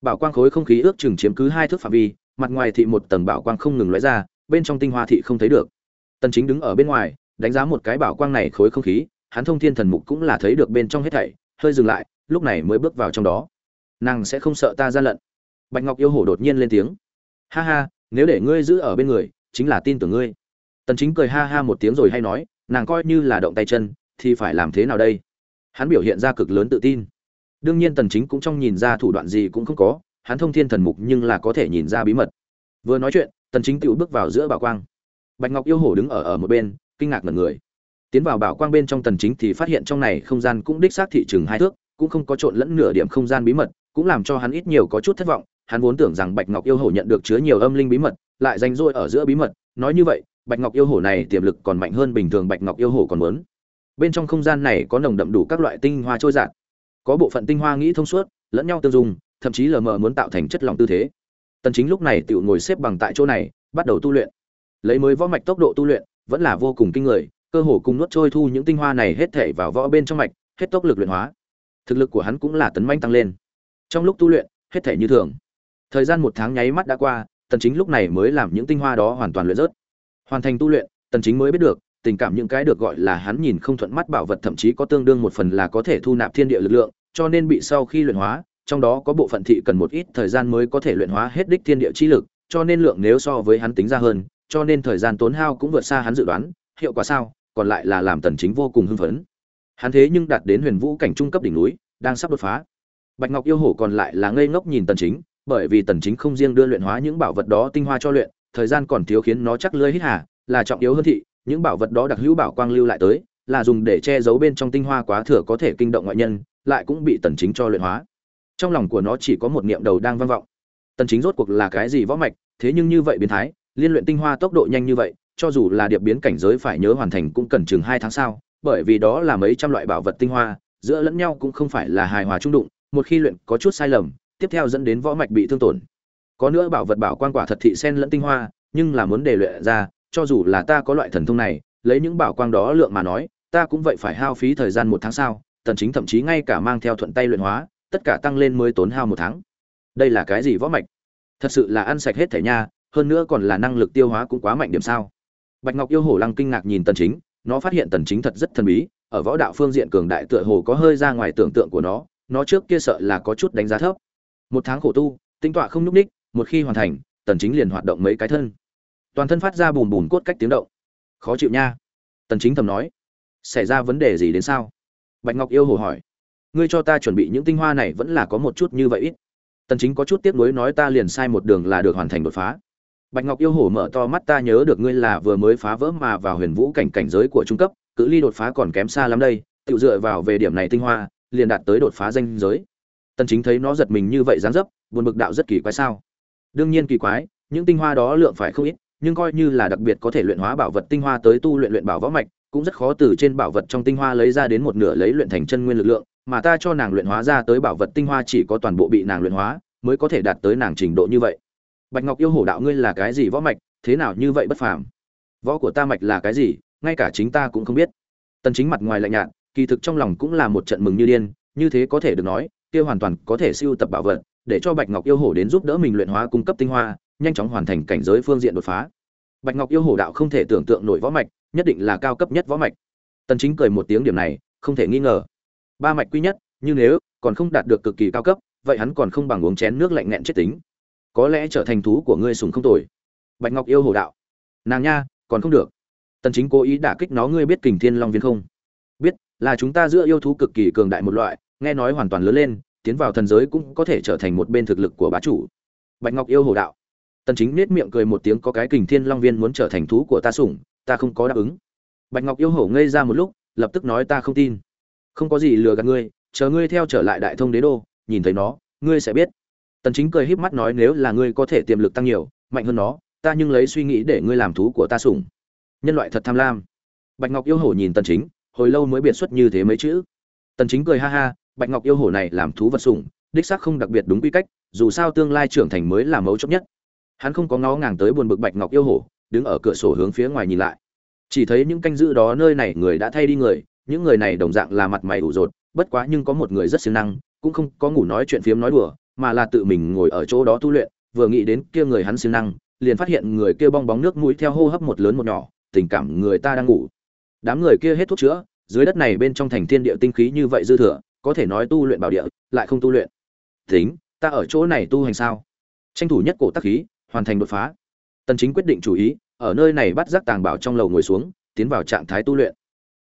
Bảo quang khối không khí ước chừng chiếm cứ hai thước phạm vi, mặt ngoài thị một tầng bảo quang không ngừng lóe ra bên trong tinh hoa thị không thấy được. Tần chính đứng ở bên ngoài, đánh giá một cái bảo quang này khối không khí, hắn thông thiên thần mục cũng là thấy được bên trong hết thảy, hơi dừng lại, lúc này mới bước vào trong đó. Nàng sẽ không sợ ta ra lận. Bạch ngọc yêu hổ đột nhiên lên tiếng. Ha ha, nếu để ngươi giữ ở bên người, chính là tin tưởng ngươi. Tần chính cười ha ha một tiếng rồi hay nói, nàng coi như là động tay chân, thì phải làm thế nào đây? Hắn biểu hiện ra cực lớn tự tin. Đương nhiên tần chính cũng trong nhìn ra thủ đoạn gì cũng không có, hắn thông thiên thần mục nhưng là có thể nhìn ra bí mật vừa nói chuyện, tần chính tự bước vào giữa bảo quang. Bạch ngọc yêu hổ đứng ở ở một bên, kinh ngạc ngẩn người. Tiến vào bảo quang bên trong tần chính thì phát hiện trong này không gian cũng đích xác thị trường hai thước, cũng không có trộn lẫn nửa điểm không gian bí mật, cũng làm cho hắn ít nhiều có chút thất vọng. Hắn vốn tưởng rằng bạch ngọc yêu hổ nhận được chứa nhiều âm linh bí mật, lại danh rỗi ở giữa bí mật. Nói như vậy, bạch ngọc yêu hổ này tiềm lực còn mạnh hơn bình thường bạch ngọc yêu hổ còn muốn. Bên trong không gian này có nồng đậm đủ các loại tinh hoa trôi dạt có bộ phận tinh hoa nghĩ thông suốt, lẫn nhau tương dung, thậm chí lờ mờ muốn tạo thành chất lỏng tư thế tần chính lúc này tự ngồi xếp bằng tại chỗ này, bắt đầu tu luyện. Lấy mới võ mạch tốc độ tu luyện, vẫn là vô cùng kinh người, cơ hồ cùng nuốt trôi thu những tinh hoa này hết thể vào võ bên trong mạch, hết tốc lực luyện hóa. Thực lực của hắn cũng là tấn manh tăng lên. Trong lúc tu luyện, hết thể như thường. Thời gian một tháng nháy mắt đã qua, tần chính lúc này mới làm những tinh hoa đó hoàn toàn luyện rớt. Hoàn thành tu luyện, tần chính mới biết được, tình cảm những cái được gọi là hắn nhìn không thuận mắt bảo vật thậm chí có tương đương một phần là có thể thu nạp thiên địa lực lượng, cho nên bị sau khi luyện hóa trong đó có bộ phận thị cần một ít thời gian mới có thể luyện hóa hết đích thiên địa chi lực, cho nên lượng nếu so với hắn tính ra hơn, cho nên thời gian tốn hao cũng vượt xa hắn dự đoán, hiệu quả sao, còn lại là làm tần chính vô cùng hưng phấn. Hắn thế nhưng đạt đến huyền vũ cảnh trung cấp đỉnh núi, đang sắp đột phá. Bạch ngọc yêu hổ còn lại là ngây ngốc nhìn tần chính, bởi vì tần chính không riêng đưa luyện hóa những bảo vật đó tinh hoa cho luyện, thời gian còn thiếu khiến nó chắc lưỡi hít hà, là trọng yếu hơn thị, những bảo vật đó đặc hữu bảo quang lưu lại tới, là dùng để che giấu bên trong tinh hoa quá thừa có thể kinh động ngoại nhân, lại cũng bị tần chính cho luyện hóa trong lòng của nó chỉ có một niệm đầu đang vang vọng. Tần chính rốt cuộc là cái gì võ mạch, thế nhưng như vậy biến thái, liên luyện tinh hoa tốc độ nhanh như vậy, cho dù là điệp biến cảnh giới phải nhớ hoàn thành cũng cần chừng hai tháng sau bởi vì đó là mấy trăm loại bảo vật tinh hoa, giữa lẫn nhau cũng không phải là hài hòa trung đụng, một khi luyện có chút sai lầm, tiếp theo dẫn đến võ mạch bị thương tổn. Có nữa bảo vật bảo quan quả thật thị sen lẫn tinh hoa, nhưng là muốn để luyện ra, cho dù là ta có loại thần thông này, lấy những bảo quang đó lượng mà nói, ta cũng vậy phải hao phí thời gian một tháng sau tần chính thậm chí ngay cả mang theo thuận tay luyện hóa tất cả tăng lên mới tốn hao một tháng. Đây là cái gì võ mạch? Thật sự là ăn sạch hết thể nha, hơn nữa còn là năng lực tiêu hóa cũng quá mạnh điểm sao. Bạch ngọc yêu hổ lăng kinh ngạc nhìn tần chính, nó phát hiện tần chính thật rất thần bí, ở võ đạo phương diện cường đại tựa hồ có hơi ra ngoài tưởng tượng của nó nó trước kia sợ là có chút đánh giá thấp. Một tháng khổ tu, tinh tọa không nhúc ních một khi hoàn thành, tần chính liền hoạt động mấy cái thân. Toàn thân phát ra bùn bùn cốt cách tiếng động. Khó chịu nha. Tần chính thầm nói, xảy ra vấn đề gì đến sao? Bạch ngọc yêu hồ hỏi ngươi cho ta chuẩn bị những tinh hoa này vẫn là có một chút như vậy ít. Tần chính có chút tiếc nuối nói ta liền sai một đường là được hoàn thành đột phá. Bạch ngọc yêu hổ mở to mắt ta nhớ được ngươi là vừa mới phá vỡ mà vào huyền vũ cảnh cảnh giới của trung cấp, cự ly đột phá còn kém xa lắm đây tự dựa vào về điểm này tinh hoa, liền đạt tới đột phá danh giới. Tần chính thấy nó giật mình như vậy dáng dấp, buồn bực đạo rất kỳ quái sao? Đương nhiên kỳ quái, những tinh hoa đó lượng phải không ít, nhưng coi như là đặc biệt có thể luyện hóa bảo vật tinh hoa tới tu luyện luyện bảo võ mạch, cũng rất khó từ trên bảo vật trong tinh hoa lấy ra đến một nửa lấy luyện thành chân nguyên lực lượng mà ta cho nàng luyện hóa ra tới bảo vật tinh hoa chỉ có toàn bộ bị nàng luyện hóa, mới có thể đạt tới nàng trình độ như vậy. Bạch ngọc yêu hổ đạo ngươi là cái gì võ mạch, thế nào như vậy bất phàm? Võ của ta mạch là cái gì, ngay cả chính ta cũng không biết. Tần chính mặt ngoài lạnh nhạt, kỳ thực trong lòng cũng là một trận mừng như điên, như thế có thể được nói, kia hoàn toàn có thể siêu tập bảo vật, để cho bạch ngọc yêu hổ đến giúp đỡ mình luyện hóa cung cấp tinh hoa, nhanh chóng hoàn thành cảnh giới phương diện đột phá. Bạch ngọc yêu hổ đạo không thể tưởng tượng nổi võ mạch, nhất định là cao cấp nhất võ mạch. Tần chính cười một tiếng điểm này, không thể nghi ngờ ba mạch quy nhất nhưng nếu còn không đạt được cực kỳ cao cấp, vậy hắn còn không bằng uống chén nước lạnh nghẹn chết tính. Có lẽ trở thành thú của ngươi sùng không tồi. Bạch ngọc yêu hồ đạo. Nàng nha, còn không được. Tần chính cố ý đả kích nó, ngươi biết kình thiên long viên không? Biết, là chúng ta giữa yêu thú cực kỳ cường đại một loại, nghe nói hoàn toàn lớn lên, tiến vào thần giới cũng có thể trở thành một bên thực lực của bá chủ. Bạch ngọc yêu hồ đạo. Tần chính nết miệng cười một tiếng, có cái kình thiên long viên muốn trở thành thú của ta sủng, ta không có đáp ứng. Bạch ngọc yêu hổ ngây ra một lúc, lập tức nói ta không tin không có gì lừa gạt ngươi, chờ ngươi theo trở lại đại thông đế đô, nhìn thấy nó, ngươi sẽ biết. Tần chính cười híp mắt nói nếu là ngươi có thể tiềm lực tăng nhiều, mạnh hơn nó, ta nhưng lấy suy nghĩ để ngươi làm thú của ta sủng. Nhân loại thật tham lam. Bạch ngọc yêu hổ nhìn tần chính, hồi lâu mới biệt xuất như thế mấy chữ. Tần chính cười ha ha, bạch ngọc yêu hổ này làm thú vật sủng, đích xác không đặc biệt đúng quy cách, dù sao tương lai trưởng thành mới là mấu chốt nhất. Hắn không có ngó ngàng tới buồn bực bạch ngọc yêu hổ, đứng ở cửa sổ hướng phía ngoài nhìn lại. Chỉ thấy những canh giữ đó nơi này người đã thay đi người những người này đồng dạng là mặt mày ủ rột, bất quá nhưng có một người rất siêng năng, cũng không có ngủ nói chuyện phiếm nói đùa, mà là tự mình ngồi ở chỗ đó tu luyện, vừa nghĩ đến kia người hắn siêng năng, liền phát hiện người kia bong bóng nước mũi theo hô hấp một lớn một nhỏ, tình cảm người ta đang ngủ. Đám người kia hết thuốc chữa, dưới đất này bên trong thành thiên địa tinh khí như vậy dư thừa, có thể nói tu luyện bảo địa, lại không tu luyện. Tính, ta ở chỗ này tu hành sao? Tranh thủ nhất cổ tắc khí, hoàn thành đột phá. Tần chính quyết định chủ ý, ở nơi này bắt giác tàng bảo trong lầu ngồi xuống, tiến vào trạng thái tu luyện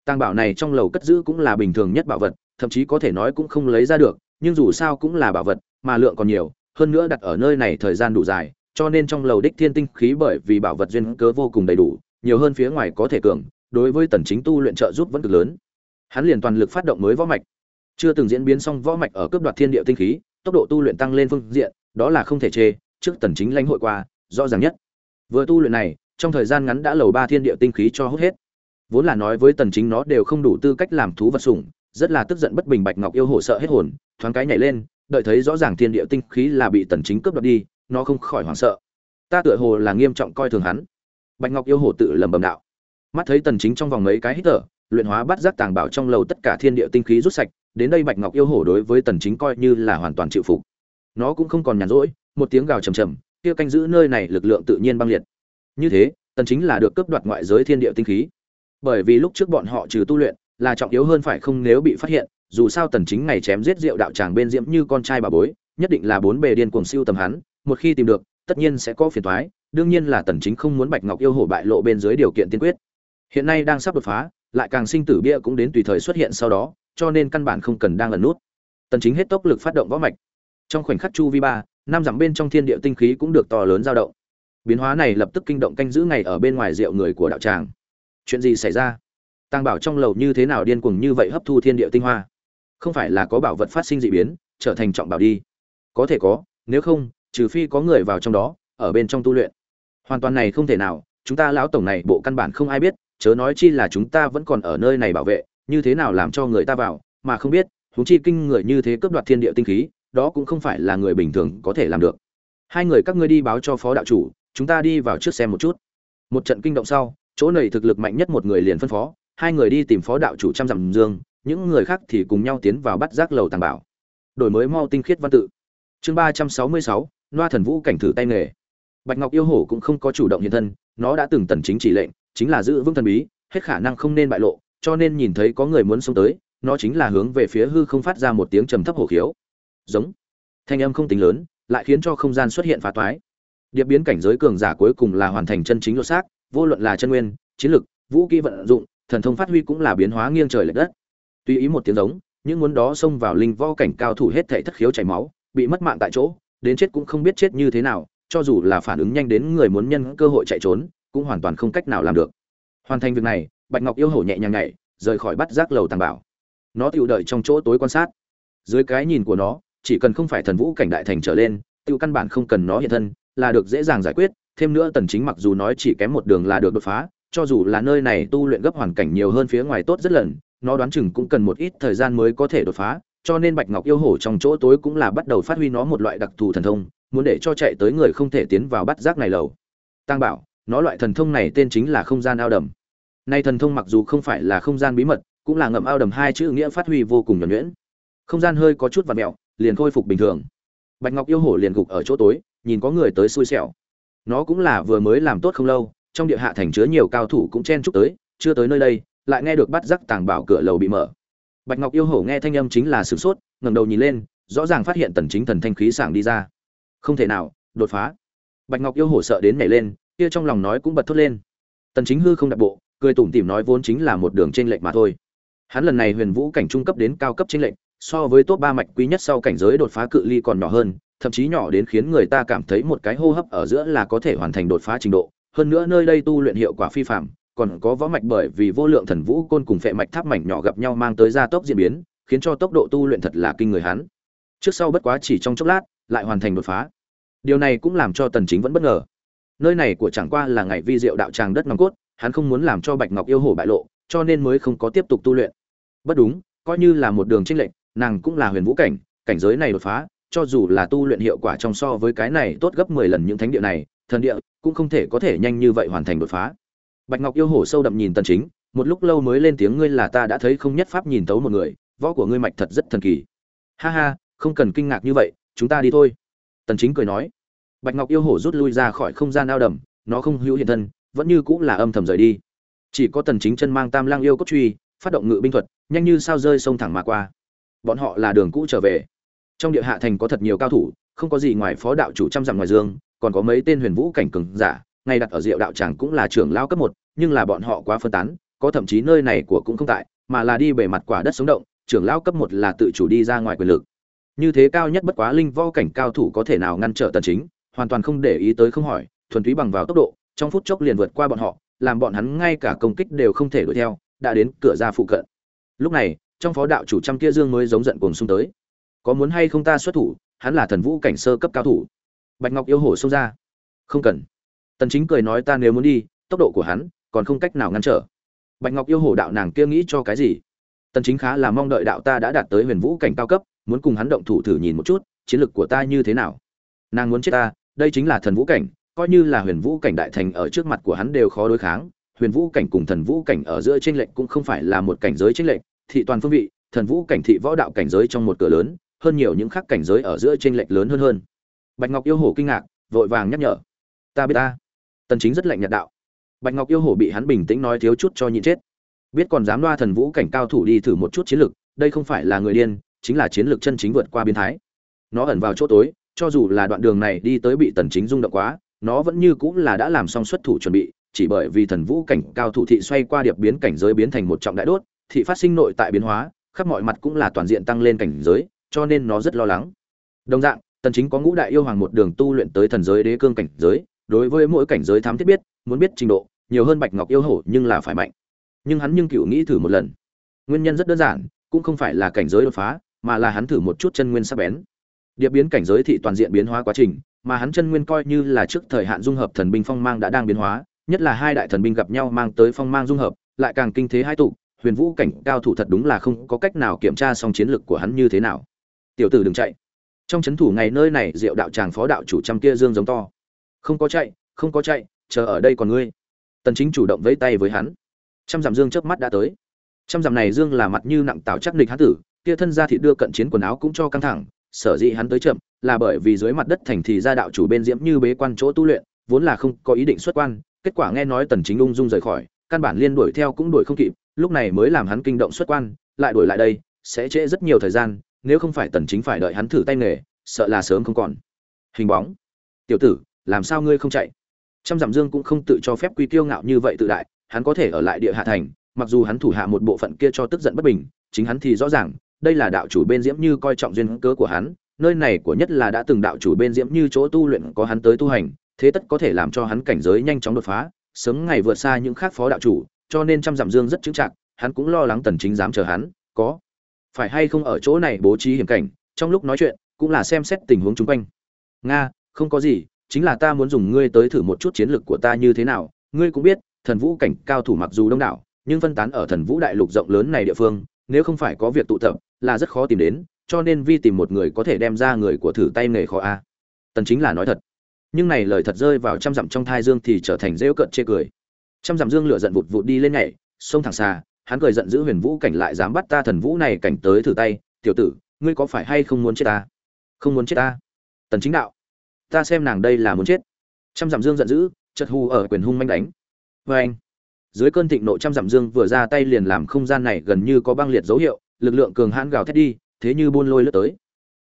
tàng bảo này trong lầu cất giữ cũng là bình thường nhất bảo vật, thậm chí có thể nói cũng không lấy ra được, nhưng dù sao cũng là bảo vật, mà lượng còn nhiều, hơn nữa đặt ở nơi này thời gian đủ dài, cho nên trong lầu đích thiên tinh khí bởi vì bảo vật duyên cớ vô cùng đầy đủ, nhiều hơn phía ngoài có thể cường, đối với tần chính tu luyện trợ giúp vẫn cực lớn. Hắn liền toàn lực phát động mới võ mạch. Chưa từng diễn biến xong võ mạch ở cướp đoạt thiên địa tinh khí, tốc độ tu luyện tăng lên phương diện, đó là không thể chê, trước tần chính lãnh hội qua, rõ ràng nhất. Vừa tu luyện này, trong thời gian ngắn đã lầu ba thiên địa tinh khí cho hút hết vốn là nói với tần chính nó đều không đủ tư cách làm thú vật sủng, rất là tức giận bất bình bạch ngọc yêu hổ sợ hết hồn, thoáng cái nhảy lên, đợi thấy rõ ràng thiên địa tinh khí là bị tần chính cướp đoạt đi, nó không khỏi hoảng sợ. Ta tựa hồ là nghiêm trọng coi thường hắn. Bạch ngọc yêu hổ tự lẩm bẩm đạo. Mắt thấy tần chính trong vòng mấy cái hít thở, luyện hóa bắt giác tàng bảo trong lầu tất cả thiên địa tinh khí rút sạch, đến đây bạch ngọc yêu hổ đối với tần chính coi như là hoàn toàn chịu phục. Nó cũng không còn nhàn rỗi, một tiếng gào trầm trầm, kia canh giữ nơi này lực lượng tự nhiên băng liệt. Như thế, tần chính là được cướp đoạt ngoại giới thiên địa tinh khí bởi vì lúc trước bọn họ trừ tu luyện, là trọng yếu hơn phải không nếu bị phát hiện, dù sao tần chính ngày chém giết rượu đạo tràng bên diễm như con trai bà bối, nhất định là bốn bề điên cuồng siêu tầm hắn, một khi tìm được, tất nhiên sẽ có phiền toái, đương nhiên là tần chính không muốn bạch ngọc yêu hổ bại lộ bên dưới điều kiện tiên quyết. Hiện nay đang sắp đột phá, lại càng sinh tử bia cũng đến tùy thời xuất hiện sau đó, cho nên căn bản không cần đang ẩn nút. Tần chính hết tốc lực phát động võ mạch. Trong khoảnh khắc chu vi ba, năm dặm bên trong thiên địa tinh khí cũng được to lớn dao động. Biến hóa này lập tức kinh động canh giữ ngày ở bên ngoài rượu người của đạo tràng chuyện gì xảy ra? Tàng bảo trong lầu như thế nào điên cuồng như vậy hấp thu thiên địa tinh hoa? Không phải là có bảo vật phát sinh dị biến, trở thành trọng bảo đi. Có thể có, nếu không, trừ phi có người vào trong đó, ở bên trong tu luyện. Hoàn toàn này không thể nào, chúng ta lão tổng này bộ căn bản không ai biết, chớ nói chi là chúng ta vẫn còn ở nơi này bảo vệ, như thế nào làm cho người ta vào, mà không biết, huống chi kinh người như thế cướp đoạt thiên địa tinh khí, đó cũng không phải là người bình thường có thể làm được. Hai người các ngươi đi báo cho phó đạo chủ, chúng ta đi vào trước xem một chút. Một trận kinh động sau chỗ này thực lực mạnh nhất một người liền phân phó, hai người đi tìm phó đạo chủ trăm dặm dương, những người khác thì cùng nhau tiến vào bắt giác lầu tàng bảo. Đổi mới mau tinh khiết văn tự. Chương ba trăm sáu mươi sáu, loa thần vũ cảnh thử tay nghề. Bạch ngọc yêu hổ cũng không có chủ động hiện thân, nó đã từng tần chính chỉ lệnh, chính là giữ vững thần bí, hết khả năng không nên bại lộ, cho nên nhìn thấy có người muốn xông tới, nó chính là hướng về phía hư không phát ra một tiếng trầm thấp hổ khiếu. Giống. Thanh âm không tính lớn, lại khiến cho không gian xuất hiện phá toái. Điệp biến cảnh giới cường giả cuối cùng là hoàn thành chân chính lột xác vô luận là chân nguyên, chiến lực, vũ khí vận dụng, thần thông phát huy cũng là biến hóa nghiêng trời lệch đất. Tuy ý một tiếng giống những muốn đó xông vào linh võ cảnh cao thủ hết thảy thất khiếu chảy máu, bị mất mạng tại chỗ, đến chết cũng không biết chết như thế nào, cho dù là phản ứng nhanh đến người muốn nhân cơ hội chạy trốn, cũng hoàn toàn không cách nào làm được. Hoàn thành việc này, bạch ngọc yêu hổ nhẹ nhàng nhảy, rời khỏi bắt giác lầu tàng bảo. Nó tiểu đợi trong chỗ tối quan sát. Dưới cái nhìn của nó, chỉ cần không phải thần vũ cảnh đại thành trở lên tiêu căn bản không cần nó hiện thân, là được dễ dàng giải quyết thêm nữa tần chính mặc dù nói chỉ kém một đường là được đột phá cho dù là nơi này tu luyện gấp hoàn cảnh nhiều hơn phía ngoài tốt rất lần nó đoán chừng cũng cần một ít thời gian mới có thể đột phá cho nên bạch ngọc yêu hổ trong chỗ tối cũng là bắt đầu phát huy nó một loại đặc thù thần thông muốn để cho chạy tới người không thể tiến vào bắt giác này lầu. Tăng bảo nó loại thần thông này tên chính là không gian ao đầm. Nay thần thông mặc dù không phải là không gian bí mật cũng là ngậm ao đầm hai chữ nghĩa phát huy vô cùng nhuần nhuyễn. Không gian hơi có chút vặn mèo, liền khôi phục bình thường. Bạch ngọc yêu hổ liền gục ở chỗ tối nhìn có người tới xui xẻo nó cũng là vừa mới làm tốt không lâu, trong địa hạ thành chứa nhiều cao thủ cũng chen chúc tới, chưa tới nơi đây, lại nghe được bắt rắc tàng bảo cửa lầu bị mở. Bạch ngọc yêu hổ nghe thanh âm chính là sửng sốt, ngẩng đầu nhìn lên, rõ ràng phát hiện tần chính thần thanh khí sảng đi ra. Không thể nào, đột phá. Bạch ngọc yêu hổ sợ đến nhảy lên, kia trong lòng nói cũng bật thốt lên. Tần chính hư không đặt bộ, cười tủm tỉm nói vốn chính là một đường trên lệnh mà thôi. Hắn lần này huyền vũ cảnh trung cấp đến cao cấp trên lệnh so với top ba mạch quý nhất sau cảnh giới đột phá cự ly còn nhỏ hơn thậm chí nhỏ đến khiến người ta cảm thấy một cái hô hấp ở giữa là có thể hoàn thành đột phá trình độ. Hơn nữa nơi đây tu luyện hiệu quả phi phạm còn có võ mạch bởi vì vô lượng thần vũ côn cùng phệ mạch tháp mảnh nhỏ gặp nhau mang tới gia tốc diễn biến, khiến cho tốc độ tu luyện thật là kinh người hắn. Trước sau bất quá chỉ trong chốc lát, lại hoàn thành đột phá. Điều này cũng làm cho tần chính vẫn bất ngờ. Nơi này của chẳng qua là ngày vi diệu đạo tràng đất nòng cốt, hắn không muốn làm cho bạch ngọc yêu hổ bại lộ, cho nên mới không có tiếp tục tu luyện. Bất đúng, coi như là một đường trinh lệnh nàng cũng là huyền vũ cảnh cảnh giới này đột phá cho dù là tu luyện hiệu quả trong so với cái này tốt gấp 10 lần những thánh địa này, thần địa cũng không thể có thể nhanh như vậy hoàn thành đột phá. Bạch ngọc yêu hổ sâu đậm nhìn tần chính, một lúc lâu mới lên tiếng ngươi là ta đã thấy không nhất pháp nhìn tấu một người, võ của ngươi mạch thật rất thần kỳ. Ha ha, không cần kinh ngạc như vậy, chúng ta đi thôi. Tần chính cười nói. Bạch ngọc yêu hổ rút lui ra khỏi không gian ao đầm, nó không hữu hiện thân, vẫn như cũng là âm thầm rời đi. Chỉ có tần chính chân mang tam lang yêu cốt truy, phát động ngự binh thuật, nhanh như sao rơi sông thẳng mà qua. Bọn họ là đường cũ trở về trong địa hạ thành có thật nhiều cao thủ, không có gì ngoài phó đạo chủ trăm dặm ngoài dương, còn có mấy tên huyền vũ cảnh cường giả, ngay đặt ở diệu đạo tràng cũng là trưởng lao cấp một, nhưng là bọn họ quá phân tán, có thậm chí nơi này của cũng không tại, mà là đi bề mặt quả đất sống động, trưởng lao cấp một là tự chủ đi ra ngoài quyền lực. Như thế cao nhất bất quá linh võ cảnh cao thủ có thể nào ngăn trở tần chính, hoàn toàn không để ý tới không hỏi, thuần túy bằng vào tốc độ, trong phút chốc liền vượt qua bọn họ, làm bọn hắn ngay cả công kích đều không thể đuổi theo, đã đến cửa ra phụ cận. Lúc này, trong phó đạo chủ trăm kia dương mới giống giận cuồng xung tới có muốn hay không ta xuất thủ, hắn là thần vũ cảnh sơ cấp cao thủ. Bạch ngọc yêu hổ xông ra. Không cần. Tần chính cười nói ta nếu muốn đi, tốc độ của hắn còn không cách nào ngăn trở. Bạch ngọc yêu hổ đạo nàng kia nghĩ cho cái gì? Tần chính khá là mong đợi đạo ta đã đạt tới huyền vũ cảnh cao cấp, muốn cùng hắn động thủ thử nhìn một chút, chiến lực của ta như thế nào? Nàng muốn chết ta, đây chính là thần vũ cảnh, coi như là huyền vũ cảnh đại thành ở trước mặt của hắn đều khó đối kháng. Huyền vũ cảnh cùng thần vũ cảnh ở giữa tranh lệch cũng không phải là một cảnh giới tranh lệch, thị toàn phương vị, thần vũ cảnh thị võ đạo cảnh giới trong một cửa lớn hơn nhiều những khác cảnh giới ở giữa chênh lệch lớn hơn hơn. Bạch ngọc yêu hổ kinh ngạc, vội vàng nhắc nhở. Ta biết ta. Tần chính rất lạnh nhạt đạo. Bạch ngọc yêu hổ bị hắn bình tĩnh nói thiếu chút cho nhịn chết. Biết còn dám loa thần vũ cảnh cao thủ đi thử một chút chiến lực, đây không phải là người điên, chính là chiến lược chân chính vượt qua biến thái. Nó ẩn vào chỗ tối, cho dù là đoạn đường này đi tới bị tần chính rung động quá, nó vẫn như cũng là đã làm xong xuất thủ chuẩn bị, chỉ bởi vì thần vũ cảnh cao thủ thị xoay qua điệp biến cảnh giới biến thành một trọng đại đốt, thị phát sinh nội tại biến hóa, khắp mọi mặt cũng là toàn diện tăng lên cảnh giới cho nên nó rất lo lắng. Đồng dạng, tần chính có ngũ đại yêu hoàng một đường tu luyện tới thần giới đế cương cảnh giới, đối với mỗi cảnh giới thám thiết biết, muốn biết trình độ, nhiều hơn bạch ngọc yêu hổ nhưng là phải mạnh. Nhưng hắn nhưng cựu nghĩ thử một lần. Nguyên nhân rất đơn giản, cũng không phải là cảnh giới đột phá, mà là hắn thử một chút chân nguyên sắc bén. Điệp biến cảnh giới thị toàn diện biến hóa quá trình, mà hắn chân nguyên coi như là trước thời hạn dung hợp thần binh phong mang đã đang biến hóa, nhất là hai đại thần binh gặp nhau mang tới phong mang dung hợp, lại càng kinh thế hai tụ, huyền vũ cảnh cao thủ thật đúng là không có cách nào kiểm tra xong chiến lực của hắn như thế nào tiểu tử đừng chạy. Trong c h ấ n thủ ngày nơi này, diệu đạo tràng phó đạo chủ trăm kia dương giống to. Không có chạy, không có chạy, chờ ở đây còn ngươi. Tần chính chủ động vẫy tay với hắn. Trăm dặm dương chớp mắt đã tới. Trăm dặm này dương là mặt như nặng tảo chắc nịch hán tử, kia thân ra thì đưa cận chiến quần áo cũng cho căng thẳng, sở dĩ hắn tới chậm, là bởi vì dưới mặt đất thành thì ra đạo chủ bên diễm như bế quan chỗ tu luyện, vốn là không có ý định xuất quan, kết quả nghe nói tần chính ung dung rời khỏi, căn bản liên đuổi theo cũng đuổi không kịp, lúc này mới làm hắn kinh động xuất quan, lại đuổi lại đây, sẽ trễ rất nhiều thời gian nếu không phải tần chính phải đợi hắn thử tay nghề, sợ là sớm không còn. Hình bóng. Tiểu tử, làm sao ngươi không chạy? Trăm dặm dương cũng không tự cho phép quy tiêu ngạo như vậy tự đại, hắn có thể ở lại địa hạ thành, mặc dù hắn thủ hạ một bộ phận kia cho tức giận bất bình, chính hắn thì rõ ràng, đây là đạo chủ bên diễm như coi trọng duyên cớ của hắn, nơi này của nhất là đã từng đạo chủ bên diễm như chỗ tu luyện có hắn tới tu hành, thế tất có thể làm cho hắn cảnh giới nhanh chóng đột phá, sớm ngày vượt xa những khác phó đạo chủ, cho nên trăm dặm dương rất chững chạc, hắn cũng lo lắng tần chính dám chờ hắn, có phải hay không ở chỗ này bố trí hiểm cảnh, trong lúc nói chuyện, cũng là xem xét tình huống chung quanh. Nga, không có gì, chính là ta muốn dùng ngươi tới thử một chút chiến lược của ta như thế nào. Ngươi cũng biết, thần vũ cảnh cao thủ mặc dù đông đảo, nhưng phân tán ở thần vũ đại lục rộng lớn này địa phương, nếu không phải có việc tụ tập, là rất khó tìm đến, cho nên vi tìm một người có thể đem ra người của thử tay nghề khó a. Tần chính là nói thật. Nhưng này lời thật rơi vào trăm dặm trong thai dương thì trở thành rêu cận chê cười. Trăm dặm dương lửa giận vụt vụt đi lên nhảy sông thẳng xa hắn cười giận dữ huyền vũ cảnh lại dám bắt ta thần vũ này cảnh tới thử tay, tiểu tử, ngươi có phải hay không muốn chết ta? Không muốn chết ta. Tần chính đạo, ta xem nàng đây là muốn chết. Trăm dặm dương giận dữ, chật hù ở quyền hung manh đánh. Với anh, dưới cơn thịnh nộ trăm dặm dương vừa ra tay liền làm không gian này gần như có băng liệt dấu hiệu, lực lượng cường hãn gào thét đi, thế như buôn lôi lướt tới.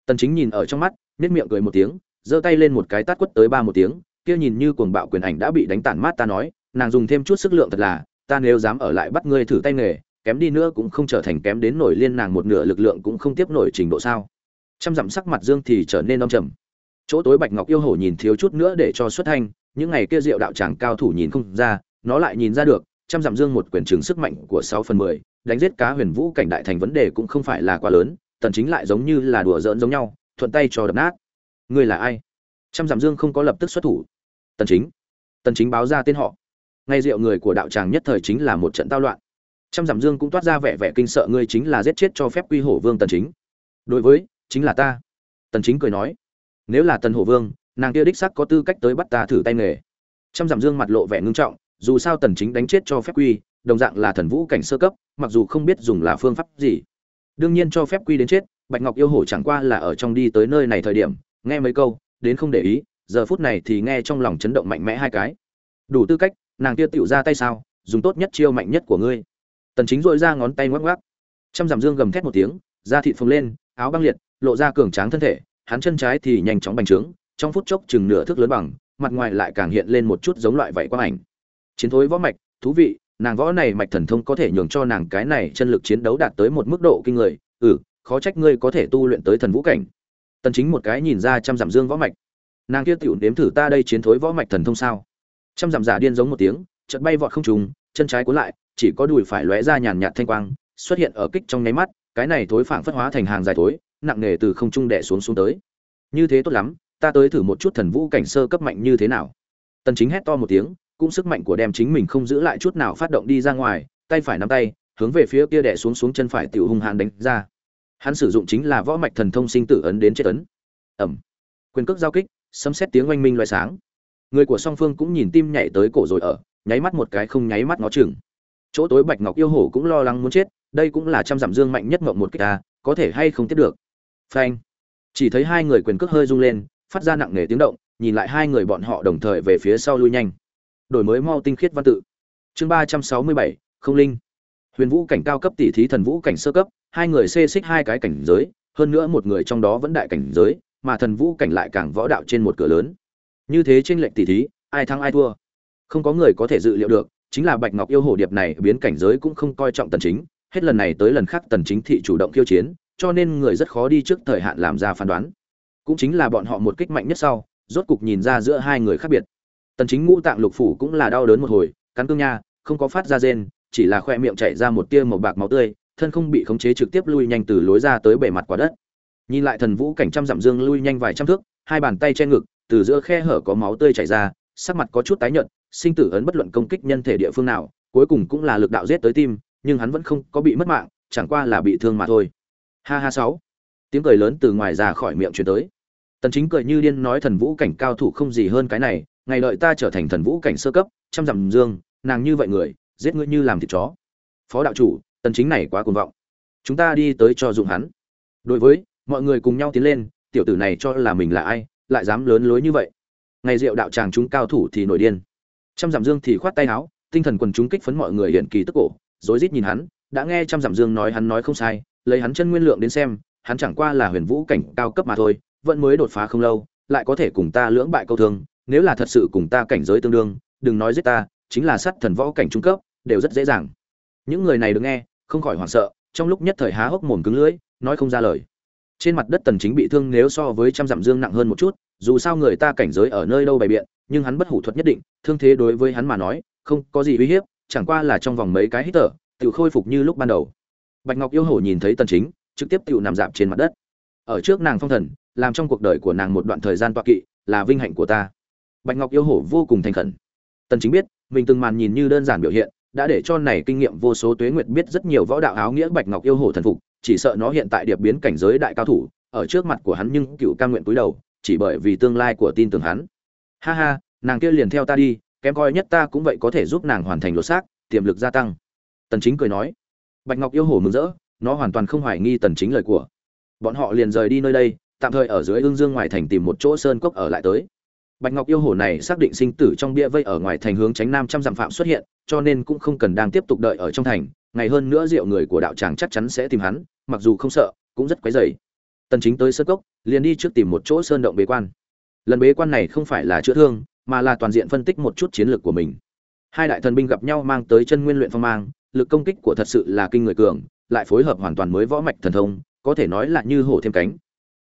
Tần chính nhìn ở trong mắt nét miệng cười một tiếng, giơ tay lên một cái tát quất tới ba một tiếng, kia nhìn như cuồng bạo quyền ảnh đã bị đánh tàn mát ta nói, nàng dùng thêm chút sức lượng thật là ta nếu dám ở lại bắt ngươi thử tay nghề, kém đi nữa cũng không trở thành kém đến nổi liên nàng một nửa lực lượng cũng không tiếp nổi trình độ sao. Trăm dặm sắc mặt dương thì trở nên đông trầm. Chỗ tối bạch ngọc yêu hổ nhìn thiếu chút nữa để cho xuất thanh, những ngày kia diệu đạo tràng cao thủ nhìn không ra, nó lại nhìn ra được, trăm dặm dương một quyền chứng sức mạnh của sáu phần mười, đánh giết cá huyền vũ cảnh đại thành vấn đề cũng không phải là quá lớn, tần chính lại giống như là đùa giỡn giống nhau, thuận tay cho đập nát. Ngươi là ai? Trăm dặm dương không có lập tức xuất thủ. Tần chính. Tần chính báo ra tên họ ngay rượu người của đạo tràng nhất thời chính là một trận tao loạn. Trăm dặm dương cũng toát ra vẻ vẻ kinh sợ ngươi chính là giết chết cho phép quy hổ vương tần chính. Đối với, chính là ta. Tần chính cười nói, nếu là tần hổ vương, nàng kia đích xác có tư cách tới bắt ta thử tay nghề. Trăm dặm dương mặt lộ vẻ ngưng trọng, dù sao tần chính đánh chết cho phép quy, đồng dạng là thần vũ cảnh sơ cấp, mặc dù không biết dùng là phương pháp gì. Đương nhiên cho phép quy đến chết, bạch ngọc yêu hổ chẳng qua là ở trong đi tới nơi này thời điểm, nghe mấy câu, đến không để ý, giờ phút này thì nghe trong lòng chấn động mạnh mẽ hai cái. Đủ tư cách nàng kia tựu ra tay sao, dùng tốt nhất chiêu mạnh nhất của ngươi. Tần chính dội ra ngón tay ngoắc ngoắc. Trăm dặm dương gầm thét một tiếng, da thịt phồng lên, áo băng liệt, lộ ra cường tráng thân thể, hắn chân trái thì nhanh chóng bành trướng, trong phút chốc chừng nửa thước lớn bằng, mặt ngoài lại càng hiện lên một chút giống loại vảy quang ảnh. Chiến thối võ mạch, thú vị, nàng võ này mạch thần thông có thể nhường cho nàng cái này chân lực chiến đấu đạt tới một mức độ kinh người ừ khó trách ngươi có thể tu luyện tới thần vũ cảnh. Tần chính một cái nhìn ra trăm dặm dương võ mạch. Nàng kia tiểu nếm thử ta đây chiến thối võ mạch thần thông sao? Trăm dặm giả điên giống một tiếng, chợt bay vọt không trùng chân trái cuốn lại, chỉ có đùi phải lóe ra nhàn nhạt thanh quang, xuất hiện ở kích trong nháy mắt, cái này thối phảng phất hóa thành hàng dài thối, nặng nề từ không trung đè xuống xuống tới. Như thế tốt lắm, ta tới thử một chút thần vũ cảnh sơ cấp mạnh như thế nào. Tần chính hét to một tiếng, cũng sức mạnh của đem chính mình không giữ lại chút nào phát động đi ra ngoài, tay phải nắm tay, hướng về phía kia đè xuống xuống chân phải tiểu hung hãn đánh ra. Hắn sử dụng chính là võ mạch thần thông sinh tử ấn đến chết ấn. Ẩm quyền cước giao kích, sấm xét tiếng oanh minh loại sáng người của song phương cũng nhìn tim nhảy tới cổ rồi ở, nháy mắt một cái không nháy mắt ngó chừng. Chỗ tối bạch ngọc yêu hổ cũng lo lắng muốn chết, đây cũng là trăm dặm dương mạnh nhất ngộng một kích ta, có thể hay không tiếp được. Phanh. Chỉ thấy hai người quyền cước hơi rung lên, phát ra nặng nề tiếng động, nhìn lại hai người bọn họ đồng thời về phía sau lui nhanh. Đổi mới mau tinh khiết văn tự. Chương ba trăm sáu mươi bảy, không linh. Huyền vũ cảnh cao cấp tỷ thí thần vũ cảnh sơ cấp, hai người xê xích hai cái cảnh giới, hơn nữa một người trong đó vẫn đại cảnh giới, mà thần vũ cảnh lại càng võ đạo trên một cửa lớn như thế trên lệnh tỷ thí, ai thắng ai thua? Không có người có thể dự liệu được, chính là bạch ngọc yêu hồ điệp này biến cảnh giới cũng không coi trọng tần chính, hết lần này tới lần khác tần chính thị chủ động khiêu chiến, cho nên người rất khó đi trước thời hạn làm ra phán đoán. Cũng chính là bọn họ một kích mạnh nhất sau, rốt cục nhìn ra giữa hai người khác biệt. Tần chính ngũ tạng lục phủ cũng là đau đớn một hồi, cắn cương nha, không có phát ra rên, chỉ là khoe miệng chảy ra một tia màu bạc máu tươi, thân không bị khống chế trực tiếp lui nhanh từ lối ra tới bề mặt quả đất. Nhìn lại thần vũ cảnh trăm dặm dương lui nhanh vài trăm thước, hai bàn tay che ngực từ giữa khe hở có máu tươi chảy ra, sắc mặt có chút tái nhợt, sinh tử ấn bất luận công kích nhân thể địa phương nào, cuối cùng cũng là lực đạo giết tới tim, nhưng hắn vẫn không có bị mất mạng, chẳng qua là bị thương mà thôi. Ha ha sáu. Tiếng cười lớn từ ngoài ra khỏi miệng truyền tới. Tần chính cười như điên nói thần vũ cảnh cao thủ không gì hơn cái này, ngày đợi ta trở thành thần vũ cảnh sơ cấp, trăm dặm dương, nàng như vậy người, giết ngươi như làm thịt chó. Phó đạo chủ, tần chính này quá cuồng vọng. Chúng ta đi tới cho dụng hắn. Đối với, mọi người cùng nhau tiến lên, tiểu tử này cho là mình là ai lại dám lớn lối như vậy. Ngày rượu đạo tràng chúng cao thủ thì nổi điên. Trăm dặm dương thì khoát tay áo, tinh thần quần chúng kích phấn mọi người hiện kỳ tức cổ, rối rít nhìn hắn, đã nghe trăm dặm dương nói hắn nói không sai, lấy hắn chân nguyên lượng đến xem, hắn chẳng qua là huyền vũ cảnh cao cấp mà thôi, vẫn mới đột phá không lâu, lại có thể cùng ta lưỡng bại câu thương, nếu là thật sự cùng ta cảnh giới tương đương, đừng nói giết ta, chính là sát thần võ cảnh trung cấp, đều rất dễ dàng. Những người này được nghe, không khỏi hoảng sợ, trong lúc nhất thời há hốc mồm cứng lưỡi, nói không ra lời trên mặt đất tần chính bị thương nếu so với trăm dặm dương nặng hơn một chút, dù sao người ta cảnh giới ở nơi đâu bày biện, nhưng hắn bất hủ thuật nhất định, thương thế đối với hắn mà nói, không có gì uy hiếp, chẳng qua là trong vòng mấy cái hít thở tự khôi phục như lúc ban đầu. Bạch ngọc yêu hổ nhìn thấy tần chính, trực tiếp tự nằm dạp trên mặt đất. Ở trước nàng phong thần, làm trong cuộc đời của nàng một đoạn thời gian toạ kỵ, là vinh hạnh của ta. Bạch ngọc yêu hổ vô cùng thành khẩn. Tần chính biết, mình từng màn nhìn như đơn giản biểu hiện, đã để cho này kinh nghiệm vô số tuế nguyệt biết rất nhiều võ đạo áo nghĩa bạch ngọc yêu hổ thần phục chỉ sợ nó hiện tại điệp biến cảnh giới đại cao thủ, ở trước mặt của hắn nhưng cựu ca nguyện cúi đầu, chỉ bởi vì tương lai của tin tưởng hắn. Ha ha, nàng kia liền theo ta đi, kém coi nhất ta cũng vậy có thể giúp nàng hoàn thành lột xác, tiềm lực gia tăng. Tần chính cười nói. Bạch ngọc yêu hổ mừng rỡ, nó hoàn toàn không hoài nghi tần chính lời của. Bọn họ liền rời đi nơi đây, tạm thời ở dưới ương dương ngoài thành tìm một chỗ sơn cốc ở lại tới. Bạch ngọc yêu hổ này xác định sinh tử trong bia vây ở ngoài thành hướng tránh nam trăm dặm phạm xuất hiện, cho nên cũng không cần đang tiếp tục đợi ở trong thành ngày hơn nữa rượu người của đạo tràng chắc chắn sẽ tìm hắn, mặc dù không sợ, cũng rất quấy rầy. Tần chính tới sơn cốc, liền đi trước tìm một chỗ sơn động bế quan. Lần bế quan này không phải là chữa thương, mà là toàn diện phân tích một chút chiến lược của mình. Hai đại thần binh gặp nhau mang tới chân nguyên luyện phong mang, lực công kích của thật sự là kinh người cường, lại phối hợp hoàn toàn mới võ mạch thần thông, có thể nói là như hổ thêm cánh.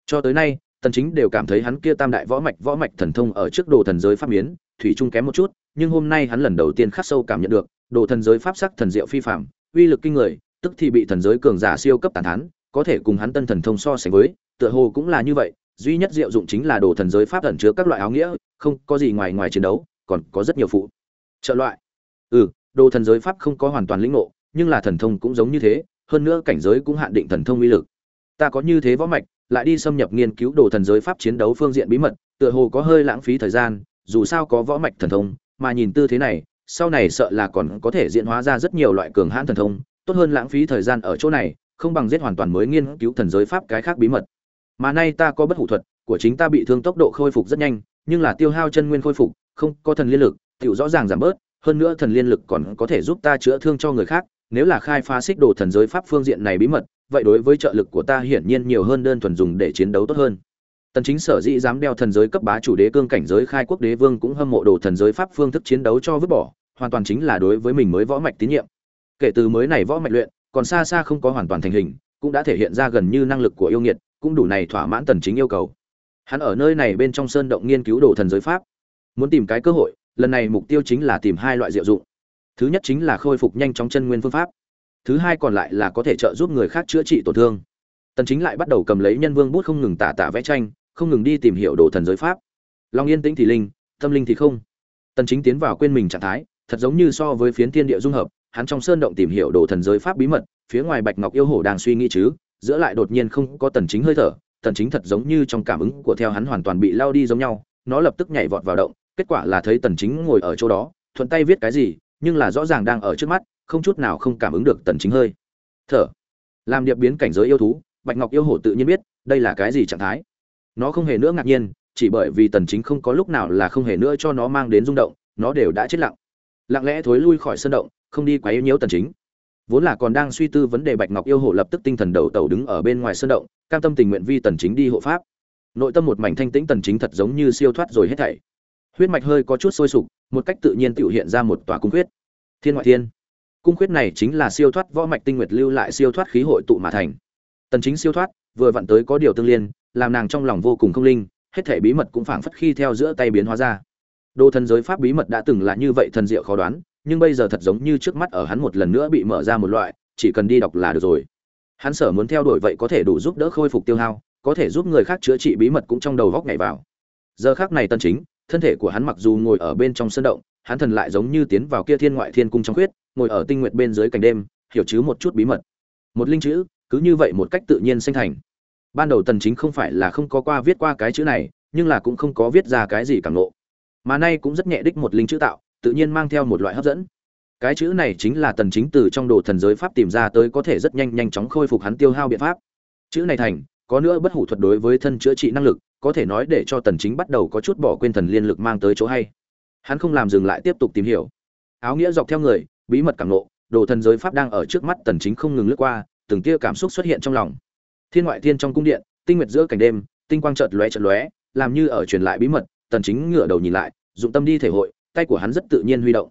Cho tới nay, tần chính đều cảm thấy hắn kia tam đại võ mạch võ mạch thần thông ở trước đồ thần giới pháp biến thủy trung kém một chút, nhưng hôm nay hắn lần đầu tiên khắc sâu cảm nhận được, đồ thần giới pháp sắc thần diệu phi phàm uy lực kinh người, tức thì bị thần giới cường giả siêu cấp tàn thán, có thể cùng hắn tân thần thông so sánh với, tựa hồ cũng là như vậy, duy nhất diệu dụng chính là đồ thần giới pháp ẩn chứa các loại áo nghĩa, không có gì ngoài ngoài chiến đấu, còn có rất nhiều phụ trợ loại. Ừ đồ thần giới pháp không có hoàn toàn lĩnh ngộ, nhưng là thần thông cũng giống như thế, hơn nữa cảnh giới cũng hạn định thần thông uy lực. Ta có như thế võ mạch, lại đi xâm nhập nghiên cứu đồ thần giới pháp chiến đấu phương diện bí mật, tựa hồ có hơi lãng phí thời gian, dù sao có võ mạch thần thông, mà nhìn tư thế này sau này sợ là còn có thể diễn hóa ra rất nhiều loại cường hãn thần thông, tốt hơn lãng phí thời gian ở chỗ này, không bằng giết hoàn toàn mới nghiên cứu thần giới pháp cái khác bí mật. Mà nay ta có bất hủ thuật, của chính ta bị thương tốc độ khôi phục rất nhanh, nhưng là tiêu hao chân nguyên khôi phục, không có thần liên lực, tiểu rõ ràng giảm bớt, hơn nữa thần liên lực còn có thể giúp ta chữa thương cho người khác, nếu là khai phá xích đồ thần giới pháp phương diện này bí mật, vậy đối với trợ lực của ta hiển nhiên nhiều hơn đơn thuần dùng để chiến đấu tốt hơn tần chính sở dĩ dám đeo thần giới cấp bá chủ đế cương cảnh giới khai quốc đế vương cũng hâm mộ đồ thần giới pháp phương thức chiến đấu cho vứt bỏ, hoàn toàn chính là đối với mình mới võ mạch tín nhiệm. Kể từ mới này võ mạch luyện, còn xa xa không có hoàn toàn thành hình, cũng đã thể hiện ra gần như năng lực của yêu nghiệt, cũng đủ này thỏa mãn tần chính yêu cầu. Hắn ở nơi này bên trong sơn động nghiên cứu đồ thần giới pháp, muốn tìm cái cơ hội, lần này mục tiêu chính là tìm hai loại diệu dụng. Thứ nhất chính là khôi phục nhanh chóng chân nguyên phương pháp, thứ hai còn lại là có thể trợ giúp người khác chữa trị tổn thương tần chính lại bắt đầu cầm lấy nhân vương bút không ngừng tả tả vẽ tranh, không ngừng đi tìm hiểu đồ thần giới pháp. Long yên tĩnh thì linh, tâm linh thì không. Tần chính tiến vào quên mình trạng thái, thật giống như so với phiến thiên địa dung hợp, hắn trong sơn động tìm hiểu đồ thần giới pháp bí mật, phía ngoài bạch ngọc yêu hổ đang suy nghĩ chứ, giữa lại đột nhiên không có tần chính hơi thở, tần chính thật giống như trong cảm ứng của theo hắn hoàn toàn bị lao đi giống nhau, nó lập tức nhảy vọt vào động, kết quả là thấy tần chính ngồi ở chỗ đó, thuận tay viết cái gì, nhưng là rõ ràng đang ở trước mắt, không chút nào không cảm ứng được tần chính hơi. Thở. Làm điệp biến cảnh giới yêu thú bạch ngọc yêu hổ tự nhiên biết, đây là cái gì trạng thái. Nó không hề nữa ngạc nhiên, chỉ bởi vì tần chính không có lúc nào là không hề nữa cho nó mang đến rung động, nó đều đã chết lặng. Lặng lẽ thối lui khỏi sân động, không đi quá yếu nhiễu tần chính. Vốn là còn đang suy tư vấn đề bạch ngọc yêu hổ lập tức tinh thần đầu tàu đứng ở bên ngoài sân động, cam tâm tình nguyện vi tần chính đi hộ pháp. Nội tâm một mảnh thanh tĩnh tần chính thật giống như siêu thoát rồi hết thảy. Huyết mạch hơi có chút sôi sục, một cách tự nhiên tự hiện ra một tòa cung huyết thiên ngoại thiên. Cung khuyết này chính là siêu thoát võ mạch tinh nguyệt lưu lại siêu thoát khí hội tụ mà thành tần chính siêu thoát, vừa vặn tới có điều tương liên, làm nàng trong lòng vô cùng không linh, hết thể bí mật cũng phảng phất khi theo giữa tay biến hóa ra. Đô thần giới pháp bí mật đã từng là như vậy thần diệu khó đoán, nhưng bây giờ thật giống như trước mắt ở hắn một lần nữa bị mở ra một loại, chỉ cần đi đọc là được rồi. Hắn sở muốn theo đuổi vậy có thể đủ giúp đỡ khôi phục tiêu hao, có thể giúp người khác chữa trị bí mật cũng trong đầu góc nhảy vào. Giờ khác này tân chính, thân thể của hắn mặc dù ngồi ở bên trong sân động, hắn thần lại giống như tiến vào kia thiên ngoại thiên cung trong khuyết, ngồi ở tinh nguyệt bên dưới cảnh đêm, hiểu chứ một chút bí mật. Một linh chữ cứ như vậy một cách tự nhiên sinh thành. Ban đầu tần chính không phải là không có qua viết qua cái chữ này, nhưng là cũng không có viết ra cái gì cảm nộ. Mà nay cũng rất nhẹ đích một linh chữ tạo, tự nhiên mang theo một loại hấp dẫn. Cái chữ này chính là tần chính từ trong đồ thần giới pháp tìm ra tới có thể rất nhanh nhanh chóng khôi phục hắn tiêu hao biện pháp. Chữ này thành, có nữa bất hủ thuật đối với thân chữa trị năng lực, có thể nói để cho tần chính bắt đầu có chút bỏ quên thần liên lực mang tới chỗ hay. Hắn không làm dừng lại tiếp tục tìm hiểu. Áo nghĩa dọc theo người, bí mật cảm nộ, đồ thần giới pháp đang ở trước mắt tần chính không ngừng lướt qua từng tia cảm xúc xuất hiện trong lòng. Thiên ngoại thiên trong cung điện, tinh nguyệt giữa cảnh đêm, tinh quang chợt lóe chợt lóe, làm như ở truyền lại bí mật, tần chính ngửa đầu nhìn lại, dụng tâm đi thể hội, tay của hắn rất tự nhiên huy động.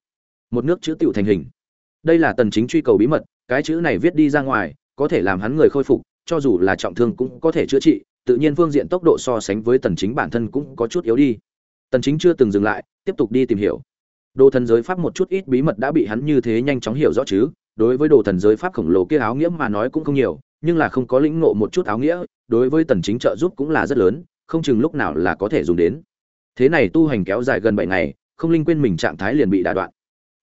Một nước chữ tiểu thành hình. Đây là tần chính truy cầu bí mật, cái chữ này viết đi ra ngoài, có thể làm hắn người khôi phục, cho dù là trọng thương cũng có thể chữa trị, tự nhiên phương diện tốc độ so sánh với tần chính bản thân cũng có chút yếu đi. Tần chính chưa từng dừng lại, tiếp tục đi tìm hiểu. Đô thần giới pháp một chút ít bí mật đã bị hắn như thế nhanh chóng hiểu rõ chứ? Đối với đồ thần giới pháp khổng lồ kia áo nghĩa mà nói cũng không nhiều, nhưng là không có lĩnh ngộ một chút áo nghĩa, đối với tần chính trợ giúp cũng là rất lớn, không chừng lúc nào là có thể dùng đến. Thế này tu hành kéo dài gần 7 ngày, không linh quên mình trạng thái liền bị đả đoạn.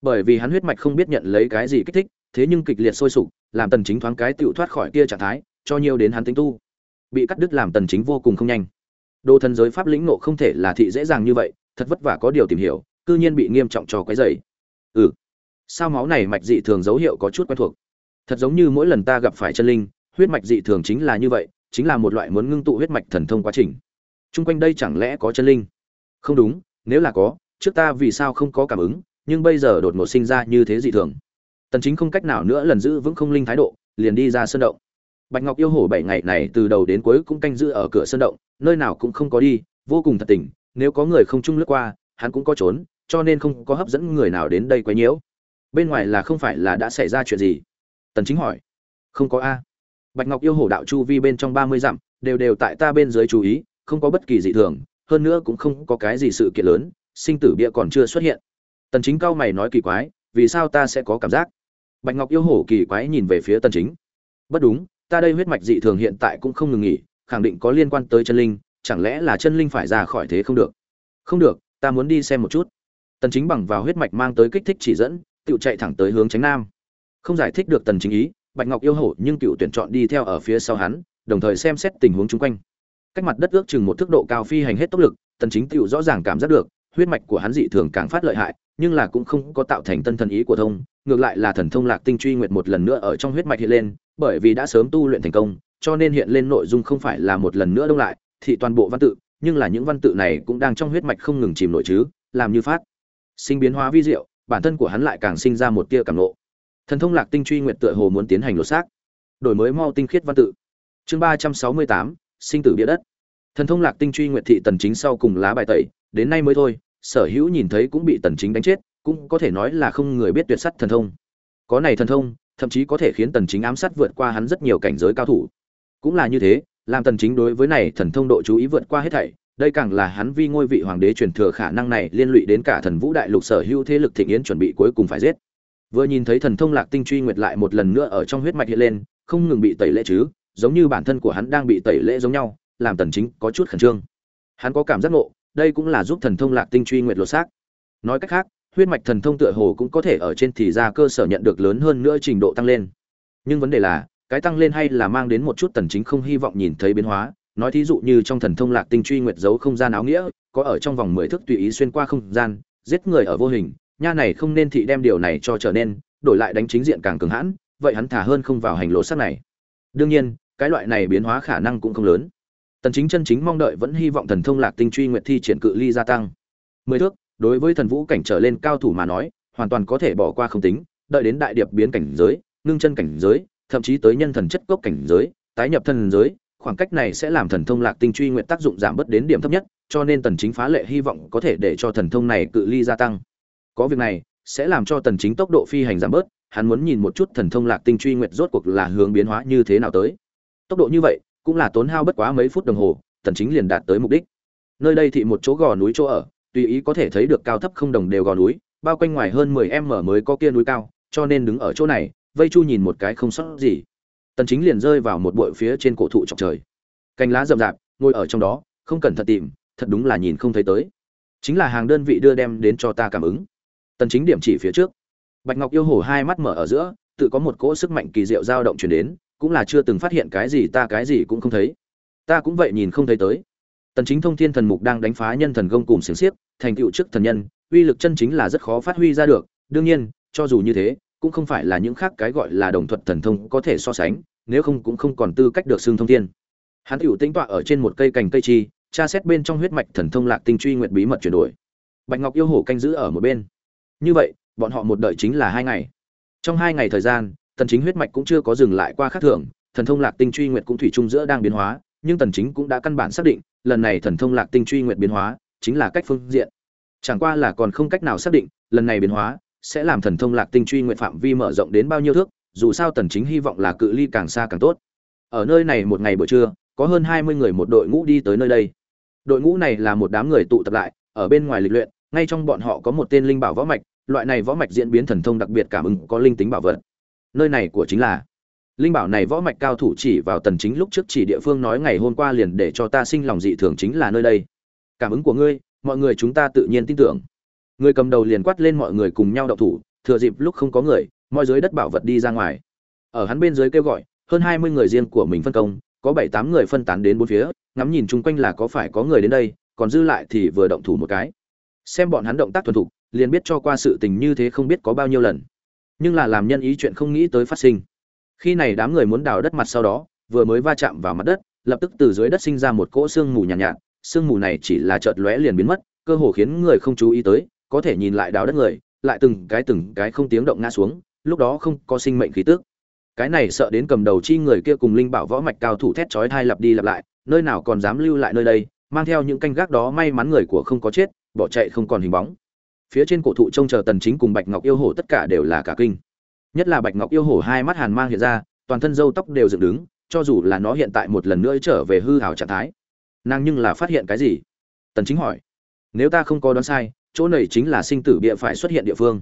Bởi vì hắn huyết mạch không biết nhận lấy cái gì kích thích, thế nhưng kịch liệt sôi sục, làm tần chính thoáng cái tựu thoát khỏi kia trạng thái, cho nhiều đến hắn tính tu. Bị cắt đứt làm tần chính vô cùng không nhanh. Đồ thần giới pháp lĩnh ngộ không thể là thị dễ dàng như vậy, thật vất vả có điều tìm hiểu, cư nhiên bị nghiêm trọng cho quấy rầy. Ừ sao máu này mạch dị thường dấu hiệu có chút quen thuộc? Thật giống như mỗi lần ta gặp phải chân linh, huyết mạch dị thường chính là như vậy, chính là một loại muốn ngưng tụ huyết mạch thần thông quá trình. Chung quanh đây chẳng lẽ có chân linh? Không đúng, nếu là có, trước ta vì sao không có cảm ứng, nhưng bây giờ đột ngột sinh ra như thế dị thường. Tần chính không cách nào nữa lần giữ vững không linh thái độ, liền đi ra sân động. Bạch ngọc yêu hổ bảy ngày này từ đầu đến cuối cũng canh giữ ở cửa sân động, nơi nào cũng không có đi, vô cùng thật tình, nếu có người không chung lướt qua, hắn cũng có trốn, cho nên không có hấp dẫn người nào đến đây quấy nhiễu bên ngoài là không phải là đã xảy ra chuyện gì? Tần chính hỏi. Không có a. Bạch ngọc yêu hổ đạo chu vi bên trong 30 dặm, đều đều tại ta bên dưới chú ý, không có bất kỳ dị thường, hơn nữa cũng không có cái gì sự kiện lớn, sinh tử bia còn chưa xuất hiện. Tần chính cao mày nói kỳ quái, vì sao ta sẽ có cảm giác? Bạch ngọc yêu hổ kỳ quái nhìn về phía tần chính. Bất đúng, ta đây huyết mạch dị thường hiện tại cũng không ngừng nghỉ, khẳng định có liên quan tới chân linh, chẳng lẽ là chân linh phải ra khỏi thế không được? Không được, ta muốn đi xem một chút. Tần chính bằng vào huyết mạch mang tới kích thích chỉ dẫn tự chạy thẳng tới hướng tránh nam. Không giải thích được tần chính ý, bạch ngọc yêu hổ nhưng cựu tuyển chọn đi theo ở phía sau hắn, đồng thời xem xét tình huống chung quanh. Cách mặt đất ước chừng một thước độ cao phi hành hết tốc lực, tần chính tựu rõ ràng cảm giác được, huyết mạch của hắn dị thường càng phát lợi hại, nhưng là cũng không có tạo thành tân thần ý của thông, ngược lại là thần thông lạc tinh truy nguyệt một lần nữa ở trong huyết mạch hiện lên, bởi vì đã sớm tu luyện thành công, cho nên hiện lên nội dung không phải là một lần nữa đông lại, thì toàn bộ văn tự, nhưng là những văn tự này cũng đang trong huyết mạch không ngừng chìm nổi chứ, làm như phát sinh biến hóa vi diệu bản thân của hắn lại càng sinh ra một tia cảm nộ thần thông lạc tinh truy nguyệt tựa hồ muốn tiến hành lột xác, đổi mới mau tinh khiết văn tự. Chương ba trăm sáu mươi tám, sinh tử bia đất. Thần thông lạc tinh truy nguyệt thị tần chính sau cùng lá bài tẩy, đến nay mới thôi, sở hữu nhìn thấy cũng bị tần chính đánh chết, cũng có thể nói là không người biết tuyệt sắt thần thông. Có này thần thông, thậm chí có thể khiến tần chính ám sát vượt qua hắn rất nhiều cảnh giới cao thủ. Cũng là như thế, làm tần chính đối với này thần thông độ chú ý vượt qua hết thảy đây càng là hắn vi ngôi vị hoàng đế truyền thừa khả năng này liên lụy đến cả thần vũ đại lục sở hữu thế lực thịnh yến chuẩn bị cuối cùng phải giết. Vừa nhìn thấy thần thông lạc tinh truy nguyệt lại một lần nữa ở trong huyết mạch hiện lên, không ngừng bị tẩy lễ chứ, giống như bản thân của hắn đang bị tẩy lễ giống nhau, làm tần chính có chút khẩn trương. Hắn có cảm giác ngộ, đây cũng là giúp thần thông lạc tinh truy nguyệt lột xác. Nói cách khác, huyết mạch thần thông tựa hồ cũng có thể ở trên thì ra cơ sở nhận được lớn hơn nữa trình độ tăng lên. Nhưng vấn đề là, cái tăng lên hay là mang đến một chút tần chính không hy vọng nhìn thấy biến hóa nói thí dụ như trong thần thông lạc tinh truy nguyệt giấu không gian áo nghĩa, có ở trong vòng 10 thước tùy ý xuyên qua không gian, giết người ở vô hình, nha này không nên thị đem điều này cho trở nên, đổi lại đánh chính diện càng cường hãn, vậy hắn thả hơn không vào hành lộ sắc này. Đương nhiên, cái loại này biến hóa khả năng cũng không lớn. Tần chính chân chính mong đợi vẫn hy vọng thần thông lạc tinh truy nguyệt thi triển cự ly gia tăng. Mười thước, đối với thần vũ cảnh trở lên cao thủ mà nói, hoàn toàn có thể bỏ qua không tính, đợi đến đại điệp biến cảnh giới, ngưng chân cảnh giới, thậm chí tới nhân thần chất gốc cảnh giới, tái nhập thần giới khoảng cách này sẽ làm thần thông lạc tinh truy nguyện tác dụng giảm bớt đến điểm thấp nhất, cho nên tần chính phá lệ hy vọng có thể để cho thần thông này cự ly gia tăng. Có việc này, sẽ làm cho tần chính tốc độ phi hành giảm bớt, hắn muốn nhìn một chút thần thông lạc tinh truy nguyện rốt cuộc là hướng biến hóa như thế nào tới. Tốc độ như vậy, cũng là tốn hao bất quá mấy phút đồng hồ, tần chính liền đạt tới mục đích. Nơi đây thị một chỗ gò núi chỗ ở, tùy ý có thể thấy được cao thấp không đồng đều gò núi, bao quanh ngoài hơn 10 m mới có kia núi cao, cho nên đứng ở chỗ này, vây chu nhìn một cái không sót gì tần chính liền rơi vào một bụi phía trên cổ thụ chọc trời. Cành lá rậm rạp, ngồi ở trong đó, không cần thật tìm, thật đúng là nhìn không thấy tới. Chính là hàng đơn vị đưa đem đến cho ta cảm ứng. Tần chính điểm chỉ phía trước. Bạch ngọc yêu hổ hai mắt mở ở giữa, tự có một cỗ sức mạnh kỳ diệu dao động truyền đến, cũng là chưa từng phát hiện cái gì ta cái gì cũng không thấy. Ta cũng vậy nhìn không thấy tới. Tần chính thông thiên thần mục đang đánh phá nhân thần công cùng xiềng xiếc, thành tựu trước thần nhân, uy lực chân chính là rất khó phát huy ra được. Đương nhiên, cho dù như thế cũng không phải là những khác cái gọi là đồng thuật thần thông có thể so sánh, nếu không cũng không còn tư cách được xưng thông thiên. Hắn hữu tĩnh tọa ở trên một cây cành cây chi, tra xét bên trong huyết mạch thần thông lạc tinh truy nguyện bí mật chuyển đổi. Bạch ngọc yêu hổ canh giữ ở một bên. Như vậy, bọn họ một đợi chính là hai ngày. Trong hai ngày thời gian tần chính huyết mạch cũng chưa có dừng lại qua khác thường, thần thông lạc tinh truy nguyện cũng thủy chung giữa đang biến hóa, nhưng tần chính cũng đã căn bản xác định, lần này thần thông lạc tinh truy nguyện biến hóa chính là cách phương diện. Chẳng qua là còn không cách nào xác định, lần này biến hóa sẽ làm thần thông lạc tinh truy nguyện phạm vi mở rộng đến bao nhiêu thước, dù sao tần chính hy vọng là cự ly càng xa càng tốt. Ở nơi này một ngày buổi trưa, có hơn 20 người một đội ngũ đi tới nơi đây. Đội ngũ này là một đám người tụ tập lại, ở bên ngoài lịch luyện, ngay trong bọn họ có một tên linh bảo võ mạch, loại này võ mạch diễn biến thần thông đặc biệt cảm ứng có linh tính bảo vật. Nơi này của chính là linh bảo này võ mạch cao thủ chỉ vào tần chính lúc trước chỉ địa phương nói ngày hôm qua liền để cho ta sinh lòng dị thường chính là nơi đây. Cảm ứng của ngươi, mọi người chúng ta tự nhiên tin tưởng người cầm đầu liền quát lên mọi người cùng nhau đậu thủ thừa dịp lúc không có người mọi dưới đất bảo vật đi ra ngoài. Ở hắn bên dưới kêu gọi hơn 20 người riêng của mình phân công có bảy tám người phân tán đến bốn phía ngắm nhìn chung quanh là có phải có người đến đây còn dư lại thì vừa động thủ một cái. Xem bọn hắn động tác thuần thục liền biết cho qua sự tình như thế không biết có bao nhiêu lần. Nhưng là làm nhân ý chuyện không nghĩ tới phát sinh. Khi này đám người muốn đào đất mặt sau đó vừa mới va chạm vào mặt đất lập tức từ dưới đất sinh ra một cỗ sương mù nhàn nhạt, nhạt. Sương mù này chỉ là chợt lóe liền biến mất cơ hồ khiến người không chú ý tới có thể nhìn lại đào đất người, lại từng cái từng cái không tiếng động ngã xuống, lúc đó không có sinh mệnh khí tức. Cái này sợ đến cầm đầu chi người kia cùng linh bảo võ mạch cao thủ thét chói thai lặp đi lặp lại, nơi nào còn dám lưu lại nơi đây, mang theo những canh gác đó may mắn người của không có chết, bỏ chạy không còn hình bóng. Phía trên cổ thụ trông chờ tần chính cùng bạch ngọc yêu hổ tất cả đều là cả kinh. Nhất là bạch ngọc yêu hổ hai mắt hàn mang hiện ra, toàn thân râu tóc đều dựng đứng, cho dù là nó hiện tại một lần nữa trở về hư hào trạng thái. Nàng nhưng là phát hiện cái gì? Tần chính hỏi. Nếu ta không có đoán sai chỗ này chính là sinh tử bia phải xuất hiện địa phương.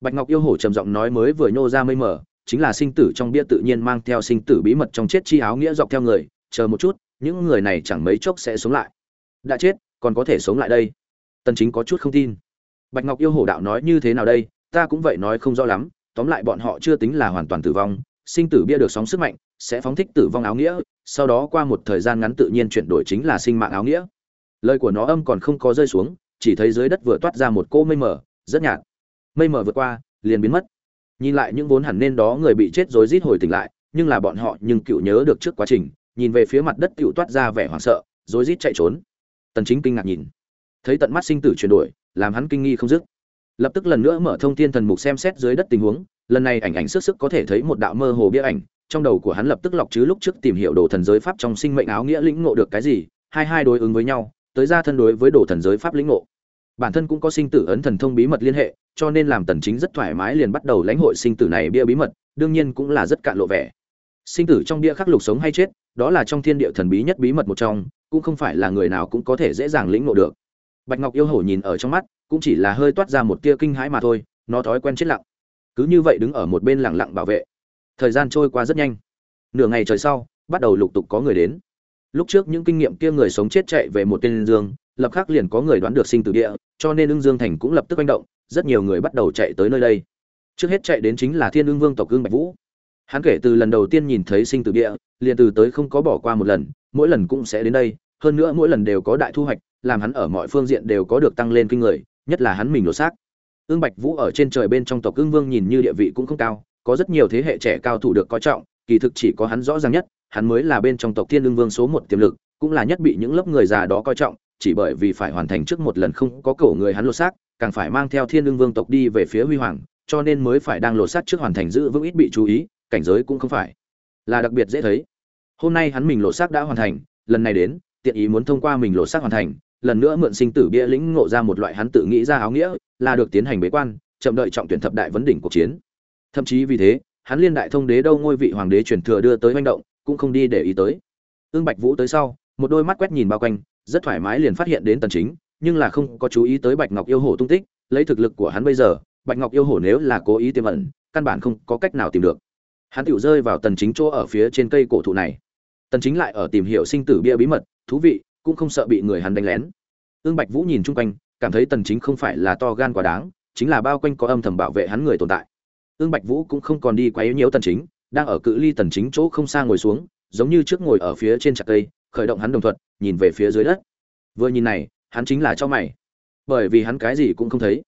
Bạch ngọc yêu hổ trầm giọng nói mới vừa nhô ra mây mờ, chính là sinh tử trong bia tự nhiên mang theo sinh tử bí mật trong chết chi áo nghĩa dọc theo người, chờ một chút, những người này chẳng mấy chốc sẽ sống lại. Đã chết, còn có thể sống lại đây. Tần chính có chút không tin. Bạch ngọc yêu hổ đạo nói như thế nào đây, ta cũng vậy nói không rõ lắm, tóm lại bọn họ chưa tính là hoàn toàn tử vong, sinh tử bia được sóng sức mạnh, sẽ phóng thích tử vong áo nghĩa, sau đó qua một thời gian ngắn tự nhiên chuyển đổi chính là sinh mạng áo nghĩa. Lời của nó âm còn không có rơi xuống chỉ thấy dưới đất vừa toát ra một cô mây mờ, rất nhạt. Mây mờ vượt qua, liền biến mất. Nhìn lại những vốn hẳn nên đó người bị chết rồi rít hồi tỉnh lại, nhưng là bọn họ nhưng cựu nhớ được trước quá trình, nhìn về phía mặt đất cựu toát ra vẻ hoảng sợ, rối rít chạy trốn. Tần chính kinh ngạc nhìn. Thấy tận mắt sinh tử chuyển đổi, làm hắn kinh nghi không dứt. Lập tức lần nữa mở thông thiên thần mục xem xét dưới đất tình huống, lần này ảnh ảnh sức sức có thể thấy một đạo mơ hồ bia ảnh, trong đầu của hắn lập tức lọc chứ lúc trước tìm hiểu đồ thần giới pháp trong sinh mệnh áo nghĩa lĩnh ngộ được cái gì, hai hai đối ứng với nhau tới ra thân đối với đồ thần giới pháp lĩnh ngộ. Bản thân cũng có sinh tử ấn thần thông bí mật liên hệ, cho nên làm tần chính rất thoải mái liền bắt đầu lãnh hội sinh tử này bia bí mật, đương nhiên cũng là rất cạn lộ vẻ. Sinh tử trong bia khắc lục sống hay chết, đó là trong thiên địa thần bí nhất bí mật một trong, cũng không phải là người nào cũng có thể dễ dàng lĩnh ngộ được. Bạch ngọc yêu hổ nhìn ở trong mắt, cũng chỉ là hơi toát ra một tia kinh hãi mà thôi, nó thói quen chết lặng. Cứ như vậy đứng ở một bên lặng lặng bảo vệ. Thời gian trôi qua rất nhanh. Nửa ngày trời sau, bắt đầu lục tục có người đến lúc trước những kinh nghiệm kia người sống chết chạy về một tên dương, lập khắc liền có người đoán được sinh tử địa, cho nên ưng dương thành cũng lập tức manh động, rất nhiều người bắt đầu chạy tới nơi đây. Trước hết chạy đến chính là thiên ưng vương tộc ưng bạch vũ. Hắn kể từ lần đầu tiên nhìn thấy sinh tử địa, liền từ tới không có bỏ qua một lần, mỗi lần cũng sẽ đến đây, hơn nữa mỗi lần đều có đại thu hoạch, làm hắn ở mọi phương diện đều có được tăng lên kinh người, nhất là hắn mình lột xác. Ương bạch vũ ở trên trời bên trong tộc ương vương nhìn như địa vị cũng không cao, có rất nhiều thế hệ trẻ cao thủ được coi trọng, kỳ thực chỉ có hắn rõ ràng nhất hắn mới là bên trong tộc thiên Lương vương số một tiềm lực, cũng là nhất bị những lớp người già đó coi trọng, chỉ bởi vì phải hoàn thành trước một lần không có cổ người hắn lột xác, càng phải mang theo thiên Lương vương tộc đi về phía huy hoàng, cho nên mới phải đang lột xác trước hoàn thành giữ vững ít bị chú ý, cảnh giới cũng không phải là đặc biệt dễ thấy. Hôm nay hắn mình lột xác đã hoàn thành, lần này đến, tiện ý muốn thông qua mình lột xác hoàn thành, lần nữa mượn sinh tử bia lĩnh ngộ ra một loại hắn tự nghĩ ra áo nghĩa, là được tiến hành bế quan, chậm đợi trọng tuyển thập đại vấn đỉnh cuộc chiến. Thậm chí vì thế, hắn liên đại thông đế đâu ngôi vị hoàng đế truyền thừa đưa tới manh động cũng không đi để ý tới. Ương bạch vũ tới sau, một đôi mắt quét nhìn bao quanh, rất thoải mái liền phát hiện đến tần chính, nhưng là không có chú ý tới bạch ngọc yêu hổ tung tích, lấy thực lực của hắn bây giờ, bạch ngọc yêu hổ nếu là cố ý tiềm ẩn, căn bản không có cách nào tìm được. Hắn tiểu rơi vào tần chính chỗ ở phía trên cây cổ thụ này. Tần chính lại ở tìm hiểu sinh tử bia bí mật, thú vị, cũng không sợ bị người hắn đánh lén. Ương bạch vũ nhìn chung quanh, cảm thấy tần chính không phải là to gan quá đáng, chính là bao quanh có âm thầm bảo vệ hắn người tồn tại. Ương bạch vũ cũng không còn đi quấy nhiễu tần chính đang ở cự ly tần chính chỗ không xa ngồi xuống, giống như trước ngồi ở phía trên chặt cây, khởi động hắn đồng thuận nhìn về phía dưới đất. Vừa nhìn này, hắn chính là cho mày. Bởi vì hắn cái gì cũng không thấy.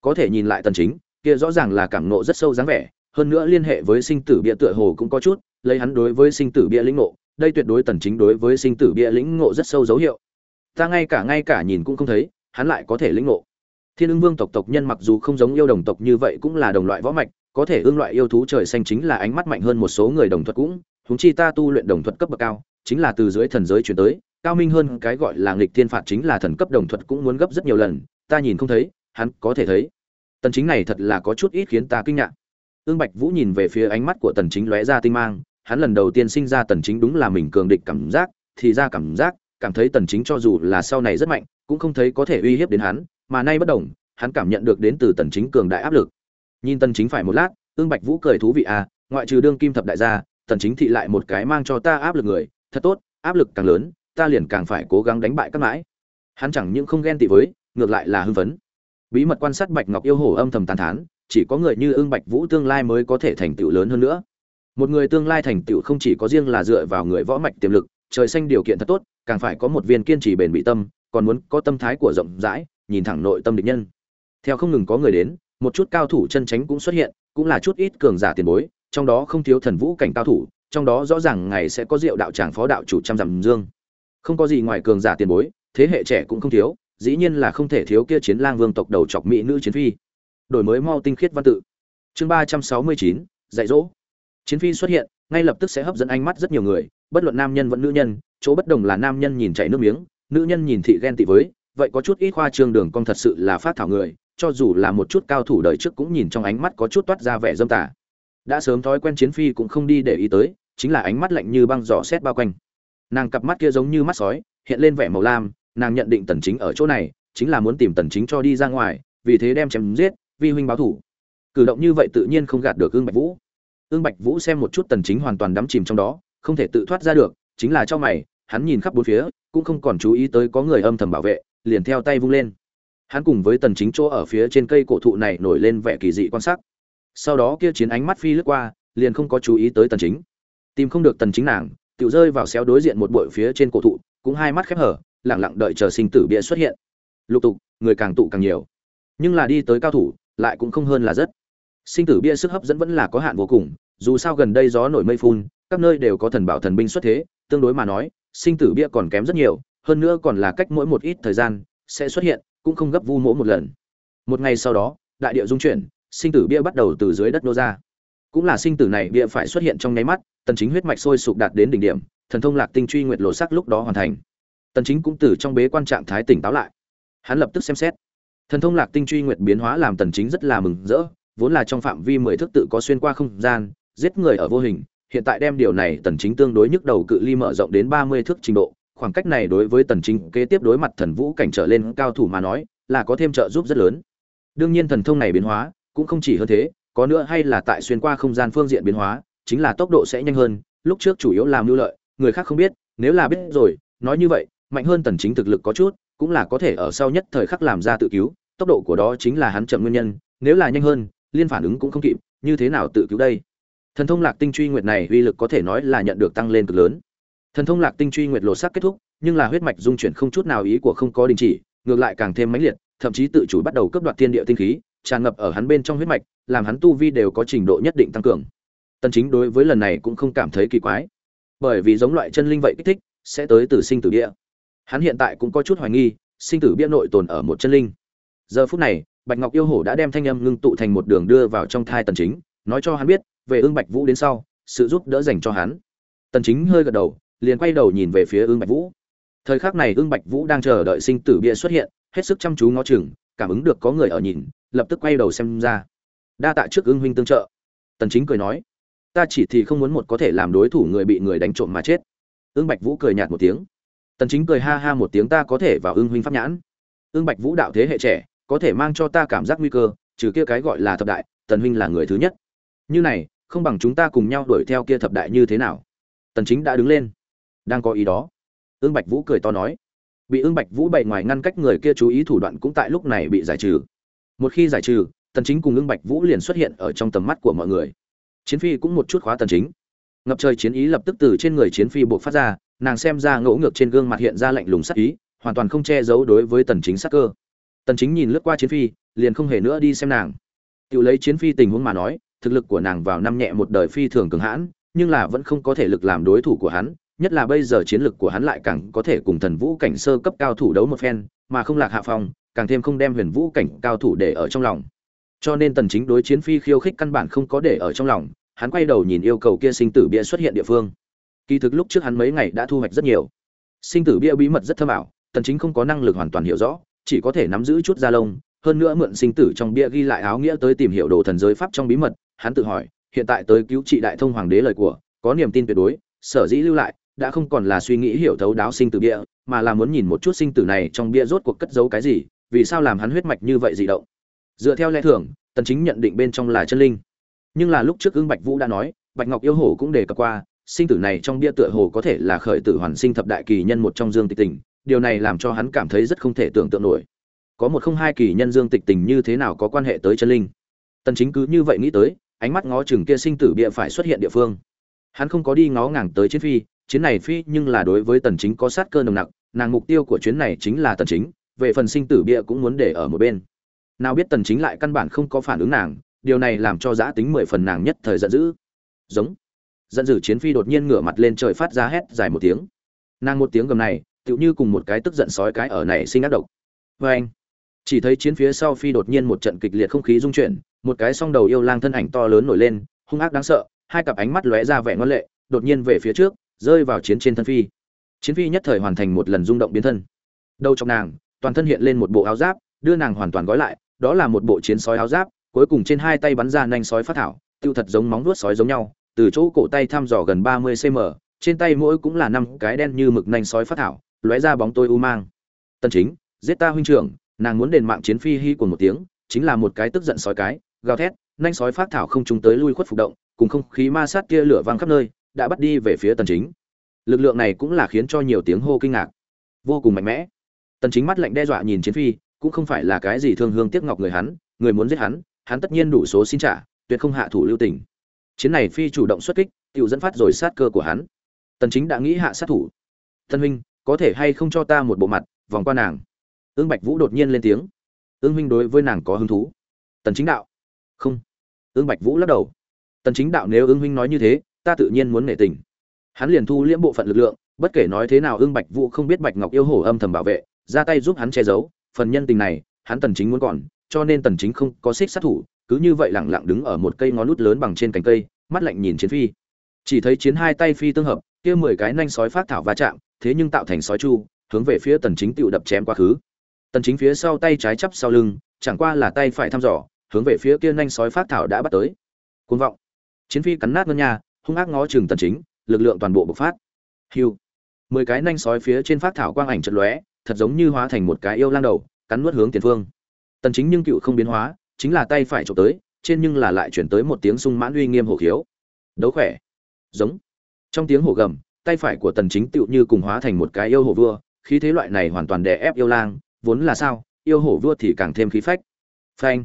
Có thể nhìn lại tần chính, kia rõ ràng là cảm nộ rất sâu dáng vẻ, hơn nữa liên hệ với sinh tử bia tựa hồ cũng có chút, lấy hắn đối với sinh tử bia lĩnh ngộ, đây tuyệt đối tần chính đối với sinh tử bia lĩnh ngộ rất sâu dấu hiệu. Ta ngay cả ngay cả nhìn cũng không thấy, hắn lại có thể lĩnh ngộ. Thiên ưng vương tộc tộc nhân mặc dù không giống yêu đồng tộc như vậy cũng là đồng loại võ mạch có thể ương loại yêu thú trời xanh chính là ánh mắt mạnh hơn một số người đồng thuật cũng chúng chi ta tu luyện đồng thuật cấp bậc cao, chính là từ dưới thần giới chuyển tới, cao minh hơn cái gọi là nghịch thiên phạt chính là thần cấp đồng thuật cũng muốn gấp rất nhiều lần, ta nhìn không thấy, hắn có thể thấy. Tần chính này thật là có chút ít khiến ta kinh ngạc. Ương bạch vũ nhìn về phía ánh mắt của tần chính lóe ra tinh mang, hắn lần đầu tiên sinh ra tần chính đúng là mình cường địch cảm giác, thì ra cảm giác, cảm thấy tần chính cho dù là sau này rất mạnh, cũng không thấy có thể uy hiếp đến hắn, mà nay bất đồng, hắn cảm nhận được đến từ tần chính cường đại áp lực nhìn tần chính phải một lát ương bạch vũ cười thú vị à ngoại trừ đương kim thập đại gia, tần chính thị lại một cái mang cho ta áp lực người, thật tốt, áp lực càng lớn, ta liền càng phải cố gắng đánh bại các mãi. Hắn chẳng những không ghen tị với, ngược lại là hưng phấn. Bí mật quan sát bạch ngọc yêu hổ âm thầm tàn thán, chỉ có người như ương bạch vũ tương lai mới có thể thành tựu lớn hơn nữa. Một người tương lai thành tựu không chỉ có riêng là dựa vào người võ mạch tiềm lực, trời xanh điều kiện thật tốt, càng phải có một viên kiên trì bền bỉ tâm, còn muốn có tâm thái của rộng rãi, nhìn thẳng nội tâm địch nhân. Theo không ngừng có người đến một chút cao thủ chân tránh cũng xuất hiện, cũng là chút ít cường giả tiền bối, trong đó không thiếu thần vũ cảnh cao thủ, trong đó rõ ràng ngày sẽ có diệu đạo tràng phó đạo chủ trăm dặm dương. Không có gì ngoài cường giả tiền bối, thế hệ trẻ cũng không thiếu, dĩ nhiên là không thể thiếu kia chiến lang vương tộc đầu chọc mỹ nữ chiến phi. Đổi mới mau tinh khiết văn tự. Chương ba trăm sáu mươi chín, dạy dỗ. Chiến phi xuất hiện, ngay lập tức sẽ hấp dẫn ánh mắt rất nhiều người, bất luận nam nhân vẫn nữ nhân, chỗ bất đồng là nam nhân nhìn chảy nước miếng, nữ nhân nhìn thị ghen tị với, vậy có chút ít khoa trương đường cong thật sự là phát thảo người cho dù là một chút cao thủ đời trước cũng nhìn trong ánh mắt có chút toát ra vẻ dâm tà. Đã sớm thói quen chiến phi cũng không đi để ý tới, chính là ánh mắt lạnh như băng giỏ xét bao quanh. Nàng cặp mắt kia giống như mắt sói, hiện lên vẻ màu lam, nàng nhận định tần chính ở chỗ này, chính là muốn tìm tần chính cho đi ra ngoài, vì thế đem chém giết, vi huynh báo thủ. Cử động như vậy tự nhiên không gạt được ương bạch vũ. Ương bạch vũ xem một chút tần chính hoàn toàn đắm chìm trong đó, không thể tự thoát ra được, chính là cho mày, hắn nhìn khắp bốn phía, cũng không còn chú ý tới có người âm thầm bảo vệ, liền theo tay vung lên hắn cùng với tần chính chỗ ở phía trên cây cổ thụ này nổi lên vẻ kỳ dị quan sát sau đó kia chiến ánh mắt phi lướt qua, liền không có chú ý tới tần chính. Tìm không được tần chính nàng tiểu rơi vào xéo đối diện một bụi phía trên cổ thụ, cũng hai mắt khép hở, lặng lặng đợi chờ sinh tử bia xuất hiện. Lục tục, người càng tụ càng nhiều. Nhưng là đi tới cao thủ, lại cũng không hơn là rất. Sinh tử bia sức hấp dẫn vẫn là có hạn vô cùng, dù sao gần đây gió nổi mây phun, các nơi đều có thần bảo thần binh xuất thế, tương đối mà nói, sinh tử bia còn kém rất nhiều, hơn nữa còn là cách mỗi một ít thời gian sẽ xuất hiện cũng không gấp vu mỗ một lần. Một ngày sau đó, đại địa dung chuyển, sinh tử bia bắt đầu từ dưới đất nô ra. Cũng là sinh tử này bia phải xuất hiện trong nháy mắt, tần chính huyết mạch sôi sục đạt đến đỉnh điểm, thần thông lạc tinh truy nguyệt lộ sắc lúc đó hoàn thành. Tần chính cũng từ trong bế quan trạng thái tỉnh táo lại. Hắn lập tức xem xét. Thần thông lạc tinh truy nguyệt biến hóa làm tần chính rất là mừng rỡ, vốn là trong phạm vi mười thước tự có xuyên qua không gian, giết người ở vô hình, hiện tại đem điều này tần chính tương đối nhức đầu cự ly mở rộng đến 30 thước trình độ khoảng cách này đối với tần chính kế tiếp đối mặt thần vũ cảnh trở lên cao thủ mà nói, là có thêm trợ giúp rất lớn. Đương nhiên thần thông này biến hóa, cũng không chỉ hơn thế, có nữa hay là tại xuyên qua không gian phương diện biến hóa, chính là tốc độ sẽ nhanh hơn, lúc trước chủ yếu làm lưu lợi, người khác không biết, nếu là biết rồi, nói như vậy, mạnh hơn tần chính thực lực có chút, cũng là có thể ở sau nhất thời khắc làm ra tự cứu, tốc độ của đó chính là hắn chậm nguyên nhân, nếu là nhanh hơn, liên phản ứng cũng không kịp, như thế nào tự cứu đây? Thần thông lạc tinh truy nguyệt này uy lực có thể nói là nhận được tăng lên cực lớn thần thông lạc tinh truy nguyệt lột sắc kết thúc, nhưng là huyết mạch dung chuyển không chút nào ý của không có đình chỉ, ngược lại càng thêm mãnh liệt, thậm chí tự chủ bắt đầu cướp đoạt thiên địa tinh khí, tràn ngập ở hắn bên trong huyết mạch, làm hắn tu vi đều có trình độ nhất định tăng cường. Tần chính đối với lần này cũng không cảm thấy kỳ quái, bởi vì giống loại chân linh vậy kích thích, sẽ tới từ sinh tử địa. Hắn hiện tại cũng có chút hoài nghi, sinh tử bia nội tồn ở một chân linh. Giờ phút này, bạch ngọc yêu hổ đã đem thanh âm ngưng tụ thành một đường đưa vào trong thai tần chính, nói cho hắn biết, về ương bạch vũ đến sau, sự giúp đỡ dành cho hắn. Tần chính hơi gật đầu liền quay đầu nhìn về phía Ưng bạch vũ. Thời khắc này Ưng bạch vũ đang chờ đợi sinh tử bia xuất hiện, hết sức chăm chú ngó chừng, cảm ứng được có người ở nhìn, lập tức quay đầu xem ra. Đa tạ trước Ưng huynh tương trợ. Tần chính cười nói, ta chỉ thì không muốn một có thể làm đối thủ người bị người đánh trộm mà chết. Ưng bạch vũ cười nhạt một tiếng. Tần chính cười ha ha một tiếng, ta có thể vào Ưng huynh pháp nhãn. Ưng bạch vũ đạo thế hệ trẻ, có thể mang cho ta cảm giác nguy cơ, trừ kia cái gọi là thập đại, tần huynh là người thứ nhất. Như này, không bằng chúng ta cùng nhau đuổi theo kia thập đại như thế nào? Tần chính đã đứng lên đang có ý đó. Ương bạch vũ cười to nói. Bị ương bạch vũ bày ngoài ngăn cách người kia chú ý thủ đoạn cũng tại lúc này bị giải trừ. Một khi giải trừ, tần chính cùng ương bạch vũ liền xuất hiện ở trong tầm mắt của mọi người. Chiến phi cũng một chút khóa tần chính. Ngập trời chiến ý lập tức từ trên người chiến phi buộc phát ra, nàng xem ra ngỗ ngược trên gương mặt hiện ra lạnh lùng sắc ý, hoàn toàn không che giấu đối với tần chính sắc cơ. Tần chính nhìn lướt qua chiến phi, liền không hề nữa đi xem nàng. Tự lấy chiến phi tình huống mà nói, thực lực của nàng vào năm nhẹ một đời phi thường cường hãn, nhưng là vẫn không có thể lực làm đối thủ của hắn nhất là bây giờ chiến lực của hắn lại càng có thể cùng thần vũ cảnh sơ cấp cao thủ đấu một phen, mà không lạc hạ phong, càng thêm không đem huyền vũ cảnh cao thủ để ở trong lòng. Cho nên tần chính đối chiến phi khiêu khích căn bản không có để ở trong lòng, hắn quay đầu nhìn yêu cầu kia sinh tử bia xuất hiện địa phương. Kỳ thực lúc trước hắn mấy ngày đã thu hoạch rất nhiều. Sinh tử bia bí mật rất thâm ảo, tần chính không có năng lực hoàn toàn hiểu rõ, chỉ có thể nắm giữ chút da lông, hơn nữa mượn sinh tử trong bia ghi lại áo nghĩa tới tìm hiểu đồ thần giới pháp trong bí mật, hắn tự hỏi, hiện tại tới cứu trị đại thông hoàng đế lời của, có niềm tin tuyệt đối, sở dĩ lưu lại đã không còn là suy nghĩ hiểu thấu đáo sinh tử bia, mà là muốn nhìn một chút sinh tử này trong bia rốt cuộc cất giấu cái gì, vì sao làm hắn huyết mạch như vậy dị động. Dựa theo lẽ thường, tần chính nhận định bên trong là chân linh. Nhưng là lúc trước ưng bạch vũ đã nói, bạch ngọc yêu hổ cũng đề cập qua, sinh tử này trong bia tựa hồ có thể là khởi tử hoàn sinh thập đại kỳ nhân một trong dương tịch tình, điều này làm cho hắn cảm thấy rất không thể tưởng tượng nổi. Có một không hai kỳ nhân dương tịch tình như thế nào có quan hệ tới chân linh? Tần chính cứ như vậy nghĩ tới, ánh mắt ngó chừng kia sinh tử bia phải xuất hiện địa phương. Hắn không có đi ngó ngàng tới chiến phi chiến này phi nhưng là đối với tần chính có sát cơ nồng nặng nàng mục tiêu của chuyến này chính là tần chính, về phần sinh tử bia cũng muốn để ở một bên. Nào biết tần chính lại căn bản không có phản ứng nàng, điều này làm cho giã tính mười phần nàng nhất thời giận dữ. Giống. Giận dữ chiến phi đột nhiên ngửa mặt lên trời phát ra hét dài một tiếng. Nàng một tiếng gầm này, tựu như cùng một cái tức giận sói cái ở này sinh ác độc. Với anh, chỉ thấy chiến phía sau phi đột nhiên một trận kịch liệt không khí rung chuyển, một cái song đầu yêu lang thân ảnh to lớn nổi lên, hung ác đáng sợ, hai cặp ánh mắt lóe ra vẻ ngoan lệ, đột nhiên về phía trước rơi vào chiến trên thân phi. Chiến phi nhất thời hoàn thành một lần rung động biến thân. Đầu trong nàng, toàn thân hiện lên một bộ áo giáp, đưa nàng hoàn toàn gói lại, đó là một bộ chiến sói áo giáp, cuối cùng trên hai tay bắn ra nhanh sói phát thảo, tiêu thật giống móng vuốt sói giống nhau, từ chỗ cổ tay thăm dò gần ba mươi cm trên tay mỗi cũng là năm cái đen như mực nhanh sói phát thảo, lóe ra bóng tôi u mang. Tân chính, giết ta huynh trưởng, nàng muốn đền mạng chiến phi hy của một tiếng, chính là một cái tức giận sói cái, gào thét, nhanh sói phát thảo không chúng tới lui khuất phục động, cùng không khí ma sát kia lửa vang khắp nơi đã bắt đi về phía tần chính. Lực lượng này cũng là khiến cho nhiều tiếng hô kinh ngạc. Vô cùng mạnh mẽ. Tần chính mắt lạnh đe dọa nhìn chiến phi, cũng không phải là cái gì thương hương tiếc ngọc người hắn, người muốn giết hắn hắn tất nhiên đủ số xin trả, tuyệt không hạ thủ lưu tình. Chiến này phi chủ động xuất kích tự dẫn phát rồi sát cơ của hắn. Tần chính đã nghĩ hạ sát thủ. Tân huynh, có thể hay không cho ta một bộ mặt, vòng qua nàng? Ương bạch vũ đột nhiên lên tiếng. Ương huynh đối với nàng có hứng thú? Tần chính đạo. Không. Ương bạch vũ lắc đầu. Tần chính đạo nếu ương huynh nói như thế ta tự nhiên muốn nể tình. Hắn liền thu liễm bộ phận lực lượng, bất kể nói thế nào ương bạch vũ không biết bạch ngọc yêu hổ âm thầm bảo vệ, ra tay giúp hắn che giấu, phần nhân tình này, hắn tần chính muốn còn, cho nên tần chính không có xích sát thủ, cứ như vậy lặng lặng đứng ở một cây ngón nút lớn bằng trên cành cây, mắt lạnh nhìn chiến phi. Chỉ thấy chiến hai tay phi tương hợp, kia mười cái nhanh sói phát thảo va chạm, thế nhưng tạo thành sói chu, hướng về phía tần chính tựu đập chém quá khứ. Tần chính phía sau tay trái chắp sau lưng, chẳng qua là tay phải thăm dò, hướng về phía kia nhanh sói phát thảo đã bắt tới. Cuồng vọng. Chiến phi cắn nát ngân nhà hung ác ngó chừng tần chính, lực lượng toàn bộ bộc phát. Hưu mười cái nanh sói phía trên phát thảo quang ảnh chật lóe, thật giống như hóa thành một cái yêu lang đầu, cắn nuốt hướng tiền phương. Tần chính nhưng cựu không biến hóa, chính là tay phải chụp tới, trên nhưng là lại chuyển tới một tiếng sung mãn uy nghiêm hổ khiếu. Đấu khỏe. Giống. Trong tiếng hổ gầm, tay phải của tần chính tựu như cùng hóa thành một cái yêu hổ vua, khí thế loại này hoàn toàn đè ép yêu lang, vốn là sao, yêu hổ vua thì càng thêm khí phách. Phanh.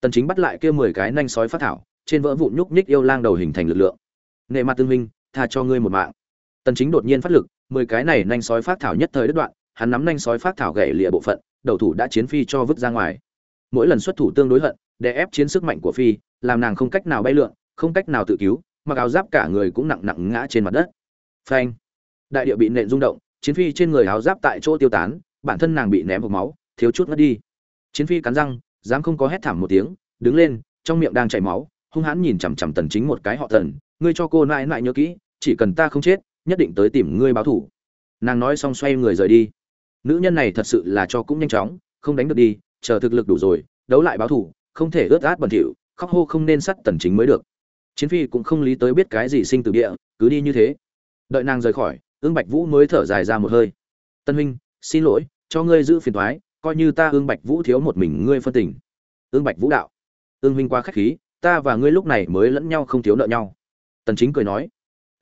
Tần chính bắt lại kia 10 cái nanh sói phát thảo, trên vỡ vụn nhúc nhích yêu lang đầu hình thành lực lượng nệ mặt tương minh, tha cho ngươi một mạng. Tần chính đột nhiên phát lực 10 cái này nhanh sói phát thảo nhất thời đứt đoạn, hắn nắm nhanh sói phát thảo gãy lìa bộ phận, đầu thủ đã chiến phi cho vứt ra ngoài. Mỗi lần xuất thủ tương đối hận để ép chiến sức mạnh của phi, làm nàng không cách nào bay lượn, không cách nào tự cứu, mặc áo giáp cả người cũng nặng nặng ngã trên mặt đất. Phanh! Đại địa bị nện rung động, chiến phi trên người áo giáp tại chỗ tiêu tán, bản thân nàng bị ném vào máu, thiếu chút mất đi. Chiến phi cắn răng, dám không có hét thảm một tiếng, đứng lên, trong miệng đang chảy máu, hung hãn nhìn chằm chằm tần chính một cái họ tần ngươi cho cô nãi nãi nhớ kỹ, chỉ cần ta không chết, nhất định tới tìm ngươi báo thủ. Nàng nói xong xoay người rời đi. Nữ nhân này thật sự là cho cũng nhanh chóng, không đánh được đi, chờ thực lực đủ rồi, đấu lại báo thủ, không thể ướt át bẩn thỉu, khóc hô không nên sắt tần chính mới được. Chiến phi cũng không lý tới biết cái gì sinh từ địa, cứ đi như thế. Đợi nàng rời khỏi ương bạch vũ mới thở dài ra một hơi. Tân huynh, xin lỗi, cho ngươi giữ phiền toái, coi như ta ương bạch vũ thiếu một mình ngươi phân tình. Ương bạch vũ đạo. Ương huynh quá khách khí, ta và ngươi lúc này mới lẫn nhau không thiếu nợ nhau tần chính cười nói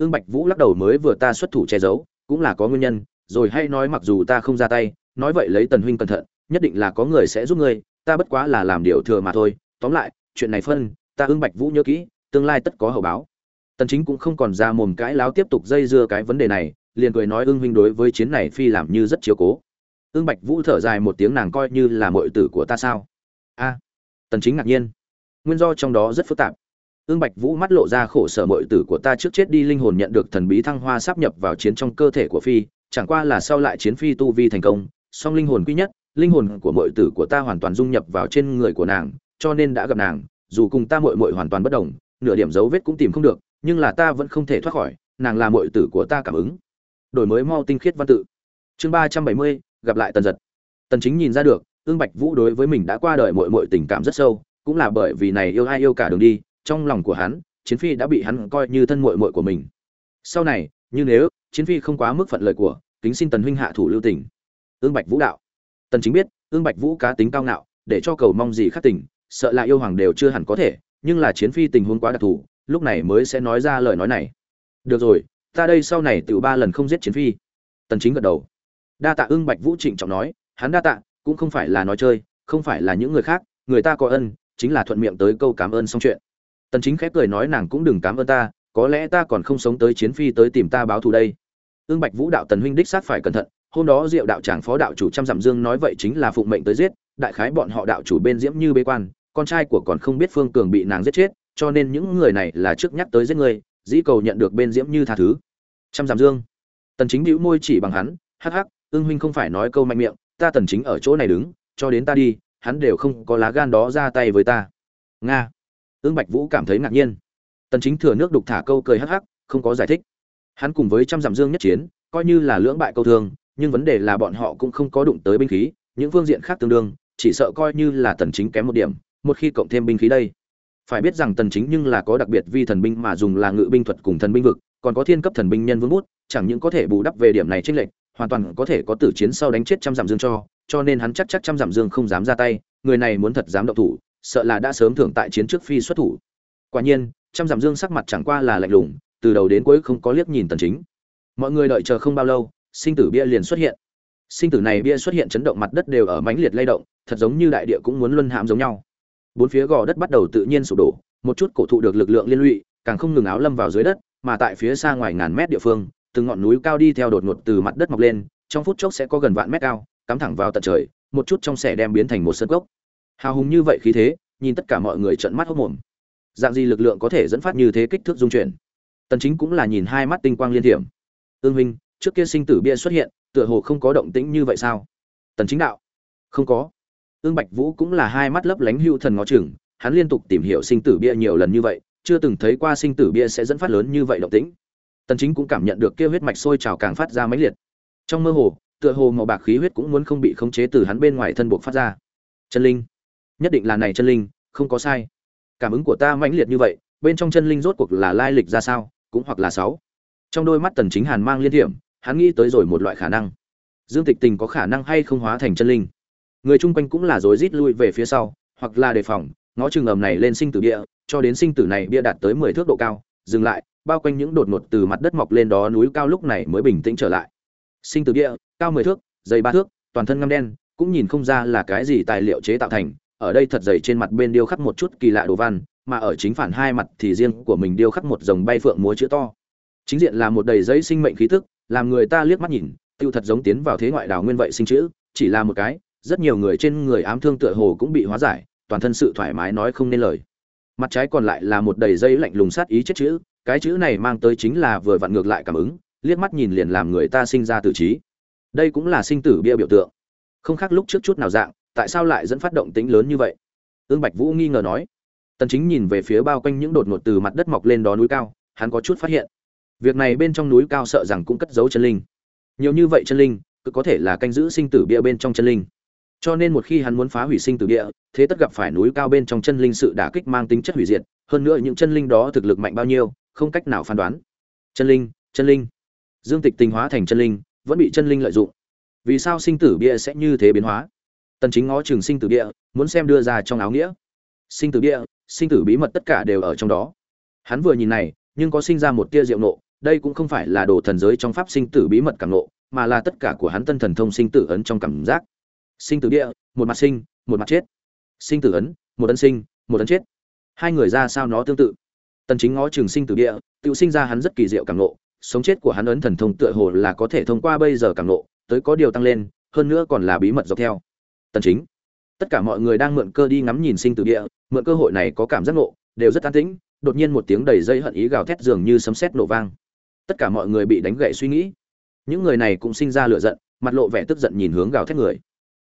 ương bạch vũ lắc đầu mới vừa ta xuất thủ che giấu, cũng là có nguyên nhân, rồi hay nói mặc dù ta không ra tay, nói vậy lấy tần huynh cẩn thận, nhất định là có người sẽ giúp ngươi, ta bất quá là làm điều thừa mà thôi. Tóm lại, chuyện này phân, ta ương bạch vũ nhớ kỹ, tương lai tất có hậu báo. Tần chính cũng không còn ra mồm cãi láo tiếp tục dây dưa cái vấn đề này, liền cười nói ương huynh đối với chiến này phi làm như rất chiếu cố. Ương bạch vũ thở dài một tiếng nàng coi như là muội tử của ta sao? A, tần chính ngạc nhiên. Nguyên do trong đó rất phức tạp ương bạch vũ mắt lộ ra khổ sở muội tử của ta trước chết đi linh hồn nhận được thần bí thăng hoa sắp nhập vào chiến trong cơ thể của phi, chẳng qua là sau lại chiến phi tu vi thành công, song linh hồn quý nhất, linh hồn của muội tử của ta hoàn toàn dung nhập vào trên người của nàng, cho nên đã gặp nàng, dù cùng ta muội muội hoàn toàn bất đồng, nửa điểm dấu vết cũng tìm không được, nhưng là ta vẫn không thể thoát khỏi, nàng là muội tử của ta cảm ứng. Đổi mới mau tinh khiết văn tự. Chương ba trăm bảy mươi, gặp lại tần giật. Tần chính nhìn ra được ương bạch vũ đối với mình đã qua đời muội muội tình cảm rất sâu, cũng là bởi vì này yêu ai yêu cả đường đi trong lòng của hắn, chiến phi đã bị hắn coi như thân muội muội của mình. Sau này, như nếu, chiến phi không quá mức phận lời của, kính xin tần huynh hạ thủ lưu tình. Ương bạch vũ đạo. Tần chính biết, ương bạch vũ cá tính cao ngạo, để cho cầu mong gì khác tình, sợ là yêu hoàng đều chưa hẳn có thể, nhưng là chiến phi tình huống quá đặc thù, lúc này mới sẽ nói ra lời nói này. Được rồi, ta đây sau này tự ba lần không giết chiến phi. Tần chính gật đầu. Đa tạ ưng bạch vũ trịnh trọng nói, hắn đa tạ, cũng không phải là nói chơi, không phải là những người khác, người ta có ân, chính là thuận miệng tới câu cảm ơn xong chuyện tần chính khép cười nói nàng cũng đừng cảm ơn ta, có lẽ ta còn không sống tới chiến phi tới tìm ta báo thù đây. Ưng bạch vũ đạo tần huynh đích sát phải cẩn thận, hôm đó diệu đạo tràng phó đạo chủ trăm dặm dương nói vậy chính là phụng mệnh tới giết, đại khái bọn họ đạo chủ bên diễm như bế quan, con trai của còn không biết phương cường bị nàng giết chết, cho nên những người này là trước nhắc tới giết người, dĩ cầu nhận được bên diễm như tha thứ. Trăm dặm dương. Tần chính bĩu môi chỉ bằng hắn, hắc hắc ương huynh không phải nói câu mạnh miệng, ta tần chính ở chỗ này đứng, cho đến ta đi, hắn đều không có lá gan đó ra tay với ta. Nga ương bạch vũ cảm thấy ngạc nhiên. Tần chính thừa nước đục thả câu cười hắc hắc, không có giải thích. Hắn cùng với trăm dặm dương nhất chiến, coi như là lưỡng bại câu thương nhưng vấn đề là bọn họ cũng không có đụng tới binh khí, những phương diện khác tương đương, chỉ sợ coi như là tần chính kém một điểm, một khi cộng thêm binh khí đây. Phải biết rằng tần chính nhưng là có đặc biệt vi thần binh mà dùng là ngự binh thuật cùng thần binh vực, còn có thiên cấp thần binh nhân vương bút, chẳng những có thể bù đắp về điểm này trên lệnh hoàn toàn có thể có tử chiến sau đánh chết trăm dặm dương cho cho nên hắn chắc chắc trăm dặm dương không dám ra tay, người này muốn thật dám động thủ sợ là đã sớm thưởng tại chiến trước phi xuất thủ. Quả nhiên, trăm dặm dương sắc mặt chẳng qua là lạnh lùng, từ đầu đến cuối không có liếc nhìn tần chính. Mọi người đợi chờ không bao lâu, sinh tử bia liền xuất hiện. Sinh tử này bia xuất hiện chấn động mặt đất đều ở mãnh liệt lay động, thật giống như đại địa cũng muốn luân hãm giống nhau. Bốn phía gò đất bắt đầu tự nhiên sụp đổ, một chút cổ thụ được lực lượng liên lụy, càng không ngừng áo lâm vào dưới đất, mà tại phía xa ngoài ngàn mét địa phương, từng ngọn núi cao đi theo đột ngột từ mặt đất mọc lên, trong phút chốc sẽ có gần vạn mét cao, cắm thẳng vào tận trời, một chút trong xẻ đem biến thành một sân gốc hào hùng như vậy khí thế, nhìn tất cả mọi người trợn mắt hốc mồm dạng gì lực lượng có thể dẫn phát như thế kích thước dung chuyển? Tần chính cũng là nhìn hai mắt tinh quang liên thiểm. Ương huynh trước kia sinh tử bia xuất hiện, tựa hồ không có động tĩnh như vậy sao? Tần chính đạo. Không có. Ương bạch vũ cũng là hai mắt lấp lánh hưu thần ngó chừng, hắn liên tục tìm hiểu sinh tử bia nhiều lần như vậy, chưa từng thấy qua sinh tử bia sẽ dẫn phát lớn như vậy động tĩnh. Tần chính cũng cảm nhận được kia huyết mạch sôi trào càng phát ra mãnh liệt. Trong mơ hồ, tựa hồ màu bạc khí huyết cũng muốn không bị khống chế từ hắn bên ngoài thân buộc phát ra. Chân linh nhất định là này chân linh, không có sai. Cảm ứng của ta mãnh liệt như vậy, bên trong chân linh rốt cuộc là lai lịch ra sao, cũng hoặc là sáu. Trong đôi mắt tần chính hàn mang liên hiểm hắn nghĩ tới rồi một loại khả năng. Dương tịch tình có khả năng hay không hóa thành chân linh? Người chung quanh cũng là rối rít lui về phía sau, hoặc là đề phòng, ngó chừng ầm này lên sinh tử địa, cho đến sinh tử này bia đạt tới mười thước độ cao, dừng lại, bao quanh những đột ngột từ mặt đất mọc lên đó núi cao lúc này mới bình tĩnh trở lại. Sinh tử địa, cao mười thước, dày ba thước, toàn thân ngăm đen, cũng nhìn không ra là cái gì tài liệu chế tạo thành ở đây thật dày trên mặt bên điêu khắc một chút kỳ lạ đồ văn, mà ở chính phản hai mặt thì riêng của mình điêu khắc một dòng bay phượng múa chữ to. Chính diện là một đầy giấy sinh mệnh khí tức, làm người ta liếc mắt nhìn, tiêu thật giống tiến vào thế ngoại đảo nguyên vậy sinh chữ, chỉ là một cái, rất nhiều người trên người ám thương tựa hồ cũng bị hóa giải, toàn thân sự thoải mái nói không nên lời. Mặt trái còn lại là một đầy dây lạnh lùng sát ý chết chữ, cái chữ này mang tới chính là vừa vặn ngược lại cảm ứng, liếc mắt nhìn liền làm người ta sinh ra tự trí. Đây cũng là sinh tử bia biểu tượng. Không khác lúc trước chút nào dạng tại sao lại dẫn phát động tính lớn như vậy? Ương bạch vũ nghi ngờ nói. Tần chính nhìn về phía bao quanh những đột ngột từ mặt đất mọc lên đó núi cao, hắn có chút phát hiện. Việc này bên trong núi cao sợ rằng cũng cất giấu chân linh. Nhiều như vậy chân linh, cứ có thể là canh giữ sinh tử bia bên trong chân linh. Cho nên một khi hắn muốn phá hủy sinh tử địa thế tất gặp phải núi cao bên trong chân linh sự đả kích mang tính chất hủy diệt, hơn nữa những chân linh đó thực lực mạnh bao nhiêu, không cách nào phán đoán. Chân linh chân linh. Dương tịch tình hóa thành chân linh, vẫn bị chân linh lợi dụng. Vì sao sinh tử bia sẽ như thế biến hóa? Tần chính ngó chừng sinh tử địa, muốn xem đưa ra trong áo nghĩa. Sinh tử địa, sinh tử bí mật tất cả đều ở trong đó. Hắn vừa nhìn này nhưng có sinh ra một tia diệu nộ đây cũng không phải là đồ thần giới trong pháp sinh tử bí mật cảm nộ mà là tất cả của hắn tân thần thông sinh tử ấn trong cảm giác. Sinh tử địa một mặt sinh một mặt chết. Sinh tử ấn một ấn sinh một ấn chết. Hai người ra sao nó tương tự? Tần chính ngó trường sinh tử địa tự sinh ra hắn rất kỳ diệu cảm nộ sống chết của hắn ấn thần thông tựa hồ là có thể thông qua bây giờ cảm nộ tới có điều tăng lên hơn nữa còn là bí mật dọc theo tần chính. Tất cả mọi người đang mượn cơ đi ngắm nhìn sinh tử địa, mượn cơ hội này có cảm giác nộ đều rất an tĩnh, đột nhiên một tiếng đầy dây hận ý gào thét dường như sấm sét nổ vang. Tất cả mọi người bị đánh gãy suy nghĩ. Những người này cũng sinh ra lửa giận, mặt lộ vẻ tức giận nhìn hướng gào thét người.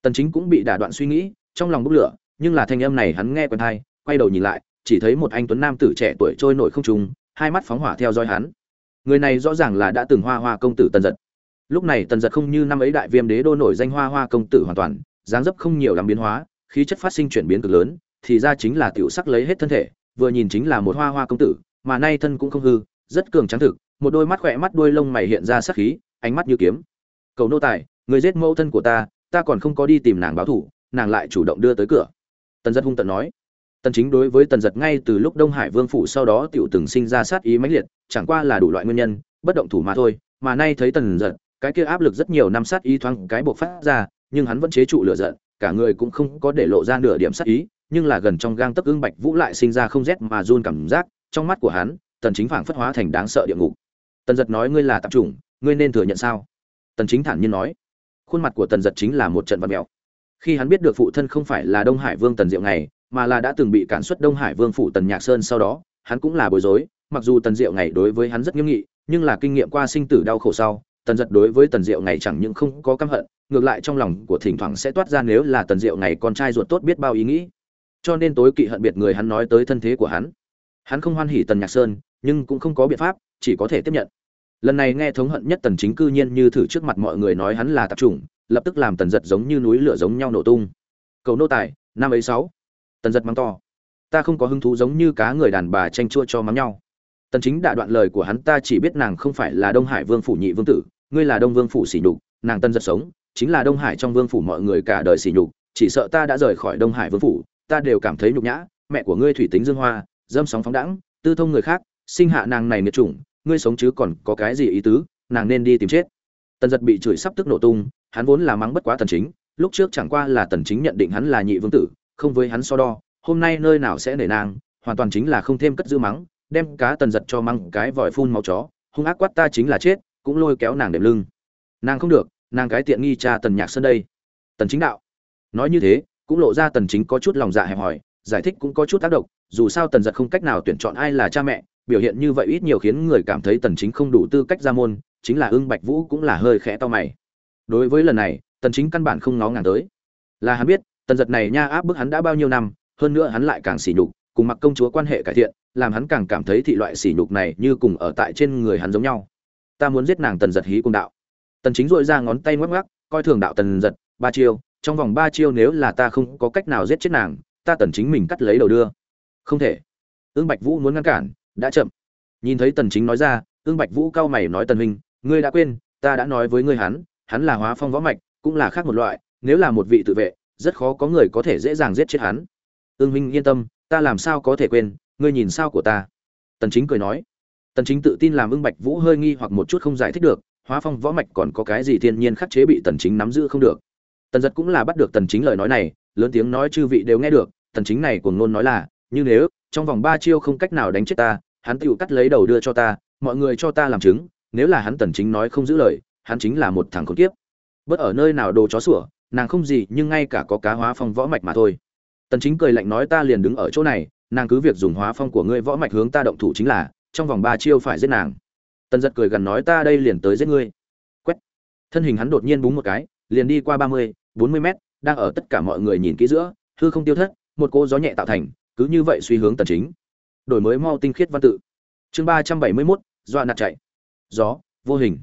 Tần chính cũng bị đả đoạn suy nghĩ, trong lòng bốc lửa, nhưng là thanh âm này hắn nghe quen tai, quay đầu nhìn lại, chỉ thấy một anh tuấn nam tử trẻ tuổi trôi nổi không trung, hai mắt phóng hỏa theo dõi hắn. Người này rõ ràng là đã từng hoa hoa công tử tần giật. Lúc này tần giật không như năm ấy đại viêm đế đô nổi danh hoa hoa công tử hoàn toàn dáng dấp không nhiều lắm biến hóa, khí chất phát sinh chuyển biến cực lớn, thì ra chính là tiểu sắc lấy hết thân thể, vừa nhìn chính là một hoa hoa công tử, mà nay thân cũng không hư, rất cường trắng thực, một đôi mắt khỏe mắt đuôi lông mày hiện ra sắc khí, ánh mắt như kiếm. Cầu nô tài, người giết mẫu thân của ta ta còn không có đi tìm nàng báo thủ, nàng lại chủ động đưa tới cửa. Tần giật hung tận nói. Tần chính đối với tần giật ngay từ lúc đông hải vương phủ sau đó tiểu từng sinh ra sát ý mãnh liệt, chẳng qua là đủ loại nguyên nhân, bất động thủ mà thôi, mà nay thấy tần giật, cái kia áp lực rất nhiều năm sát ý thoáng cái buộc phát ra nhưng hắn vẫn chế trụ lửa giận, cả người cũng không có để lộ ra nửa điểm sát ý, nhưng là gần trong gang tấc ương bạch vũ lại sinh ra không rét mà run cảm giác, trong mắt của hắn, tần chính phảng phất hóa thành đáng sợ địa ngục. Tần giật nói ngươi là tạp chủng, ngươi nên thừa nhận sao? Tần chính thản nhiên nói. Khuôn mặt của tần giật chính là một trận vật mèo. Khi hắn biết được phụ thân không phải là đông hải vương tần diệu ngày, mà là đã từng bị cản xuất đông hải vương phủ tần nhạc sơn sau đó, hắn cũng là bối rối, mặc dù tần diệu ngày đối với hắn rất nghiêm nghị, nhưng là kinh nghiệm qua sinh tử đau khổ sau tần giật đối với tần diệu ngày chẳng những không có căm hận, ngược lại trong lòng của thỉnh thoảng sẽ toát ra nếu là tần diệu ngày con trai ruột tốt biết bao ý nghĩ. Cho nên tối kỵ hận biệt người hắn nói tới thân thế của hắn. Hắn không hoan hỉ tần nhạc sơn, nhưng cũng không có biện pháp, chỉ có thể tiếp nhận. Lần này nghe thống hận nhất tần chính cư nhiên như thử trước mặt mọi người nói hắn là tạp chủng, lập tức làm tần giật giống như núi lửa giống nhau nổ tung. Cầu nô tài, năm ấy sáu. Tần giật mắng to. Ta không có hứng thú giống như cá người đàn bà tranh chua cho mắng nhau tần chính đã đoạn lời của hắn, ta chỉ biết nàng không phải là đông hải vương phủ nhị vương tử, ngươi là đông vương phủ xỉ nhục, nàng tân giật sống, chính là đông hải trong vương phủ mọi người cả đời xỉ nhục, chỉ sợ ta đã rời khỏi đông hải vương phủ, ta đều cảm thấy nhục nhã, mẹ của ngươi thủy tính dương hoa, dâm sóng phóng đãng, tư thông người khác, sinh hạ nàng này nghiệt chủng, ngươi sống chứ còn có cái gì ý tứ, nàng nên đi tìm chết. Tần giật bị chửi sắp tức nổ tung, hắn vốn là mắng bất quá tần chính, lúc trước chẳng qua là tần chính nhận định hắn là nhị vương tử, không với hắn so đo, hôm nay nơi nào sẽ nể nàng, hoàn toàn chính là không thêm cất giữ mắng đem cá tần giật cho măng cái vòi phun máu chó, hung ác quát ta chính là chết, cũng lôi kéo nàng đệm lưng. Nàng không được, nàng cái tiện nghi cha tần nhạc sân đây. Tần chính đạo. Nói như thế, cũng lộ ra tần chính có chút lòng dạ hẹp hòi, giải thích cũng có chút tác động, dù sao tần giật không cách nào tuyển chọn ai là cha mẹ, biểu hiện như vậy ít nhiều khiến người cảm thấy tần chính không đủ tư cách ra môn, chính là ưng bạch vũ cũng là hơi khẽ to mày. Đối với lần này, tần chính căn bản không ngó ngàng tới. Là hắn biết, tần giật này nha áp bức hắn đã bao nhiêu năm, hơn nữa hắn lại càng sỉ nhục cùng mặc công chúa quan hệ cải thiện, làm hắn càng cảm thấy thị loại sỉ nhục này như cùng ở tại trên người hắn giống nhau. Ta muốn giết nàng tần giật hí cung đạo. Tần chính dội ra ngón tay ngoắc ngoắc, coi thường đạo tần giật, ba chiêu, trong vòng ba chiêu nếu là ta không có cách nào giết chết nàng, ta tần chính mình cắt lấy đầu đưa. Không thể. Ương bạch vũ muốn ngăn cản, đã chậm. Nhìn thấy tần chính nói ra ương bạch vũ cao mày nói tần huynh, ngươi đã quên, ta đã nói với ngươi hắn hắn là hóa phong võ mạch, cũng là khác một loại, nếu là một vị tự vệ, rất khó có người có thể dễ dàng giết chết hắn. Ương huynh yên tâm ta làm sao có thể quên, ngươi nhìn sao của ta? Tần chính cười nói. Tần chính tự tin làm ưng bạch vũ hơi nghi hoặc một chút không giải thích được, hóa phong võ mạch còn có cái gì thiên nhiên khắc chế bị tần chính nắm giữ không được. Tần giật cũng là bắt được tần chính lời nói này, lớn tiếng nói chư vị đều nghe được, tần chính này cuồng ngôn nói là, như nếu, trong vòng ba chiêu không cách nào đánh chết ta, hắn tự cắt lấy đầu đưa cho ta, mọi người cho ta làm chứng, nếu là hắn tần chính nói không giữ lời, hắn chính là một thằng khốn kiếp. Bất ở nơi nào đồ chó sủa, nàng không gì, nhưng ngay cả có cá hóa phong võ mạch mà thôi tần chính cười lạnh nói ta liền đứng ở chỗ này nàng cứ việc dùng hóa phong của ngươi võ mạch hướng ta động thủ chính là trong vòng ba chiêu phải giết nàng. Tần giật cười gần nói ta đây liền tới giết ngươi. Quét. Thân hình hắn đột nhiên búng một cái liền đi qua ba mươi, bốn mươi mét đang ở tất cả mọi người nhìn kỹ giữa hư không tiêu thất một cô gió nhẹ tạo thành cứ như vậy suy hướng tần chính. Đổi mới mau tinh khiết văn tự. Chương ba trăm bảy mươi 371, dọa nạt chạy. Gió vô hình.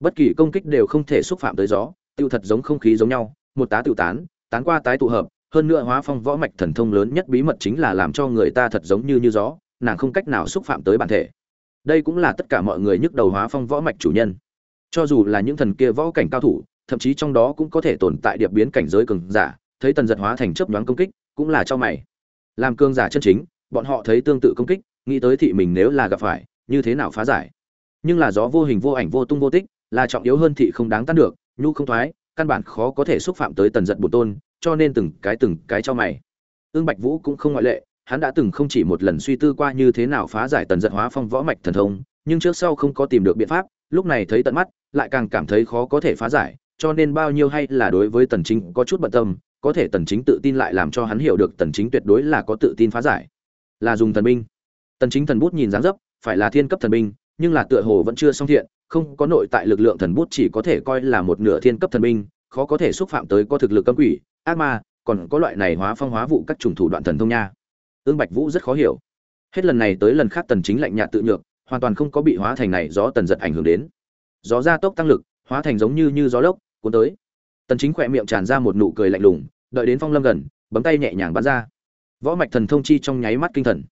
Bất kỳ công kích đều không thể xúc phạm tới gió tiêu thật giống không khí giống nhau một tá tiêu tán tán qua tái tụ hợp hơn nữa hóa phong võ mạch thần thông lớn nhất bí mật chính là làm cho người ta thật giống như như gió, nàng không cách nào xúc phạm tới bản thể. Đây cũng là tất cả mọi người nhức đầu hóa phong võ mạch chủ nhân. Cho dù là những thần kia võ cảnh cao thủ, thậm chí trong đó cũng có thể tồn tại điệp biến cảnh giới cường giả, thấy tần giật hóa thành chớp nhoáng công kích, cũng là cho mày. Làm cương giả chân chính, bọn họ thấy tương tự công kích, nghĩ tới thị mình nếu là gặp phải, như thế nào phá giải. Nhưng là gió vô hình vô ảnh vô tung vô tích, là trọng yếu hơn thị không đáng tan được, nhu không thoái căn bản khó có thể xúc phạm tới tần giật bổn tôn, cho nên từng cái từng cái cho mày. Ương bạch vũ cũng không ngoại lệ, hắn đã từng không chỉ một lần suy tư qua như thế nào phá giải tần giật hóa phong võ mạch thần thông, nhưng trước sau không có tìm được biện pháp, lúc này thấy tận mắt, lại càng cảm thấy khó có thể phá giải, cho nên bao nhiêu hay là đối với tần chính có chút bận tâm, có thể tần chính tự tin lại làm cho hắn hiểu được tần chính tuyệt đối là có tự tin phá giải. Là dùng thần binh. Tần chính thần bút nhìn dáng dấp, phải là thiên cấp thần binh, nhưng là tựa hồ vẫn chưa xong thiện không có nội tại lực lượng thần bút chỉ có thể coi là một nửa thiên cấp thần binh, khó có thể xúc phạm tới có thực lực cấm quỷ, ác ma, còn có loại này hóa phong hóa vụ các chủng thủ đoạn thần thông nha. Ương bạch vũ rất khó hiểu. Hết lần này tới lần khác tần chính lạnh nhạt tự nhược, hoàn toàn không có bị hóa thành này gió tần giật ảnh hưởng đến. Gió gia tốc tăng lực, hóa thành giống như như gió lốc, cuốn tới. Tần chính khỏe miệng tràn ra một nụ cười lạnh lùng, đợi đến phong lâm gần, bấm tay nhẹ nhàng bắn ra. Võ mạch thần thông chi trong nháy mắt kinh thần.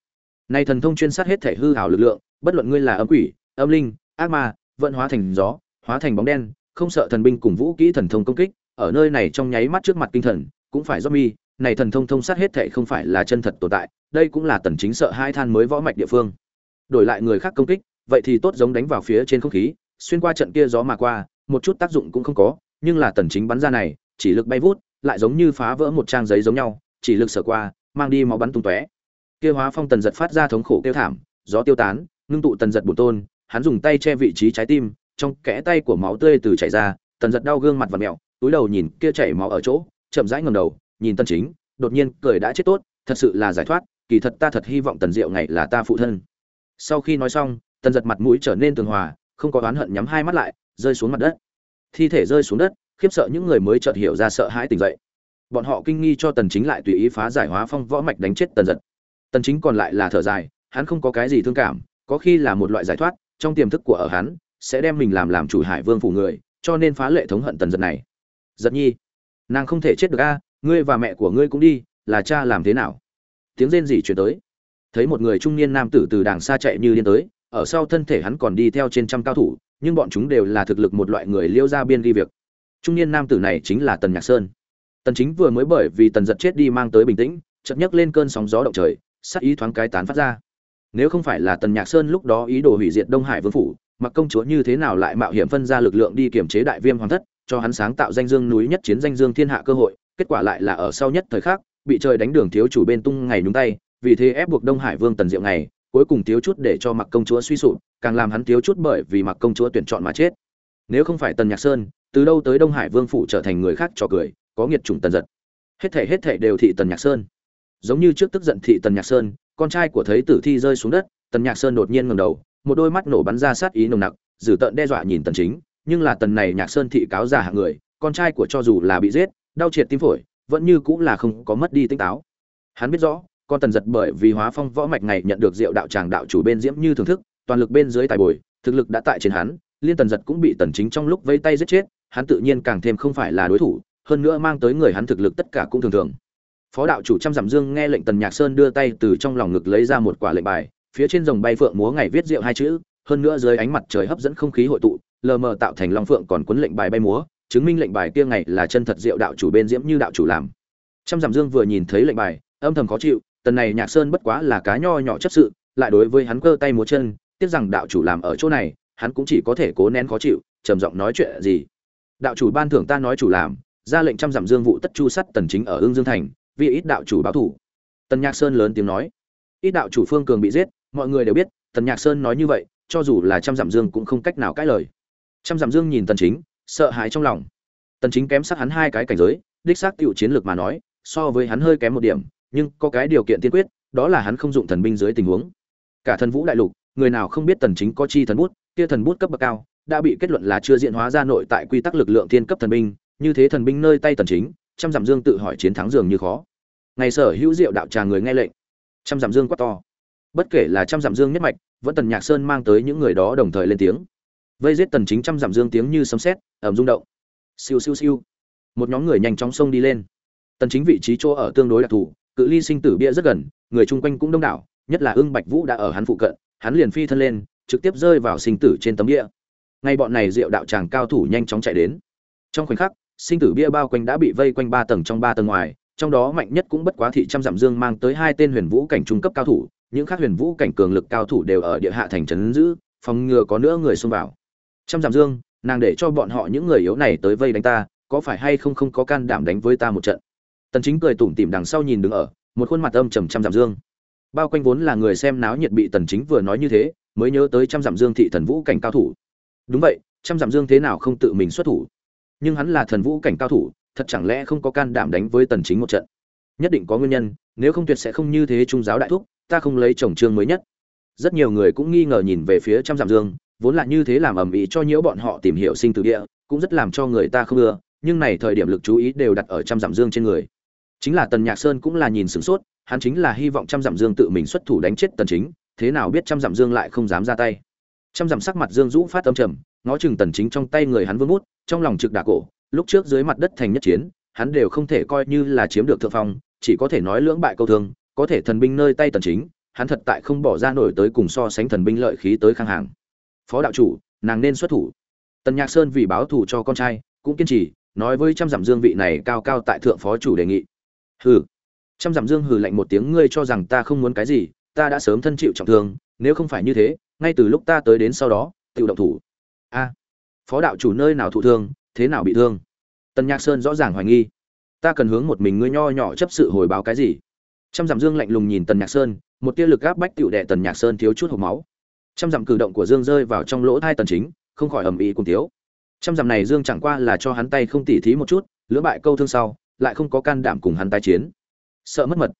Này thần thông chuyên sát hết thể hư ảo lực lượng, bất luận ngươi là âm quỷ, âm linh, ác ma vận hóa thành gió, hóa thành bóng đen, không sợ thần binh cùng vũ kỹ thần thông công kích, ở nơi này trong nháy mắt trước mặt kinh thần, cũng phải do mi, này thần thông thông sát hết thảy không phải là chân thật tồn tại, đây cũng là tần chính sợ hai than mới võ mạch địa phương. Đổi lại người khác công kích, vậy thì tốt giống đánh vào phía trên không khí, xuyên qua trận kia gió mà qua, một chút tác dụng cũng không có, nhưng là tần chính bắn ra này, chỉ lực bay vút, lại giống như phá vỡ một trang giấy giống nhau, chỉ lực sở qua, mang đi máu bắn tung tóe. Kia hóa phong tần giật phát ra thống khổ tiêu thảm, gió tiêu tán, ngưng tụ tần giật bổn tôn hắn dùng tay che vị trí trái tim, trong kẽ tay của máu tươi từ chảy ra, tần giật đau gương mặt và mẹo, túi đầu nhìn kia chảy máu ở chỗ, chậm rãi ngẩng đầu, nhìn tần chính, đột nhiên cười đã chết tốt, thật sự là giải thoát, kỳ thật ta thật hy vọng tần diệu ngày là ta phụ thân. Sau khi nói xong, tần giật mặt mũi trở nên tường hòa, không có oán hận nhắm hai mắt lại, rơi xuống mặt đất. Thi thể rơi xuống đất, khiếp sợ những người mới chợt hiểu ra sợ hãi tỉnh dậy. Bọn họ kinh nghi cho tần chính lại tùy ý phá giải hóa phong võ mạch đánh chết tần giật. Tần chính còn lại là thở dài, hắn không có cái gì thương cảm, có khi là một loại giải thoát trong tiềm thức của ở hắn, sẽ đem mình làm làm chủ hải vương phủ người, cho nên phá lệ thống hận tần giật này. Giật nhi, nàng không thể chết được a, ngươi và mẹ của ngươi cũng đi, là cha làm thế nào? Tiếng rên rỉ truyền tới. Thấy một người trung niên nam tử từ đàng xa chạy như điên tới, ở sau thân thể hắn còn đi theo trên trăm cao thủ, nhưng bọn chúng đều là thực lực một loại người liêu ra biên ghi việc. Trung niên nam tử này chính là tần nhạc sơn. Tần chính vừa mới bởi vì tần giật chết đi mang tới bình tĩnh, chợt nhấc lên cơn sóng gió động trời, sát ý thoáng cái tán phát ra nếu không phải là tần nhạc sơn lúc đó ý đồ hủy diệt đông hải vương phủ, mặc công chúa như thế nào lại mạo hiểm phân ra lực lượng đi kiểm chế đại viêm hoàng thất, cho hắn sáng tạo danh dương núi nhất chiến danh dương thiên hạ cơ hội, kết quả lại là ở sau nhất thời khắc, bị trời đánh đường thiếu chủ bên tung ngày nhúng tay, vì thế ép buộc đông hải vương tần diệu ngày, cuối cùng thiếu chút để cho mặc công chúa suy sụp, càng làm hắn thiếu chút bởi vì mặc công chúa tuyển chọn mà chết. Nếu không phải tần nhạc sơn, từ đâu tới đông hải vương phủ trở thành người khác trò cười, có nghiệt chủng tần giật. Hết thể hết thể đều thị tần nhạc sơn. Giống như trước tức giận thị tần nhạc sơn con trai của thấy tử thi rơi xuống đất, tần nhạc sơn đột nhiên ngầm đầu, một đôi mắt nổ bắn ra sát ý nồng nặc dử tợn đe dọa nhìn tần chính, nhưng là tần này nhạc sơn thị cáo giả hạng người, con trai của cho dù là bị giết, đau triệt tim phổi, vẫn như cũng là không có mất đi tinh táo. Hắn biết rõ, con tần giật bởi vì hóa phong võ mạch này nhận được diệu đạo tràng đạo chủ bên diễm như thưởng thức, toàn lực bên dưới tài bồi, thực lực đã tại trên hắn, liên tần giật cũng bị tần chính trong lúc vây tay giết chết, hắn tự nhiên càng thêm không phải là đối thủ, hơn nữa mang tới người hắn thực lực tất cả cũng thường thường phó đạo chủ trăm dặm dương nghe lệnh tần nhạc sơn đưa tay từ trong lòng ngực lấy ra một quả lệnh bài, phía trên dòng bay phượng múa ngày viết diệu hai chữ, hơn nữa dưới ánh mặt trời hấp dẫn không khí hội tụ, lờ mờ tạo thành long phượng còn cuốn lệnh bài bay múa, chứng minh lệnh bài kia ngày là chân thật diệu đạo chủ bên diễm như đạo chủ làm. Trăm dặm dương vừa nhìn thấy lệnh bài, âm thầm khó chịu, tần này nhạc sơn bất quá là cá nho nhỏ chấp sự, lại đối với hắn cơ tay múa chân, tiếc rằng đạo chủ làm ở chỗ này, hắn cũng chỉ có thể cố nén khó chịu, trầm giọng nói chuyện gì. Đạo chủ ban thưởng ta nói chủ làm, ra lệnh trăm dặm dương vụ tất chu sắt tần chính ở ương dương thành vì ít đạo chủ báo thủ. Tần nhạc sơn lớn tiếng nói. Ít đạo chủ phương cường bị giết, mọi người đều biết, tần nhạc sơn nói như vậy, cho dù là trăm dặm dương cũng không cách nào cãi lời. Trăm dặm dương nhìn tần chính, sợ hãi trong lòng. Tần chính kém sát hắn hai cái cảnh giới, đích xác tiểu chiến lược mà nói, so với hắn hơi kém một điểm, nhưng có cái điều kiện tiên quyết, đó là hắn không dụng thần binh dưới tình huống. Cả thần vũ đại lục, người nào không biết tần chính có chi thần bút, kia thần bút cấp bậc cao, đã bị kết luận là chưa diện hóa ra nội tại quy tắc lực lượng thiên cấp thần binh, như thế thần binh nơi tay tần chính trăm dặm dương tự hỏi chiến thắng dường như khó. Ngày sở hữu diệu đạo trà người nghe lệnh. Trăm dặm dương quá to. Bất kể là trăm dặm dương nhất mạch, vẫn tần nhạc sơn mang tới những người đó đồng thời lên tiếng. Vây giết tần chính trăm dặm dương tiếng như sấm sét, ầm rung động. Siêu siêu siêu. Một nhóm người nhanh chóng xông đi lên. Tần chính vị trí chỗ ở tương đối đặc thù, cự ly sinh tử bia rất gần, người chung quanh cũng đông đảo, nhất là ương bạch vũ đã ở hắn phụ cận, hắn liền phi thân lên, trực tiếp rơi vào sinh tử trên tấm bia. Ngay bọn này diệu đạo tràng cao thủ nhanh chóng chạy đến. Trong khoảnh khắc sinh tử bia bao quanh đã bị vây quanh ba tầng trong ba tầng ngoài, trong đó mạnh nhất cũng bất quá thị trăm dặm dương mang tới hai tên huyền vũ cảnh trung cấp cao thủ, những khác huyền vũ cảnh cường lực cao thủ đều ở địa hạ thành trấn giữ, phòng ngừa có nữa người xông vào. Trăm dặm dương, nàng để cho bọn họ những người yếu này tới vây đánh ta, có phải hay không không có can đảm đánh với ta một trận? Tần chính cười tủm tỉm đằng sau nhìn đứng ở, một khuôn mặt âm trầm trăm dặm dương. Bao quanh vốn là người xem náo nhiệt bị tần chính vừa nói như thế, mới nhớ tới trăm dặm dương thị thần vũ cảnh cao thủ. Đúng vậy, trăm dặm dương thế nào không tự mình xuất thủ? Nhưng hắn là thần vũ cảnh cao thủ, thật chẳng lẽ không có can đảm đánh với tần chính một trận? Nhất định có nguyên nhân, nếu không tuyệt sẽ không như thế trung giáo đại thúc, ta không lấy chồng trương mới nhất. Rất nhiều người cũng nghi ngờ nhìn về phía trăm giảm dương, vốn là như thế làm ầm ĩ cho nhiễu bọn họ tìm hiểu sinh tử địa, cũng rất làm cho người ta không ưa, nhưng này thời điểm lực chú ý đều đặt ở trăm giảm dương trên người. Chính là tần nhạc sơn cũng là nhìn sửng sốt, hắn chính là hy vọng trăm giảm dương tự mình xuất thủ đánh chết tần chính, thế nào biết trăm giảm dương lại không dám ra tay. Trăm giảm sắc mặt dương dũ phát âm trầm ngó chừng tần chính trong tay người hắn vương bút, trong lòng trực đả cổ, lúc trước dưới mặt đất thành nhất chiến, hắn đều không thể coi như là chiếm được thượng phong, chỉ có thể nói lưỡng bại câu thương, có thể thần binh nơi tay tần chính, hắn thật tại không bỏ ra nổi tới cùng so sánh thần binh lợi khí tới khang hàng. Phó đạo chủ, nàng nên xuất thủ. Tần nhạc sơn vì báo thù cho con trai, cũng kiên trì, nói với trăm dặm dương vị này cao cao tại thượng phó chủ đề nghị. Hừ. Trăm dặm dương hừ lạnh một tiếng, ngươi cho rằng ta không muốn cái gì, ta đã sớm thân chịu trọng thương, nếu không phải như thế, ngay từ lúc ta tới đến sau đó tự động thủ a, phó đạo chủ nơi nào thụ thương, thế nào bị thương? Tần nhạc sơn rõ ràng hoài nghi. Ta cần hướng một mình ngươi nho nhỏ chấp sự hồi báo cái gì? Trăm dặm dương lạnh lùng nhìn tần nhạc sơn, một tia lực gáp bách tựu đệ tần nhạc sơn thiếu chút hộp máu. Trăm dặm cử động của dương rơi vào trong lỗ thai tần chính, không khỏi ầm ĩ cùng thiếu. Trăm dặm này dương chẳng qua là cho hắn tay không tỉ thí một chút, lưỡng bại câu thương sau, lại không có can đảm cùng hắn tái chiến. Sợ mất mật.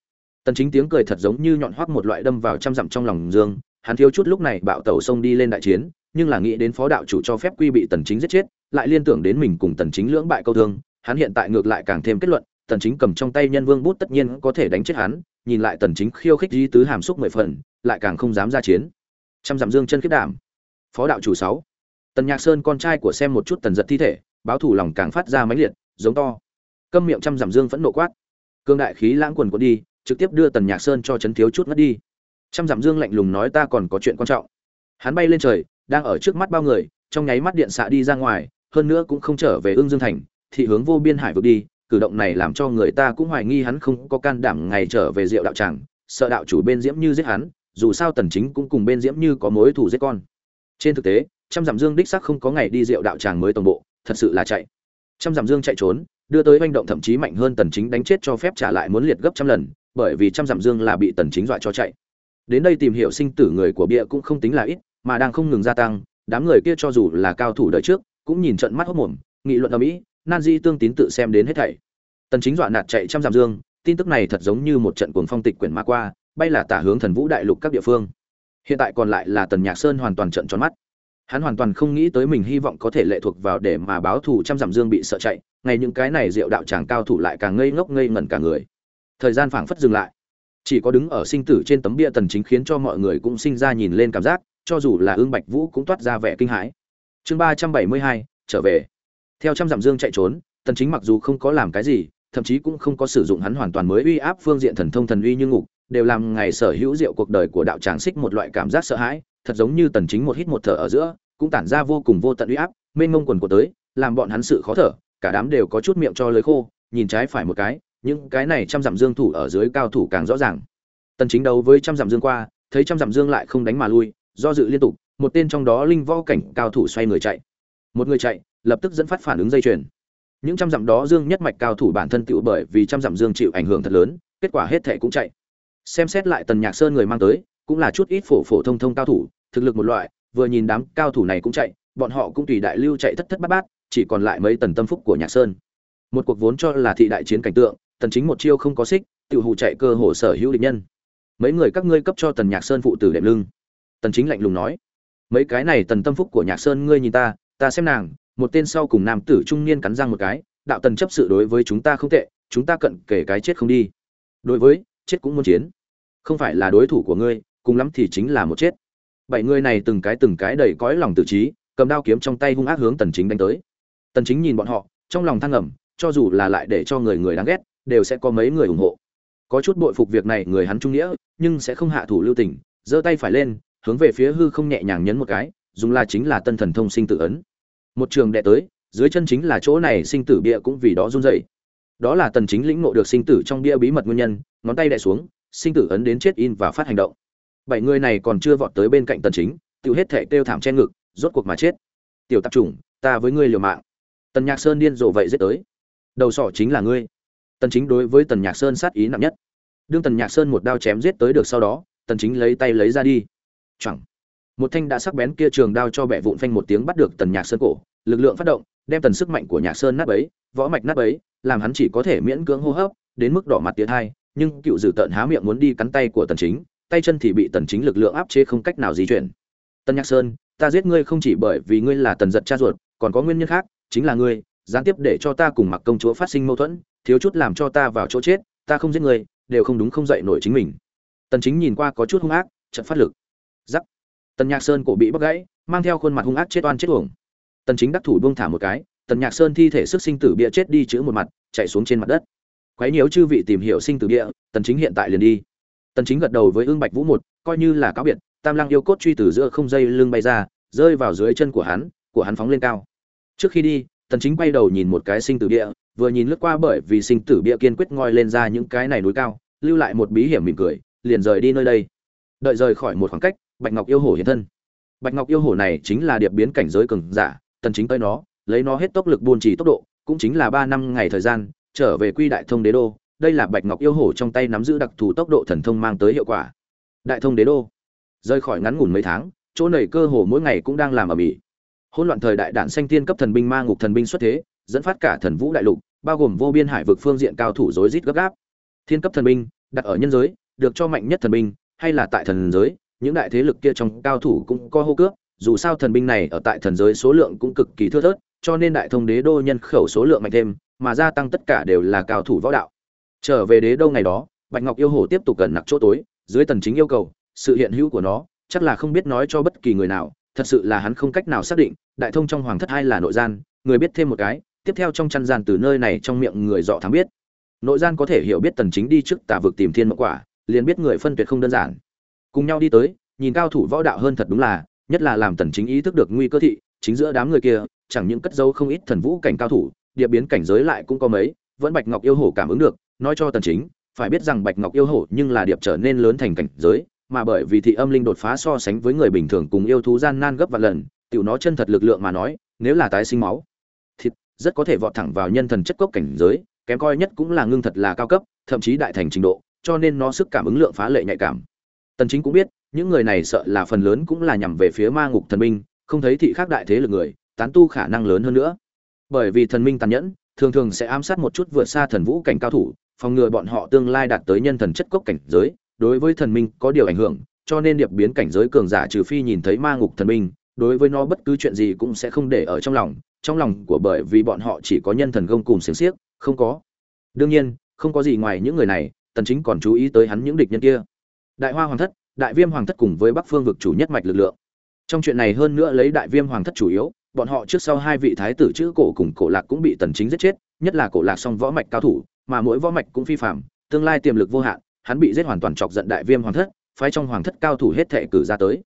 Tần chính tiếng cười thật giống như nhọn hoắc một loại đâm vào trăm dặm trong lòng dương, hắn thiếu chút lúc này bạo tẩu sông đi lên đại chiến nhưng là nghĩ đến phó đạo chủ cho phép quy bị tần chính giết chết, lại liên tưởng đến mình cùng tần chính lưỡng bại câu thương, hắn hiện tại ngược lại càng thêm kết luận, tần chính cầm trong tay nhân vương bút tất nhiên có thể đánh chết hắn, nhìn lại tần chính khiêu khích di tứ hàm xúc mười phần, lại càng không dám ra chiến. Trăm dặm dương chân kết đảm. Phó đạo chủ sáu. Tần nhạc sơn con trai của xem một chút tần giật thi thể, báo thủ lòng càng phát ra mãnh liệt, giống to. Câm miệng trăm dặm dương phẫn nộ quát. Cương đại khí lãng quần của đi, trực tiếp đưa tần nhạc sơn cho chấn thiếu chút ngất đi. Trăm dặm dương lạnh lùng nói ta còn có chuyện quan trọng. Hắn bay lên trời đang ở trước mắt bao người, trong nháy mắt điện xạ đi ra ngoài, hơn nữa cũng không trở về ương dương thành, thị hướng vô biên hải vực đi, cử động này làm cho người ta cũng hoài nghi hắn không có can đảm ngày trở về diệu đạo tràng, sợ đạo chủ bên diễm như giết hắn, dù sao tần chính cũng cùng bên diễm như có mối thù giết con. Trên thực tế, trăm dặm dương đích xác không có ngày đi diệu đạo tràng mới toàn bộ, thật sự là chạy. Trăm dặm dương chạy trốn, đưa tới manh động thậm chí mạnh hơn tần chính đánh chết cho phép trả lại muốn liệt gấp trăm lần, bởi vì trăm dặm dương là bị tần chính dọa cho chạy. Đến đây tìm hiểu sinh tử người của bia cũng không tính là ít mà đang không ngừng gia tăng, đám người kia cho dù là cao thủ đời trước, cũng nhìn trận mắt hốc mồm, nghị luận ở mỹ nan di tương tín tự xem đến hết thảy. Tần chính dọa nạt chạy trăm dặm dương, tin tức này thật giống như một trận cuồng phong tịch quyển ma qua, bay là tả hướng thần vũ đại lục các địa phương. Hiện tại còn lại là tần nhạc sơn hoàn toàn trận tròn mắt. Hắn hoàn toàn không nghĩ tới mình hy vọng có thể lệ thuộc vào để mà báo thù trăm dặm dương bị sợ chạy, ngày những cái này diệu đạo chàng cao thủ lại càng ngây ngốc ngây ngẩn cả người. Thời gian phảng phất dừng lại. Chỉ có đứng ở sinh tử trên tấm bia tần chính khiến cho mọi người cũng sinh ra nhìn lên cảm giác cho dù là ương bạch vũ cũng toát ra vẻ kinh hãi. Chương ba trăm bảy mươi hai, trở về. Theo trăm dặm dương chạy trốn, tần chính mặc dù không có làm cái gì, thậm chí cũng không có sử dụng hắn hoàn toàn mới uy áp phương diện thần thông thần uy như ngục, đều làm ngày sở hữu diệu cuộc đời của đạo tràng xích một loại cảm giác sợ hãi, thật giống như tần chính một hít một thở ở giữa, cũng tản ra vô cùng vô tận uy áp, mênh mông quần của tới, làm bọn hắn sự khó thở, cả đám đều có chút miệng cho lưới khô, nhìn trái phải một cái, những cái này trăm dặm dương thủ ở dưới cao thủ càng rõ ràng. Tần chính đấu với trăm dặm dương qua, thấy trăm dặm dương lại không đánh mà lui do dự liên tục, một tên trong đó linh võ cảnh cao thủ xoay người chạy. Một người chạy, lập tức dẫn phát phản ứng dây chuyền. Những trăm dặm đó dương nhất mạch cao thủ bản thân tựu bởi vì trăm dặm dương chịu ảnh hưởng thật lớn, kết quả hết thể cũng chạy. Xem xét lại tần nhạc sơn người mang tới, cũng là chút ít phổ phổ thông thông cao thủ, thực lực một loại, vừa nhìn đám cao thủ này cũng chạy, bọn họ cũng tùy đại lưu chạy thất thất bát bát, chỉ còn lại mấy tần tâm phúc của nhạc sơn. Một cuộc vốn cho là thị đại chiến cảnh tượng, tần chính một chiêu không có xích tự hù chạy cơ hồ sở hữu địch nhân. Mấy người các ngươi cấp cho tần nhạc sơn phụ tử đệm lưng tần chính lạnh lùng nói, mấy cái này tần tâm phúc của nhạc sơn ngươi nhìn ta ta xem nàng, một tên sau cùng nam tử trung niên cắn răng một cái, đạo tần chấp sự đối với chúng ta không tệ, chúng ta cận kể cái chết không đi. Đối với, chết cũng muốn chiến. Không phải là đối thủ của ngươi, cùng lắm thì chính là một chết. Bảy người này từng cái từng cái đầy cõi lòng tự trí, cầm đao kiếm trong tay hung ác hướng tần chính đánh tới. Tần chính nhìn bọn họ, trong lòng thăng ngầm, cho dù là lại để cho người người đáng ghét, đều sẽ có mấy người ủng hộ. Có chút bội phục việc này người hắn trung nghĩa, nhưng sẽ không hạ thủ lưu tình, giơ tay phải lên hướng về phía hư không nhẹ nhàng nhấn một cái, dùng là chính là tân thần thông sinh tử ấn. Một trường đệ tới, dưới chân chính là chỗ này sinh tử bia cũng vì đó run rẩy. Đó là tần chính lĩnh ngộ được sinh tử trong bia bí mật nguyên nhân, ngón tay đè xuống, sinh tử ấn đến chết in và phát hành động. Bảy người này còn chưa vọt tới bên cạnh tần chính tiêu hết thể tiêu thảm trên ngực, rốt cuộc mà chết. Tiểu tạp chủng, ta với ngươi liều mạng. Tần nhạc sơn điên rồ vậy giết tới. Đầu sỏ chính là ngươi. Tần chính đối với tần nhạc sơn sát ý nặng nhất. Đương tần nhạc sơn một đao chém giết tới được sau đó, tần chính lấy tay lấy ra đi chẳng. Một thanh đã sắc bén kia trường đao cho bẻ vụn phanh một tiếng bắt được tần nhạc sơn cổ, lực lượng phát động, đem tần sức mạnh của nhạc sơn nát bấy, võ mạch nát bấy, làm hắn chỉ có thể miễn cưỡng hô hấp, đến mức đỏ mặt tiến hai, nhưng cựu dử tận há miệng muốn đi cắn tay của tần chính, tay chân thì bị tần chính lực lượng áp chế không cách nào di chuyển. Tần nhạc sơn, ta giết ngươi không chỉ bởi vì ngươi là tần giật cha ruột, còn có nguyên nhân khác, chính là ngươi, gián tiếp để cho ta cùng mặc công chúa phát sinh mâu thuẫn, thiếu chút làm cho ta vào chỗ chết, ta không giết ngươi, đều không đúng không dậy nổi chính mình. Tần chính nhìn qua có chút hung ác trận phát lực giắc. Tần nhạc sơn cổ bị bóc gãy, mang theo khuôn mặt hung ác chết oan chết uổng. Tần chính đắc thủ buông thả một cái, tần nhạc sơn thi thể sức sinh tử bia chết đi chữ một mặt, chạy xuống trên mặt đất. Quấy nhiễu chư vị tìm hiểu sinh tử địa tần chính hiện tại liền đi. Tần chính gật đầu với ương bạch vũ một, coi như là cáo biệt, tam lăng yêu cốt truy từ giữa không dây lưng bay ra, rơi vào dưới chân của hắn của hắn phóng lên cao. Trước khi đi, tần chính quay đầu nhìn một cái sinh tử địa vừa nhìn lướt qua bởi vì sinh tử địa kiên quyết ngoi lên ra những cái này núi cao, lưu lại một bí hiểm mỉm cười, liền rời đi nơi đây đợi rời khỏi một khoảng cách, bạch ngọc yêu hổ hiện thân. Bạch ngọc yêu hổ này chính là điệp biến cảnh giới cường giả, tần chính tới nó, lấy nó hết tốc lực buôn trì tốc độ, cũng chính là 3 năm ngày thời gian, trở về quy đại thông đế đô. Đây là bạch ngọc yêu hổ trong tay nắm giữ đặc thù tốc độ thần thông mang tới hiệu quả. Đại thông đế đô. Rời khỏi ngắn ngủn mấy tháng, chỗ này cơ hồ mỗi ngày cũng đang làm ở mỹ. Hỗn loạn thời đại đạn xanh tiên cấp thần binh ma ngục thần binh xuất thế, dẫn phát cả thần vũ đại lục, bao gồm vô biên hải vực phương diện cao thủ rối rít gấp gáp. Thiên cấp thần binh, đặt ở nhân giới, được cho mạnh nhất thần binh hay là tại thần giới, những đại thế lực kia trong cao thủ cũng có hô cướp dù sao thần binh này ở tại thần giới số lượng cũng cực kỳ thưa thớt, cho nên đại thông đế đô nhân khẩu số lượng mạnh thêm, mà gia tăng tất cả đều là cao thủ võ đạo. Trở về đế đô ngày đó, bạch ngọc yêu hồ tiếp tục cần nặc chỗ tối, dưới tần chính yêu cầu, sự hiện hữu của nó, chắc là không biết nói cho bất kỳ người nào, thật sự là hắn không cách nào xác định, đại thông trong hoàng thất hay là nội gian, người biết thêm một cái, tiếp theo trong chăn gian từ nơi này trong miệng người dọ thám biết. Nội gian có thể hiểu biết tần chính đi trước tà vực tìm thiên mộng quả liền biết người phân tuyệt không đơn giản. Cùng nhau đi tới, nhìn cao thủ võ đạo hơn thật đúng là, nhất là làm tần chính ý thức được nguy cơ thị, chính giữa đám người kia, chẳng những cất giấu không ít thần vũ cảnh cao thủ, địa biến cảnh giới lại cũng có mấy, vẫn bạch ngọc yêu hổ cảm ứng được, nói cho tần chính, phải biết rằng bạch ngọc yêu hổ nhưng là điệp trở nên lớn thành cảnh giới, mà bởi vì thị âm linh đột phá so sánh với người bình thường cùng yêu thú gian nan gấp vạn lần, tiểu nó chân thật lực lượng mà nói, nếu là tái sinh máu, thịt rất có thể vọt thẳng vào nhân thần chất cốc cảnh giới, kém coi nhất cũng là ngưng thật là cao cấp, thậm chí đại thành trình độ cho nên nó sức cảm ứng lượng phá lệ nhạy cảm. Tần chính cũng biết, những người này sợ là phần lớn cũng là nhằm về phía ma ngục thần minh, không thấy thị khác đại thế lực người, tán tu khả năng lớn hơn nữa. Bởi vì thần minh tàn nhẫn, thường thường sẽ ám sát một chút vượt xa thần vũ cảnh cao thủ, phòng ngừa bọn họ tương lai đạt tới nhân thần chất cốc cảnh giới. Đối với thần minh có điều ảnh hưởng, cho nên điệp biến cảnh giới cường giả trừ phi nhìn thấy ma ngục thần minh, đối với nó bất cứ chuyện gì cũng sẽ không để ở trong lòng. Trong lòng của bởi vì bọn họ chỉ có nhân thần gông cùng xiềng xiếc, không có. Đương nhiên, không có gì ngoài những người này tần chính còn chú ý tới hắn những địch nhân kia. Đại hoa hoàng thất, đại viêm hoàng thất cùng với bắc phương vực chủ nhất mạch lực lượng. Trong chuyện này hơn nữa lấy đại viêm hoàng thất chủ yếu, bọn họ trước sau hai vị thái tử chữ cổ cùng cổ lạc cũng bị tần chính giết chết, nhất là cổ lạc song võ mạch cao thủ, mà mỗi võ mạch cũng phi phạm, tương lai tiềm lực vô hạn, hắn bị giết hoàn toàn chọc giận đại viêm hoàng thất, phái trong hoàng thất cao thủ hết thệ cử ra tới.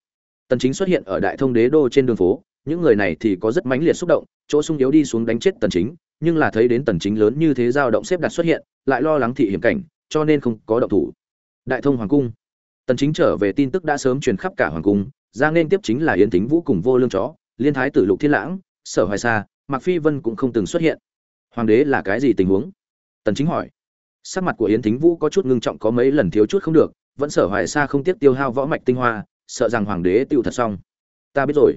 Tần chính xuất hiện ở đại thông đế đô trên đường phố, những người này thì có rất mãnh liệt xúc động, chỗ sung yếu đi xuống đánh chết tần chính, nhưng là thấy đến tần chính lớn như thế dao động xếp đặt xuất hiện, lại lo lắng thị hiểm cảnh cho nên không có động thủ. Đại thông hoàng cung. Tần chính trở về tin tức đã sớm truyền khắp cả hoàng cung, ra nên tiếp chính là yến tĩnh vũ cùng vô lương chó, liên thái tử lục thiên lãng, sở hoài sa, mạc phi vân cũng không từng xuất hiện. Hoàng đế là cái gì tình huống? Tần chính hỏi. Sắc mặt của yến thính vũ có chút ngưng trọng, có mấy lần thiếu chút không được, vẫn sở hoài sa không tiếc tiêu hao võ mạch tinh hoa, sợ rằng hoàng đế tiêu thật xong. Ta biết rồi.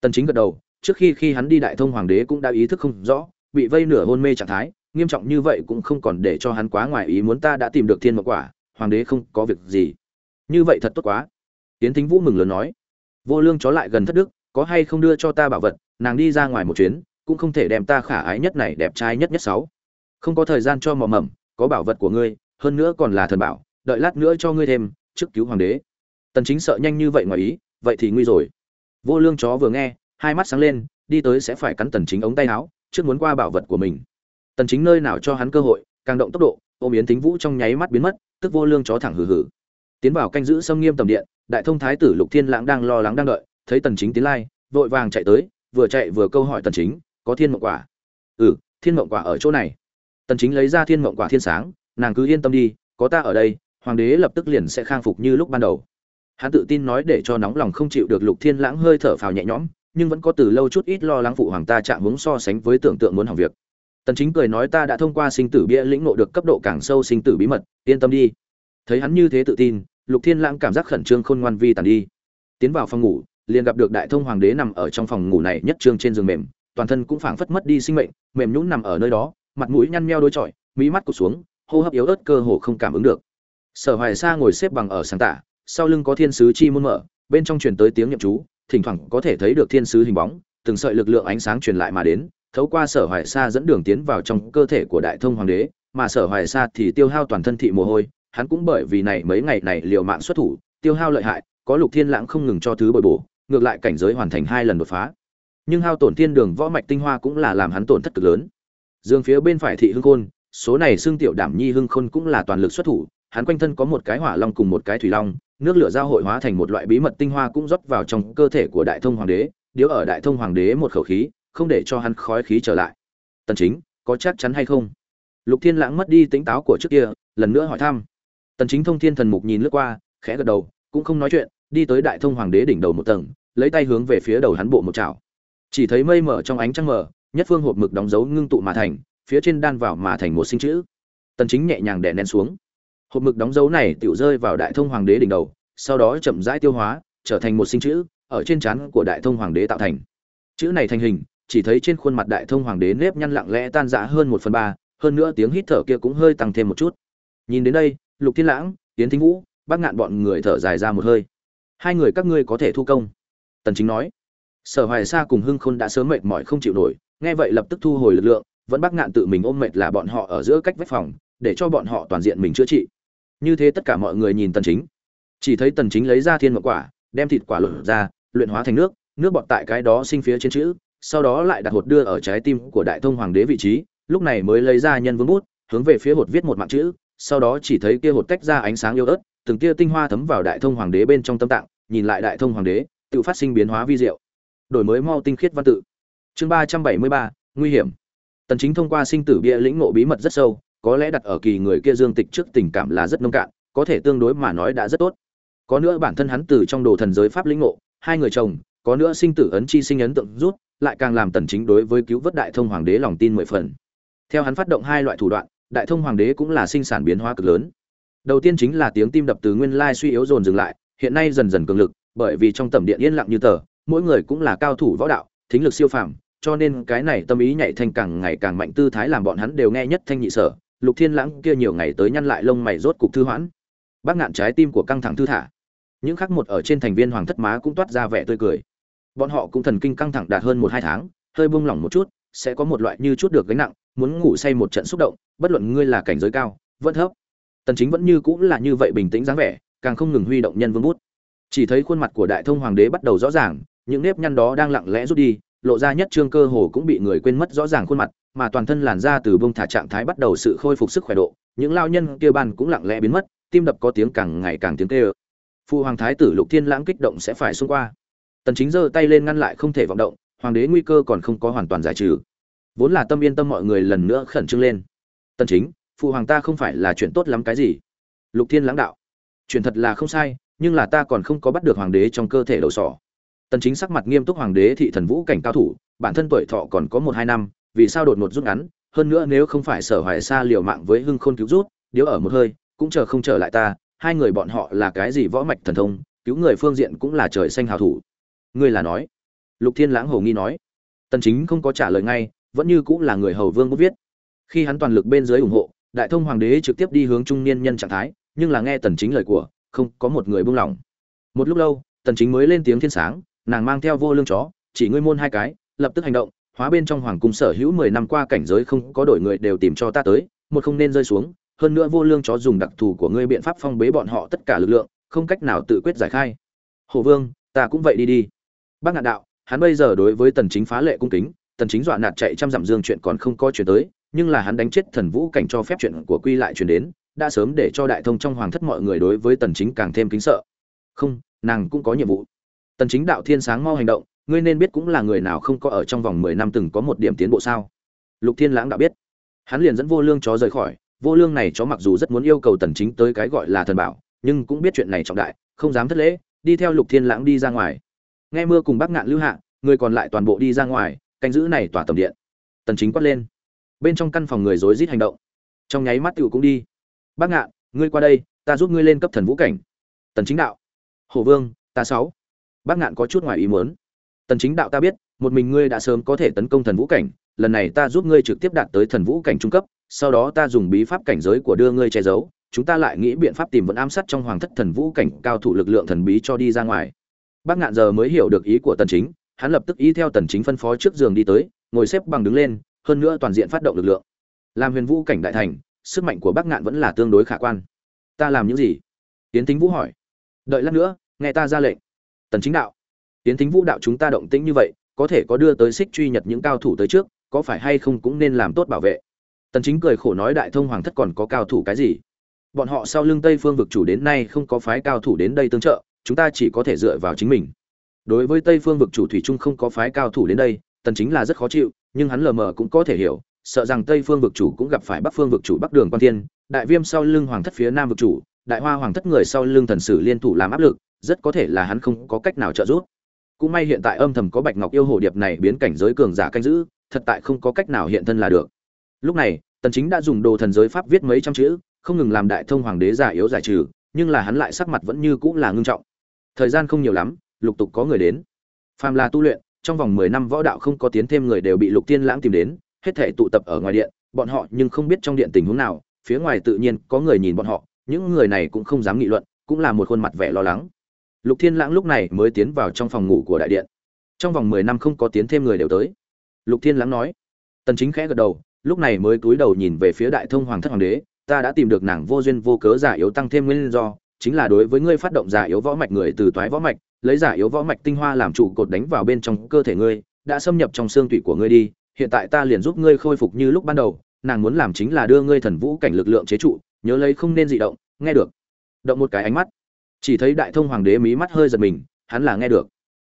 Tần chính gật đầu, trước khi khi hắn đi đại thông hoàng đế cũng đã ý thức không rõ, bị vây nửa hôn mê trạng thái nghiêm trọng như vậy cũng không còn để cho hắn quá ngoài ý muốn ta đã tìm được thiên mộc quả, hoàng đế không có việc gì. Như vậy thật tốt quá. Tiến thính vũ mừng lớn nói. Vô lương chó lại gần thất đức, có hay không đưa cho ta bảo vật, nàng đi ra ngoài một chuyến, cũng không thể đem ta khả ái nhất này đẹp trai nhất nhất sáu. Không có thời gian cho mò mẩm có bảo vật của ngươi, hơn nữa còn là thần bảo, đợi lát nữa cho ngươi thêm, trước cứu hoàng đế. Tần chính sợ nhanh như vậy ngoài ý, vậy thì nguy rồi. Vô lương chó vừa nghe, hai mắt sáng lên, đi tới sẽ phải cắn tần chính ống tay áo, trước muốn qua bảo vật của mình tần chính nơi nào cho hắn cơ hội, càng động tốc độ, ôm yến thính vũ trong nháy mắt biến mất, tức vô lương chó thẳng hừ hừ. Tiến vào canh giữ sâm nghiêm tầm điện, đại thông thái tử lục thiên lãng đang lo lắng đang đợi, thấy tần chính tiến lai, vội vàng chạy tới, vừa chạy vừa câu hỏi tần chính, có thiên mộng quả? Ừ thiên mộng quả ở chỗ này. Tần chính lấy ra thiên mộng quả thiên sáng, nàng cứ yên tâm đi, có ta ở đây, hoàng đế lập tức liền sẽ khang phục như lúc ban đầu. Hắn tự tin nói để cho nóng lòng không chịu được lục thiên lãng hơi thở phào nhẹ nhõm, nhưng vẫn có từ lâu chút ít lo lắng phụ hoàng ta chạm hướng so sánh với tưởng tượng muốn hỏng việc tần chính cười nói ta đã thông qua sinh tử bia lĩnh ngộ được cấp độ càng sâu sinh tử bí mật yên tâm đi. Thấy hắn như thế tự tin lục thiên lãng cảm giác khẩn trương khôn ngoan vi tàn đi. Tiến vào phòng ngủ liền gặp được đại thông hoàng đế nằm ở trong phòng ngủ này nhất trương trên giường mềm toàn thân cũng phảng phất mất đi sinh mệnh mềm nhũn nằm ở nơi đó mặt mũi nhăn nheo đối chọi, mí mắt cụt xuống hô hấp yếu ớt cơ hồ không cảm ứng được. Sở hoài sa ngồi xếp bằng ở sáng tả sau lưng có thiên sứ chi môn mở bên trong truyền tới tiếng niệm chú thỉnh thoảng có thể thấy được thiên sứ hình bóng từng sợi lực lượng ánh sáng truyền lại mà đến thấu qua sở hoài sa dẫn đường tiến vào trong cơ thể của đại thông hoàng đế, mà sở hoài sa thì tiêu hao toàn thân thị mồ hôi, hắn cũng bởi vì này mấy ngày này liều mạng xuất thủ, tiêu hao lợi hại, có lục thiên lãng không ngừng cho thứ bồi bổ, ngược lại cảnh giới hoàn thành hai lần đột phá. Nhưng hao tổn thiên đường võ mạch tinh hoa cũng là làm hắn tổn thất cực lớn. Dương phía bên phải thị hưng khôn, số này xương tiểu đảm nhi hưng khôn cũng là toàn lực xuất thủ, hắn quanh thân có một cái hỏa long cùng một cái thủy long, nước lửa giao hội hóa thành một loại bí mật tinh hoa cũng rót vào trong cơ thể của đại thông hoàng đế, điếu ở đại thông hoàng đế một khẩu khí không để cho hắn khói khí trở lại. Tần chính, có chắc chắn hay không? Lục thiên lãng mất đi tính táo của trước kia, lần nữa hỏi thăm. Tần chính thông thiên thần mục nhìn lướt qua, khẽ gật đầu, cũng không nói chuyện, đi tới đại thông hoàng đế đỉnh đầu một tầng, lấy tay hướng về phía đầu hắn bộ một chảo. Chỉ thấy mây mở trong ánh trăng mở nhất phương hộp mực đóng dấu ngưng tụ mà thành, phía trên đan vào mà thành một sinh chữ. Tần chính nhẹ nhàng đè nén xuống. Hộp mực đóng dấu này tiểu rơi vào đại thông hoàng đế đỉnh đầu, sau đó chậm rãi tiêu hóa, trở thành một sinh chữ, ở trên trán của đại thông hoàng đế tạo thành. Chữ này thành hình chỉ thấy trên khuôn mặt đại thông hoàng đế nếp nhăn lặng lẽ tan rã hơn một phần ba, hơn nữa tiếng hít thở kia cũng hơi tăng thêm một chút. Nhìn đến đây, lục thiên lãng tiến thính vũ, bác ngạn bọn người thở dài ra một hơi. Hai người các ngươi có thể thu công. Tần chính nói. Sở hoài sa cùng hưng khôn đã sớm mệt mỏi không chịu nổi, nghe vậy lập tức thu hồi lực lượng, vẫn bác ngạn tự mình ôm mệt là bọn họ ở giữa cách vách phòng, để cho bọn họ toàn diện mình chữa trị. Như thế tất cả mọi người nhìn tần chính. Chỉ thấy tần chính lấy ra thiên mộng quả, đem thịt quả lột ra, luyện hóa thành nước nước bọt tại cái đó sinh phía trên chữ sau đó lại đặt hột đưa ở trái tim của đại thông hoàng đế vị trí, lúc này mới lấy ra nhân vương bút, hướng về phía hột viết một mạng chữ, sau đó chỉ thấy kia hột tách ra ánh sáng yêu ớt, từng tia tinh hoa thấm vào đại thông hoàng đế bên trong tâm tạng, nhìn lại đại thông hoàng đế, tự phát sinh biến hóa vi diệu. Đổi mới mau tinh khiết văn tự. Chương ba trăm bảy mươi ba, nguy hiểm. Tần chính thông qua sinh tử bia lĩnh ngộ bí mật rất sâu, có lẽ đặt ở kỳ người kia dương tịch trước tình cảm là rất nông cạn, có thể tương đối mà nói đã rất tốt. Có nữa bản thân hắn từ trong đồ thần giới pháp lĩnh ngộ, hai người chồng, có nữa sinh tử ấn chi sinh ấn tượng rút lại càng làm tần chính đối với cứu vớt đại thông hoàng đế lòng tin mười phần. Theo hắn phát động hai loại thủ đoạn, đại thông hoàng đế cũng là sinh sản biến hóa cực lớn. Đầu tiên chính là tiếng tim đập từ nguyên lai suy yếu dồn dừng lại, hiện nay dần dần cường lực, bởi vì trong tầm điện yên lặng như tờ, mỗi người cũng là cao thủ võ đạo, thính lực siêu phàm, cho nên cái này tâm ý nhảy thành càng ngày càng mạnh tư thái làm bọn hắn đều nghe nhất thanh nhị sở, lục thiên lãng kia nhiều ngày tới nhăn lại lông mày rốt cục thư hoãn. Bác ngạn trái tim của căng thẳng thư thả. Những khắc một ở trên thành viên hoàng thất má cũng toát ra vẻ tươi cười bọn họ cũng thần kinh căng thẳng đạt hơn một hai tháng, hơi buông lỏng một chút, sẽ có một loại như chút được gánh nặng, muốn ngủ say một trận xúc động, bất luận ngươi là cảnh giới cao, vẫn thấp. Tần chính vẫn như cũng là như vậy bình tĩnh dáng vẻ, càng không ngừng huy động nhân vương bút. Chỉ thấy khuôn mặt của đại thông hoàng đế bắt đầu rõ ràng, những nếp nhăn đó đang lặng lẽ rút đi, lộ ra nhất trương cơ hồ cũng bị người quên mất rõ ràng khuôn mặt, mà toàn thân làn da từ bông thả trạng thái bắt đầu sự khôi phục sức khỏe độ, những lao nhân kia ban cũng lặng lẽ biến mất, tim đập có tiếng càng ngày càng tiếng kêu. Phu hoàng thái tử lục thiên lãng kích động sẽ phải xông qua tần chính giơ tay lên ngăn lại không thể vọng động, hoàng đế nguy cơ còn không có hoàn toàn giải trừ. Vốn là tâm yên tâm mọi người lần nữa khẩn trương lên. Tần chính, phụ hoàng ta không phải là chuyện tốt lắm cái gì? Lục thiên lãng đạo. Chuyện thật là không sai, nhưng là ta còn không có bắt được hoàng đế trong cơ thể đầu sỏ. Tần chính sắc mặt nghiêm túc hoàng đế thị thần vũ cảnh cao thủ, bản thân tuổi thọ còn có một hai năm, vì sao đột ngột rút ngắn? Hơn nữa nếu không phải sở hoài xa liều mạng với hưng khôn cứu rút, điếu ở một hơi, cũng chờ không trở lại ta, hai người bọn họ là cái gì võ mạch thần thông, cứu người phương diện cũng là trời xanh hào thủ ngươi là nói. Lục thiên lãng hầu nghi nói. Tần chính không có trả lời ngay, vẫn như cũng là người hầu vương bút viết. Khi hắn toàn lực bên dưới ủng hộ, đại thông hoàng đế trực tiếp đi hướng trung niên nhân trạng thái, nhưng là nghe tần chính lời của, không có một người buông lỏng. Một lúc lâu, tần chính mới lên tiếng thiên sáng, nàng mang theo vô lương chó, chỉ ngươi môn hai cái, lập tức hành động, hóa bên trong hoàng cung sở hữu 10 năm qua cảnh giới không có đổi người đều tìm cho ta tới, một không nên rơi xuống, hơn nữa vô lương chó dùng đặc thù của ngươi biện pháp phong bế bọn họ tất cả lực lượng, không cách nào tự quyết giải khai. Hồ vương, ta cũng vậy đi đi bác ngạn đạo, hắn bây giờ đối với tần chính phá lệ cung kính, tần chính dọa nạt chạy trăm dặm dương chuyện còn không có chuyện tới, nhưng là hắn đánh chết thần vũ cảnh cho phép chuyện của quy lại truyền đến, đã sớm để cho đại thông trong hoàng thất mọi người đối với tần chính càng thêm kính sợ. Không, nàng cũng có nhiệm vụ. Tần chính đạo thiên sáng mau hành động, ngươi nên biết cũng là người nào không có ở trong vòng 10 năm từng có một điểm tiến bộ sao? Lục thiên lãng đã biết. Hắn liền dẫn vô lương chó rời khỏi, vô lương này chó mặc dù rất muốn yêu cầu tần chính tới cái gọi là thần bảo, nhưng cũng biết chuyện này trọng đại, không dám thất lễ, đi theo lục thiên lãng đi ra ngoài nghe mưa cùng bác ngạn lưu hạ, người còn lại toàn bộ đi ra ngoài, canh giữ này tỏa tầm điện. Tần chính quát lên. Bên trong căn phòng người rối rít hành động. Trong nháy mắt tiểu cũng đi. Bác ngạn, ngươi qua đây, ta giúp ngươi lên cấp thần vũ cảnh. Tần chính đạo. Hổ vương, ta sáu. Bác ngạn có chút ngoài ý muốn. Tần chính đạo ta biết, một mình ngươi đã sớm có thể tấn công thần vũ cảnh, lần này ta giúp ngươi trực tiếp đạt tới thần vũ cảnh trung cấp, sau đó ta dùng bí pháp cảnh giới của đưa ngươi che giấu, chúng ta lại nghĩ biện pháp tìm vẫn ám sát trong hoàng thất thần vũ cảnh cao thủ lực lượng thần bí cho đi ra ngoài bác ngạn giờ mới hiểu được ý của tần chính, hắn lập tức ý theo tần chính phân phó trước giường đi tới, ngồi xếp bằng đứng lên, hơn nữa toàn diện phát động lực lượng. Làm huyền vũ cảnh đại thành, sức mạnh của bác ngạn vẫn là tương đối khả quan. Ta làm những gì? Tiến tính vũ hỏi. Đợi lát nữa, nghe ta ra lệnh. Tần chính đạo. Tiến tính vũ đạo chúng ta động tĩnh như vậy, có thể có đưa tới xích truy nhật những cao thủ tới trước, có phải hay không cũng nên làm tốt bảo vệ. Tần chính cười khổ nói đại thông hoàng thất còn có cao thủ cái gì? Bọn họ sau lưng tây phương vực chủ đến nay không có phái cao thủ đến đây tương trợ chúng ta chỉ có thể dựa vào chính mình. Đối với tây phương vực chủ thủy trung không có phái cao thủ đến đây, tần chính là rất khó chịu, nhưng hắn lờ mờ cũng có thể hiểu, sợ rằng tây phương vực chủ cũng gặp phải bắc phương vực chủ bắc đường quan thiên, đại viêm sau lưng hoàng thất phía nam vực chủ, đại hoa hoàng thất người sau lưng thần sử liên thủ làm áp lực, rất có thể là hắn không có cách nào trợ giúp. Cũng may hiện tại âm thầm có bạch ngọc yêu hồ điệp này biến cảnh giới cường giả canh giữ, thật tại không có cách nào hiện thân là được. Lúc này, tần chính đã dùng đồ thần giới pháp viết mấy trăm chữ, không ngừng làm đại thông hoàng đế giả yếu giải trừ, nhưng là hắn lại sắc mặt vẫn như cũ là ngưng trọng thời gian không nhiều lắm, lục tục có người đến. Phàm là tu luyện, trong vòng 10 năm võ đạo không có tiến thêm người đều bị lục tiên lãng tìm đến, hết thể tụ tập ở ngoài điện, bọn họ nhưng không biết trong điện tình huống nào, phía ngoài tự nhiên có người nhìn bọn họ, những người này cũng không dám nghị luận, cũng là một khuôn mặt vẻ lo lắng. Lục thiên lãng lúc này mới tiến vào trong phòng ngủ của đại điện. Trong vòng 10 năm không có tiến thêm người đều tới. Lục thiên lãng nói. Tần chính khẽ gật đầu, lúc này mới cúi đầu nhìn về phía đại thông hoàng thất hoàng đế, ta đã tìm được nàng vô duyên vô cớ giả yếu tăng thêm nguyên do chính là đối với ngươi phát động giả yếu võ mạch người từ toái võ mạch, lấy giả yếu võ mạch tinh hoa làm trụ cột đánh vào bên trong cơ thể ngươi, đã xâm nhập trong xương tủy của ngươi đi, hiện tại ta liền giúp ngươi khôi phục như lúc ban đầu, nàng muốn làm chính là đưa ngươi thần vũ cảnh lực lượng chế trụ, nhớ lấy không nên dị động, nghe được. Động một cái ánh mắt. Chỉ thấy đại thông hoàng đế mí mắt hơi giật mình, hắn là nghe được.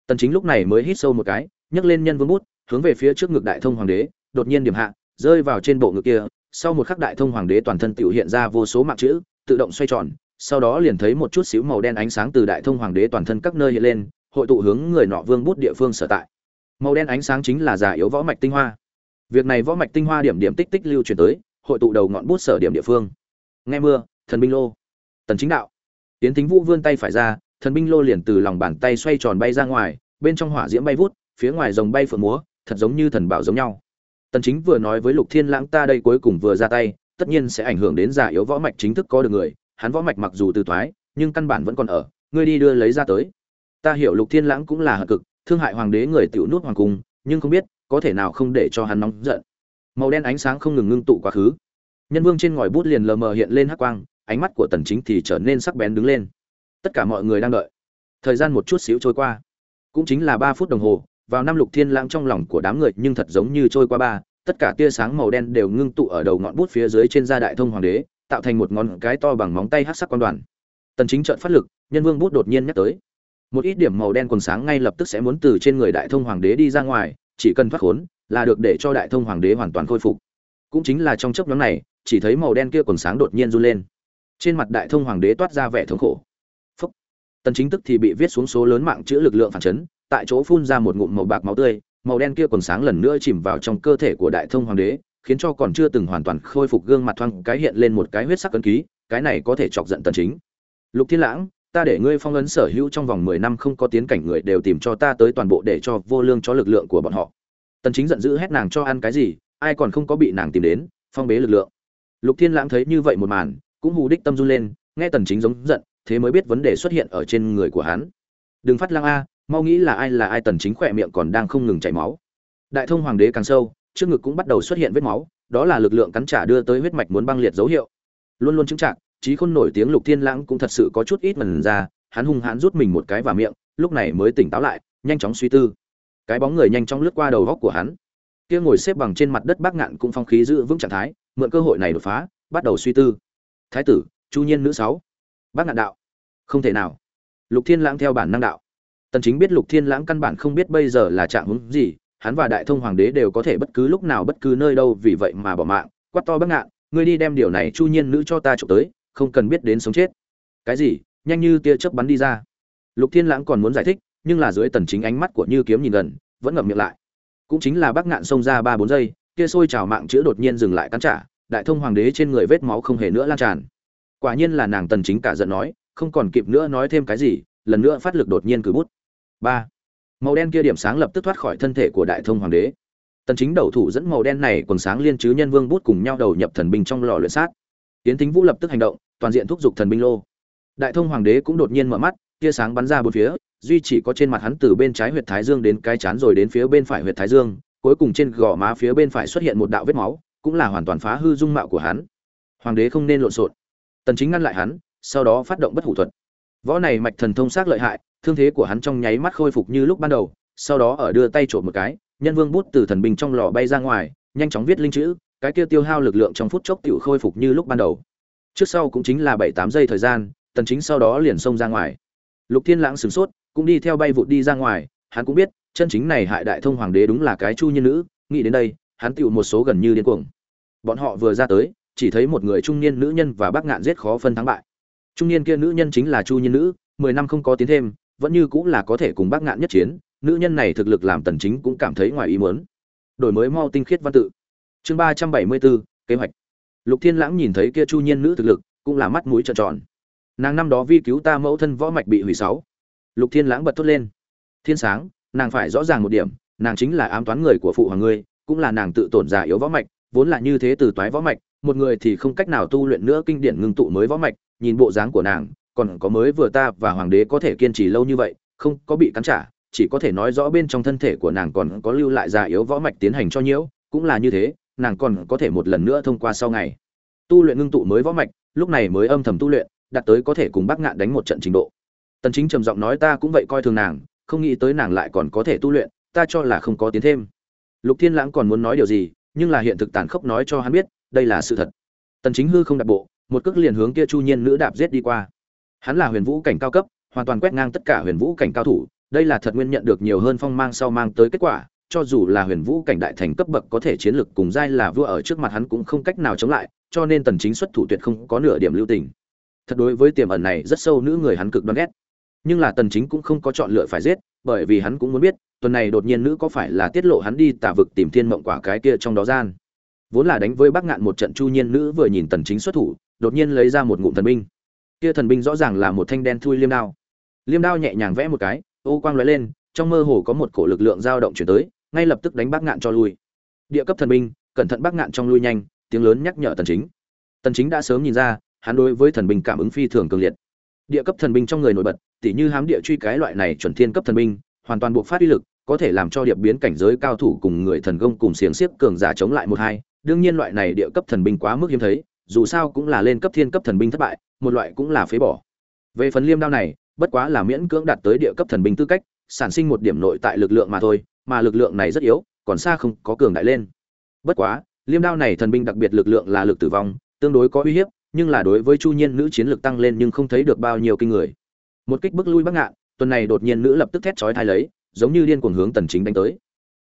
Tần chính lúc này mới hít sâu một cái, nhấc lên nhân vương bút, hướng về phía trước ngực đại thông hoàng đế, đột nhiên điểm hạ, rơi vào trên bộ ngực kia. Sau một khắc đại thông hoàng đế toàn thân tiểu hiện ra vô số mạng chữ, tự động xoay tròn sau đó liền thấy một chút xíu màu đen ánh sáng từ đại thông hoàng đế toàn thân các nơi hiện lên, hội tụ hướng người nọ vương bút địa phương sở tại. Màu đen ánh sáng chính là giả yếu võ mạch tinh hoa. Việc này võ mạch tinh hoa điểm điểm tích tích lưu truyền tới, hội tụ đầu ngọn bút sở điểm địa phương. Nghe mưa, thần binh lô. Tần chính đạo. Tiến thính vũ vươn tay phải ra, thần binh lô liền từ lòng bàn tay xoay tròn bay ra ngoài, bên trong hỏa diễm bay vút, phía ngoài rồng bay phượng múa, thật giống như thần bảo giống nhau. Tần chính vừa nói với lục thiên lãng ta đây cuối cùng vừa ra tay, tất nhiên sẽ ảnh hưởng đến giả yếu võ mạch chính thức có được người hắn võ mạch mặc dù từ thoái, nhưng căn bản vẫn còn ở, ngươi đi đưa lấy ra tới. Ta hiểu lục thiên lãng cũng là hận cực, thương hại hoàng đế người tiểu nút hoàng cung, nhưng không biết, có thể nào không để cho hắn nóng giận. Màu đen ánh sáng không ngừng ngưng tụ quá khứ. Nhân vương trên ngòi bút liền lờ mờ hiện lên hắc quang, ánh mắt của tần chính thì trở nên sắc bén đứng lên. Tất cả mọi người đang đợi. Thời gian một chút xíu trôi qua. Cũng chính là 3 phút đồng hồ, vào năm lục thiên lãng trong lòng của đám người nhưng thật giống như trôi qua ba, tất cả tia sáng màu đen đều ngưng tụ ở đầu ngọn bút phía dưới trên da đại thông hoàng đế tạo thành một ngón cái to bằng móng tay hắc sắc quan đoàn. Tần chính trợn phát lực, nhân vương bút đột nhiên nhắc tới. Một ít điểm màu đen quần sáng ngay lập tức sẽ muốn từ trên người đại thông hoàng đế đi ra ngoài, chỉ cần thoát khốn, là được để cho đại thông hoàng đế hoàn toàn khôi phục. Cũng chính là trong chốc ngắn này, chỉ thấy màu đen kia quần sáng đột nhiên run lên. Trên mặt đại thông hoàng đế toát ra vẻ thống khổ. Phúc. tần chính tức thì bị viết xuống số lớn mạng chữa lực lượng phản chấn, tại chỗ phun ra một ngụm màu bạc máu tươi, màu đen kia quần sáng lần nữa chìm vào trong cơ thể của đại thông hoàng đế khiến cho còn chưa từng hoàn toàn khôi phục gương mặt thoáng cái hiện lên một cái huyết sắc cấn ký, cái này có thể chọc giận tần chính. Lục thiên lãng, ta để ngươi phong ấn sở hữu trong vòng 10 năm không có tiến cảnh người đều tìm cho ta tới toàn bộ để cho vô lương cho lực lượng của bọn họ. Tần chính giận dữ hét nàng cho ăn cái gì, ai còn không có bị nàng tìm đến, phong bế lực lượng. Lục thiên lãng thấy như vậy một màn, cũng hù đích tâm run lên, nghe tần chính giống giận, thế mới biết vấn đề xuất hiện ở trên người của hắn. Đừng phát lang a, mau nghĩ là ai là ai, tần chính khỏe miệng còn đang không ngừng chảy máu. Đại thông hoàng đế càng sâu trước ngực cũng bắt đầu xuất hiện vết máu, đó là lực lượng cắn trả đưa tới huyết mạch muốn băng liệt dấu hiệu. Luôn luôn chứng trạng trí khôn nổi tiếng lục thiên lãng cũng thật sự có chút ít mần ra, hắn hung hãn rút mình một cái vào miệng, lúc này mới tỉnh táo lại, nhanh chóng suy tư. Cái bóng người nhanh chóng lướt qua đầu góc của hắn. Kia ngồi xếp bằng trên mặt đất bác ngạn cũng phong khí giữ vững trạng thái, mượn cơ hội này đột phá, bắt đầu suy tư. Thái tử, chu nhiên nữ sáu. Bác ngạn đạo. Không thể nào. Lục thiên lãng theo bản năng đạo. Tần chính biết lục thiên lãng căn bản không biết bây giờ là trạng huống gì hắn và đại thông hoàng đế đều có thể bất cứ lúc nào bất cứ nơi đâu vì vậy mà bỏ mạng. Quát to bắc ngạn, ngươi đi đem điều này chu nhiên nữ cho ta chụp tới, không cần biết đến sống chết. Cái gì? Nhanh như tia chớp bắn đi ra. Lục thiên lãng còn muốn giải thích, nhưng là dưới tần chính ánh mắt của như kiếm nhìn gần, vẫn ngậm miệng lại. Cũng chính là bác ngạn xông ra ba bốn giây, kia sôi trào mạng chữa đột nhiên dừng lại cắn trả, đại thông hoàng đế trên người vết máu không hề nữa lan tràn. Quả nhiên là nàng tần chính cả giận nói, không còn kịp nữa nói thêm cái gì, lần nữa phát lực đột nhiên cử bút. Ba màu đen kia điểm sáng lập tức thoát khỏi thân thể của đại thông hoàng đế. Tần chính đầu thủ dẫn màu đen này quần sáng liên chứ nhân vương bút cùng nhau đầu nhập thần binh trong lò luyện sát. Tiến thính vũ lập tức hành động, toàn diện thúc giục thần binh lô. Đại thông hoàng đế cũng đột nhiên mở mắt, tia sáng bắn ra bốn phía, duy chỉ có trên mặt hắn từ bên trái huyệt thái dương đến cái chán rồi đến phía bên phải huyệt thái dương, cuối cùng trên gò má phía bên phải xuất hiện một đạo vết máu, cũng là hoàn toàn phá hư dung mạo của hắn. Hoàng đế không nên lộn xộn. Tần chính ngăn lại hắn, sau đó phát động bất hủ thuật. Võ này mạch thần thông sát lợi hại thương thế của hắn trong nháy mắt khôi phục như lúc ban đầu, sau đó ở đưa tay trộm một cái, nhân vương bút từ thần bình trong lò bay ra ngoài, nhanh chóng viết linh chữ, cái kia tiêu hao lực lượng trong phút chốc tiểu khôi phục như lúc ban đầu. Trước sau cũng chính là bảy tám giây thời gian, tần chính sau đó liền xông ra ngoài. Lục thiên lãng sửng sốt, cũng đi theo bay vụt đi ra ngoài, hắn cũng biết, chân chính này hại đại thông hoàng đế đúng là cái chu nhân nữ, nghĩ đến đây, hắn tựu một số gần như điên cuồng. Bọn họ vừa ra tới, chỉ thấy một người trung niên nữ nhân và bác ngạn giết khó phân thắng bại. Trung niên kia nữ nhân chính là chu nhân nữ, mười năm không có tiến thêm vẫn như cũng là có thể cùng bác ngạn nhất chiến, nữ nhân này thực lực làm tần chính cũng cảm thấy ngoài ý muốn. Đổi mới mau tinh khiết văn tự. Chương ba trăm bảy mươi bốn, kế hoạch. Lục thiên lãng nhìn thấy kia chu nhiên nữ thực lực, cũng là mắt mũi tròn tròn. Nàng năm đó vi cứu ta mẫu thân võ mạch bị hủy sáu. Lục thiên lãng bật thốt lên. Thiên sáng, nàng phải rõ ràng một điểm, nàng chính là ám toán người của phụ hoàng ngươi, cũng là nàng tự tổn giả yếu võ mạch, vốn là như thế từ toái võ mạch, một người thì không cách nào tu luyện nữa kinh điển ngưng tụ mới võ mạch, nhìn bộ dáng của nàng còn có mới vừa ta và hoàng đế có thể kiên trì lâu như vậy, không có bị cắn trả, chỉ có thể nói rõ bên trong thân thể của nàng còn có lưu lại già yếu võ mạch tiến hành cho nhiễu, cũng là như thế, nàng còn có thể một lần nữa thông qua sau ngày. Tu luyện ngưng tụ mới võ mạch, lúc này mới âm thầm tu luyện, đạt tới có thể cùng bác ngạn đánh một trận trình độ. Tần chính trầm giọng nói ta cũng vậy coi thường nàng, không nghĩ tới nàng lại còn có thể tu luyện, ta cho là không có tiến thêm. Lục thiên lãng còn muốn nói điều gì, nhưng là hiện thực tàn khốc nói cho hắn biết, đây là sự thật. Tần chính hư không đặt bộ, một cước liền hướng kia chu nhiên nữ đạp giết đi qua hắn là huyền vũ cảnh cao cấp, hoàn toàn quét ngang tất cả huyền vũ cảnh cao thủ, đây là thật nguyên nhận được nhiều hơn phong mang sau mang tới kết quả, cho dù là huyền vũ cảnh đại thành cấp bậc có thể chiến lực cùng giai là vua ở trước mặt hắn cũng không cách nào chống lại, cho nên tần chính xuất thủ tuyệt không có nửa điểm lưu tình. Thật đối với tiềm ẩn này rất sâu nữ người hắn cực đoan ghét. Nhưng là tần chính cũng không có chọn lựa phải giết, bởi vì hắn cũng muốn biết, tuần này đột nhiên nữ có phải là tiết lộ hắn đi tả vực tìm thiên mộng quả cái kia trong đó gian. Vốn là đánh với bắc ngạn một trận chu nhiên nữ vừa nhìn tần chính xuất thủ, đột nhiên lấy ra một ngụm thần binh kia thần binh rõ ràng là một thanh đen thui liêm đao. Liêm đao nhẹ nhàng vẽ một cái, ô quang lóe lên, trong mơ hồ có một cổ lực lượng dao động chuyển tới, ngay lập tức đánh bác ngạn cho lui. Địa cấp thần binh, cẩn thận bác ngạn trong lui nhanh, tiếng lớn nhắc nhở tần chính. Tần chính đã sớm nhìn ra, hắn đối với thần binh cảm ứng phi thường cường liệt. Địa cấp thần binh trong người nổi bật, tỉ như hám địa truy cái loại này chuẩn thiên cấp thần binh, hoàn toàn buộc phát uy lực, có thể làm cho điệp biến cảnh giới cao thủ cùng người thần công cùng xiềng xiếc cường giả chống lại một hai. Đương nhiên loại này địa cấp thần binh quá mức hiếm thấy, dù sao cũng là lên cấp thiên cấp thần binh thất bại một loại cũng là phế bỏ. Về phần liêm đao này, bất quá là miễn cưỡng đạt tới địa cấp thần binh tư cách, sản sinh một điểm nội tại lực lượng mà thôi, mà lực lượng này rất yếu, còn xa không có cường đại lên. Bất quá, liêm đao này thần binh đặc biệt lực lượng là lực tử vong, tương đối có uy hiếp, nhưng là đối với chu nhiên nữ chiến lực tăng lên nhưng không thấy được bao nhiêu kinh người. Một kích bức lui bắc ngạn, tuần này đột nhiên nữ lập tức thét chói thai lấy, giống như điên cuồng hướng tần chính đánh tới.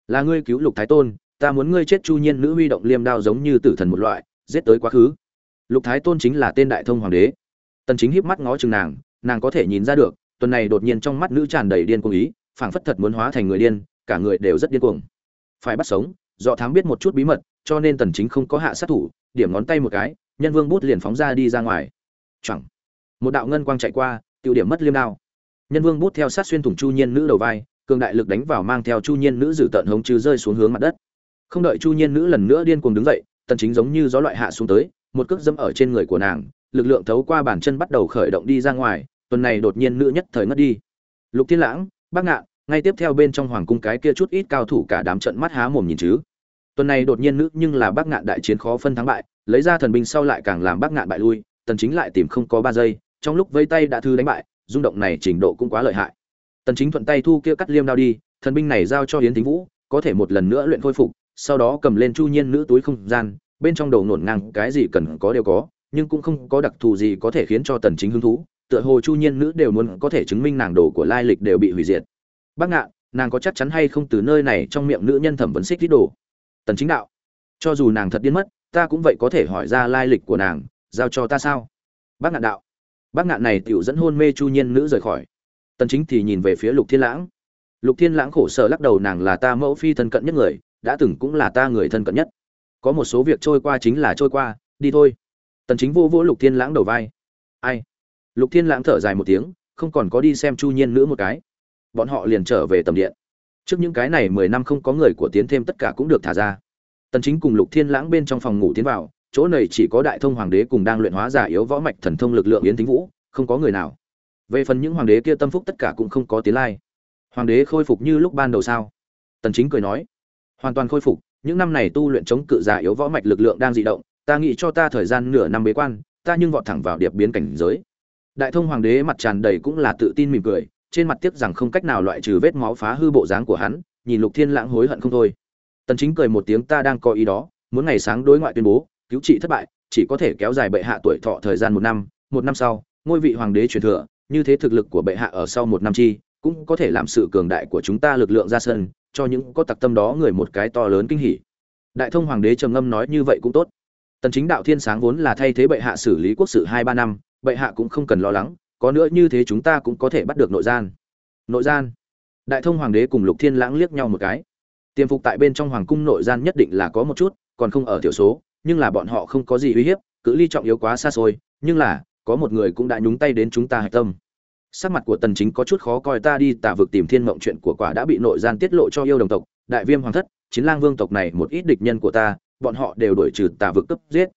Là ngươi cứu lục thái tôn, ta muốn ngươi chết chu nhiên nữ huy động liêm đao giống như tử thần một loại, giết tới quá khứ. Lục thái tôn chính là tên đại thông hoàng đế tần chính híp mắt ngó chừng nàng nàng có thể nhìn ra được, tuần này đột nhiên trong mắt nữ tràn đầy điên cuồng ý, phảng phất thật muốn hóa thành người điên, cả người đều rất điên cuồng. Phải bắt sống, do thám biết một chút bí mật, cho nên tần chính không có hạ sát thủ, điểm ngón tay một cái, nhân vương bút liền phóng ra đi ra ngoài. Chẳng một đạo ngân quang chạy qua, tiêu điểm mất liêm đao. Nhân vương bút theo sát xuyên thủng chu nhiên nữ đầu vai, cường đại lực đánh vào mang theo chu nhiên nữ dự tận hống chứ rơi xuống hướng mặt đất. Không đợi chu nhiên nữ lần nữa điên cuồng đứng dậy, tần chính giống như gió loại hạ xuống tới, một cước dẫm ở trên người của nàng lực lượng thấu qua bàn chân bắt đầu khởi động đi ra ngoài, tuần này đột nhiên nữ nhất thời ngất đi. Lục thiên lãng, bác ngạn, ngay tiếp theo bên trong hoàng cung cái kia chút ít cao thủ cả đám trận mắt há mồm nhìn chứ. Tuần này đột nhiên nữ nhưng là bác ngạn đại chiến khó phân thắng bại, lấy ra thần binh sau lại càng làm bác ngạn bại lui, tần chính lại tìm không có ba giây, trong lúc vây tay đã thư đánh bại, rung động này trình độ cũng quá lợi hại. Tần chính thuận tay thu kia cắt liêm đao đi, thần binh này giao cho yến thính vũ, có thể một lần nữa luyện khôi phục, sau đó cầm lên chu nhiên nữ túi không gian, bên trong đầu nổn ngang, cái gì cần có đều có nhưng cũng không có đặc thù gì có thể khiến cho tần chính hứng thú, tựa hồ chu nhiên nữ đều muốn có thể chứng minh nàng đồ của lai lịch đều bị hủy diệt. Bác ngạn nàng có chắc chắn hay không từ nơi này trong miệng nữ nhân thẩm vấn xích tiết đồ? Tần chính đạo. Cho dù nàng thật điên mất, ta cũng vậy có thể hỏi ra lai lịch của nàng, giao cho ta sao? Bác ngạn đạo. Bác ngạn này tiểu dẫn hôn mê chu nhiên nữ rời khỏi. Tần chính thì nhìn về phía lục thiên lãng. Lục thiên lãng khổ sở lắc đầu nàng là ta mẫu phi thân cận nhất người, đã từng cũng là ta người thân cận nhất. Có một số việc trôi qua chính là trôi qua, đi thôi tần chính vô vô lục thiên lãng đầu vai. Ai? Lục thiên lãng thở dài một tiếng, không còn có đi xem chu nhiên nữa một cái. Bọn họ liền trở về tầm điện. Trước những cái này mười năm không có người của tiến thêm tất cả cũng được thả ra. Tần chính cùng lục thiên lãng bên trong phòng ngủ tiến vào, chỗ này chỉ có đại thông hoàng đế cùng đang luyện hóa giả yếu võ mạch thần thông lực lượng yến thính vũ, không có người nào. Về phần những hoàng đế kia tâm phúc tất cả cũng không có tiến lai. Hoàng đế khôi phục như lúc ban đầu sao? Tần chính cười nói. Hoàn toàn khôi phục, những năm này tu luyện chống cự giả yếu võ mạch lực lượng đang dị động ta nghĩ cho ta thời gian nửa năm bế quan, ta nhưng vọt thẳng vào điệp biến cảnh giới. Đại thông hoàng đế mặt tràn đầy cũng là tự tin mỉm cười, trên mặt tiếc rằng không cách nào loại trừ vết máu phá hư bộ dáng của hắn, nhìn lục thiên lãng hối hận không thôi. Tần chính cười một tiếng, ta đang có ý đó, muốn ngày sáng đối ngoại tuyên bố, cứu trị thất bại, chỉ có thể kéo dài bệ hạ tuổi thọ thời gian một năm một năm sau, ngôi vị hoàng đế truyền thừa, như thế thực lực của bệ hạ ở sau một năm chi, cũng có thể làm sự cường đại của chúng ta lực lượng ra sân, cho những có tặc tâm đó người một cái to lớn kinh hỉ. Đại thông hoàng đế trầm ngâm nói như vậy cũng tốt tần chính đạo thiên sáng vốn là thay thế bệ hạ xử lý quốc sự hai ba năm, bệ hạ cũng không cần lo lắng, có nữa như thế chúng ta cũng có thể bắt được nội gian. Nội gian? Đại thông hoàng đế cùng lục thiên lãng liếc nhau một cái. Tiềm phục tại bên trong hoàng cung nội gian nhất định là có một chút, còn không ở tiểu số, nhưng là bọn họ không có gì uy hiếp, cự ly trọng yếu quá xa xôi, nhưng là, có một người cũng đã nhúng tay đến chúng ta hạch tâm. Sắc mặt của tần chính có chút khó coi ta đi tả vực tìm thiên mộng chuyện của quả đã bị nội gian tiết lộ cho yêu đồng tộc, đại viêm hoàng thất, chiến lang vương tộc này một ít địch nhân của ta bọn họ đều đuổi trừ tà vực cấp giết.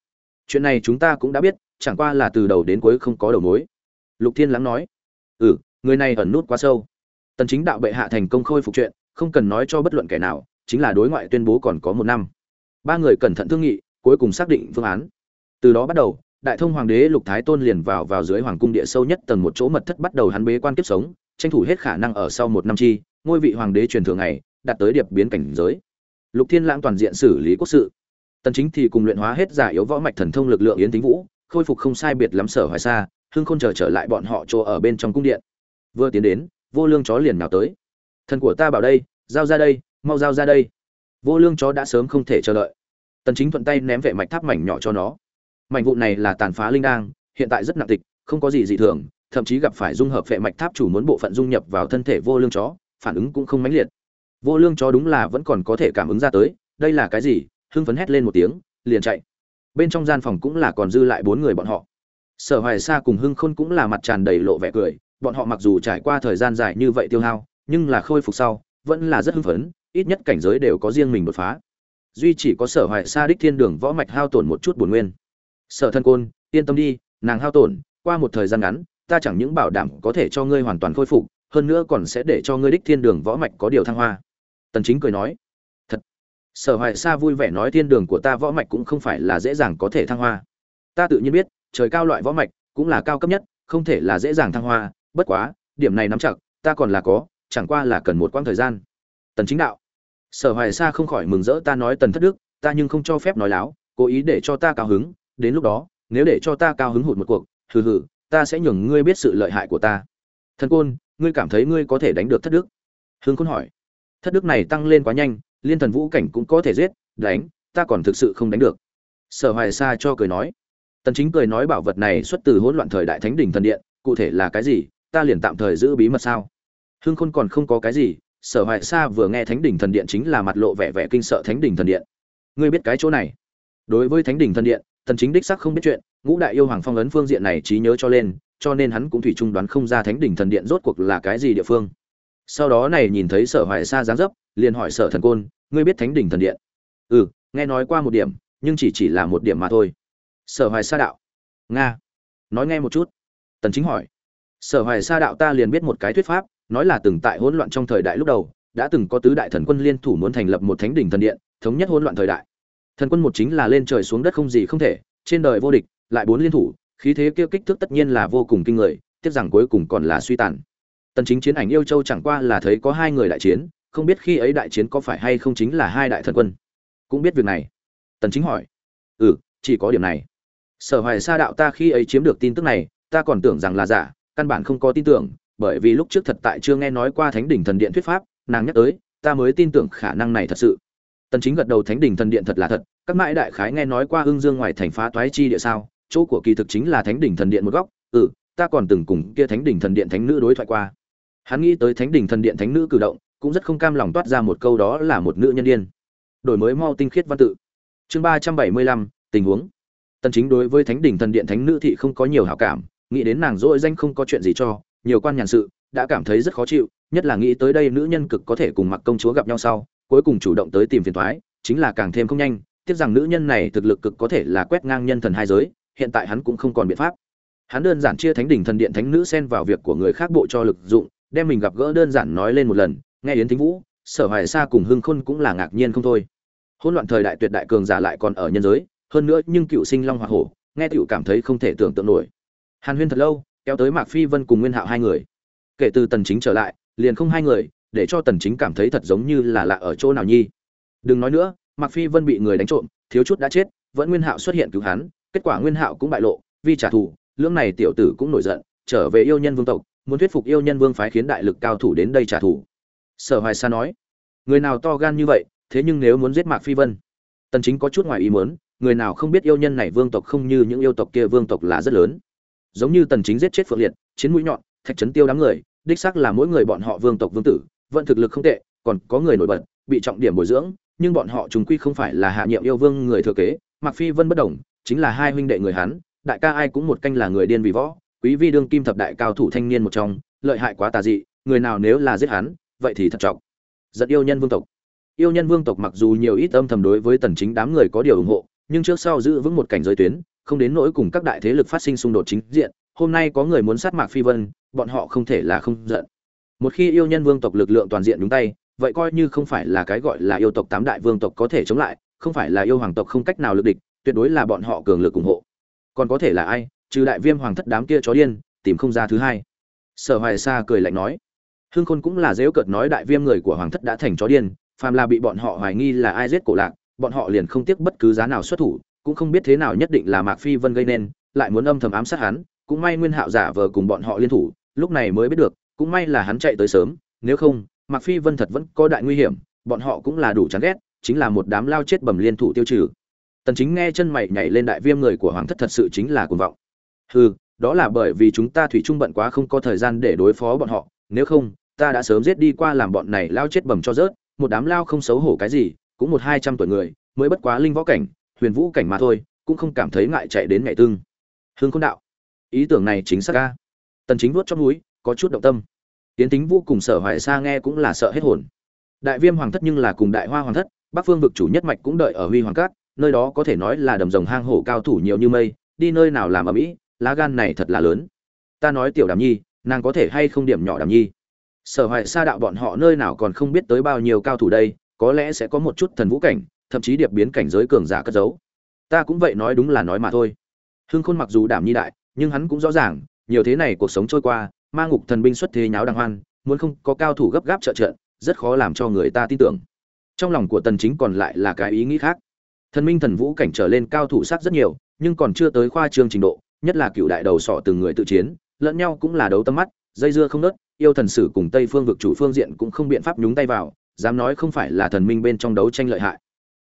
Chuyện này chúng ta cũng đã biết, chẳng qua là từ đầu đến cuối không có đầu mối. Lục thiên lắng nói ừ người này ẩn nút quá sâu. Tần chính đạo bệ hạ thành công khôi phục chuyện, không cần nói cho bất luận kẻ nào, chính là đối ngoại tuyên bố còn có một năm. Ba người cẩn thận thương nghị, cuối cùng xác định phương án. Từ đó bắt đầu, đại thông hoàng đế lục thái tôn liền vào vào dưới hoàng cung địa sâu nhất tầng một chỗ mật thất bắt đầu hắn bế quan kiếp sống, tranh thủ hết khả năng ở sau một năm chi, ngôi vị hoàng đế truyền thường ngày, đạt tới điệp biến cảnh giới. Lục thiên lãng toàn diện xử lý quốc sự tần chính thì cùng luyện hóa hết giả yếu võ mạch thần thông lực lượng yến tính vũ, khôi phục không sai biệt lắm sở hoài xa hưng khôn chờ trở lại bọn họ chỗ ở bên trong cung điện. Vừa tiến đến, vô lương chó liền nào tới. Thần của ta bảo đây, giao ra đây, mau giao ra đây. Vô lương chó đã sớm không thể chờ đợi. Tần chính thuận tay ném vệ mạch tháp mảnh nhỏ cho nó. Mảnh vụn này là tàn phá linh đang hiện tại rất nặng tịch, không có gì dị thường, thậm chí gặp phải dung hợp vệ mạch tháp chủ muốn bộ phận dung nhập vào thân thể vô lương chó, phản ứng cũng không mãnh liệt. Vô lương chó đúng là vẫn còn có thể cảm ứng ra tới, đây là cái gì? Hưng phấn hét lên một tiếng, liền chạy. Bên trong gian phòng cũng là còn dư lại bốn người bọn họ. Sở hoài sa cùng hưng khôn cũng là mặt tràn đầy lộ vẻ cười, bọn họ mặc dù trải qua thời gian dài như vậy tiêu hao, nhưng là khôi phục sau, vẫn là rất hưng phấn, ít nhất cảnh giới đều có riêng mình đột phá. Duy chỉ có sở hoài sa đích thiên đường võ mạch hao tổn một chút buồn nguyên. Sở thân côn, yên tâm đi, nàng hao tổn, qua một thời gian ngắn, ta chẳng những bảo đảm có thể cho ngươi hoàn toàn khôi phục, hơn nữa còn sẽ để cho ngươi đích thiên đường võ mạch có điều thăng hoa. Tần chính cười nói sở hoài sa vui vẻ nói thiên đường của ta võ mạch cũng không phải là dễ dàng có thể thăng hoa. Ta tự nhiên biết, trời cao loại võ mạch cũng là cao cấp nhất, không thể là dễ dàng thăng hoa. Bất quá, điểm này nắm chặt, ta còn là có, chẳng qua là cần một quãng thời gian. Tần chính đạo. Sở hoài sa không khỏi mừng rỡ ta nói tần thất đức, ta nhưng không cho phép nói láo, cố ý để cho ta cao hứng. Đến lúc đó, nếu để cho ta cao hứng hụt một cuộc, hừ hừ, ta sẽ nhường ngươi biết sự lợi hại của ta. Thần côn, ngươi cảm thấy ngươi có thể đánh được thất đức? Hương côn hỏi. Thất đức này tăng lên quá nhanh liên thần vũ cảnh cũng có thể giết, đánh, ta còn thực sự không đánh được. Sở hoài sa cho cười nói. Tần chính cười nói bảo vật này xuất từ hỗn loạn thời đại thánh đỉnh thần điện, cụ thể là cái gì, ta liền tạm thời giữ bí mật sao? Hương khôn còn không có cái gì, sở hoài sa vừa nghe thánh đỉnh thần điện chính là mặt lộ vẻ vẻ kinh sợ thánh đỉnh thần điện. Ngươi biết cái chỗ này? Đối với thánh đỉnh thần điện, tần chính đích xác không biết chuyện, ngũ đại yêu hoàng phong ấn phương diện này trí nhớ cho lên, cho nên hắn cũng thủy chung đoán không ra thánh đỉnh thần điện rốt cuộc là cái gì địa phương. Sau đó này nhìn thấy sở hoài sa dáng dấp liền hỏi sở thần côn, ngươi biết thánh đỉnh thần điện? Ừ nghe nói qua một điểm, nhưng chỉ chỉ là một điểm mà thôi. Sở hoài sa đạo? Nga. Nói nghe một chút. Tần chính hỏi. Sở hoài sa đạo ta liền biết một cái thuyết pháp, nói là từng tại hỗn loạn trong thời đại lúc đầu, đã từng có tứ đại thần quân liên thủ muốn thành lập một thánh đỉnh thần điện, thống nhất hỗn loạn thời đại. Thần quân một chính là lên trời xuống đất không gì không thể, trên đời vô địch, lại bốn liên thủ, khí thế kia kích thước tất nhiên là vô cùng kinh người, tiếc rằng cuối cùng còn là suy tàn. Tần chính chiến ảnh yêu châu chẳng qua là thấy có hai người đại chiến không biết khi ấy đại chiến có phải hay không chính là hai đại thần quân. Cũng biết việc này. Tần chính hỏi. Ừ chỉ có điểm này. Sở hoài sa đạo ta khi ấy chiếm được tin tức này, ta còn tưởng rằng là giả, căn bản không có tin tưởng, bởi vì lúc trước thật tại chưa nghe nói qua thánh đỉnh thần điện thuyết pháp, nàng nhắc tới, ta mới tin tưởng khả năng này thật sự. Tần chính gật đầu, thánh đỉnh thần điện thật là thật, các mãi đại khái nghe nói qua hương dương ngoài thành phá toái chi địa sao, chỗ của kỳ thực chính là thánh đỉnh thần điện một góc ừ ta còn từng cùng kia thánh đỉnh thần điện thánh nữ đối thoại qua. Hắn nghĩ tới thánh đỉnh thần điện thánh nữ cử động cũng rất không cam lòng toát ra một câu đó là một nữ nhân điên. Đổi mới mau tinh khiết văn tự. Chương ba trăm bảy mươi lăm, tình huống. Tần chính đối với thánh đỉnh thần điện thánh nữ thị không có nhiều hảo cảm, nghĩ đến nàng dỗi danh không có chuyện gì cho, nhiều quan nhàn sự, đã cảm thấy rất khó chịu, nhất là nghĩ tới đây nữ nhân cực có thể cùng mặc công chúa gặp nhau sau, cuối cùng chủ động tới tìm phiền toái chính là càng thêm không nhanh, tiếc rằng nữ nhân này thực lực cực có thể là quét ngang nhân thần hai giới, hiện tại hắn cũng không còn biện pháp. Hắn đơn giản chia thánh đỉnh thần điện thánh nữ xen vào việc của người khác bộ cho lực dụng, đem mình gặp gỡ đơn giản nói lên một lần nghe yến thính vũ, sở hoài sa cùng hưng khôn cũng là ngạc nhiên không thôi. Hỗn loạn thời đại tuyệt đại cường giả lại còn ở nhân giới, hơn nữa nhưng cựu sinh long hoa hổ, nghe tiểu cảm thấy không thể tưởng tượng nổi. Hàn huyên thật lâu, kéo tới mạc phi vân cùng nguyên hạo hai người. Kể từ tần chính trở lại, liền không hai người, để cho tần chính cảm thấy thật giống như là lạ ở chỗ nào nhi. Đừng nói nữa, mạc phi vân bị người đánh trộm, thiếu chút đã chết, vẫn nguyên hạo xuất hiện cứu hắn, kết quả nguyên hạo cũng bại lộ, vì trả thù, lưỡng này tiểu tử cũng nổi giận, trở về yêu nhân vương tộc, muốn thuyết phục yêu nhân vương phái khiến đại lực cao thủ đến đây trả thù sở hoài sa nói, người nào to gan như vậy, thế nhưng nếu muốn giết mạc phi vân, tần chính có chút ngoài ý muốn, người nào không biết yêu nhân này vương tộc không như những yêu tộc kia vương tộc là rất lớn. Giống như tần chính giết chết phượng liệt, chiến mũi nhọn, thạch trấn tiêu đám người, đích xác là mỗi người bọn họ vương tộc vương tử, vận thực lực không tệ, còn có người nổi bật, bị trọng điểm bồi dưỡng, nhưng bọn họ chúng quy không phải là hạ nhiệm yêu vương người thừa kế, mạc phi vân bất đồng, chính là hai huynh đệ người hán, đại ca ai cũng một canh là người điên vì võ, quý vi đương kim thập đại cao thủ thanh niên một trong, lợi hại quá tà dị, người nào nếu là giết hắn vậy thì thật trọng. Giận yêu nhân vương tộc. Yêu nhân vương tộc mặc dù nhiều ít âm thầm đối với tần chính đám người có điều ủng hộ, nhưng trước sau giữ vững một cảnh giới tuyến, không đến nỗi cùng các đại thế lực phát sinh xung đột chính diện, hôm nay có người muốn sát mạc phi vân, bọn họ không thể là không giận. Một khi yêu nhân vương tộc lực lượng toàn diện đúng tay, vậy coi như không phải là cái gọi là yêu tộc tám đại vương tộc có thể chống lại, không phải là yêu hoàng tộc không cách nào lực địch, tuyệt đối là bọn họ cường lực ủng hộ. Còn có thể là ai, trừ đại viêm hoàng thất đám kia chó điên, tìm không ra thứ hai. Sở hoài sa cười lạnh nói hương khôn cũng là dễu cợt nói đại viêm người của hoàng thất đã thành chó điên, phàm là bị bọn họ hoài nghi là ai giết cổ lạc, bọn họ liền không tiếc bất cứ giá nào xuất thủ, cũng không biết thế nào nhất định là mạc phi vân gây nên, lại muốn âm thầm ám sát hắn, cũng may nguyên hạo giả vờ cùng bọn họ liên thủ, lúc này mới biết được, cũng may là hắn chạy tới sớm, nếu không, mạc phi vân thật vẫn có đại nguy hiểm, bọn họ cũng là đủ chán ghét, chính là một đám lao chết bầm liên thủ tiêu trừ. Tần chính nghe chân mày nhảy lên đại viêm người của hoàng thất thật sự chính là cuồng vọng. Hừ, đó là bởi vì chúng ta thủy trung bận quá không có thời gian để đối phó bọn họ, nếu không ta đã sớm giết đi qua làm bọn này lao chết bầm cho rớt, một đám lao không xấu hổ cái gì, cũng một hai trăm tuổi người, mới bất quá linh võ cảnh, huyền vũ cảnh mà thôi, cũng không cảm thấy ngại chạy đến ngày tương. Hương khôn đạo, ý tưởng này chính xác a. tần chính vuốt trong núi có chút động tâm. Tiến tính vũ cùng sở hoài sa nghe cũng là sợ hết hồn. Đại viêm hoàng thất nhưng là cùng đại hoa hoàng thất, bắc phương vực chủ nhất mạch cũng đợi ở huy hoàng cát, nơi đó có thể nói là đầm rồng hang hổ cao thủ nhiều như mây, đi nơi nào làm ở mỹ lá gan này thật là lớn. Ta nói tiểu đàm nhi, nàng có thể hay không điểm nhỏ đàm nhi? Sở hoài sa đạo bọn họ nơi nào còn không biết tới bao nhiêu cao thủ đây, có lẽ sẽ có một chút thần vũ cảnh, thậm chí điệp biến cảnh giới cường giả cất giấu. Ta cũng vậy nói đúng là nói mà thôi. Hưng khôn mặc dù đảm nhi đại, nhưng hắn cũng rõ ràng, nhiều thế này cuộc sống trôi qua, ma ngục thần binh xuất thế nháo đàng hoan, muốn không có cao thủ gấp gáp trợ trận rất khó làm cho người ta tin tưởng. Trong lòng của tần chính còn lại là cái ý nghĩ khác. Thần minh thần vũ cảnh trở lên cao thủ sát rất nhiều, nhưng còn chưa tới khoa trương trình độ, nhất là cựu đại đầu sọ từng người tự chiến, lẫn nhau cũng là đấu tâm mắt, dây dưa không nớt yêu thần sử cùng tây phương vực chủ phương diện cũng không biện pháp nhúng tay vào, dám nói không phải là thần minh bên trong đấu tranh lợi hại.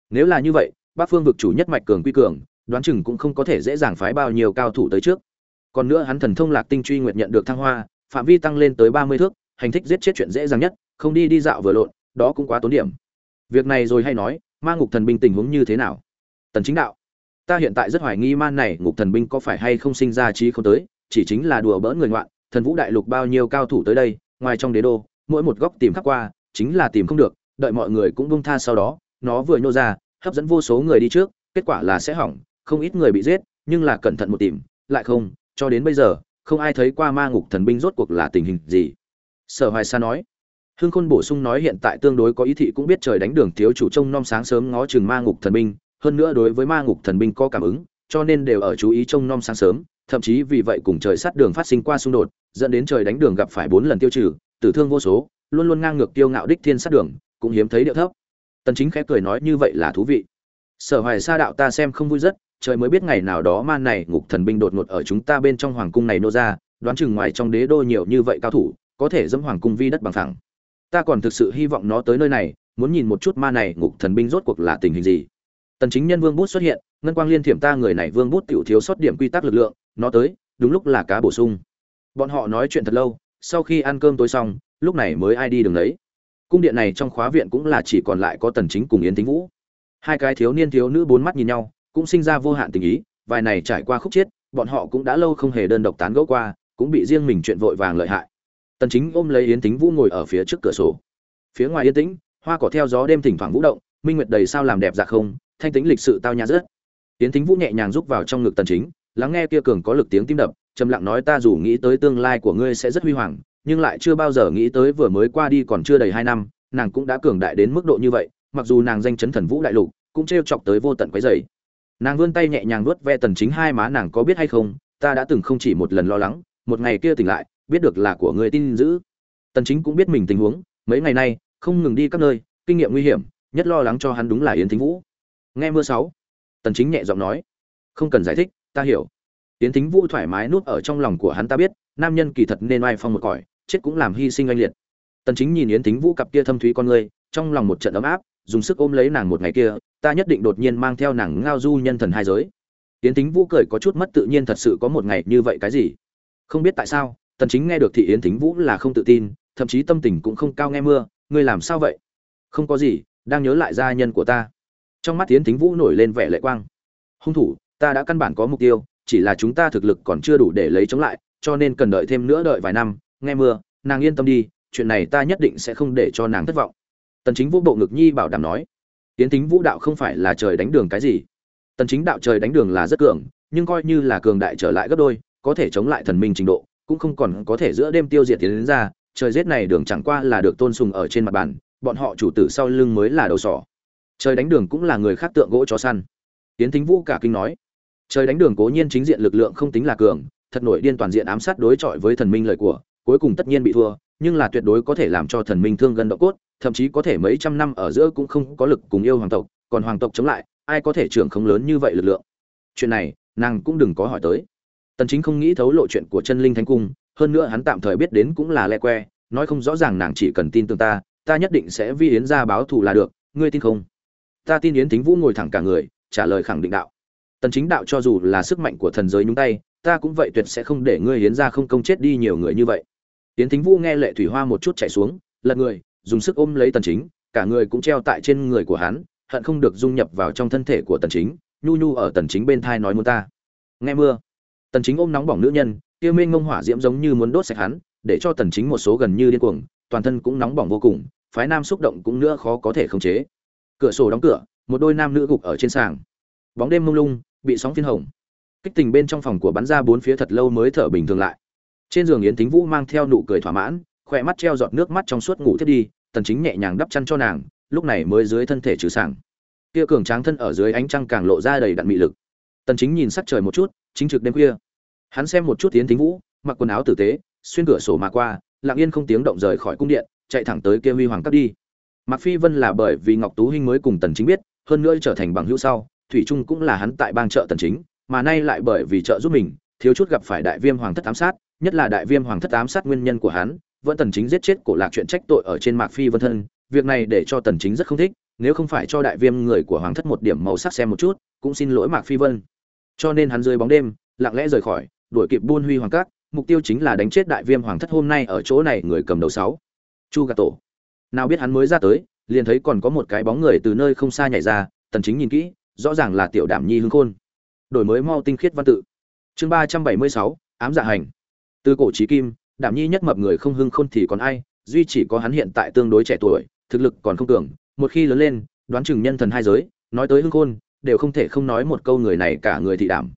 Nếu là như vậy, bắc phương vực chủ nhất mạch cường quy cường, đoán chừng cũng không có thể dễ dàng phái bao nhiêu cao thủ tới trước. Còn nữa hắn thần thông lạc tinh truy nguyện nhận được thăng hoa, phạm vi tăng lên tới ba mươi thước, hành thích giết chết chuyện dễ dàng nhất, không đi đi dạo vừa lộn, đó cũng quá tốn điểm. Việc này rồi hay nói, ma ngục thần binh tình huống như thế nào? Tần chính đạo, ta hiện tại rất hoài nghi man này ngục thần binh có phải hay không sinh ra trí không tới, chỉ chính là đùa bỡn người ngoạn thần vũ đại lục bao nhiêu cao thủ tới đây, ngoài trong đế đô, mỗi một góc tìm khắp qua, chính là tìm không được, đợi mọi người cũng buông tha sau đó, nó vừa nhô ra, hấp dẫn vô số người đi trước, kết quả là sẽ hỏng, không ít người bị giết, nhưng là cẩn thận một tìm, lại không, cho đến bây giờ, không ai thấy qua ma ngục thần binh rốt cuộc là tình hình gì. Sở hoài sa nói hương khôn bổ sung nói hiện tại tương đối có ý thị cũng biết trời đánh đường thiếu chủ trông nom sáng sớm ngó chừng ma ngục thần binh, hơn nữa đối với ma ngục thần binh có cảm ứng, cho nên đều ở chú ý trông nom sáng sớm thậm chí vì vậy cùng trời sát đường phát sinh qua xung đột, dẫn đến trời đánh đường gặp phải bốn lần tiêu trừ, tử thương vô số, luôn luôn ngang ngược tiêu ngạo đích thiên sát đường, cũng hiếm thấy điệu thấp. Tần chính khẽ cười nói như vậy là thú vị. Sở hoài sa đạo ta xem không vui rất, trời mới biết ngày nào đó man này ngục thần binh đột ngột ở chúng ta bên trong hoàng cung này nô ra, đoán chừng ngoài trong đế đô nhiều như vậy cao thủ, có thể dẫm hoàng cung vi đất bằng phẳng. Ta còn thực sự hy vọng nó tới nơi này, muốn nhìn một chút ma này ngục thần binh rốt cuộc là tình hình gì. Tần chính nhân vương bút xuất hiện, ngân quang liên thiểm ta người này vương bút tiểu thiếu sót điểm quy tắc lực lượng nó tới, đúng lúc là cá bổ sung. Bọn họ nói chuyện thật lâu, sau khi ăn cơm tối xong, lúc này mới ai đi đường đấy. Cung điện này trong khóa viện cũng là chỉ còn lại có tần chính cùng yến thính vũ. Hai cái thiếu niên thiếu nữ bốn mắt nhìn nhau, cũng sinh ra vô hạn tình ý, vài này trải qua khúc chết, bọn họ cũng đã lâu không hề đơn độc tán gẫu qua, cũng bị riêng mình chuyện vội vàng lợi hại. Tần chính ôm lấy yến thính vũ ngồi ở phía trước cửa sổ. Phía ngoài yên tĩnh, hoa cỏ theo gió đêm thỉnh thoảng vũ động, minh nguyệt đầy sao làm đẹp dạ không, thanh tĩnh lịch sự tao nhã rất yến thính vũ nhẹ nhàng rúc vào trong ngực tần chính lắng nghe kia cường có lực tiếng tim đập, trầm lặng nói ta dù nghĩ tới tương lai của ngươi sẽ rất huy hoàng, nhưng lại chưa bao giờ nghĩ tới vừa mới qua đi còn chưa đầy hai năm, nàng cũng đã cường đại đến mức độ như vậy, mặc dù nàng danh chấn thần vũ đại lục, cũng trêu chọc tới vô tận quấy dày nàng vươn tay nhẹ nhàng nuốt ve tần chính hai má nàng có biết hay không, ta đã từng không chỉ một lần lo lắng, một ngày kia tỉnh lại, biết được là của người tin giữ tần chính cũng biết mình tình huống, mấy ngày nay, không ngừng đi các nơi, kinh nghiệm nguy hiểm, nhất lo lắng cho hắn đúng là yến thính vũ. Nghe mưa sáu, tần chính nhẹ giọng nói, không cần giải thích ta hiểu. Yến thính vũ thoải mái nuốt ở trong lòng của hắn ta biết, nam nhân kỳ thật nên oai phong một cõi, chết cũng làm hy sinh anh liệt. Tần chính nhìn yến thính vũ cặp kia thâm thúy con người trong lòng một trận ấm áp, dùng sức ôm lấy nàng một ngày kia, ta nhất định đột nhiên mang theo nàng ngao du nhân thần hai giới. Yến thính vũ cười có chút mất tự nhiên thật sự có một ngày như vậy cái gì? Không biết tại sao, tần chính nghe được thị yến thính vũ là không tự tin, thậm chí tâm tình cũng không cao nghe mưa, ngươi làm sao vậy? Không có gì, đang nhớ lại gia nhân của ta. Trong mắt yến thính vũ nổi lên vẻ lệ quang. Hung thủ ta đã căn bản có mục tiêu, chỉ là chúng ta thực lực còn chưa đủ để lấy chống lại, cho nên cần đợi thêm nữa đợi vài năm, nghe mưa, nàng yên tâm đi, chuyện này ta nhất định sẽ không để cho nàng thất vọng. Tần chính vũ bộ ngực nhi bảo đảm nói. Tiến tính vũ đạo không phải là trời đánh đường cái gì. Tần chính đạo trời đánh đường là rất cường, nhưng coi như là cường đại trở lại gấp đôi, có thể chống lại thần minh trình độ, cũng không còn có thể giữa đêm tiêu diệt tiến đến ra, trời giết này đường chẳng qua là được tôn sùng ở trên mặt bàn, bọn họ chủ tử sau lưng mới là đầu sỏ. Trời đánh đường cũng là người khác tượng gỗ chó săn. Tiến thính vũ cả kinh nói trời đánh đường cố nhiên chính diện lực lượng không tính là cường, thật nổi điên toàn diện ám sát đối chọi với thần minh lời của, cuối cùng tất nhiên bị thua, nhưng là tuyệt đối có thể làm cho thần minh thương gần độ cốt, thậm chí có thể mấy trăm năm ở giữa cũng không có lực cùng yêu hoàng tộc, còn hoàng tộc chống lại, ai có thể trưởng không lớn như vậy lực lượng? Chuyện này, nàng cũng đừng có hỏi tới. Tần chính không nghĩ thấu lộ chuyện của chân linh thánh cung, hơn nữa hắn tạm thời biết đến cũng là le que, nói không rõ ràng nàng chỉ cần tin tưởng ta ta nhất định sẽ vi yến ra báo thù là được, ngươi tin không? Ta tin yến thính vũ ngồi thẳng cả người, trả lời khẳng định đạo tần chính đạo cho dù là sức mạnh của thần giới nhúng tay, ta cũng vậy tuyệt sẽ không để ngươi yến ra không công chết đi nhiều người như vậy. Yến thính vũ nghe lệ thủy hoa một chút chạy xuống, lật người, dùng sức ôm lấy tần chính, cả người cũng treo tại trên người của hắn, hận không được dung nhập vào trong thân thể của tần chính, nhu nhu ở tần chính bên thai nói muốn ta. Nghe mưa, tần chính ôm nóng bỏng nữ nhân, kia mênh ngông hỏa diễm giống như muốn đốt sạch hắn, để cho tần chính một số gần như điên cuồng, toàn thân cũng nóng bỏng vô cùng, phái nam xúc động cũng nữa khó có thể khống chế. Cửa sổ đóng cửa, một đôi nam nữ gục ở trên sàng. Bóng đêm mông lung bị sóng phiên hồng. Kích tình bên trong phòng của bắn ra bốn phía thật lâu mới thở bình thường lại. Trên giường yến thính vũ mang theo nụ cười thỏa mãn khỏe mắt treo giọt nước mắt trong suốt ngủ thiết đi tần chính nhẹ nhàng đắp chăn cho nàng lúc này mới dưới thân thể trừ sảng. Kia cường tráng thân ở dưới ánh trăng càng lộ ra đầy đặn mị lực. Tần chính nhìn sắc trời một chút chính trực đêm khuya. Hắn xem một chút yến thính vũ mặc quần áo tử tế xuyên cửa sổ mà qua lặng yên không tiếng động rời khỏi cung điện chạy thẳng tới kia huy hoàng cấp đi. Mạc Phi Vân là bởi vì Ngọc Tú Hinh mới cùng Tần Chính biết, hơn nữa trở thành bằng hữu sau, thủy trung cũng là hắn tại bang trợ Tần Chính, mà nay lại bởi vì trợ giúp mình, thiếu chút gặp phải đại viêm hoàng thất ám sát, nhất là đại viêm hoàng thất ám sát nguyên nhân của hắn, vẫn Tần Chính giết chết cổ lạc chuyện trách tội ở trên Mạc Phi Vân thân, việc này để cho Tần Chính rất không thích, nếu không phải cho đại viêm người của hoàng thất một điểm màu sắc xem một chút, cũng xin lỗi Mạc Phi Vân. cho nên hắn dưới bóng đêm lặng lẽ rời khỏi đuổi kịp buôn huy hoàng cát mục tiêu chính là đánh chết đại viêm hoàng thất hôm nay ở chỗ này người cầm đầu sáu chu gà tổ nào biết hắn mới ra tới liền thấy còn có một cái bóng người từ nơi không xa nhảy ra tần chính nhìn kỹ rõ ràng là tiểu đảm nhi hưng khôn. Đổi mới mau tinh khiết văn tự. Chương ba trăm bảy mươi sáu, ám dạ hành. Từ cổ chí kim, đảm nhi nhất mập người không hưng khôn thì còn ai, duy chỉ có hắn hiện tại tương đối trẻ tuổi, thực lực còn không cường, một khi lớn lên, đoán chừng nhân thần hai giới, nói tới hưng khôn, đều không thể không nói một câu người này cả người thị đảm.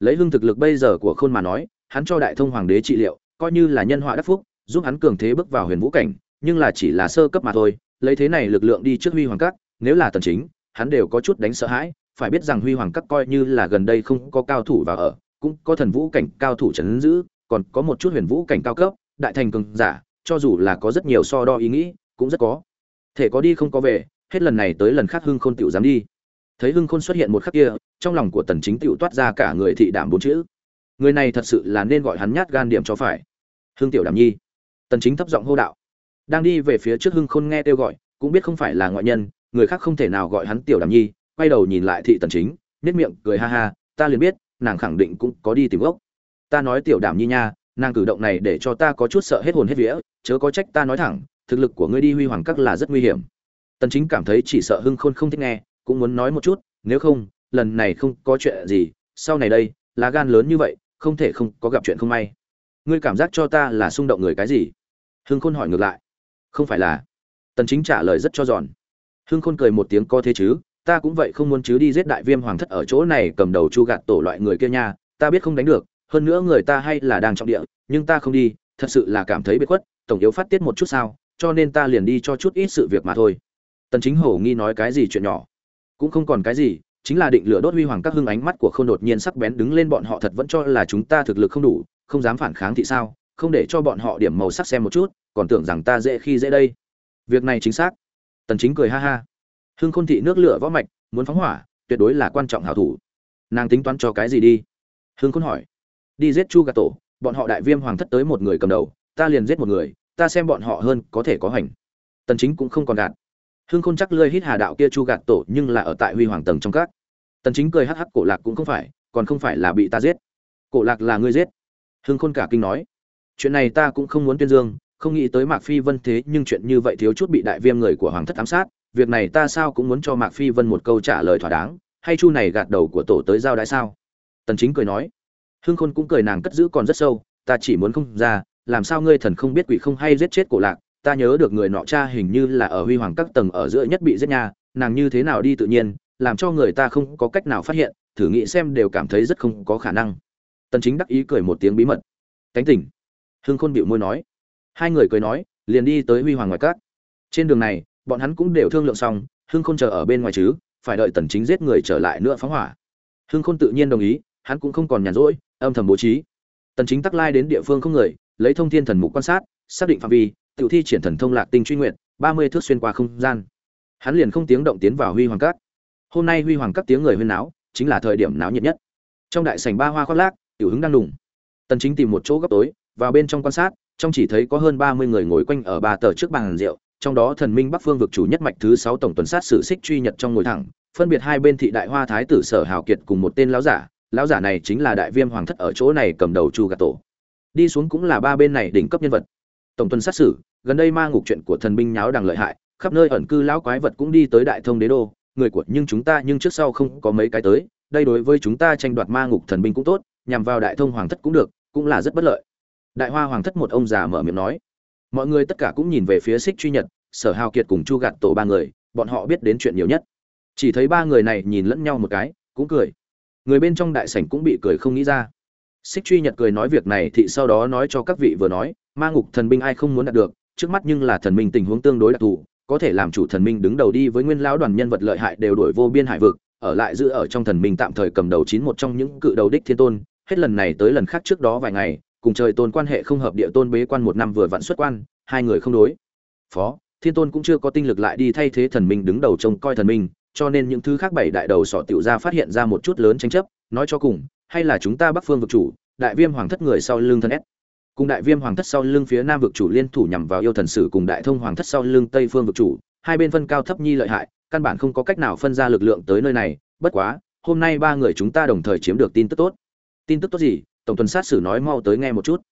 Lấy hưng thực lực bây giờ của khôn mà nói, hắn cho đại thông hoàng đế trị liệu, coi như là nhân họa đắc phúc, giúp hắn cường thế bước vào huyền vũ cảnh, nhưng là chỉ là sơ cấp mà thôi, lấy thế này lực lượng đi trước huy hoàng cát nếu là tần chính hắn đều có chút đánh sợ hãi, phải biết rằng huy hoàng các coi như là gần đây không có cao thủ vào ở, cũng có thần vũ cảnh cao thủ trấn giữ, còn có một chút huyền vũ cảnh cao cấp, đại thành cường giả, cho dù là có rất nhiều so đo ý nghĩ, cũng rất có. Thể có đi không có về, hết lần này tới lần khác hưng khôn tiểu dám đi. Thấy hưng khôn xuất hiện một khắc kia, trong lòng của tần chính tiểu toát ra cả người thị đảm bốn chữ. Người này thật sự là nên gọi hắn nhát gan điểm cho phải. Hưng tiểu đảm nhi. Tần chính thấp giọng hô đạo. Đang đi về phía trước hưng khôn nghe kêu gọi, cũng biết không phải là ngoại nhân người khác không thể nào gọi hắn tiểu đảm nhi, quay đầu nhìn lại thị tần chính nét miệng cười ha ha, ta liền biết, nàng khẳng định cũng có đi tìm gốc. Ta nói tiểu đảm nhi nha, nàng cử động này để cho ta có chút sợ hết hồn hết vía, chớ có trách ta nói thẳng, thực lực của ngươi đi huy hoàng các là rất nguy hiểm. Tần chính cảm thấy chỉ sợ hưng khôn không thích nghe, cũng muốn nói một chút, nếu không, lần này không có chuyện gì, sau này đây, lá gan lớn như vậy, không thể không có gặp chuyện không may. Ngươi cảm giác cho ta là xung động người cái gì? Hưng khôn hỏi ngược lại. Không phải là. Tần chính trả lời rất cho giòn hưng khôn cười một tiếng, có thế chứ, ta cũng vậy không muốn chứ đi giết đại viêm hoàng thất ở chỗ này cầm đầu chu gạt tổ loại người kia nha, ta biết không đánh được, hơn nữa người ta hay là đang trọng địa, nhưng ta không đi, thật sự là cảm thấy bị khuất, tổng yếu phát tiết một chút sao, cho nên ta liền đi cho chút ít sự việc mà thôi. Tần chính hổ nghi nói, cái gì chuyện nhỏ? Cũng không còn cái gì, chính là định lửa đốt huy hoàng các hưng ánh mắt của không đột nhiên sắc bén đứng lên, bọn họ thật vẫn cho là chúng ta thực lực không đủ, không dám phản kháng thì sao, không để cho bọn họ điểm màu sắc xem một chút, còn tưởng rằng ta dễ khi dễ đây. Việc này chính xác tần chính cười ha ha. Hưng khôn thị nước lửa võ mạch, muốn phóng hỏa, tuyệt đối là quan trọng hảo thủ. Nàng tính toán cho cái gì đi? Hưng khôn hỏi. Đi giết chu gà tổ, bọn họ đại viêm hoàng thất tới một người cầm đầu, ta liền giết một người, ta xem bọn họ hơn có thể có hành. Tần chính cũng không còn gạt. Hưng khôn chắc lơi hít hà đạo kia chu gạt tổ nhưng là ở tại huy hoàng tầng trong các. Tần chính cười hắc hắc, cổ lạc cũng không phải, còn không phải là bị ta giết. Cổ lạc là ngươi giết. Hưng khôn cả kinh nói. Chuyện này ta cũng không muốn tuyên dương không nghĩ tới mạc phi vân thế nhưng chuyện như vậy thiếu chút bị đại viêm người của hoàng thất ám sát, việc này ta sao cũng muốn cho mạc phi vân một câu trả lời thỏa đáng, hay chu này gạt đầu của tổ tới giao đãi sao? Tần chính cười nói. Hưng khôn cũng cười nàng cất giữ còn rất sâu, ta chỉ muốn không ra, làm sao ngươi thần không biết quỷ không hay giết chết cổ lạc, ta nhớ được người nọ cha hình như là ở huy hoàng các tầng ở giữa nhất bị giết nha nàng như thế nào đi tự nhiên, làm cho người ta không có cách nào phát hiện, thử nghĩ xem đều cảm thấy rất không có khả năng. Tần chính đắc ý cười một tiếng bí mật. Cánh tỉnh. Hưng khôn bĩu môi nói hai người cười nói, liền đi tới huy hoàng ngoài cát. Trên đường này, bọn hắn cũng đều thương lượng xong, hưng khôn chờ ở bên ngoài chứ, phải đợi tần chính giết người trở lại nữa phóng hỏa. Hưng khôn tự nhiên đồng ý, hắn cũng không còn nhàn rỗi, âm thầm bố trí. Tần chính tắc lai đến địa phương không người, lấy thông thiên thần mục quan sát, xác định phạm vi, tiểu thi triển thần thông lạc tinh truy nguyện 30 thước xuyên qua không gian. Hắn liền không tiếng động tiến vào huy hoàng cát. Hôm nay huy hoàng các tiếng người huyên náo, chính là thời điểm náo nhiệt nhất. Trong đại sảnh ba hoa khoác lác, tiểu hứng đang đùng. Tần chính tìm một chỗ góc tối, vào bên trong quan sát trong chỉ thấy có hơn 30 người ngồi quanh ở ba tờ trước bàn rượu, trong đó thần minh bắc phương vực chủ nhất mạch thứ 6 tổng tuần sát sử xích truy nhật trong ngồi thẳng, phân biệt hai bên thị đại hoa thái tử sở hào kiệt cùng một tên lão giả lão giả này chính là đại viêm hoàng thất ở chỗ này cầm đầu chu gạt tổ. Đi xuống cũng là ba bên này đỉnh cấp nhân vật. Tổng tuần sát sử gần đây ma ngục chuyện của thần binh nháo đằng lợi hại, khắp nơi ẩn cư lão quái vật cũng đi tới đại thông đế đô, người của nhưng chúng ta nhưng trước sau không có mấy cái tới, đây đối với chúng ta tranh đoạt ma ngục thần binh cũng tốt, nhằm vào đại thông hoàng thất cũng được, cũng là rất bất lợi đại hoa hoàng thất một ông già mở miệng nói. Mọi người tất cả cũng nhìn về phía xích truy nhật, sở hào kiệt cùng chu gạt tổ ba người, bọn họ biết đến chuyện nhiều nhất. Chỉ thấy ba người này nhìn lẫn nhau một cái, cũng cười. Người bên trong đại sảnh cũng bị cười không nghĩ ra. Xích truy nhật cười nói việc này thì sau đó nói cho các vị vừa nói, ma ngục thần binh ai không muốn đạt được, trước mắt nhưng là thần minh tình huống tương đối đặc thù, có thể làm chủ thần minh đứng đầu đi với nguyên lão đoàn nhân vật lợi hại đều đổi vô biên hải vực, ở lại giữ ở trong thần minh tạm thời cầm đầu chín một trong những cự đầu đích thiên tôn, hết lần này tới lần khác trước đó vài ngày cùng trời tôn quan hệ không hợp địa tôn bế quan một năm vừa vặn xuất quan, hai người không đối. Phó, thiên tôn cũng chưa có tinh lực lại đi thay thế thần minh đứng đầu trông coi thần minh, cho nên những thứ khác bảy đại đầu sọ tiểu ra phát hiện ra một chút lớn tranh chấp, nói cho cùng, hay là chúng ta bắc phương vực chủ, đại viêm hoàng thất người sau lưng thân ép cùng đại viêm hoàng thất sau lưng phía nam vực chủ liên thủ nhằm vào yêu thần sử cùng đại thông hoàng thất sau lưng tây phương vực chủ, hai bên phân cao thấp nhi lợi hại, căn bản không có cách nào phân ra lực lượng tới nơi này, bất quá, hôm nay ba người chúng ta đồng thời chiếm được tin tức tốt. Tin tức tốt gì? Tổng tuần sát sử nói mau tới nghe một chút.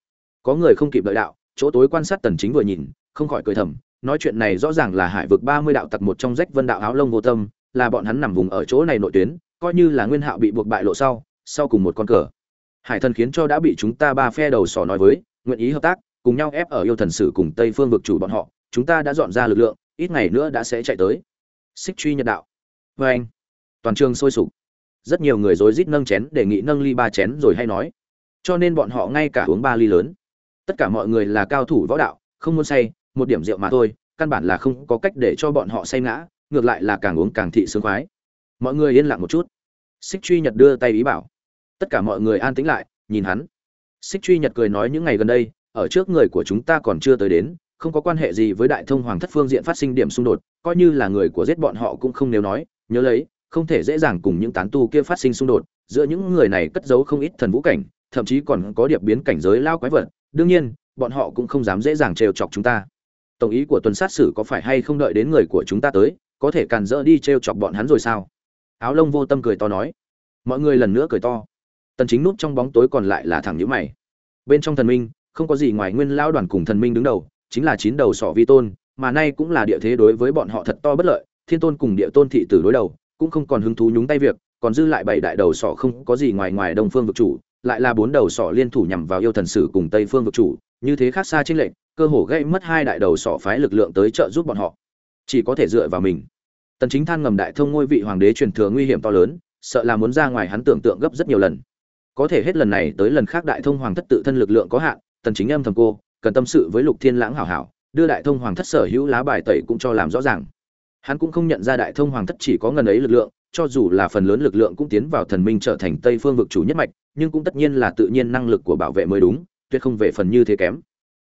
Có người không kịp đợi đạo, chỗ tối quan sát tần chính vừa nhìn, không khỏi cười thầm, nói chuyện này rõ ràng là hải vực 30 đạo tặc một trong rách vân đạo áo lông vô tâm, là bọn hắn nằm vùng ở chỗ này nội tuyến, coi như là nguyên hạo bị buộc bại lộ sau sau cùng một con cờ. Hải thần khiến cho đã bị chúng ta ba phe đầu sỏ nói với, nguyện ý hợp tác, cùng nhau ép ở yêu thần sử cùng tây phương vực chủ bọn họ, chúng ta đã dọn ra lực lượng, ít ngày nữa đã sẽ chạy tới. Xích truy nhật đạo. Vê anh toàn trường sôi sục. Rất nhiều người rối rít nâng chén đề nghị nâng ly ba chén rồi hay nói cho nên bọn họ ngay cả uống ba ly lớn. Tất cả mọi người là cao thủ võ đạo, không muốn say, một điểm rượu mà thôi, căn bản là không có cách để cho bọn họ say ngã, ngược lại là càng uống càng thị sướng khoái. Mọi người yên lặng một chút. Xích truy nhật đưa tay ý bảo. Tất cả mọi người an tĩnh lại, nhìn hắn. Xích truy nhật cười nói những ngày gần đây, ở trước người của chúng ta còn chưa tới đến, không có quan hệ gì với đại thông hoàng thất phương diện phát sinh điểm xung đột, coi như là người của giết bọn họ cũng không nếu nói, nhớ lấy, không thể dễ dàng cùng những tán tu kia phát sinh xung đột, giữa những người này cất giấu không ít thần vũ cảnh thậm chí còn có điệp biến cảnh giới lao quái vật, đương nhiên, bọn họ cũng không dám dễ dàng trêu chọc chúng ta. Tổng ý của tuần sát sử có phải hay không đợi đến người của chúng ta tới, có thể càn dỡ đi trêu chọc bọn hắn rồi sao? Áo lông vô tâm cười to nói. Mọi người lần nữa cười to. Tần chính núp trong bóng tối còn lại là thẳng nhíu mày. Bên trong thần minh, không có gì ngoài nguyên lao đoàn cùng thần minh đứng đầu, chính là chín đầu sọ vi tôn, mà nay cũng là địa thế đối với bọn họ thật to bất lợi, thiên tôn cùng địa tôn thị tử đối đầu, cũng không còn hứng thú nhúng tay việc, còn dư lại bảy đại đầu sọ không có gì ngoài ngoài đông phương vực chủ lại là bốn đầu sọ liên thủ nhằm vào yêu thần sử cùng tây phương vực chủ, như thế khác xa trên lệnh cơ hồ gây mất hai đại đầu sọ phái lực lượng tới trợ giúp bọn họ. Chỉ có thể dựa vào mình. Tần chính than ngầm đại thông ngôi vị hoàng đế truyền thừa nguy hiểm to lớn, sợ là muốn ra ngoài hắn tưởng tượng gấp rất nhiều lần. Có thể hết lần này tới lần khác đại thông hoàng thất tự thân lực lượng có hạn, tần chính âm thầm cô, cần tâm sự với lục thiên lãng hảo hảo, đưa đại thông hoàng thất sở hữu lá bài tẩy cũng cho làm rõ ràng. Hắn cũng không nhận ra đại thông hoàng thất chỉ có ngần ấy lực lượng, cho dù là phần lớn lực lượng cũng tiến vào thần minh trở thành tây phương vực chủ nhất mạch nhưng cũng tất nhiên là tự nhiên năng lực của bảo vệ mới đúng, tuyệt không về phần như thế kém.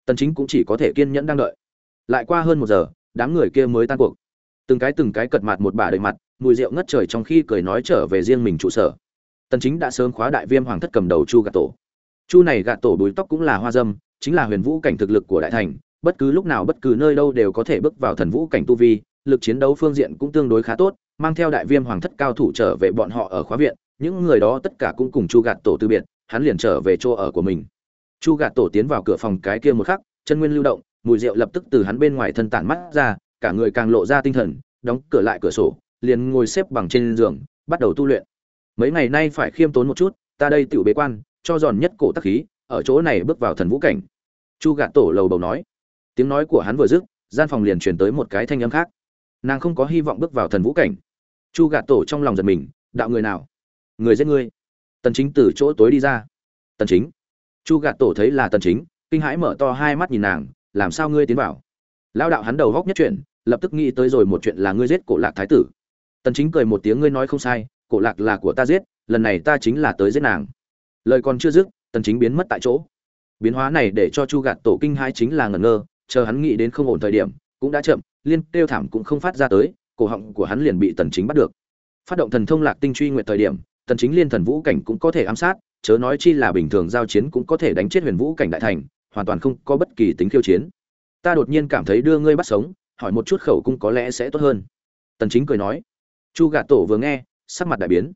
Tần chính cũng chỉ có thể kiên nhẫn đang đợi. Lại qua hơn một giờ, đám người kia mới tan cuộc. Từng cái từng cái cật mặt một bà đầy mặt, mùi rượu ngất trời trong khi cười nói trở về riêng mình trụ sở. Tần chính đã sớm khóa đại viêm hoàng thất cầm đầu chu gạt tổ. Chu này gạt tổ bùi tóc cũng là hoa dâm, chính là huyền vũ cảnh thực lực của đại thành, bất cứ lúc nào bất cứ nơi đâu đều có thể bước vào thần vũ cảnh tu vi, lực chiến đấu phương diện cũng tương đối khá tốt, mang theo đại viêm hoàng thất cao thủ trở về bọn họ ở khóa viện những người đó tất cả cũng cùng chu gạt tổ từ biệt, hắn liền trở về chỗ ở của mình. Chu gạt tổ tiến vào cửa phòng cái kia một khắc, chân nguyên lưu động, mùi rượu lập tức từ hắn bên ngoài thân tản mắt ra, cả người càng lộ ra tinh thần, đóng cửa lại cửa sổ, liền ngồi xếp bằng trên giường, bắt đầu tu luyện. Mấy ngày nay phải khiêm tốn một chút, ta đây tự bế quan, cho giòn nhất cổ tắc khí, ở chỗ này bước vào thần vũ cảnh. Chu gạt tổ lầu bầu nói. Tiếng nói của hắn vừa dứt, gian phòng liền truyền tới một cái thanh âm khác. Nàng không có hy vọng bước vào thần vũ cảnh. Chu gạt tổ trong lòng giật mình, đạo người nào? Người giết ngươi. Tần chính từ chỗ tối đi ra. Tần chính. Chu gạt tổ thấy là tần chính, kinh hãi mở to hai mắt nhìn nàng, làm sao ngươi tiến vào? Lao đạo hắn đầu góc nhất chuyện lập tức nghĩ tới rồi một chuyện là ngươi giết cổ lạc thái tử. Tần chính cười một tiếng ngươi nói không sai, cổ lạc là của ta giết, lần này ta chính là tới giết nàng. Lời còn chưa dứt, tần chính biến mất tại chỗ. Biến hóa này để cho chu gạt tổ kinh hãi chính là ngẩn ngơ, chờ hắn nghĩ đến không ổn thời điểm, cũng đã chậm, liên tiêu thảm cũng không phát ra tới, cổ họng của hắn liền bị tần chính bắt được. Phát động thần thông lạc tinh truy nguyện thời điểm tần chính liên thần vũ cảnh cũng có thể ám sát chớ nói chi là bình thường giao chiến cũng có thể đánh chết huyền vũ cảnh đại thành hoàn toàn không có bất kỳ tính khiêu chiến. Ta đột nhiên cảm thấy đưa ngươi bắt sống hỏi một chút khẩu cung có lẽ sẽ tốt hơn. Tần chính cười nói. Chu gạt tổ vừa nghe sắc mặt đại biến.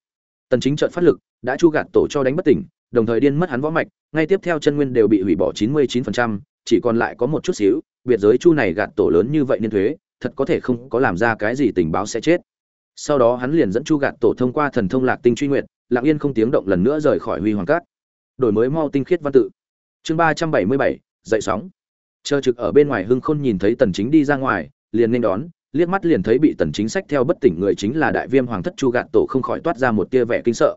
Tần chính chợt phát lực đã chu gạt tổ cho đánh bất tỉnh đồng thời điên mất hắn võ mạch ngay tiếp theo chân nguyên đều bị hủy bỏ 99%, chỉ còn lại có một chút xíu biệt giới chu này gạt tổ lớn như vậy nên thuế thật có thể không có làm ra cái gì tình báo sẽ chết sau đó hắn liền dẫn chu gạt tổ thông qua thần thông lạc tinh truy nguyện lặng yên không tiếng động lần nữa rời khỏi huy hoàng cát. Đổi mới mau tinh khiết văn tự. Chương ba trăm bảy mươi bảy, dậy sóng. Chờ trực ở bên ngoài hưng khôn nhìn thấy tần chính đi ra ngoài, liền nên đón, liếc mắt liền thấy bị tần chính sách theo bất tỉnh người chính là đại viêm hoàng thất chu gạt tổ không khỏi toát ra một tia vẻ kinh sợ.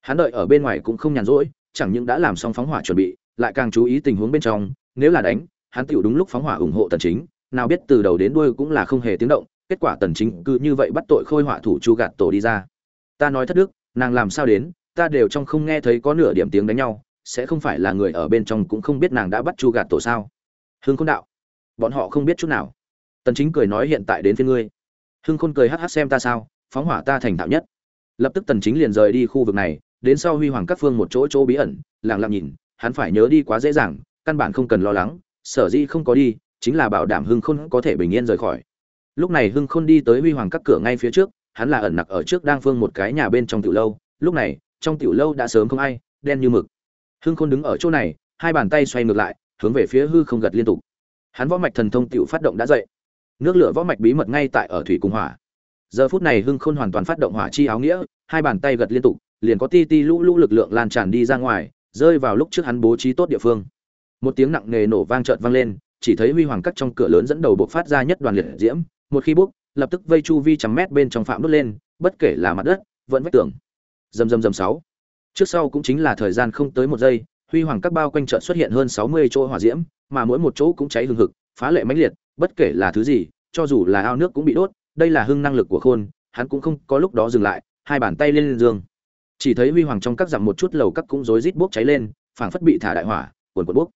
Hắn đợi ở bên ngoài cũng không nhàn rỗi, chẳng những đã làm xong phóng hỏa chuẩn bị, lại càng chú ý tình huống bên trong, nếu là đánh, hắn tiểu đúng lúc phóng hỏa ủng hộ tần chính, nào biết từ đầu đến đuôi cũng là không hề tiếng động kết quả tần chính cứ như vậy bắt tội khôi hỏa thủ chu gạt tổ đi ra. Ta nói thất đức, nàng làm sao đến, ta đều trong không nghe thấy có nửa điểm tiếng đánh nhau, sẽ không phải là người ở bên trong cũng không biết nàng đã bắt chu gạt tổ sao? Hương khôn đạo, bọn họ không biết chút nào. Tần chính cười nói hiện tại đến phía ngươi. Hương khôn cười hắc hắc xem ta sao, phóng hỏa ta thành thạo nhất. Lập tức tần chính liền rời đi khu vực này, đến sau huy hoàng các phương một chỗ chỗ bí ẩn, lặng lặng nhìn, hắn phải nhớ đi quá dễ dàng, căn bản không cần lo lắng, sở dĩ không có đi, chính là bảo đảm hưng khôn có thể bình yên rời khỏi lúc này hưng khôn đi tới huy hoàng các cửa ngay phía trước, hắn là ẩn nặc ở trước đang phương một cái nhà bên trong tiểu lâu. Lúc này, trong tiểu lâu đã sớm không ai, đen như mực. Hưng khôn đứng ở chỗ này, hai bàn tay xoay ngược lại, hướng về phía hư không gật liên tục. Hắn võ mạch thần thông tiểu phát động đã dậy. Nước lửa võ mạch bí mật ngay tại ở thủy cung hỏa. Giờ phút này hưng khôn hoàn toàn phát động hỏa chi áo nghĩa, hai bàn tay gật liên tục, liền có ti ti lũ lũ lực lượng lan tràn đi ra ngoài, rơi vào lúc trước hắn bố trí tốt địa phương. Một tiếng nặng nề nổ vang trợt vang lên, chỉ thấy huy hoàng cắt trong cửa lớn dẫn đầu buộc phát ra nhất đoàn liệt diễm một khi bốc, lập tức vây chu vi trăm mét bên trong phạm đốt lên, bất kể là mặt đất, vẫn vách tường. Dầm dầm dầm sáu. Trước sau cũng chính là thời gian không tới một giây, huy hoàng các bao quanh trận xuất hiện hơn sáu mươi chỗ hỏa diễm, mà mỗi một chỗ cũng cháy hừng hực, phá lệ mãnh liệt, bất kể là thứ gì, cho dù là ao nước cũng bị đốt, đây là hưng năng lực của khôn, hắn cũng không có lúc đó dừng lại, hai bàn tay lên dương chỉ thấy huy hoàng trong các dặm một chút lầu các cũng rối rít bốc cháy lên, phảng phất bị thả đại hỏa, cuồn cuộn bốc.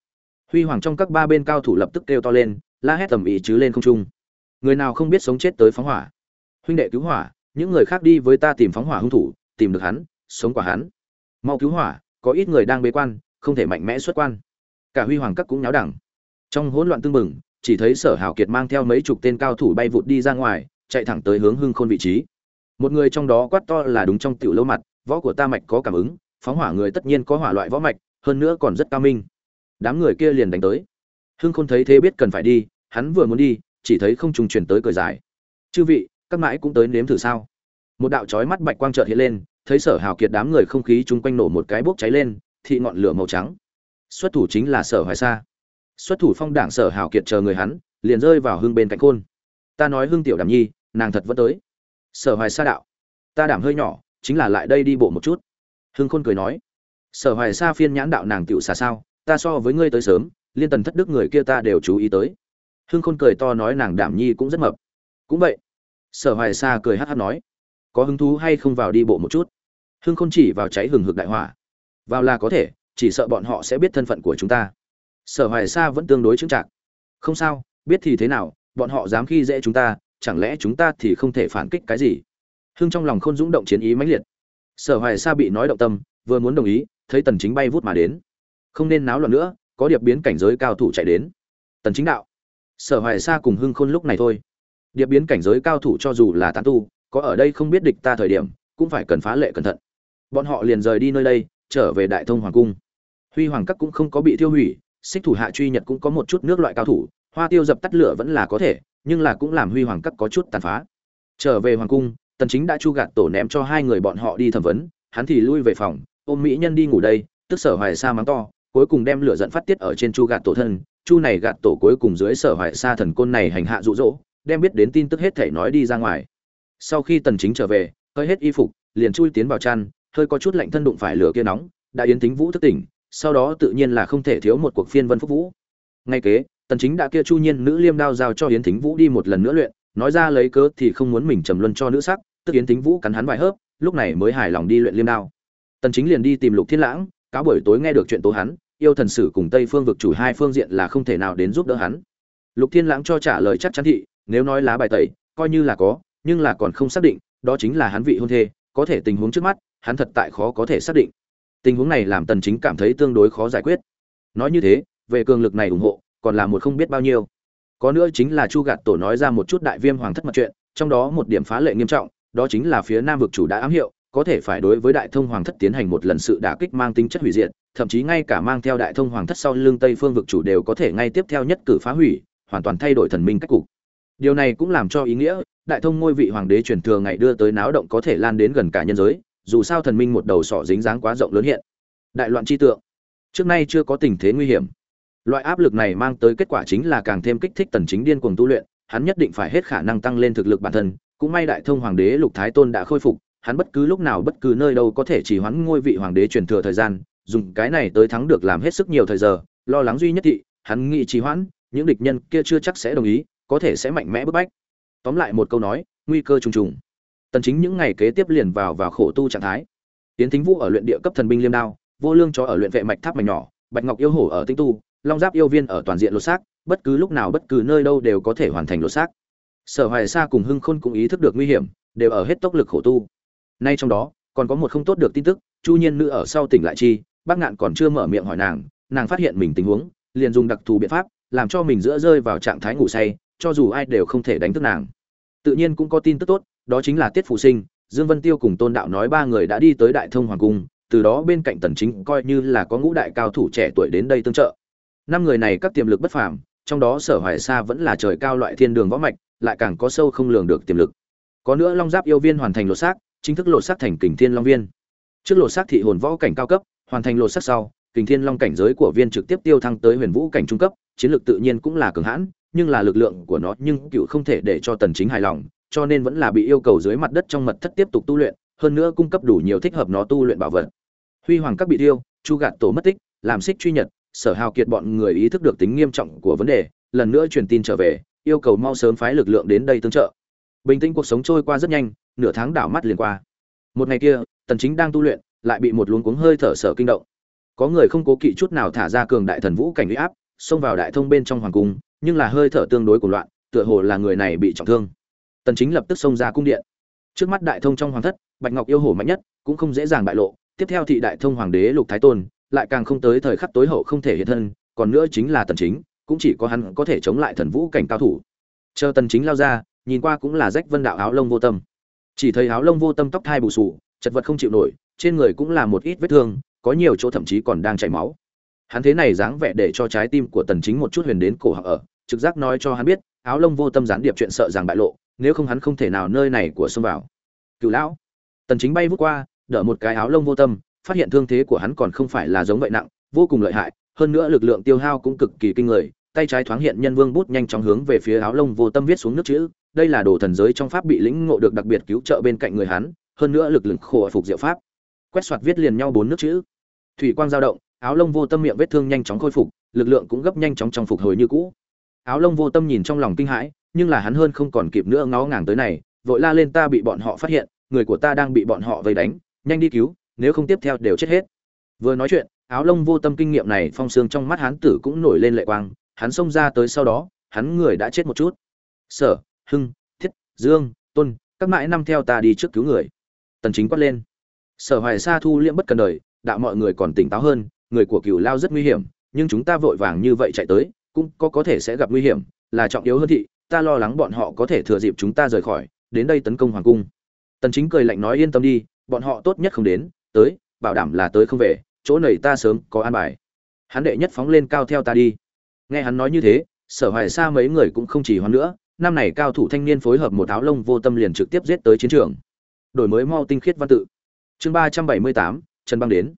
Huy hoàng trong các ba bên cao thủ lập tức kêu to lên, la hét tầm ý chứ lên không trung người nào không biết sống chết tới phóng hỏa? Huynh đệ cứu hỏa những người khác đi với ta tìm phóng hỏa hung thủ tìm được hắn sống quả hắn. Mau cứu hỏa có ít người đang bế quan không thể mạnh mẽ xuất quan. Cả huy hoàng các cũng nháo đẳng. Trong hỗn loạn tương bừng, chỉ thấy sở hảo kiệt mang theo mấy chục tên cao thủ bay vụt đi ra ngoài chạy thẳng tới hướng hưng khôn vị trí. Một người trong đó quát to là đúng trong tiểu lâu mặt võ của ta mạch có cảm ứng phóng hỏa người tất nhiên có hỏa loại võ mạch hơn nữa còn rất cao minh. Đám người kia liền đánh tới. Hưng khôn thấy thế biết cần phải đi hắn vừa muốn đi chỉ thấy không trùng truyền tới cười dài. Chư vị, các mãi cũng tới nếm thử sao? Một đạo chói mắt bạch quang chợt hiện lên, thấy sở hào kiệt đám người không khí chung quanh nổ một cái bốc cháy lên, thị ngọn lửa màu trắng. Xuất thủ chính là sở hoài sa. Xuất thủ phong đảng sở hào kiệt chờ người hắn, liền rơi vào hưng bên cạnh khôn. Ta nói hưng tiểu đảm nhi, nàng thật vẫn tới. Sở hoài sa đạo. Ta đảm hơi nhỏ, chính là lại đây đi bộ một chút. Hưng khôn cười nói. Sở hoài sa phiên nhãn đạo nàng tiểu xà sao, ta so với ngươi tới sớm, liên tần thất đức người kia ta đều chú ý tới hưng khôn cười to nói nàng đảm nhi cũng rất mập. Cũng vậy. Sở hoài sa cười hát hát nói. Có hứng thú hay không vào đi bộ một chút? Hưng khôn chỉ vào cháy hừng hực đại hỏa vào là có thể, chỉ sợ bọn họ sẽ biết thân phận của chúng ta. Sở hoài sa vẫn tương đối chững chạc. Không sao, biết thì thế nào, bọn họ dám khi dễ chúng ta, chẳng lẽ chúng ta thì không thể phản kích cái gì? Hưng trong lòng khôn dũng động chiến ý mãnh liệt. Sở hoài sa bị nói động tâm, vừa muốn đồng ý, thấy tần chính bay vút mà đến. Không nên náo loạn nữa, có điệp biến cảnh giới cao thủ chạy đến. Tần chính đạo sở hoài sa cùng hưng khôn lúc này thôi. Điệp biến cảnh giới cao thủ cho dù là tán tu, có ở đây không biết địch ta thời điểm, cũng phải cần phá lệ cẩn thận. Bọn họ liền rời đi nơi đây, trở về đại thông hoàng cung. Huy hoàng các cũng không có bị tiêu hủy, xích thủ hạ truy nhật cũng có một chút nước loại cao thủ, hoa tiêu dập tắt lửa vẫn là có thể, nhưng là cũng làm huy hoàng các có chút tàn phá. Trở về hoàng cung, tần chính đã chu gạt tổ ném cho hai người bọn họ đi thẩm vấn, hắn thì lui về phòng, ôm mỹ nhân đi ngủ đây, tức sở hoài sa mắng to, cuối cùng đem lửa giận phát tiết ở trên chu gạt tổ thân chu này gạt tổ cuối cùng dưới sở hoại sa thần côn này hành hạ dụ dỗ, đem biết đến tin tức hết thể nói đi ra ngoài. Sau khi tần chính trở về, hơi hết y phục, liền chui tiến vào chăn, hơi có chút lạnh thân đụng phải lửa kia nóng, đã yến tính vũ thức tỉnh, sau đó tự nhiên là không thể thiếu một cuộc phiên vân phúc vũ. Ngay kế, tần chính đã kia chu nhiên nữ liêm đao giao cho yến tính vũ đi một lần nữa luyện, nói ra lấy cớ thì không muốn mình trầm luân cho nữ sắc, tức yến tính vũ cắn hắn vài hớp, lúc này mới hài lòng đi luyện liêm đao. Tần chính liền đi tìm lục thiên lãng, cáo buổi tối nghe được chuyện tố hắn yêu thần sử cùng tây phương vực chủ hai phương diện là không thể nào đến giúp đỡ hắn. Lục thiên lãng cho trả lời chắc chắn thị, nếu nói lá bài tẩy, coi như là có, nhưng là còn không xác định, đó chính là hắn vị hôn thê, có thể tình huống trước mắt, hắn thật tại khó có thể xác định. Tình huống này làm tần chính cảm thấy tương đối khó giải quyết. Nói như thế, về cường lực này ủng hộ, còn là một không biết bao nhiêu. Có nữa chính là chu gạt tổ nói ra một chút đại viêm hoàng thất mặt chuyện, trong đó một điểm phá lệ nghiêm trọng, đó chính là phía nam vực chủ đã ám hiệu, có thể phải đối với đại thông hoàng thất tiến hành một lần sự đả kích mang tính chất hủy diệt thậm chí ngay cả mang theo đại thông hoàng thất sau lưng tây phương vực chủ đều có thể ngay tiếp theo nhất cử phá hủy, hoàn toàn thay đổi thần minh cách cục. Điều này cũng làm cho ý nghĩa, đại thông ngôi vị hoàng đế truyền thừa ngày đưa tới náo động có thể lan đến gần cả nhân giới, dù sao thần minh một đầu sọ dính dáng quá rộng lớn hiện. Đại loạn chi tượng. Trước nay chưa có tình thế nguy hiểm. Loại áp lực này mang tới kết quả chính là càng thêm kích thích tần chính điên cuồng tu luyện, hắn nhất định phải hết khả năng tăng lên thực lực bản thân, cũng may đại thông hoàng đế lục thái tôn đã khôi phục, hắn bất cứ lúc nào bất cứ nơi đâu có thể chỉ hoãn ngôi vị hoàng đế truyền thừa thời gian dùng cái này tới thắng được làm hết sức nhiều thời giờ, lo lắng duy nhất thị, hắn nghĩ trì hoãn, những địch nhân kia chưa chắc sẽ đồng ý, có thể sẽ mạnh mẽ bức bách. Tóm lại một câu nói, nguy cơ trùng trùng. Tần chính những ngày kế tiếp liền vào vào khổ tu trạng thái. Tiến thính vũ ở luyện địa cấp thần binh liêm đao, vô lương cho ở luyện vệ mạch tháp mạch nhỏ, bạch ngọc yêu hổ ở tinh tu, long giáp yêu viên ở toàn diện lột xác, bất cứ lúc nào bất cứ nơi đâu đều có thể hoàn thành lột xác. Sở hoài sa cùng hưng khôn cũng ý thức được nguy hiểm, đều ở hết tốc lực khổ tu. Nay trong đó, còn có một không tốt được tin tức, chu nhiên nữ ở sau tỉnh lại chi bác ngạn còn chưa mở miệng hỏi nàng nàng phát hiện mình tình huống, liền dùng đặc thù biện pháp, làm cho mình giữa rơi vào trạng thái ngủ say, cho dù ai đều không thể đánh thức nàng. Tự nhiên cũng có tin tức tốt, đó chính là tiết phụ sinh, dương vân tiêu cùng tôn đạo nói ba người đã đi tới đại thông hoàng cung, từ đó bên cạnh tần chính coi như là có ngũ đại cao thủ trẻ tuổi đến đây tương trợ. Năm người này các tiềm lực bất phàm, trong đó sở hoài sa vẫn là trời cao loại thiên đường võ mạch, lại càng có sâu không lường được tiềm lực. Có nữa long giáp yêu viên hoàn thành lột xác, chính thức lột xác thành kình thiên long viên. Trước lột xác thị hồn võ cảnh cao cấp hoàn thành lột sắc sau, kình thiên long cảnh giới của viên trực tiếp tiêu thăng tới huyền vũ cảnh trung cấp, chiến lược tự nhiên cũng là cường hãn, nhưng là lực lượng của nó nhưng cựu không thể để cho tần chính hài lòng, cho nên vẫn là bị yêu cầu dưới mặt đất trong mật thất tiếp tục tu luyện, hơn nữa cung cấp đủ nhiều thích hợp nó tu luyện bảo vật. Huy hoàng các bị tiêu, chu gạt tổ mất tích, làm xích truy nhật, sở hào kiệt bọn người ý thức được tính nghiêm trọng của vấn đề, lần nữa truyền tin trở về, yêu cầu mau sớm phái lực lượng đến đây tương trợ. Bình tĩnh cuộc sống trôi qua rất nhanh, nửa tháng đảo mắt liền qua. Một ngày kia, tần chính đang tu luyện lại bị một luống cuống hơi thở sở kinh động. Có người không cố kỵ chút nào thả ra cường đại thần vũ cảnh uy áp, xông vào đại thông bên trong hoàng cung, nhưng là hơi thở tương đối của loạn, tựa hồ là người này bị trọng thương. Tần chính lập tức xông ra cung điện. Trước mắt đại thông trong hoàng thất, bạch ngọc yêu hổ mạnh nhất, cũng không dễ dàng bại lộ. Tiếp theo thị đại thông hoàng đế lục thái tôn, lại càng không tới thời khắc tối hậu không thể hiện thân, còn nữa chính là tần chính, cũng chỉ có hắn có thể chống lại thần vũ cảnh cao thủ. Chờ tần chính lao ra, nhìn qua cũng là rách vân đạo áo lông vô tâm. Chỉ thấy áo lông vô tâm tóc thai bù sù, chật vật không chịu nổi trên người cũng là một ít vết thương, có nhiều chỗ thậm chí còn đang chảy máu. Hắn thế này dáng vẻ để cho trái tim của tần chính một chút huyền đến cổ họng ở, trực giác nói cho hắn biết, áo lông vô tâm gián điệp chuyện sợ rằng bại lộ, nếu không hắn không thể nào nơi này của xông vào. Cửu lão. Tần chính bay vút qua, đỡ một cái áo lông vô tâm, phát hiện thương thế của hắn còn không phải là giống vậy nặng, vô cùng lợi hại, hơn nữa lực lượng tiêu hao cũng cực kỳ kinh người, tay trái thoáng hiện nhân vương bút nhanh chóng hướng về phía áo lông vô tâm viết xuống nước chữ, đây là đồ thần giới trong pháp bị lĩnh ngộ được đặc biệt cứu trợ bên cạnh người hắn, hơn nữa lực lượng khổ phục diệu pháp quét soạt viết liền nhau bốn nước chữ. Thủy quang dao động, áo lông vô tâm miệng vết thương nhanh chóng khôi phục, lực lượng cũng gấp nhanh chóng trong phục hồi như cũ. Áo lông vô tâm nhìn trong lòng kinh hãi, nhưng là hắn hơn không còn kịp nữa ngó ngàng tới này, vội la lên ta bị bọn họ phát hiện, người của ta đang bị bọn họ vây đánh, nhanh đi cứu, nếu không tiếp theo đều chết hết. Vừa nói chuyện, áo lông vô tâm kinh nghiệm này phong sương trong mắt hắn tử cũng nổi lên lệ quang, hắn xông ra tới sau đó, hắn người đã chết một chút. Sở, hưng, thiết, dương, tôn, các mãi năm theo ta đi trước cứu người. Tần chính quát lên sở hoài sa thu liễm bất cần đời, đạo mọi người còn tỉnh táo hơn, người của cửu lao rất nguy hiểm, nhưng chúng ta vội vàng như vậy chạy tới, cũng có có thể sẽ gặp nguy hiểm, là trọng yếu hơn thị, ta lo lắng bọn họ có thể thừa dịp chúng ta rời khỏi, đến đây tấn công hoàng cung. Tần chính cười lạnh nói, yên tâm đi, bọn họ tốt nhất không đến, tới, bảo đảm là tới không về, chỗ này ta sớm có an bài. Hắn đệ nhất phóng lên cao theo ta đi. Nghe hắn nói như thế, sở hoài Sa mấy người cũng không chỉ hoan nữa, năm này cao thủ thanh niên phối hợp một áo lông vô tâm liền trực tiếp giết tới chiến trường. Đổi mới mau tinh khiết văn tự chương ba trăm bảy mươi tám trần băng đến.